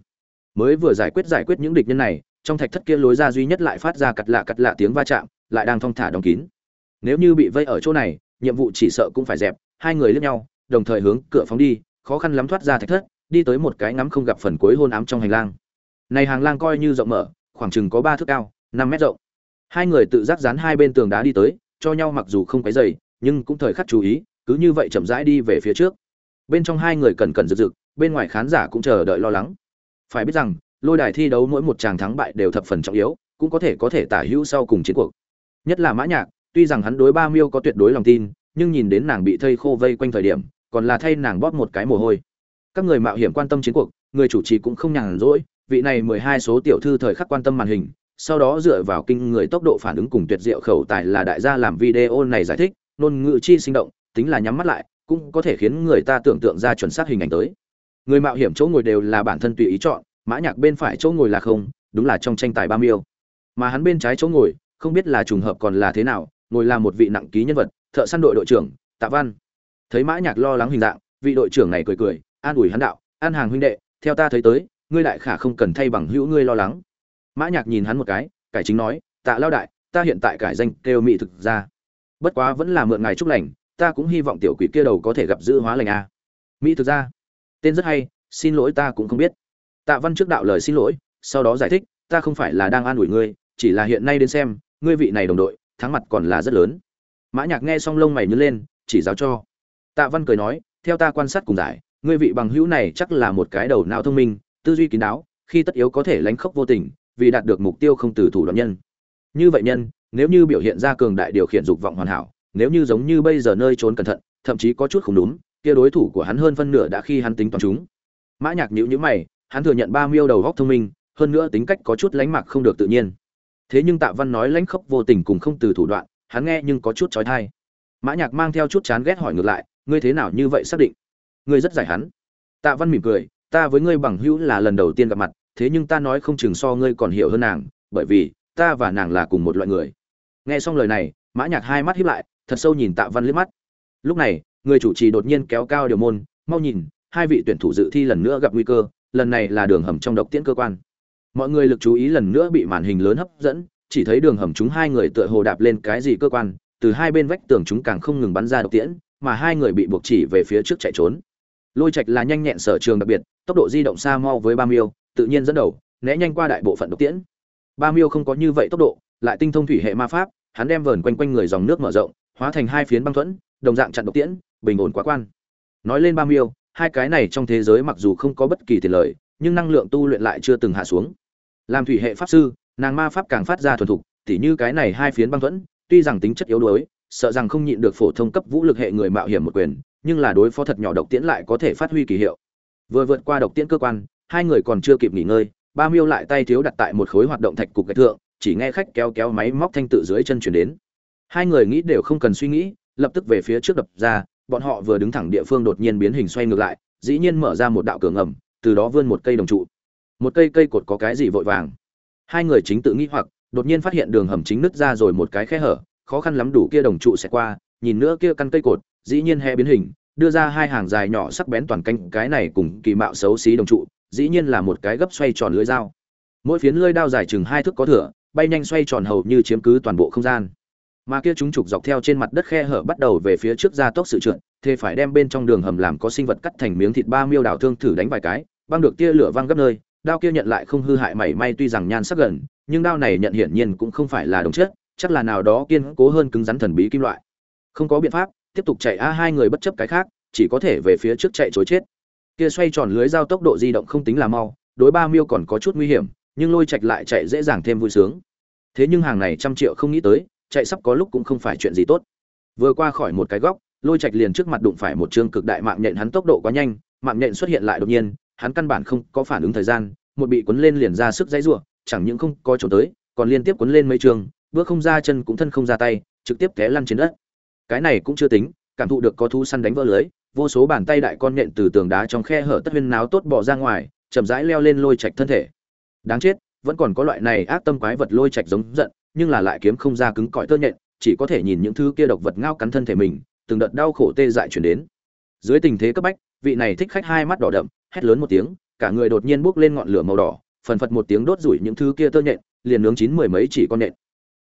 Mới vừa giải quyết giải quyết những địch nhân này, trong thạch thất kia lối ra duy nhất lại phát ra cật lạ cật lạ tiếng va chạm, lại đang thong thả đóng kín. Nếu như bị vây ở chỗ này, nhiệm vụ chỉ sợ cũng phải dẹp, hai người lướt nhau, đồng thời hướng cửa phóng đi, khó khăn lắm thoát ra thạch thất, đi tới một cái ngắm không gặp phần cuối hôn ám trong hành lang này hàng lang coi như rộng mở, khoảng chừng có ba thước cao, năm mét rộng. Hai người tự giác dán hai bên tường đá đi tới, cho nhau mặc dù không cái dày nhưng cũng thời khắc chú ý, cứ như vậy chậm rãi đi về phía trước. Bên trong hai người cần cần rực rực, bên ngoài khán giả cũng chờ đợi lo lắng. Phải biết rằng, lôi đài thi đấu mỗi một tràng thắng bại đều thập phần trọng yếu, cũng có thể có thể tả hữu sau cùng chiến cuộc. Nhất là mã nhạc, tuy rằng hắn đối ba miêu có tuyệt đối lòng tin, nhưng nhìn đến nàng bị thây khô vây quanh thời điểm, còn là thay nàng bóp một cái mồ hôi. Các người mạo hiểm quan tâm chiến cuộc, người chủ trì cũng không nhàn rỗi vị này mười hai số tiểu thư thời khắc quan tâm màn hình, sau đó dựa vào kinh người tốc độ phản ứng cùng tuyệt diệu khẩu tài là đại gia làm video này giải thích, ngôn ngữ chi sinh động, tính là nhắm mắt lại, cũng có thể khiến người ta tưởng tượng ra chuẩn xác hình ảnh tới. Người mạo hiểm chỗ ngồi đều là bản thân tùy ý chọn, mã nhạc bên phải chỗ ngồi là không, đúng là trong tranh tài ba miêu. Mà hắn bên trái chỗ ngồi, không biết là trùng hợp còn là thế nào, ngồi là một vị nặng ký nhân vật, thợ săn đội đội trưởng, tạ văn. Thấy mã nhạc lo lắng hình dạng, vị đội trưởng này cười cười, an ủi hắn đạo, an hàng huynh đệ, theo ta thấy tới ngươi đại khả không cần thay bằng hữu ngươi lo lắng. Mã nhạc nhìn hắn một cái, cải chính nói, tạ lao đại, ta hiện tại cải danh kêu mỹ thực ra. Bất quá vẫn là mượn ngài chúc lành, ta cũng hy vọng tiểu quỷ kia đầu có thể gặp dữ hóa lành a. Mỹ thực ra? Tên rất hay, xin lỗi ta cũng không biết. Tạ văn trước đạo lời xin lỗi, sau đó giải thích, ta không phải là đang an ủi ngươi, chỉ là hiện nay đến xem, ngươi vị này đồng đội, thắng mặt còn là rất lớn. Mã nhạc nghe xong lông mày nhướng lên, chỉ giáo cho. Tạ văn cười nói, theo ta quan sát cùng giải, ngươi vị bằng hữu này chắc là một cái đầu não thông minh tư duy kín đáo, khi tất yếu có thể lánh khốc vô tình, vì đạt được mục tiêu không từ thủ đoạn nhân. Như vậy nhân, nếu như biểu hiện ra cường đại điều khiển dục vọng hoàn hảo, nếu như giống như bây giờ nơi trốn cẩn thận, thậm chí có chút không đúng, kia đối thủ của hắn hơn phân nửa đã khi hắn tính toán chúng. Mã nhạc nhíu nhíu mày, hắn thừa nhận ba miêu đầu góc thông minh, hơn nữa tính cách có chút lánh mạc không được tự nhiên. Thế nhưng tạ văn nói lãnh khốc vô tình cùng không từ thủ đoạn, hắn nghe nhưng có chút trói thai mã nhạc mang theo chút chán ghét hỏi ngược lại, ngươi thế nào như vậy xác định? Ngươi rất giải hắn. Tạ văn mỉm cười ta với ngươi bằng hữu là lần đầu tiên gặp mặt, thế nhưng ta nói không chừng so ngươi còn hiểu hơn nàng, bởi vì ta và nàng là cùng một loại người. Nghe xong lời này, mã nhạc hai mắt híp lại, thật sâu nhìn tạ văn liếc mắt. Lúc này, người chủ trì đột nhiên kéo cao điều môn, mau nhìn, hai vị tuyển thủ dự thi lần nữa gặp nguy cơ, lần này là đường hầm trong độc tiễn cơ quan. Mọi người lực chú ý lần nữa bị màn hình lớn hấp dẫn, chỉ thấy đường hầm chúng hai người tựa hồ đạp lên cái gì cơ quan, từ hai bên vách tường chúng càng không ngừng bắn ra độc tiễn, mà hai người bị buộc chỉ về phía trước chạy trốn lôi trạch là nhanh nhẹn sở trường đặc biệt, tốc độ di động xa mau với ba miêu, tự nhiên dẫn đầu, né nhanh qua đại bộ phận độc tiễn. Ba miêu không có như vậy tốc độ, lại tinh thông thủy hệ ma pháp, hắn đem vờn quanh quanh người dòng nước mở rộng, hóa thành hai phiến băng thuẫn, đồng dạng chặn độc tiễn, bình ổn quá quan. Nói lên ba miêu, hai cái này trong thế giới mặc dù không có bất kỳ tiền lợi nhưng năng lượng tu luyện lại chưa từng hạ xuống. Làm thủy hệ pháp sư, nàng ma pháp càng phát ra thuần thục, tỉ như cái này hai phiến băng thuẫn, tuy rằng tính chất yếu đuối sợ rằng không nhịn được phổ thông cấp vũ lực hệ người mạo hiểm một quyền, nhưng là đối phó thật nhỏ độc tiễn lại có thể phát huy kỳ hiệu. Vừa vượt qua độc tiễn cơ quan, hai người còn chưa kịp nghỉ ngơi, ba miêu lại tay thiếu đặt tại một khối hoạt động thạch cục gạch thượng, chỉ nghe khách kéo kéo máy móc thanh tự dưới chân chuyển đến. Hai người nghĩ đều không cần suy nghĩ, lập tức về phía trước đập ra, bọn họ vừa đứng thẳng địa phương đột nhiên biến hình xoay ngược lại, dĩ nhiên mở ra một đạo cửa ngầm, từ đó vươn một cây đồng trụ. Một cây cây cột có cái gì vội vàng. Hai người chính tự nghĩ hoặc, đột nhiên phát hiện đường hầm chính nứt ra rồi một cái khe hở khó khăn lắm đủ kia đồng trụ sẽ qua, nhìn nữa kia căn cây cột, dĩ nhiên hé biến hình, đưa ra hai hàng dài nhỏ sắc bén toàn canh, cái này cùng kỳ mạo xấu xí đồng trụ, dĩ nhiên là một cái gấp xoay tròn lưỡi dao. Mỗi phiến lưỡi dao dài chừng hai thước có thừa bay nhanh xoay tròn hầu như chiếm cứ toàn bộ không gian. Mà kia chúng trục dọc theo trên mặt đất khe hở bắt đầu về phía trước ra tốc sự trượt, thế phải đem bên trong đường hầm làm có sinh vật cắt thành miếng thịt ba miêu đảo thương thử đánh vài cái, băng được tia lửa văng gấp nơi, đao kia nhận lại không hư hại mảy may tuy rằng nhan sắc gần, nhưng đao này nhận hiển nhiên cũng không phải là đồng chất chắc là nào đó kiên cố hơn cứng rắn thần bí kim loại. Không có biện pháp, tiếp tục chạy, a, hai người bất chấp cái khác, chỉ có thể về phía trước chạy chối chết. Kia xoay tròn lưới giao tốc độ di động không tính là mau, đối ba miêu còn có chút nguy hiểm, nhưng lôi chạch lại chạy dễ dàng thêm vui sướng. Thế nhưng hàng này trăm triệu không nghĩ tới, chạy sắp có lúc cũng không phải chuyện gì tốt. Vừa qua khỏi một cái góc, lôi chạch liền trước mặt đụng phải một chương cực đại mạng nhện hắn tốc độ quá nhanh, mạng nhện xuất hiện lại đột nhiên, hắn căn bản không có phản ứng thời gian, một bị cuốn lên liền ra sức dãy rủa, chẳng những không có chỗ tới, còn liên tiếp cuốn lên mấy trường bước không ra chân cũng thân không ra tay, trực tiếp té lăn trên đất. Cái này cũng chưa tính, cảm thụ được có thú săn đánh vỡ lưới, vô số bàn tay đại con nhện từ tường đá trong khe hở tất huyên náo tốt bỏ ra ngoài, chậm rãi leo lên lôi trạch thân thể. Đáng chết, vẫn còn có loại này ác tâm quái vật lôi trạch giống giận, nhưng là lại kiếm không ra cứng cỏi tơ nhện, chỉ có thể nhìn những thứ kia độc vật ngao cắn thân thể mình, từng đợt đau khổ tê dại chuyển đến. Dưới tình thế cấp bách, vị này thích khách hai mắt đỏ đậm, hét lớn một tiếng, cả người đột nhiên bốc lên ngọn lửa màu đỏ, phần phật một tiếng đốt rủi những thứ kia tơ nhện, liền nướng chín mười mấy chỉ con nhện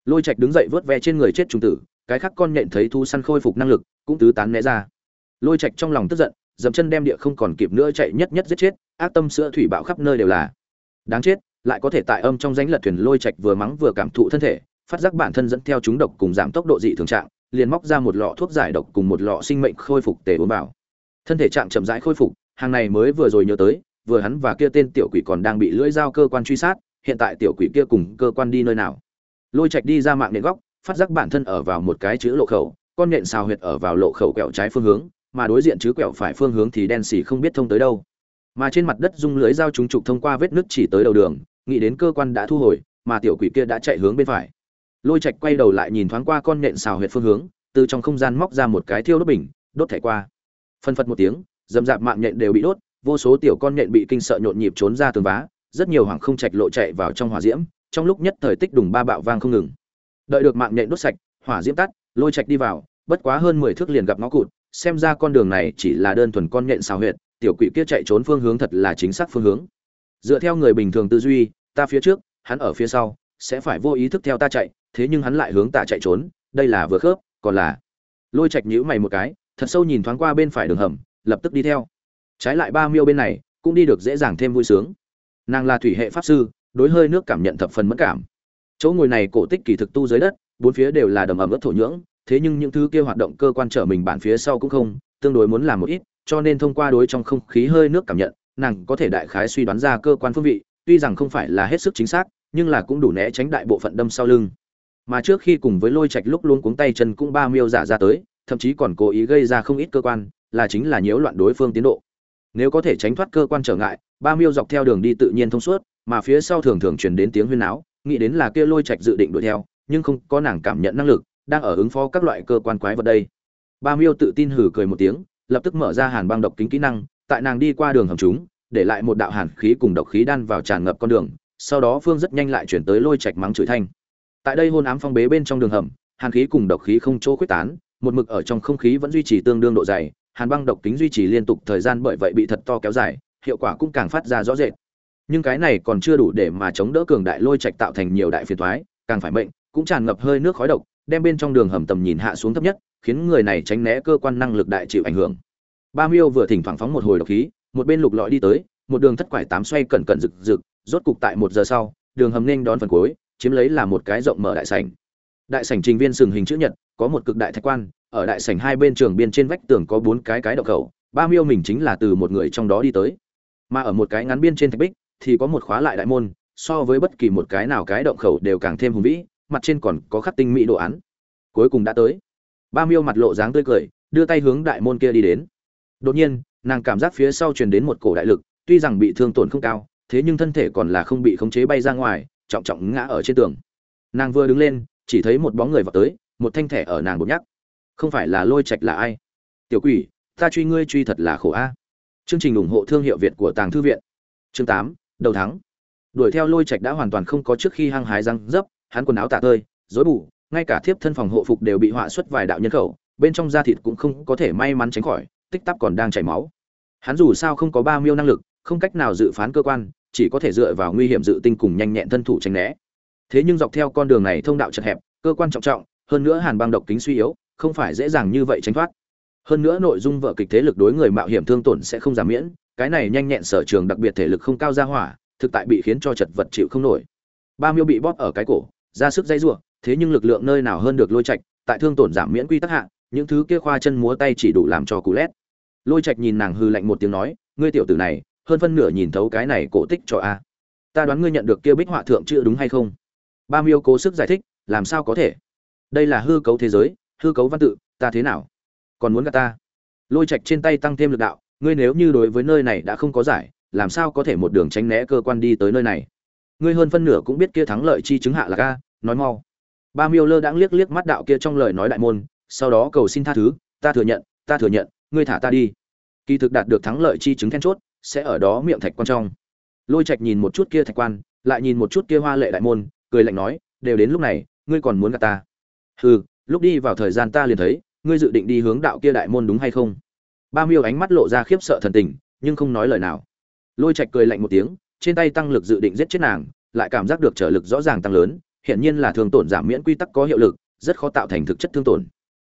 lôi trạch đứng dậy vớt ve trên người chết trùng tử, cái khác con nhện thấy thu săn khôi phục năng lực, cũng tứ tán né ra. Lôi trạch trong lòng tức giận, dậm chân đem địa không còn kịp nữa chạy nhất nhất giết chết, ác tâm sữa thủy bạo khắp nơi đều là. Đáng chết, lại có thể tại âm trong rãnh lật thuyền lôi trạch vừa mắng vừa cảm thụ thân thể, phát giác bản thân dẫn theo chúng độc cùng giảm tốc độ dị thường trạng, liền móc ra một lọ thuốc giải độc cùng một lọ sinh mệnh khôi phục tề uống vào. Thân thể trạng chậm rãi khôi phục, hàng này mới vừa rồi nhớ tới, vừa hắn và kia tên tiểu quỷ còn đang bị lưỡi dao cơ quan truy sát, hiện tại tiểu quỷ kia cùng cơ quan đi nơi nào? Lôi trạch đi ra mạng nện góc, phát giác bản thân ở vào một cái chữ lộ khẩu, con nện xào huyệt ở vào lộ khẩu quẹo trái phương hướng, mà đối diện chứ quẹo phải phương hướng thì đen xì không biết thông tới đâu. Mà trên mặt đất dung lưới dao chúng trục thông qua vết nứt chỉ tới đầu đường, nghĩ đến cơ quan đã thu hồi, mà tiểu quỷ kia đã chạy hướng bên phải. Lôi trạch quay đầu lại nhìn thoáng qua con nện xào huyệt phương hướng, từ trong không gian móc ra một cái thiêu đốt bình, đốt thẻ qua. Phân phật một tiếng, dầm dạp mạng nhện đều bị đốt, vô số tiểu con nhện bị kinh sợ nhộn nhịp trốn ra tường vá, rất nhiều hoàng không trạch lộ chạy vào trong hỏa diễm trong lúc nhất thời tích đùng ba bạo vang không ngừng. Đợi được mạng nhện đốt sạch, hỏa diễm tắt, lôi trạch đi vào, bất quá hơn mười thước liền gặp ngõ cụt, xem ra con đường này chỉ là đơn thuần con nhện xào huyệt, tiểu quỷ kia chạy trốn phương hướng thật là chính xác phương hướng. Dựa theo người bình thường tư duy, ta phía trước, hắn ở phía sau, sẽ phải vô ý thức theo ta chạy, thế nhưng hắn lại hướng ta chạy trốn, đây là vừa khớp, còn là lôi trạch nhíu mày một cái, thật sâu nhìn thoáng qua bên phải đường hầm, lập tức đi theo. Trái lại ba miêu bên này, cũng đi được dễ dàng thêm vui sướng. Nàng là thủy hệ pháp sư đối hơi nước cảm nhận thập phần mất cảm. Chỗ ngồi này cổ tích kỳ thực tu dưới đất, bốn phía đều là đầm ẩm ướt thổ nhưỡng, thế nhưng những thứ kia hoạt động cơ quan trở mình bản phía sau cũng không, tương đối muốn làm một ít, cho nên thông qua đối trong không khí hơi nước cảm nhận, nàng có thể đại khái suy đoán ra cơ quan phương vị, tuy rằng không phải là hết sức chính xác, nhưng là cũng đủ né tránh đại bộ phận đâm sau lưng. Mà trước khi cùng với lôi trạch lúc luôn cuống tay chân cũng ba miêu giả ra tới, thậm chí còn cố ý gây ra không ít cơ quan, là chính là nhiễu loạn đối phương tiến độ. Nếu có thể tránh thoát cơ quan trở ngại, ba miêu dọc theo đường đi tự nhiên thông suốt mà phía sau thường thường truyền đến tiếng huyên náo, nghĩ đến là kia lôi trạch dự định đuổi theo, nhưng không có nàng cảm nhận năng lực, đang ở ứng phó các loại cơ quan quái vật đây. Ba miêu tự tin hử cười một tiếng, lập tức mở ra hàn băng độc kính kỹ năng, tại nàng đi qua đường hầm chúng, để lại một đạo hàn khí cùng độc khí đan vào tràn ngập con đường, sau đó phương rất nhanh lại chuyển tới lôi trạch mắng chửi thanh. Tại đây hôn ám phong bế bên trong đường hầm, hàn khí cùng độc khí không chỗ quyết tán, một mực ở trong không khí vẫn duy trì tương đương độ dày, hàn băng độc kính duy trì liên tục thời gian bởi vậy bị thật to kéo dài, hiệu quả cũng càng phát ra rõ rệt nhưng cái này còn chưa đủ để mà chống đỡ cường đại lôi trạch tạo thành nhiều đại phiền toái càng phải mệnh, cũng tràn ngập hơi nước khói độc, đem bên trong đường hầm tầm nhìn hạ xuống thấp nhất, khiến người này tránh né cơ quan năng lực đại chịu ảnh hưởng. Ba miêu vừa thỉnh thoảng phóng một hồi độc khí, một bên lục lọi đi tới, một đường thất quải tám xoay cẩn cẩn rực rực, rốt cục tại một giờ sau, đường hầm nên đón phần cuối, chiếm lấy là một cái rộng mở đại sảnh. Đại sảnh trình viên sừng hình chữ nhật, có một cực đại thạch quan, ở đại sảnh hai bên trường biên trên vách tường có bốn cái cái động khẩu, ba miêu mình chính là từ một người trong đó đi tới. Mà ở một cái ngắn biên trên thạch bích thì có một khóa lại đại môn, so với bất kỳ một cái nào cái động khẩu đều càng thêm hùng vĩ, mặt trên còn có khắc tinh mỹ đồ án. Cuối cùng đã tới. Ba miêu mặt lộ dáng tươi cười, đưa tay hướng đại môn kia đi đến. Đột nhiên, nàng cảm giác phía sau truyền đến một cổ đại lực, tuy rằng bị thương tổn không cao, thế nhưng thân thể còn là không bị khống chế bay ra ngoài, trọng trọng ngã ở trên tường. Nàng vừa đứng lên, chỉ thấy một bóng người vào tới, một thanh thẻ ở nàng bột nhắc. Không phải là lôi trạch là ai? Tiểu quỷ, ta truy ngươi truy thật là khổ a. Chương trình ủng hộ thương hiệu việt của tàng thư viện. Chương tám đầu tháng đuổi theo lôi trạch đã hoàn toàn không có trước khi hăng hái răng dấp, hắn quần áo tả tơi dối bù, ngay cả thiếp thân phòng hộ phục đều bị họa xuất vài đạo nhân khẩu, bên trong da thịt cũng không có thể may mắn tránh khỏi, tích tắc còn đang chảy máu. Hắn dù sao không có ba miêu năng lực, không cách nào dự phán cơ quan, chỉ có thể dựa vào nguy hiểm dự tinh cùng nhanh nhẹn thân thủ tránh né. Thế nhưng dọc theo con đường này thông đạo chật hẹp, cơ quan trọng trọng, hơn nữa hàn băng độc kính suy yếu, không phải dễ dàng như vậy tránh thoát. Hơn nữa nội dung vợ kịch thế lực đối người mạo hiểm thương tổn sẽ không giảm miễn cái này nhanh nhẹn sở trường đặc biệt thể lực không cao ra hỏa, thực tại bị khiến cho chật vật chịu không nổi. Ba miêu bị bóp ở cái cổ, ra sức dây rủa thế nhưng lực lượng nơi nào hơn được lôi trạch, tại thương tổn giảm miễn quy tắc hạ, những thứ kia khoa chân múa tay chỉ đủ làm cho cú lét. Lôi trạch nhìn nàng hư lạnh một tiếng nói, ngươi tiểu tử này, hơn phân nửa nhìn thấu cái này cổ tích cho a. Ta đoán ngươi nhận được kia bích họa thượng chưa đúng hay không? Ba miêu cố sức giải thích, làm sao có thể? Đây là hư cấu thế giới, hư cấu văn tự, ta thế nào? Còn muốn gạt ta? Lôi trạch trên tay tăng thêm lực đạo ngươi nếu như đối với nơi này đã không có giải, làm sao có thể một đường tránh né cơ quan đi tới nơi này? Ngươi hơn phân nửa cũng biết kia thắng lợi chi chứng hạ là ca nói mau. Ba miêu lơ đãng liếc liếc mắt đạo kia trong lời nói đại môn, sau đó cầu xin tha thứ, ta thừa nhận, ta thừa nhận, ngươi thả ta đi. Kỳ thực đạt được thắng lợi chi chứng then chốt, sẽ ở đó miệng thạch quan trong. Lôi trạch nhìn một chút kia thạch quan, lại nhìn một chút kia hoa lệ đại môn, cười lạnh nói, đều đến lúc này, ngươi còn muốn gặp ta? Hừ, lúc đi vào thời gian ta liền thấy, ngươi dự định đi hướng đạo kia đại môn đúng hay không? Ba miêu ánh mắt lộ ra khiếp sợ thần tình, nhưng không nói lời nào. Lôi trạch cười lạnh một tiếng, trên tay tăng lực dự định giết chết nàng, lại cảm giác được trở lực rõ ràng tăng lớn hiện nhiên là thường tổn giảm miễn quy tắc có hiệu lực, rất khó tạo thành thực chất thương tổn.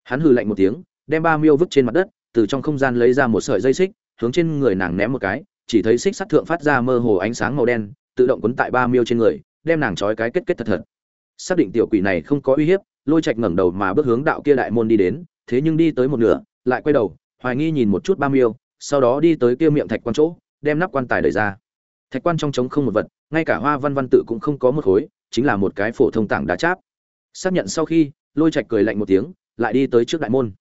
Hắn hừ lạnh một tiếng, đem ba miêu vứt trên mặt đất, từ trong không gian lấy ra một sợi dây xích, hướng trên người nàng ném một cái, chỉ thấy xích sắt thượng phát ra mơ hồ ánh sáng màu đen, tự động quấn tại ba miêu trên người, đem nàng trói cái kết kết thật thật. Xác định tiểu quỷ này không có uy hiếp, lôi trạch ngẩng đầu mà bước hướng đạo kia đại môn đi đến, thế nhưng đi tới một nửa, lại quay đầu hoài nghi nhìn một chút ba miêu, sau đó đi tới kia miệng thạch quan chỗ, đem nắp quan tài đẩy ra. Thạch quan trong trống không một vật, ngay cả hoa văn văn tự cũng không có một khối, chính là một cái phổ thông tảng đá cháp. Xác nhận sau khi, lôi trạch cười lạnh một tiếng, lại đi tới trước đại môn.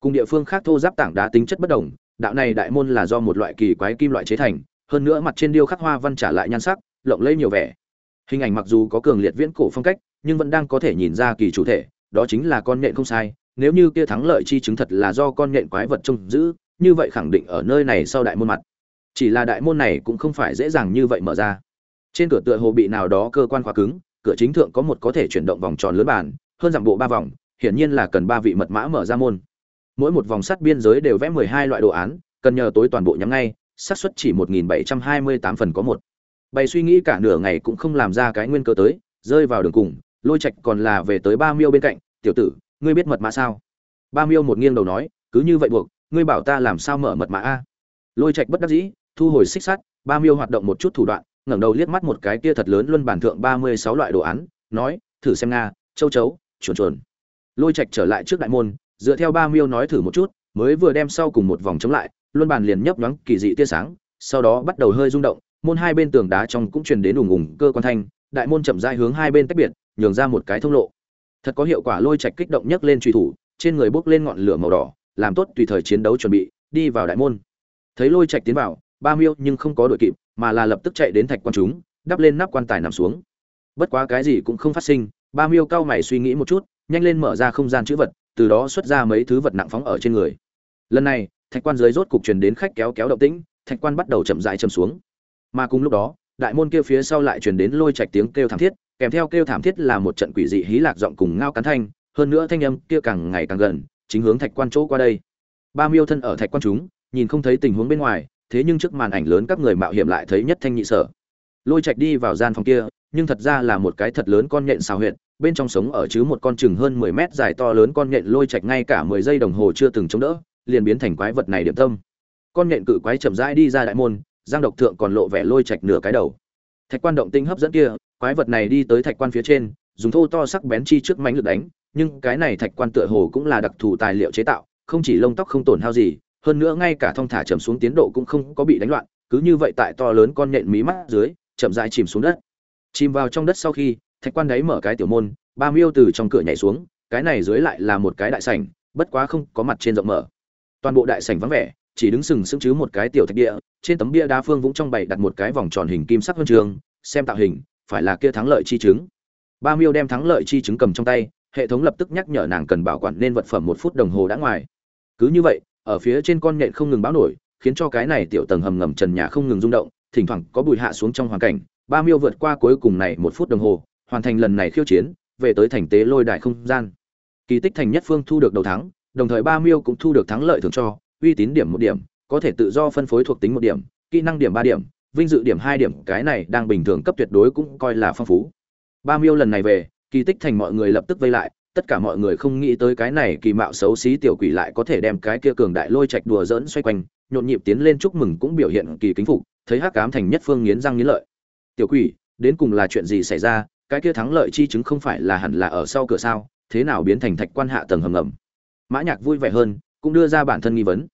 Cùng địa phương khác thô giáp tảng đá tính chất bất đồng, đạo này đại môn là do một loại kỳ quái kim loại chế thành, hơn nữa mặt trên điêu khắc hoa văn trả lại nhan sắc, lộng lẫy nhiều vẻ. Hình ảnh mặc dù có cường liệt viễn cổ phong cách, nhưng vẫn đang có thể nhìn ra kỳ chủ thể, đó chính là con nhện không sai nếu như kia thắng lợi chi chứng thật là do con nhện quái vật trông giữ, như vậy khẳng định ở nơi này sau đại môn mặt. Chỉ là đại môn này cũng không phải dễ dàng như vậy mở ra. Trên cửa tựa hồ bị nào đó cơ quan khóa cứng, cửa chính thượng có một có thể chuyển động vòng tròn lớn bàn, hơn rằng bộ ba vòng, hiển nhiên là cần ba vị mật mã mở ra môn. Mỗi một vòng sắt biên giới đều vẽ mười hai loại đồ án, cần nhờ tối toàn bộ nhắm ngay, xác suất chỉ một nghìn bảy trăm hai mươi tám phần có một. Bày suy nghĩ cả nửa ngày cũng không làm ra cái nguyên cơ tới, rơi vào đường cùng, lôi trạch còn là về tới ba miêu bên cạnh, tiểu tử ngươi biết mật mã sao? Ba miêu một nghiêng đầu nói, cứ như vậy buộc, ngươi bảo ta làm sao mở mật mã a? Lôi trạch bất đắc dĩ, thu hồi xích sắt, ba miêu hoạt động một chút thủ đoạn, ngẩng đầu liếc mắt một cái kia thật lớn luân bản thượng ba mươi sáu loại đồ án, nói, thử xem nga, châu chấu, chuồn chuồn. Lôi trạch trở lại trước đại môn, dựa theo ba miêu nói thử một chút, mới vừa đem sau cùng một vòng chống lại, luân bàn liền nhấp nhoáng kỳ dị tia sáng, sau đó bắt đầu hơi rung động, môn hai bên tường đá trong cũng truyền đến ùng ùng cơ quan thanh, đại môn chậm rãi hướng hai bên tách biệt, nhường ra một cái thông lộ thật có hiệu quả lôi trạch kích động nhấc lên truy thủ, trên người bốc lên ngọn lửa màu đỏ, làm tốt tùy thời chiến đấu chuẩn bị, đi vào đại môn. Thấy lôi trạch tiến vào, ba miêu nhưng không có đội kịp, mà là lập tức chạy đến thạch quan chúng, đắp lên nắp quan tài nằm xuống. Bất quá cái gì cũng không phát sinh, ba miêu cao mày suy nghĩ một chút, nhanh lên mở ra không gian chữ vật, từ đó xuất ra mấy thứ vật nặng phóng ở trên người. Lần này, thạch quan dưới rốt cục truyền đến khách kéo kéo động tĩnh, thạch quan bắt đầu chậm rãi chầm xuống. Mà cùng lúc đó, đại môn kia phía sau lại truyền đến lôi trạch tiếng kêu thảm thiết kèm theo kêu thảm thiết là một trận quỷ dị hí lạc giọng cùng ngao cắn thanh, hơn nữa thanh âm kia càng ngày càng gần, chính hướng thạch quan chỗ qua đây. Ba miêu thân ở thạch quan chúng, nhìn không thấy tình huống bên ngoài, thế nhưng trước màn ảnh lớn các người mạo hiểm lại thấy nhất thanh nhị sở. Lôi trạch đi vào gian phòng kia, nhưng thật ra là một cái thật lớn con nhện xào huyệt, bên trong sống ở chứ một con chừng hơn mười mét dài to lớn con nhện. Lôi trạch ngay cả mười giây đồng hồ chưa từng chống đỡ, liền biến thành quái vật này điểm tâm. Con nhện cự quái chậm rãi đi ra đại môn, giang độc thượng còn lộ vẻ lôi trạch nửa cái đầu. Thạch quan động tinh hấp dẫn kia quái vật này đi tới thạch quan phía trên, dùng thô to sắc bén chi trước mánh lực đánh, nhưng cái này thạch quan tựa hồ cũng là đặc thù tài liệu chế tạo, không chỉ lông tóc không tổn hao gì, hơn nữa ngay cả thong thả chầm xuống tiến độ cũng không có bị đánh loạn, cứ như vậy tại to lớn con nhện mí mắt dưới, chậm rãi chìm xuống đất. Chìm vào trong đất sau khi, thạch quan đấy mở cái tiểu môn, ba miêu từ trong cửa nhảy xuống, cái này dưới lại là một cái đại sảnh, bất quá không có mặt trên rộng mở. Toàn bộ đại sảnh vắng vẻ, chỉ đứng sừng sững chứ một cái tiểu thạch địa, trên tấm bia đá phương vũng trong bày đặt một cái vòng tròn hình kim sắc huân trường, xem tạo hình phải là kia thắng lợi chi chứng. Ba miêu đem thắng lợi chi chứng cầm trong tay, hệ thống lập tức nhắc nhở nàng cần bảo quản nên vật phẩm một phút đồng hồ đã ngoài. Cứ như vậy, ở phía trên con nhện không ngừng báo nổi, khiến cho cái này tiểu tầng hầm ngầm trần nhà không ngừng rung động, thỉnh thoảng có bụi hạ xuống trong hoàn cảnh, ba miêu vượt qua cuối cùng này một phút đồng hồ, hoàn thành lần này khiêu chiến, về tới thành tế lôi đại không gian. Kỳ tích thành nhất phương thu được đầu thắng, đồng thời ba miêu cũng thu được thắng lợi thường cho, uy tín điểm một điểm, có thể tự do phân phối thuộc tính một điểm, kỹ năng điểm ba điểm vinh dự điểm hai điểm, cái này đang bình thường cấp tuyệt đối cũng coi là phong phú. Ba miêu lần này về, kỳ tích thành mọi người lập tức vây lại, tất cả mọi người không nghĩ tới cái này kỳ mạo xấu xí tiểu quỷ lại có thể đem cái kia cường đại lôi trạch đùa dỡn xoay quanh, nhộn nhịp tiến lên chúc mừng cũng biểu hiện kỳ kính phục, thấy hắc cám thành nhất phương nghiến răng nghiến lợi. Tiểu quỷ, đến cùng là chuyện gì xảy ra? Cái kia thắng lợi chi chứng không phải là hẳn là ở sau cửa sao? Thế nào biến thành thạch quan hạ tầng hầm ngầm? Mã nhạc vui vẻ hơn, cũng đưa ra bản thân nghi vấn.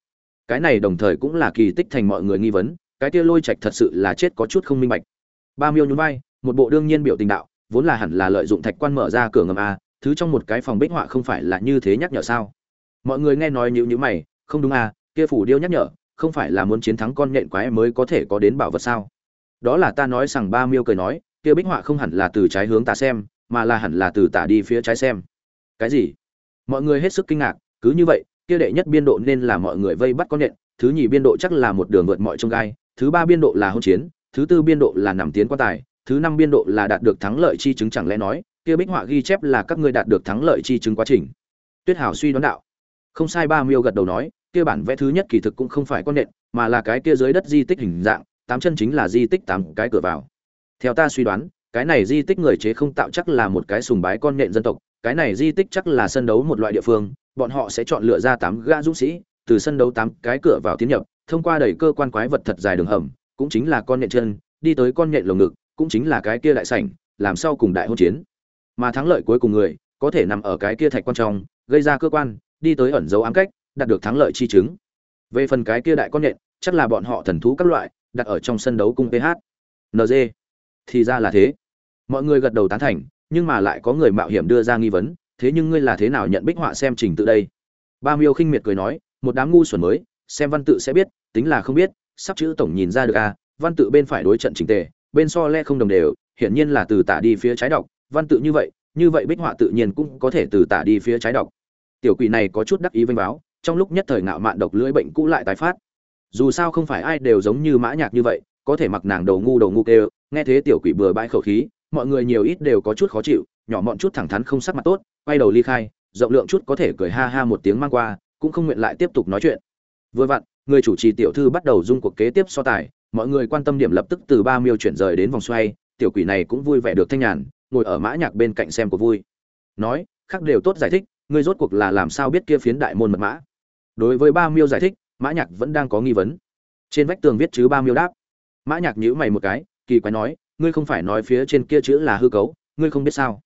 Cái này đồng thời cũng là kỳ tích thành mọi người nghi vấn cái kia lôi trạch thật sự là chết có chút không minh bạch. Ba miêu nhún vai, một bộ đương nhiên biểu tình đạo, vốn là hẳn là lợi dụng thạch quan mở ra cửa ngầm a, thứ trong một cái phòng bích họa không phải là như thế nhắc nhở sao? Mọi người nghe nói nhữ nhữ mày, không đúng a, kia phủ điêu nhắc nhở, không phải là muốn chiến thắng con nhện quái mới có thể có đến bảo vật sao? Đó là ta nói rằng ba miêu cười nói, kia bích họa không hẳn là từ trái hướng ta xem, mà là hẳn là từ tả đi phía trái xem. Cái gì? Mọi người hết sức kinh ngạc, cứ như vậy, kia đệ nhất biên độ nên là mọi người vây bắt con nhện, thứ nhì biên độ chắc là một đường vượt mọi trông gai thứ ba biên độ là hôn chiến, thứ tư biên độ là nằm tiến quan tài, thứ năm biên độ là đạt được thắng lợi chi chứng chẳng lẽ nói, kia bích họa ghi chép là các ngươi đạt được thắng lợi chi chứng quá trình. Tuyết hảo suy đoán đạo. Không sai ba miêu gật đầu nói, kia bản vẽ thứ nhất kỳ thực cũng không phải con nện, mà là cái kia dưới đất di tích hình dạng, tám chân chính là di tích tám cái cửa vào. Theo ta suy đoán, cái này di tích người chế không tạo chắc là một cái sùng bái con nện dân tộc, cái này di tích chắc là sân đấu một loại địa phương, bọn họ sẽ chọn lựa ra tám gã dũng sĩ, từ sân đấu tám cái cửa vào tiến nhập thông qua đẩy cơ quan quái vật thật dài đường hầm, cũng chính là con nhện chân, đi tới con nhện lồng ngực, cũng chính là cái kia đại sảnh, làm sau cùng đại hôn chiến. Mà thắng lợi cuối cùng người, có thể nằm ở cái kia thạch quan trong, gây ra cơ quan, đi tới ẩn dấu ám cách, đạt được thắng lợi chi chứng. Về phần cái kia đại con nhện, chắc là bọn họ thần thú các loại, đặt ở trong sân đấu cung ph NG thì ra là thế. Mọi người gật đầu tán thành, nhưng mà lại có người mạo hiểm đưa ra nghi vấn, thế nhưng ngươi là thế nào nhận bích họa xem trình tự đây? Ba miêu khinh miệt cười nói, một đám ngu xuẩn mới xem văn tự sẽ biết tính là không biết sắp chữ tổng nhìn ra được a à, văn tự bên phải đối trận trình tề bên so le không đồng đều hiển nhiên là từ tả đi phía trái đọc văn tự như vậy như vậy bích họa tự nhiên cũng có thể từ tả đi phía trái đọc. Tiểu quỷ này có chút đắc ý vênh báo trong lúc nhất thời ngạo mạn độc lưỡi bệnh cũ lại tái phát. Dù sao không phải ai đều giống như mã nhạc như vậy có thể mặc nàng đầu ngu đầu ngu kêu nghe thế tiểu quỷ bừa bãi khẩu khí mọi người nhiều ít đều có chút khó chịu nhỏ mọn chút thẳng thắn không sắc mặt tốt quay đầu ly khai rộng lượng chút có thể cười ha ha một tiếng mang qua cũng không nguyện lại tiếp tục nói chuyện vừa vặn, người chủ trì tiểu thư bắt đầu dung cuộc kế tiếp so tài, mọi người quan tâm điểm lập tức từ ba miêu chuyển rời đến vòng xoay, tiểu quỷ này cũng vui vẻ được thanh nhàn, ngồi ở mã nhạc bên cạnh xem cuộc vui. Nói, khác đều tốt giải thích ngươi rốt cuộc là làm sao biết kia phiến đại môn mật mã? Đối với ba miêu giải thích, mã nhạc vẫn đang có nghi vấn. Trên vách tường viết chữ ba miêu đáp. Mã nhạc nhíu mày một cái, kỳ quái nói, ngươi không phải nói phía trên kia chữ là hư cấu, ngươi không biết sao?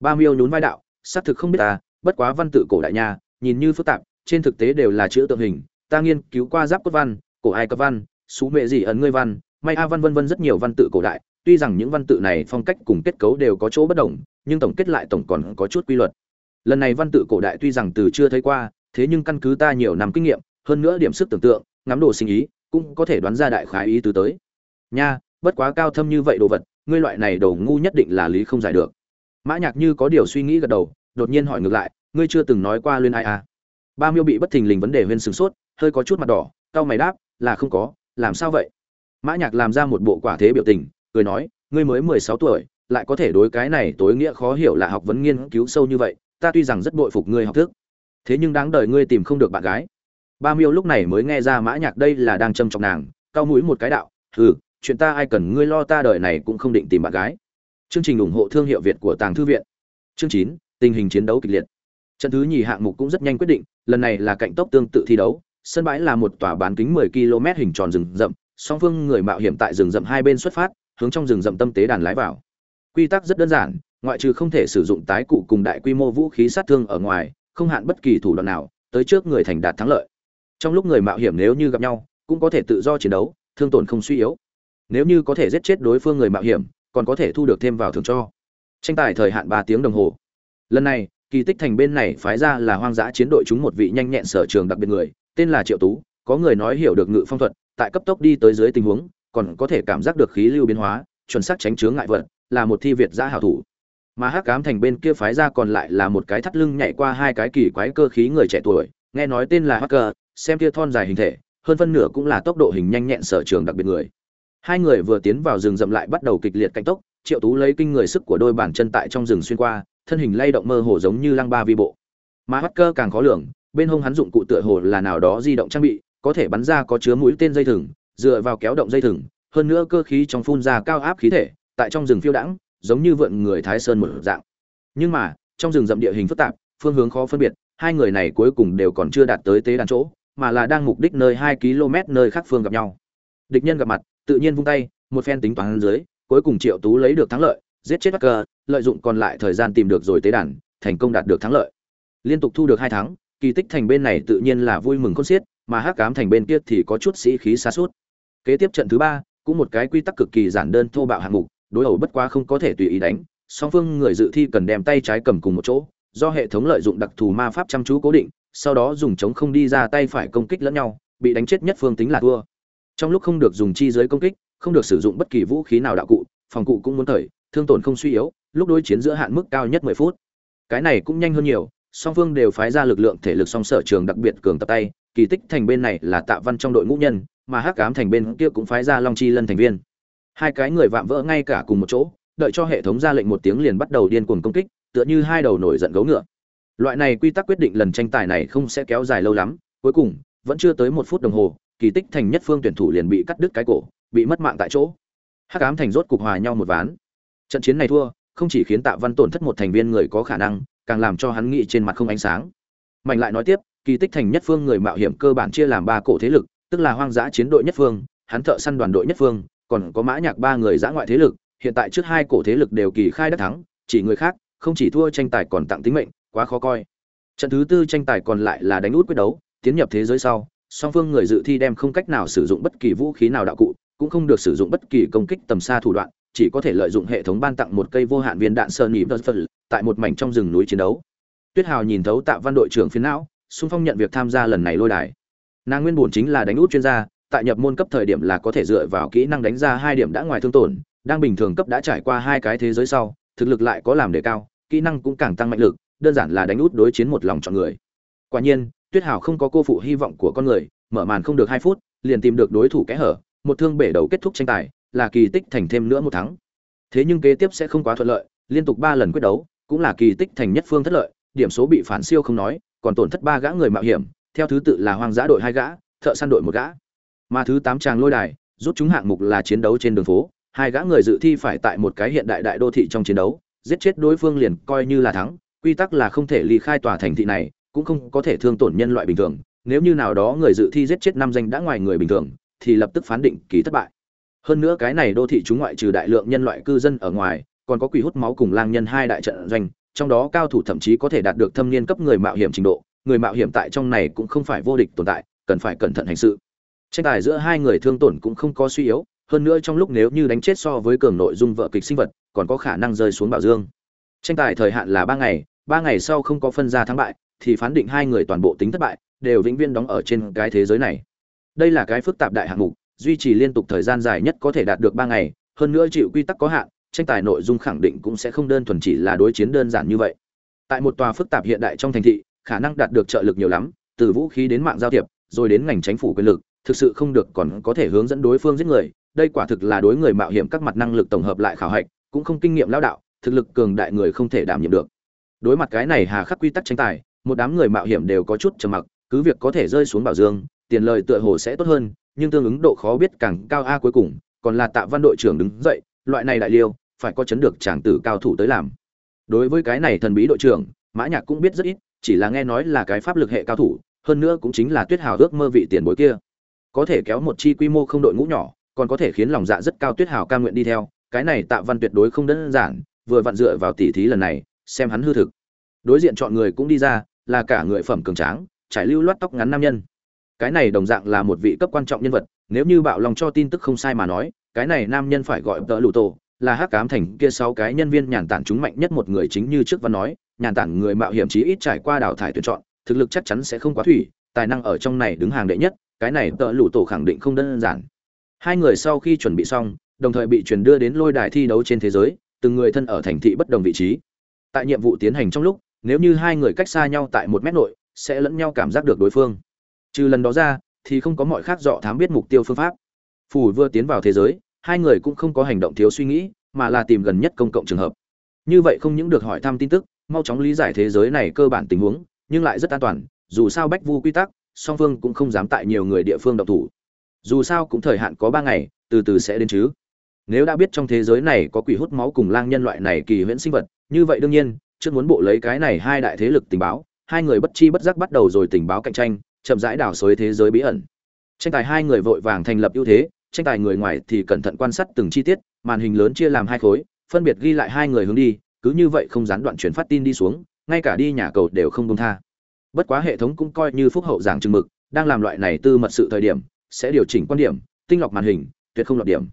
Ba miêu nhún vai đạo, xác thực không biết ta, bất quá văn tự cổ đại nha, nhìn như phức tạp, trên thực tế đều là chữ tượng hình ta nghiên cứu qua giáp cốt văn, cổ ai cấp văn, xú mệ dị ấn ngươi văn, may a văn vân vân rất nhiều văn tự cổ đại. Tuy rằng những văn tự này phong cách cùng kết cấu đều có chỗ bất đồng, nhưng tổng kết lại tổng còn có chút quy luật. Lần này văn tự cổ đại tuy rằng từ chưa thấy qua, thế nhưng căn cứ ta nhiều năm kinh nghiệm, hơn nữa điểm sức tưởng tượng, ngắm đồ sinh ý, cũng có thể đoán ra đại khái ý tứ tới. Nha, bất quá cao thâm như vậy đồ vật, ngươi loại này đồ ngu nhất định là lý không giải được. Mã nhạc như có điều suy nghĩ gật đầu, đột nhiên hỏi ngược lại, ngươi chưa từng nói qua luyên ai à? Ba miêu bị bất thình lình vấn đề huyên sửng sốt hơi có chút mặt đỏ cao mày đáp, là không có, làm sao vậy? Mã nhạc làm ra một bộ quả thế biểu tình, cười nói, ngươi mới mười sáu tuổi, lại có thể đối cái này tối nghĩa khó hiểu là học vấn nghiên cứu sâu như vậy, ta tuy rằng rất bội phục ngươi học thức, thế nhưng đáng đời ngươi tìm không được bạn gái. Ba miêu lúc này mới nghe ra mã nhạc đây là đang châm chọc nàng cao mũi một cái đạo, hừ, chuyện ta ai cần ngươi lo ta đời này cũng không định tìm bạn gái. Chương trình ủng hộ thương hiệu việt của tàng thư viện. Chương chín, tình hình chiến đấu kịch liệt. Trận thứ nhì hạng mục cũng rất nhanh quyết định, lần này là cạnh tốc tương tự thi đấu sân bãi là một tòa bán kính 10 km hình tròn rừng rậm, song phương người mạo hiểm tại rừng rậm hai bên xuất phát, hướng trong rừng rậm tâm tế đàn lái vào. Quy tắc rất đơn giản, ngoại trừ không thể sử dụng tái cụ cùng đại quy mô vũ khí sát thương ở ngoài, không hạn bất kỳ thủ đoạn nào tới trước người thành đạt thắng lợi. Trong lúc người mạo hiểm nếu như gặp nhau, cũng có thể tự do chiến đấu, thương tổn không suy yếu. Nếu như có thể giết chết đối phương người mạo hiểm, còn có thể thu được thêm vào thưởng cho. Tranh tài thời hạn ba tiếng đồng hồ. Lần này, kỳ tích thành bên này phái ra là hoang dã chiến đội chúng một vị nhanh nhẹn sở trường đặc biệt người tên là triệu tú, có người nói hiểu được ngự phong thuật, tại cấp tốc đi tới dưới tình huống, còn có thể cảm giác được khí lưu biến hóa, chuẩn xác tránh chướng ngại vật, là một thi việt gia hảo thủ. Mà hắc cám thành bên kia phái ra còn lại là một cái thắt lưng nhảy qua hai cái kỳ quái cơ khí người trẻ tuổi, nghe nói tên là hacker, xem kia thon dài hình thể, hơn phân nửa cũng là tốc độ hình nhanh nhẹn sở trường đặc biệt người. Hai người vừa tiến vào rừng rậm lại bắt đầu kịch liệt cạnh tốc, triệu tú lấy kinh người sức của đôi bàn chân tại trong rừng xuyên qua, thân hình lay động mơ hồ giống như lăng ba vi bộ. Mà hacker càng khó lường bên hông hắn dụng cụ tựa hồ là nào đó di động trang bị có thể bắn ra có chứa mũi tên dây thừng dựa vào kéo động dây thừng hơn nữa cơ khí trong phun ra cao áp khí thể tại trong rừng phiêu đãng giống như vượn người thái sơn một dạng. Nhưng mà trong rừng rậm địa hình phức tạp phương hướng khó phân biệt hai người này cuối cùng đều còn chưa đạt tới tế đàn chỗ mà là đang mục đích nơi hai km nơi khác phương gặp nhau. Địch nhân gặp mặt tự nhiên vung tay một phen tính toán dưới cuối cùng triệu tú lấy được thắng lợi giết chết Hacker, lợi dụng còn lại thời gian tìm được rồi tế đàn thành công đạt được thắng lợi. Liên tục thu được hai thắng kỳ tích thành bên này tự nhiên là vui mừng khôn xiết, mà hắc cám thành bên kia thì có chút sĩ khí xa suốt kế tiếp trận thứ ba, cũng một cái quy tắc cực kỳ giản đơn thô bạo hạng mục, đối ẩu bất quá không có thể tùy ý đánh, song phương người dự thi cần đem tay trái cầm cùng một chỗ, do hệ thống lợi dụng đặc thù ma pháp chăm chú cố định, sau đó dùng chống không đi ra tay phải công kích lẫn nhau, bị đánh chết nhất phương tính là thua. Trong lúc không được dùng chi giới công kích, không được sử dụng bất kỳ vũ khí nào đạo cụ, phòng cụ cũng muốn thời, thương tổn không suy yếu, lúc đối chiến giữa hạn mức cao nhất mười phút. Cái này cũng nhanh hơn nhiều song phương đều phái ra lực lượng thể lực song sở trường đặc biệt cường tập tay, kỳ tích thành bên này là tạ văn trong đội ngũ nhân, mà hắc ám thành bên kia cũng phái ra long chi lân thành viên. Hai cái người vạm vỡ ngay cả cùng một chỗ, đợi cho hệ thống ra lệnh một tiếng liền bắt đầu điên cuồng công kích, tựa như hai đầu nổi giận gấu ngựa. Loại này quy tắc quyết định lần tranh tài này không sẽ kéo dài lâu lắm, cuối cùng, vẫn chưa tới một phút đồng hồ, kỳ tích thành nhất phương tuyển thủ liền bị cắt đứt cái cổ, bị mất mạng tại chỗ. Hắc ám thành rốt cục hòa nhau một ván. Trận chiến này thua, không chỉ khiến tạ văn tổn thất một thành viên người có khả năng càng làm cho hắn nghĩ trên mặt không ánh sáng. Mạnh lại nói tiếp, kỳ tích thành nhất phương người mạo hiểm cơ bản chia làm ba cổ thế lực, tức là hoang dã chiến đội nhất phương, hắn thợ săn đoàn đội nhất phương, còn có mã nhạc ba người dã ngoại thế lực, hiện tại trước hai cổ thế lực đều kỳ khai đắc thắng, chỉ người khác, không chỉ thua tranh tài còn tặng tính mệnh, quá khó coi. Trận thứ tư tranh tài còn lại là đánh út quyết đấu, tiến nhập thế giới sau, song phương người dự thi đem không cách nào sử dụng bất kỳ vũ khí nào đạo cụ, cũng không được sử dụng bất kỳ công kích tầm xa thủ đoạn, chỉ có thể lợi dụng hệ thống ban tặng một cây vô hạn viên đạn sơn nhị vật tại một mảnh trong rừng núi chiến đấu. Tuyết hào nhìn thấu tạ văn đội trưởng phiến não, xung phong nhận việc tham gia lần này lôi đài. Nàng nguyên bổn chính là đánh út chuyên gia, tại nhập môn cấp thời điểm là có thể dựa vào kỹ năng đánh ra hai điểm đã ngoài thương tổn, đang bình thường cấp đã trải qua hai cái thế giới sau, thực lực lại có làm đề cao, kỹ năng cũng càng tăng mạnh lực, đơn giản là đánh út đối chiến một lòng chọn người. Quả nhiên, tuyết hào không có cô phụ hy vọng của con người, mở màn không được hai phút, liền tìm được đối thủ kẽ hở, một thương bể đầu kết thúc tranh tài, là kỳ tích thành thêm nữa một thắng. Thế nhưng kế tiếp sẽ không quá thuận lợi, liên tục ba lần quyết đấu cũng là kỳ tích thành nhất phương thất lợi, điểm số bị phản siêu không nói, còn tổn thất ba gã người mạo hiểm, theo thứ tự là hoang dã đội hai gã, thợ săn đội một gã. Mà thứ tám tràng lôi đài, rút chúng hạng mục là chiến đấu trên đường phố, hai gã người dự thi phải tại một cái hiện đại đại đô thị trong chiến đấu, giết chết đối phương liền coi như là thắng, quy tắc là không thể ly khai tòa thành thị này, cũng không có thể thương tổn nhân loại bình thường, nếu như nào đó người dự thi giết chết năm danh đã ngoài người bình thường, thì lập tức phán định kỳ thất bại. Hơn nữa cái này đô thị chúng ngoại trừ đại lượng nhân loại cư dân ở ngoài còn có quỷ hút máu cùng lang nhân hai đại trận doanh, trong đó cao thủ thậm chí có thể đạt được thâm niên cấp người mạo hiểm trình độ, người mạo hiểm tại trong này cũng không phải vô địch tồn tại, cần phải cẩn thận hành sự. Tranh tài giữa hai người thương tổn cũng không có suy yếu, hơn nữa trong lúc nếu như đánh chết so với cường nội dung vợ kịch sinh vật, còn có khả năng rơi xuống bảo dương. Tranh tài thời hạn là ba ngày ba ngày sau không có phân ra thắng bại, thì phán định hai người toàn bộ tính thất bại, đều vĩnh viễn đóng ở trên cái thế giới này. Đây là cái phức tạp đại hạng mục, duy trì liên tục thời gian dài nhất có thể đạt được ba ngày, hơn nữa chịu quy tắc có hạn tranh tài nội dung khẳng định cũng sẽ không đơn thuần chỉ là đối chiến đơn giản như vậy. Tại một tòa phức tạp hiện đại trong thành thị, khả năng đạt được trợ lực nhiều lắm, từ vũ khí đến mạng giao thiệp, rồi đến ngành chính phủ quyền lực, thực sự không được còn có thể hướng dẫn đối phương giết người. Đây quả thực là đối người mạo hiểm các mặt năng lực tổng hợp lại khảo hạch, cũng không kinh nghiệm lão đạo, thực lực cường đại người không thể đảm nhiệm được. Đối mặt cái này hà khắc quy tắc tranh tài, một đám người mạo hiểm đều có chút trầm mặc, cứ việc có thể rơi xuống bảo dương, tiền lời tựa hồ sẽ tốt hơn, nhưng tương ứng độ khó biết càng cao a cuối cùng, còn là tạ văn đội trưởng đứng dậy loại này đại liêu, phải có chấn được chàng tử cao thủ tới làm. Đối với cái này thần bí đội trưởng, mã nhạc cũng biết rất ít, chỉ là nghe nói là cái pháp lực hệ cao thủ, hơn nữa cũng chính là tuyết hào ước mơ vị tiền bối kia. Có thể kéo một chi quy mô không đội ngũ nhỏ, còn có thể khiến lòng dạ rất cao tuyết hào ca nguyện đi theo, cái này tạ văn tuyệt đối không đơn giản, vừa vặn dựa vào tỉ thí lần này, xem hắn hư thực. Đối diện chọn người cũng đi ra, là cả người phẩm cường tráng, trải lưu loát tóc ngắn nam nhân. Cái này đồng dạng là một vị cấp quan trọng nhân vật, nếu như bạo lòng cho tin tức không sai mà nói cái này nam nhân phải gọi tợ lụ tổ, là hắc cám thành kia sáu cái nhân viên nhàn tản chúng mạnh nhất một người chính như trước văn nói, nhàn tản người mạo hiểm chí ít trải qua đào thải tuyển chọn, thực lực chắc chắn sẽ không quá thủy, tài năng ở trong này đứng hàng đệ nhất, cái này tợ lụ tổ khẳng định không đơn giản. Hai người sau khi chuẩn bị xong, đồng thời bị chuyển đưa đến lôi đài thi đấu trên thế giới, từng người thân ở thành thị bất đồng vị trí. Tại nhiệm vụ tiến hành trong lúc, nếu như hai người cách xa nhau tại một mét nội, sẽ lẫn nhau cảm giác được đối phương. Trừ lần đó ra, thì không có mọi khác dọ thám biết mục tiêu phương pháp. Phủ vừa tiến vào thế giới hai người cũng không có hành động thiếu suy nghĩ, mà là tìm gần nhất công cộng trường hợp. Như vậy không những được hỏi thăm tin tức, mau chóng lý giải thế giới này cơ bản tình huống, nhưng lại rất an toàn, dù sao bách vu quy tắc, song phương cũng không dám tại nhiều người địa phương độc thủ. Dù sao cũng thời hạn có ba ngày, từ từ sẽ đến chứ. Nếu đã biết trong thế giới này có quỷ hút máu cùng lang nhân loại này kỳ huyễn sinh vật, như vậy đương nhiên, trước muốn bộ lấy cái này hai đại thế lực tình báo, hai người bất chi bất giác bắt đầu rồi tình báo cạnh tranh, chậm rãi đảo xới thế giới bí ẩn. Tranh tài hai người vội vàng thành lập ưu thế tranh tài người ngoài thì cẩn thận quan sát từng chi tiết, màn hình lớn chia làm hai khối, phân biệt ghi lại hai người hướng đi, cứ như vậy không gián đoạn chuyển phát tin đi xuống, ngay cả đi nhà cầu đều không công tha. Bất quá hệ thống cũng coi như phúc hậu giảng chừng mực, đang làm loại này tư mật sự thời điểm, sẽ điều chỉnh quan điểm, tinh lọc màn hình, tuyệt không lọt điểm.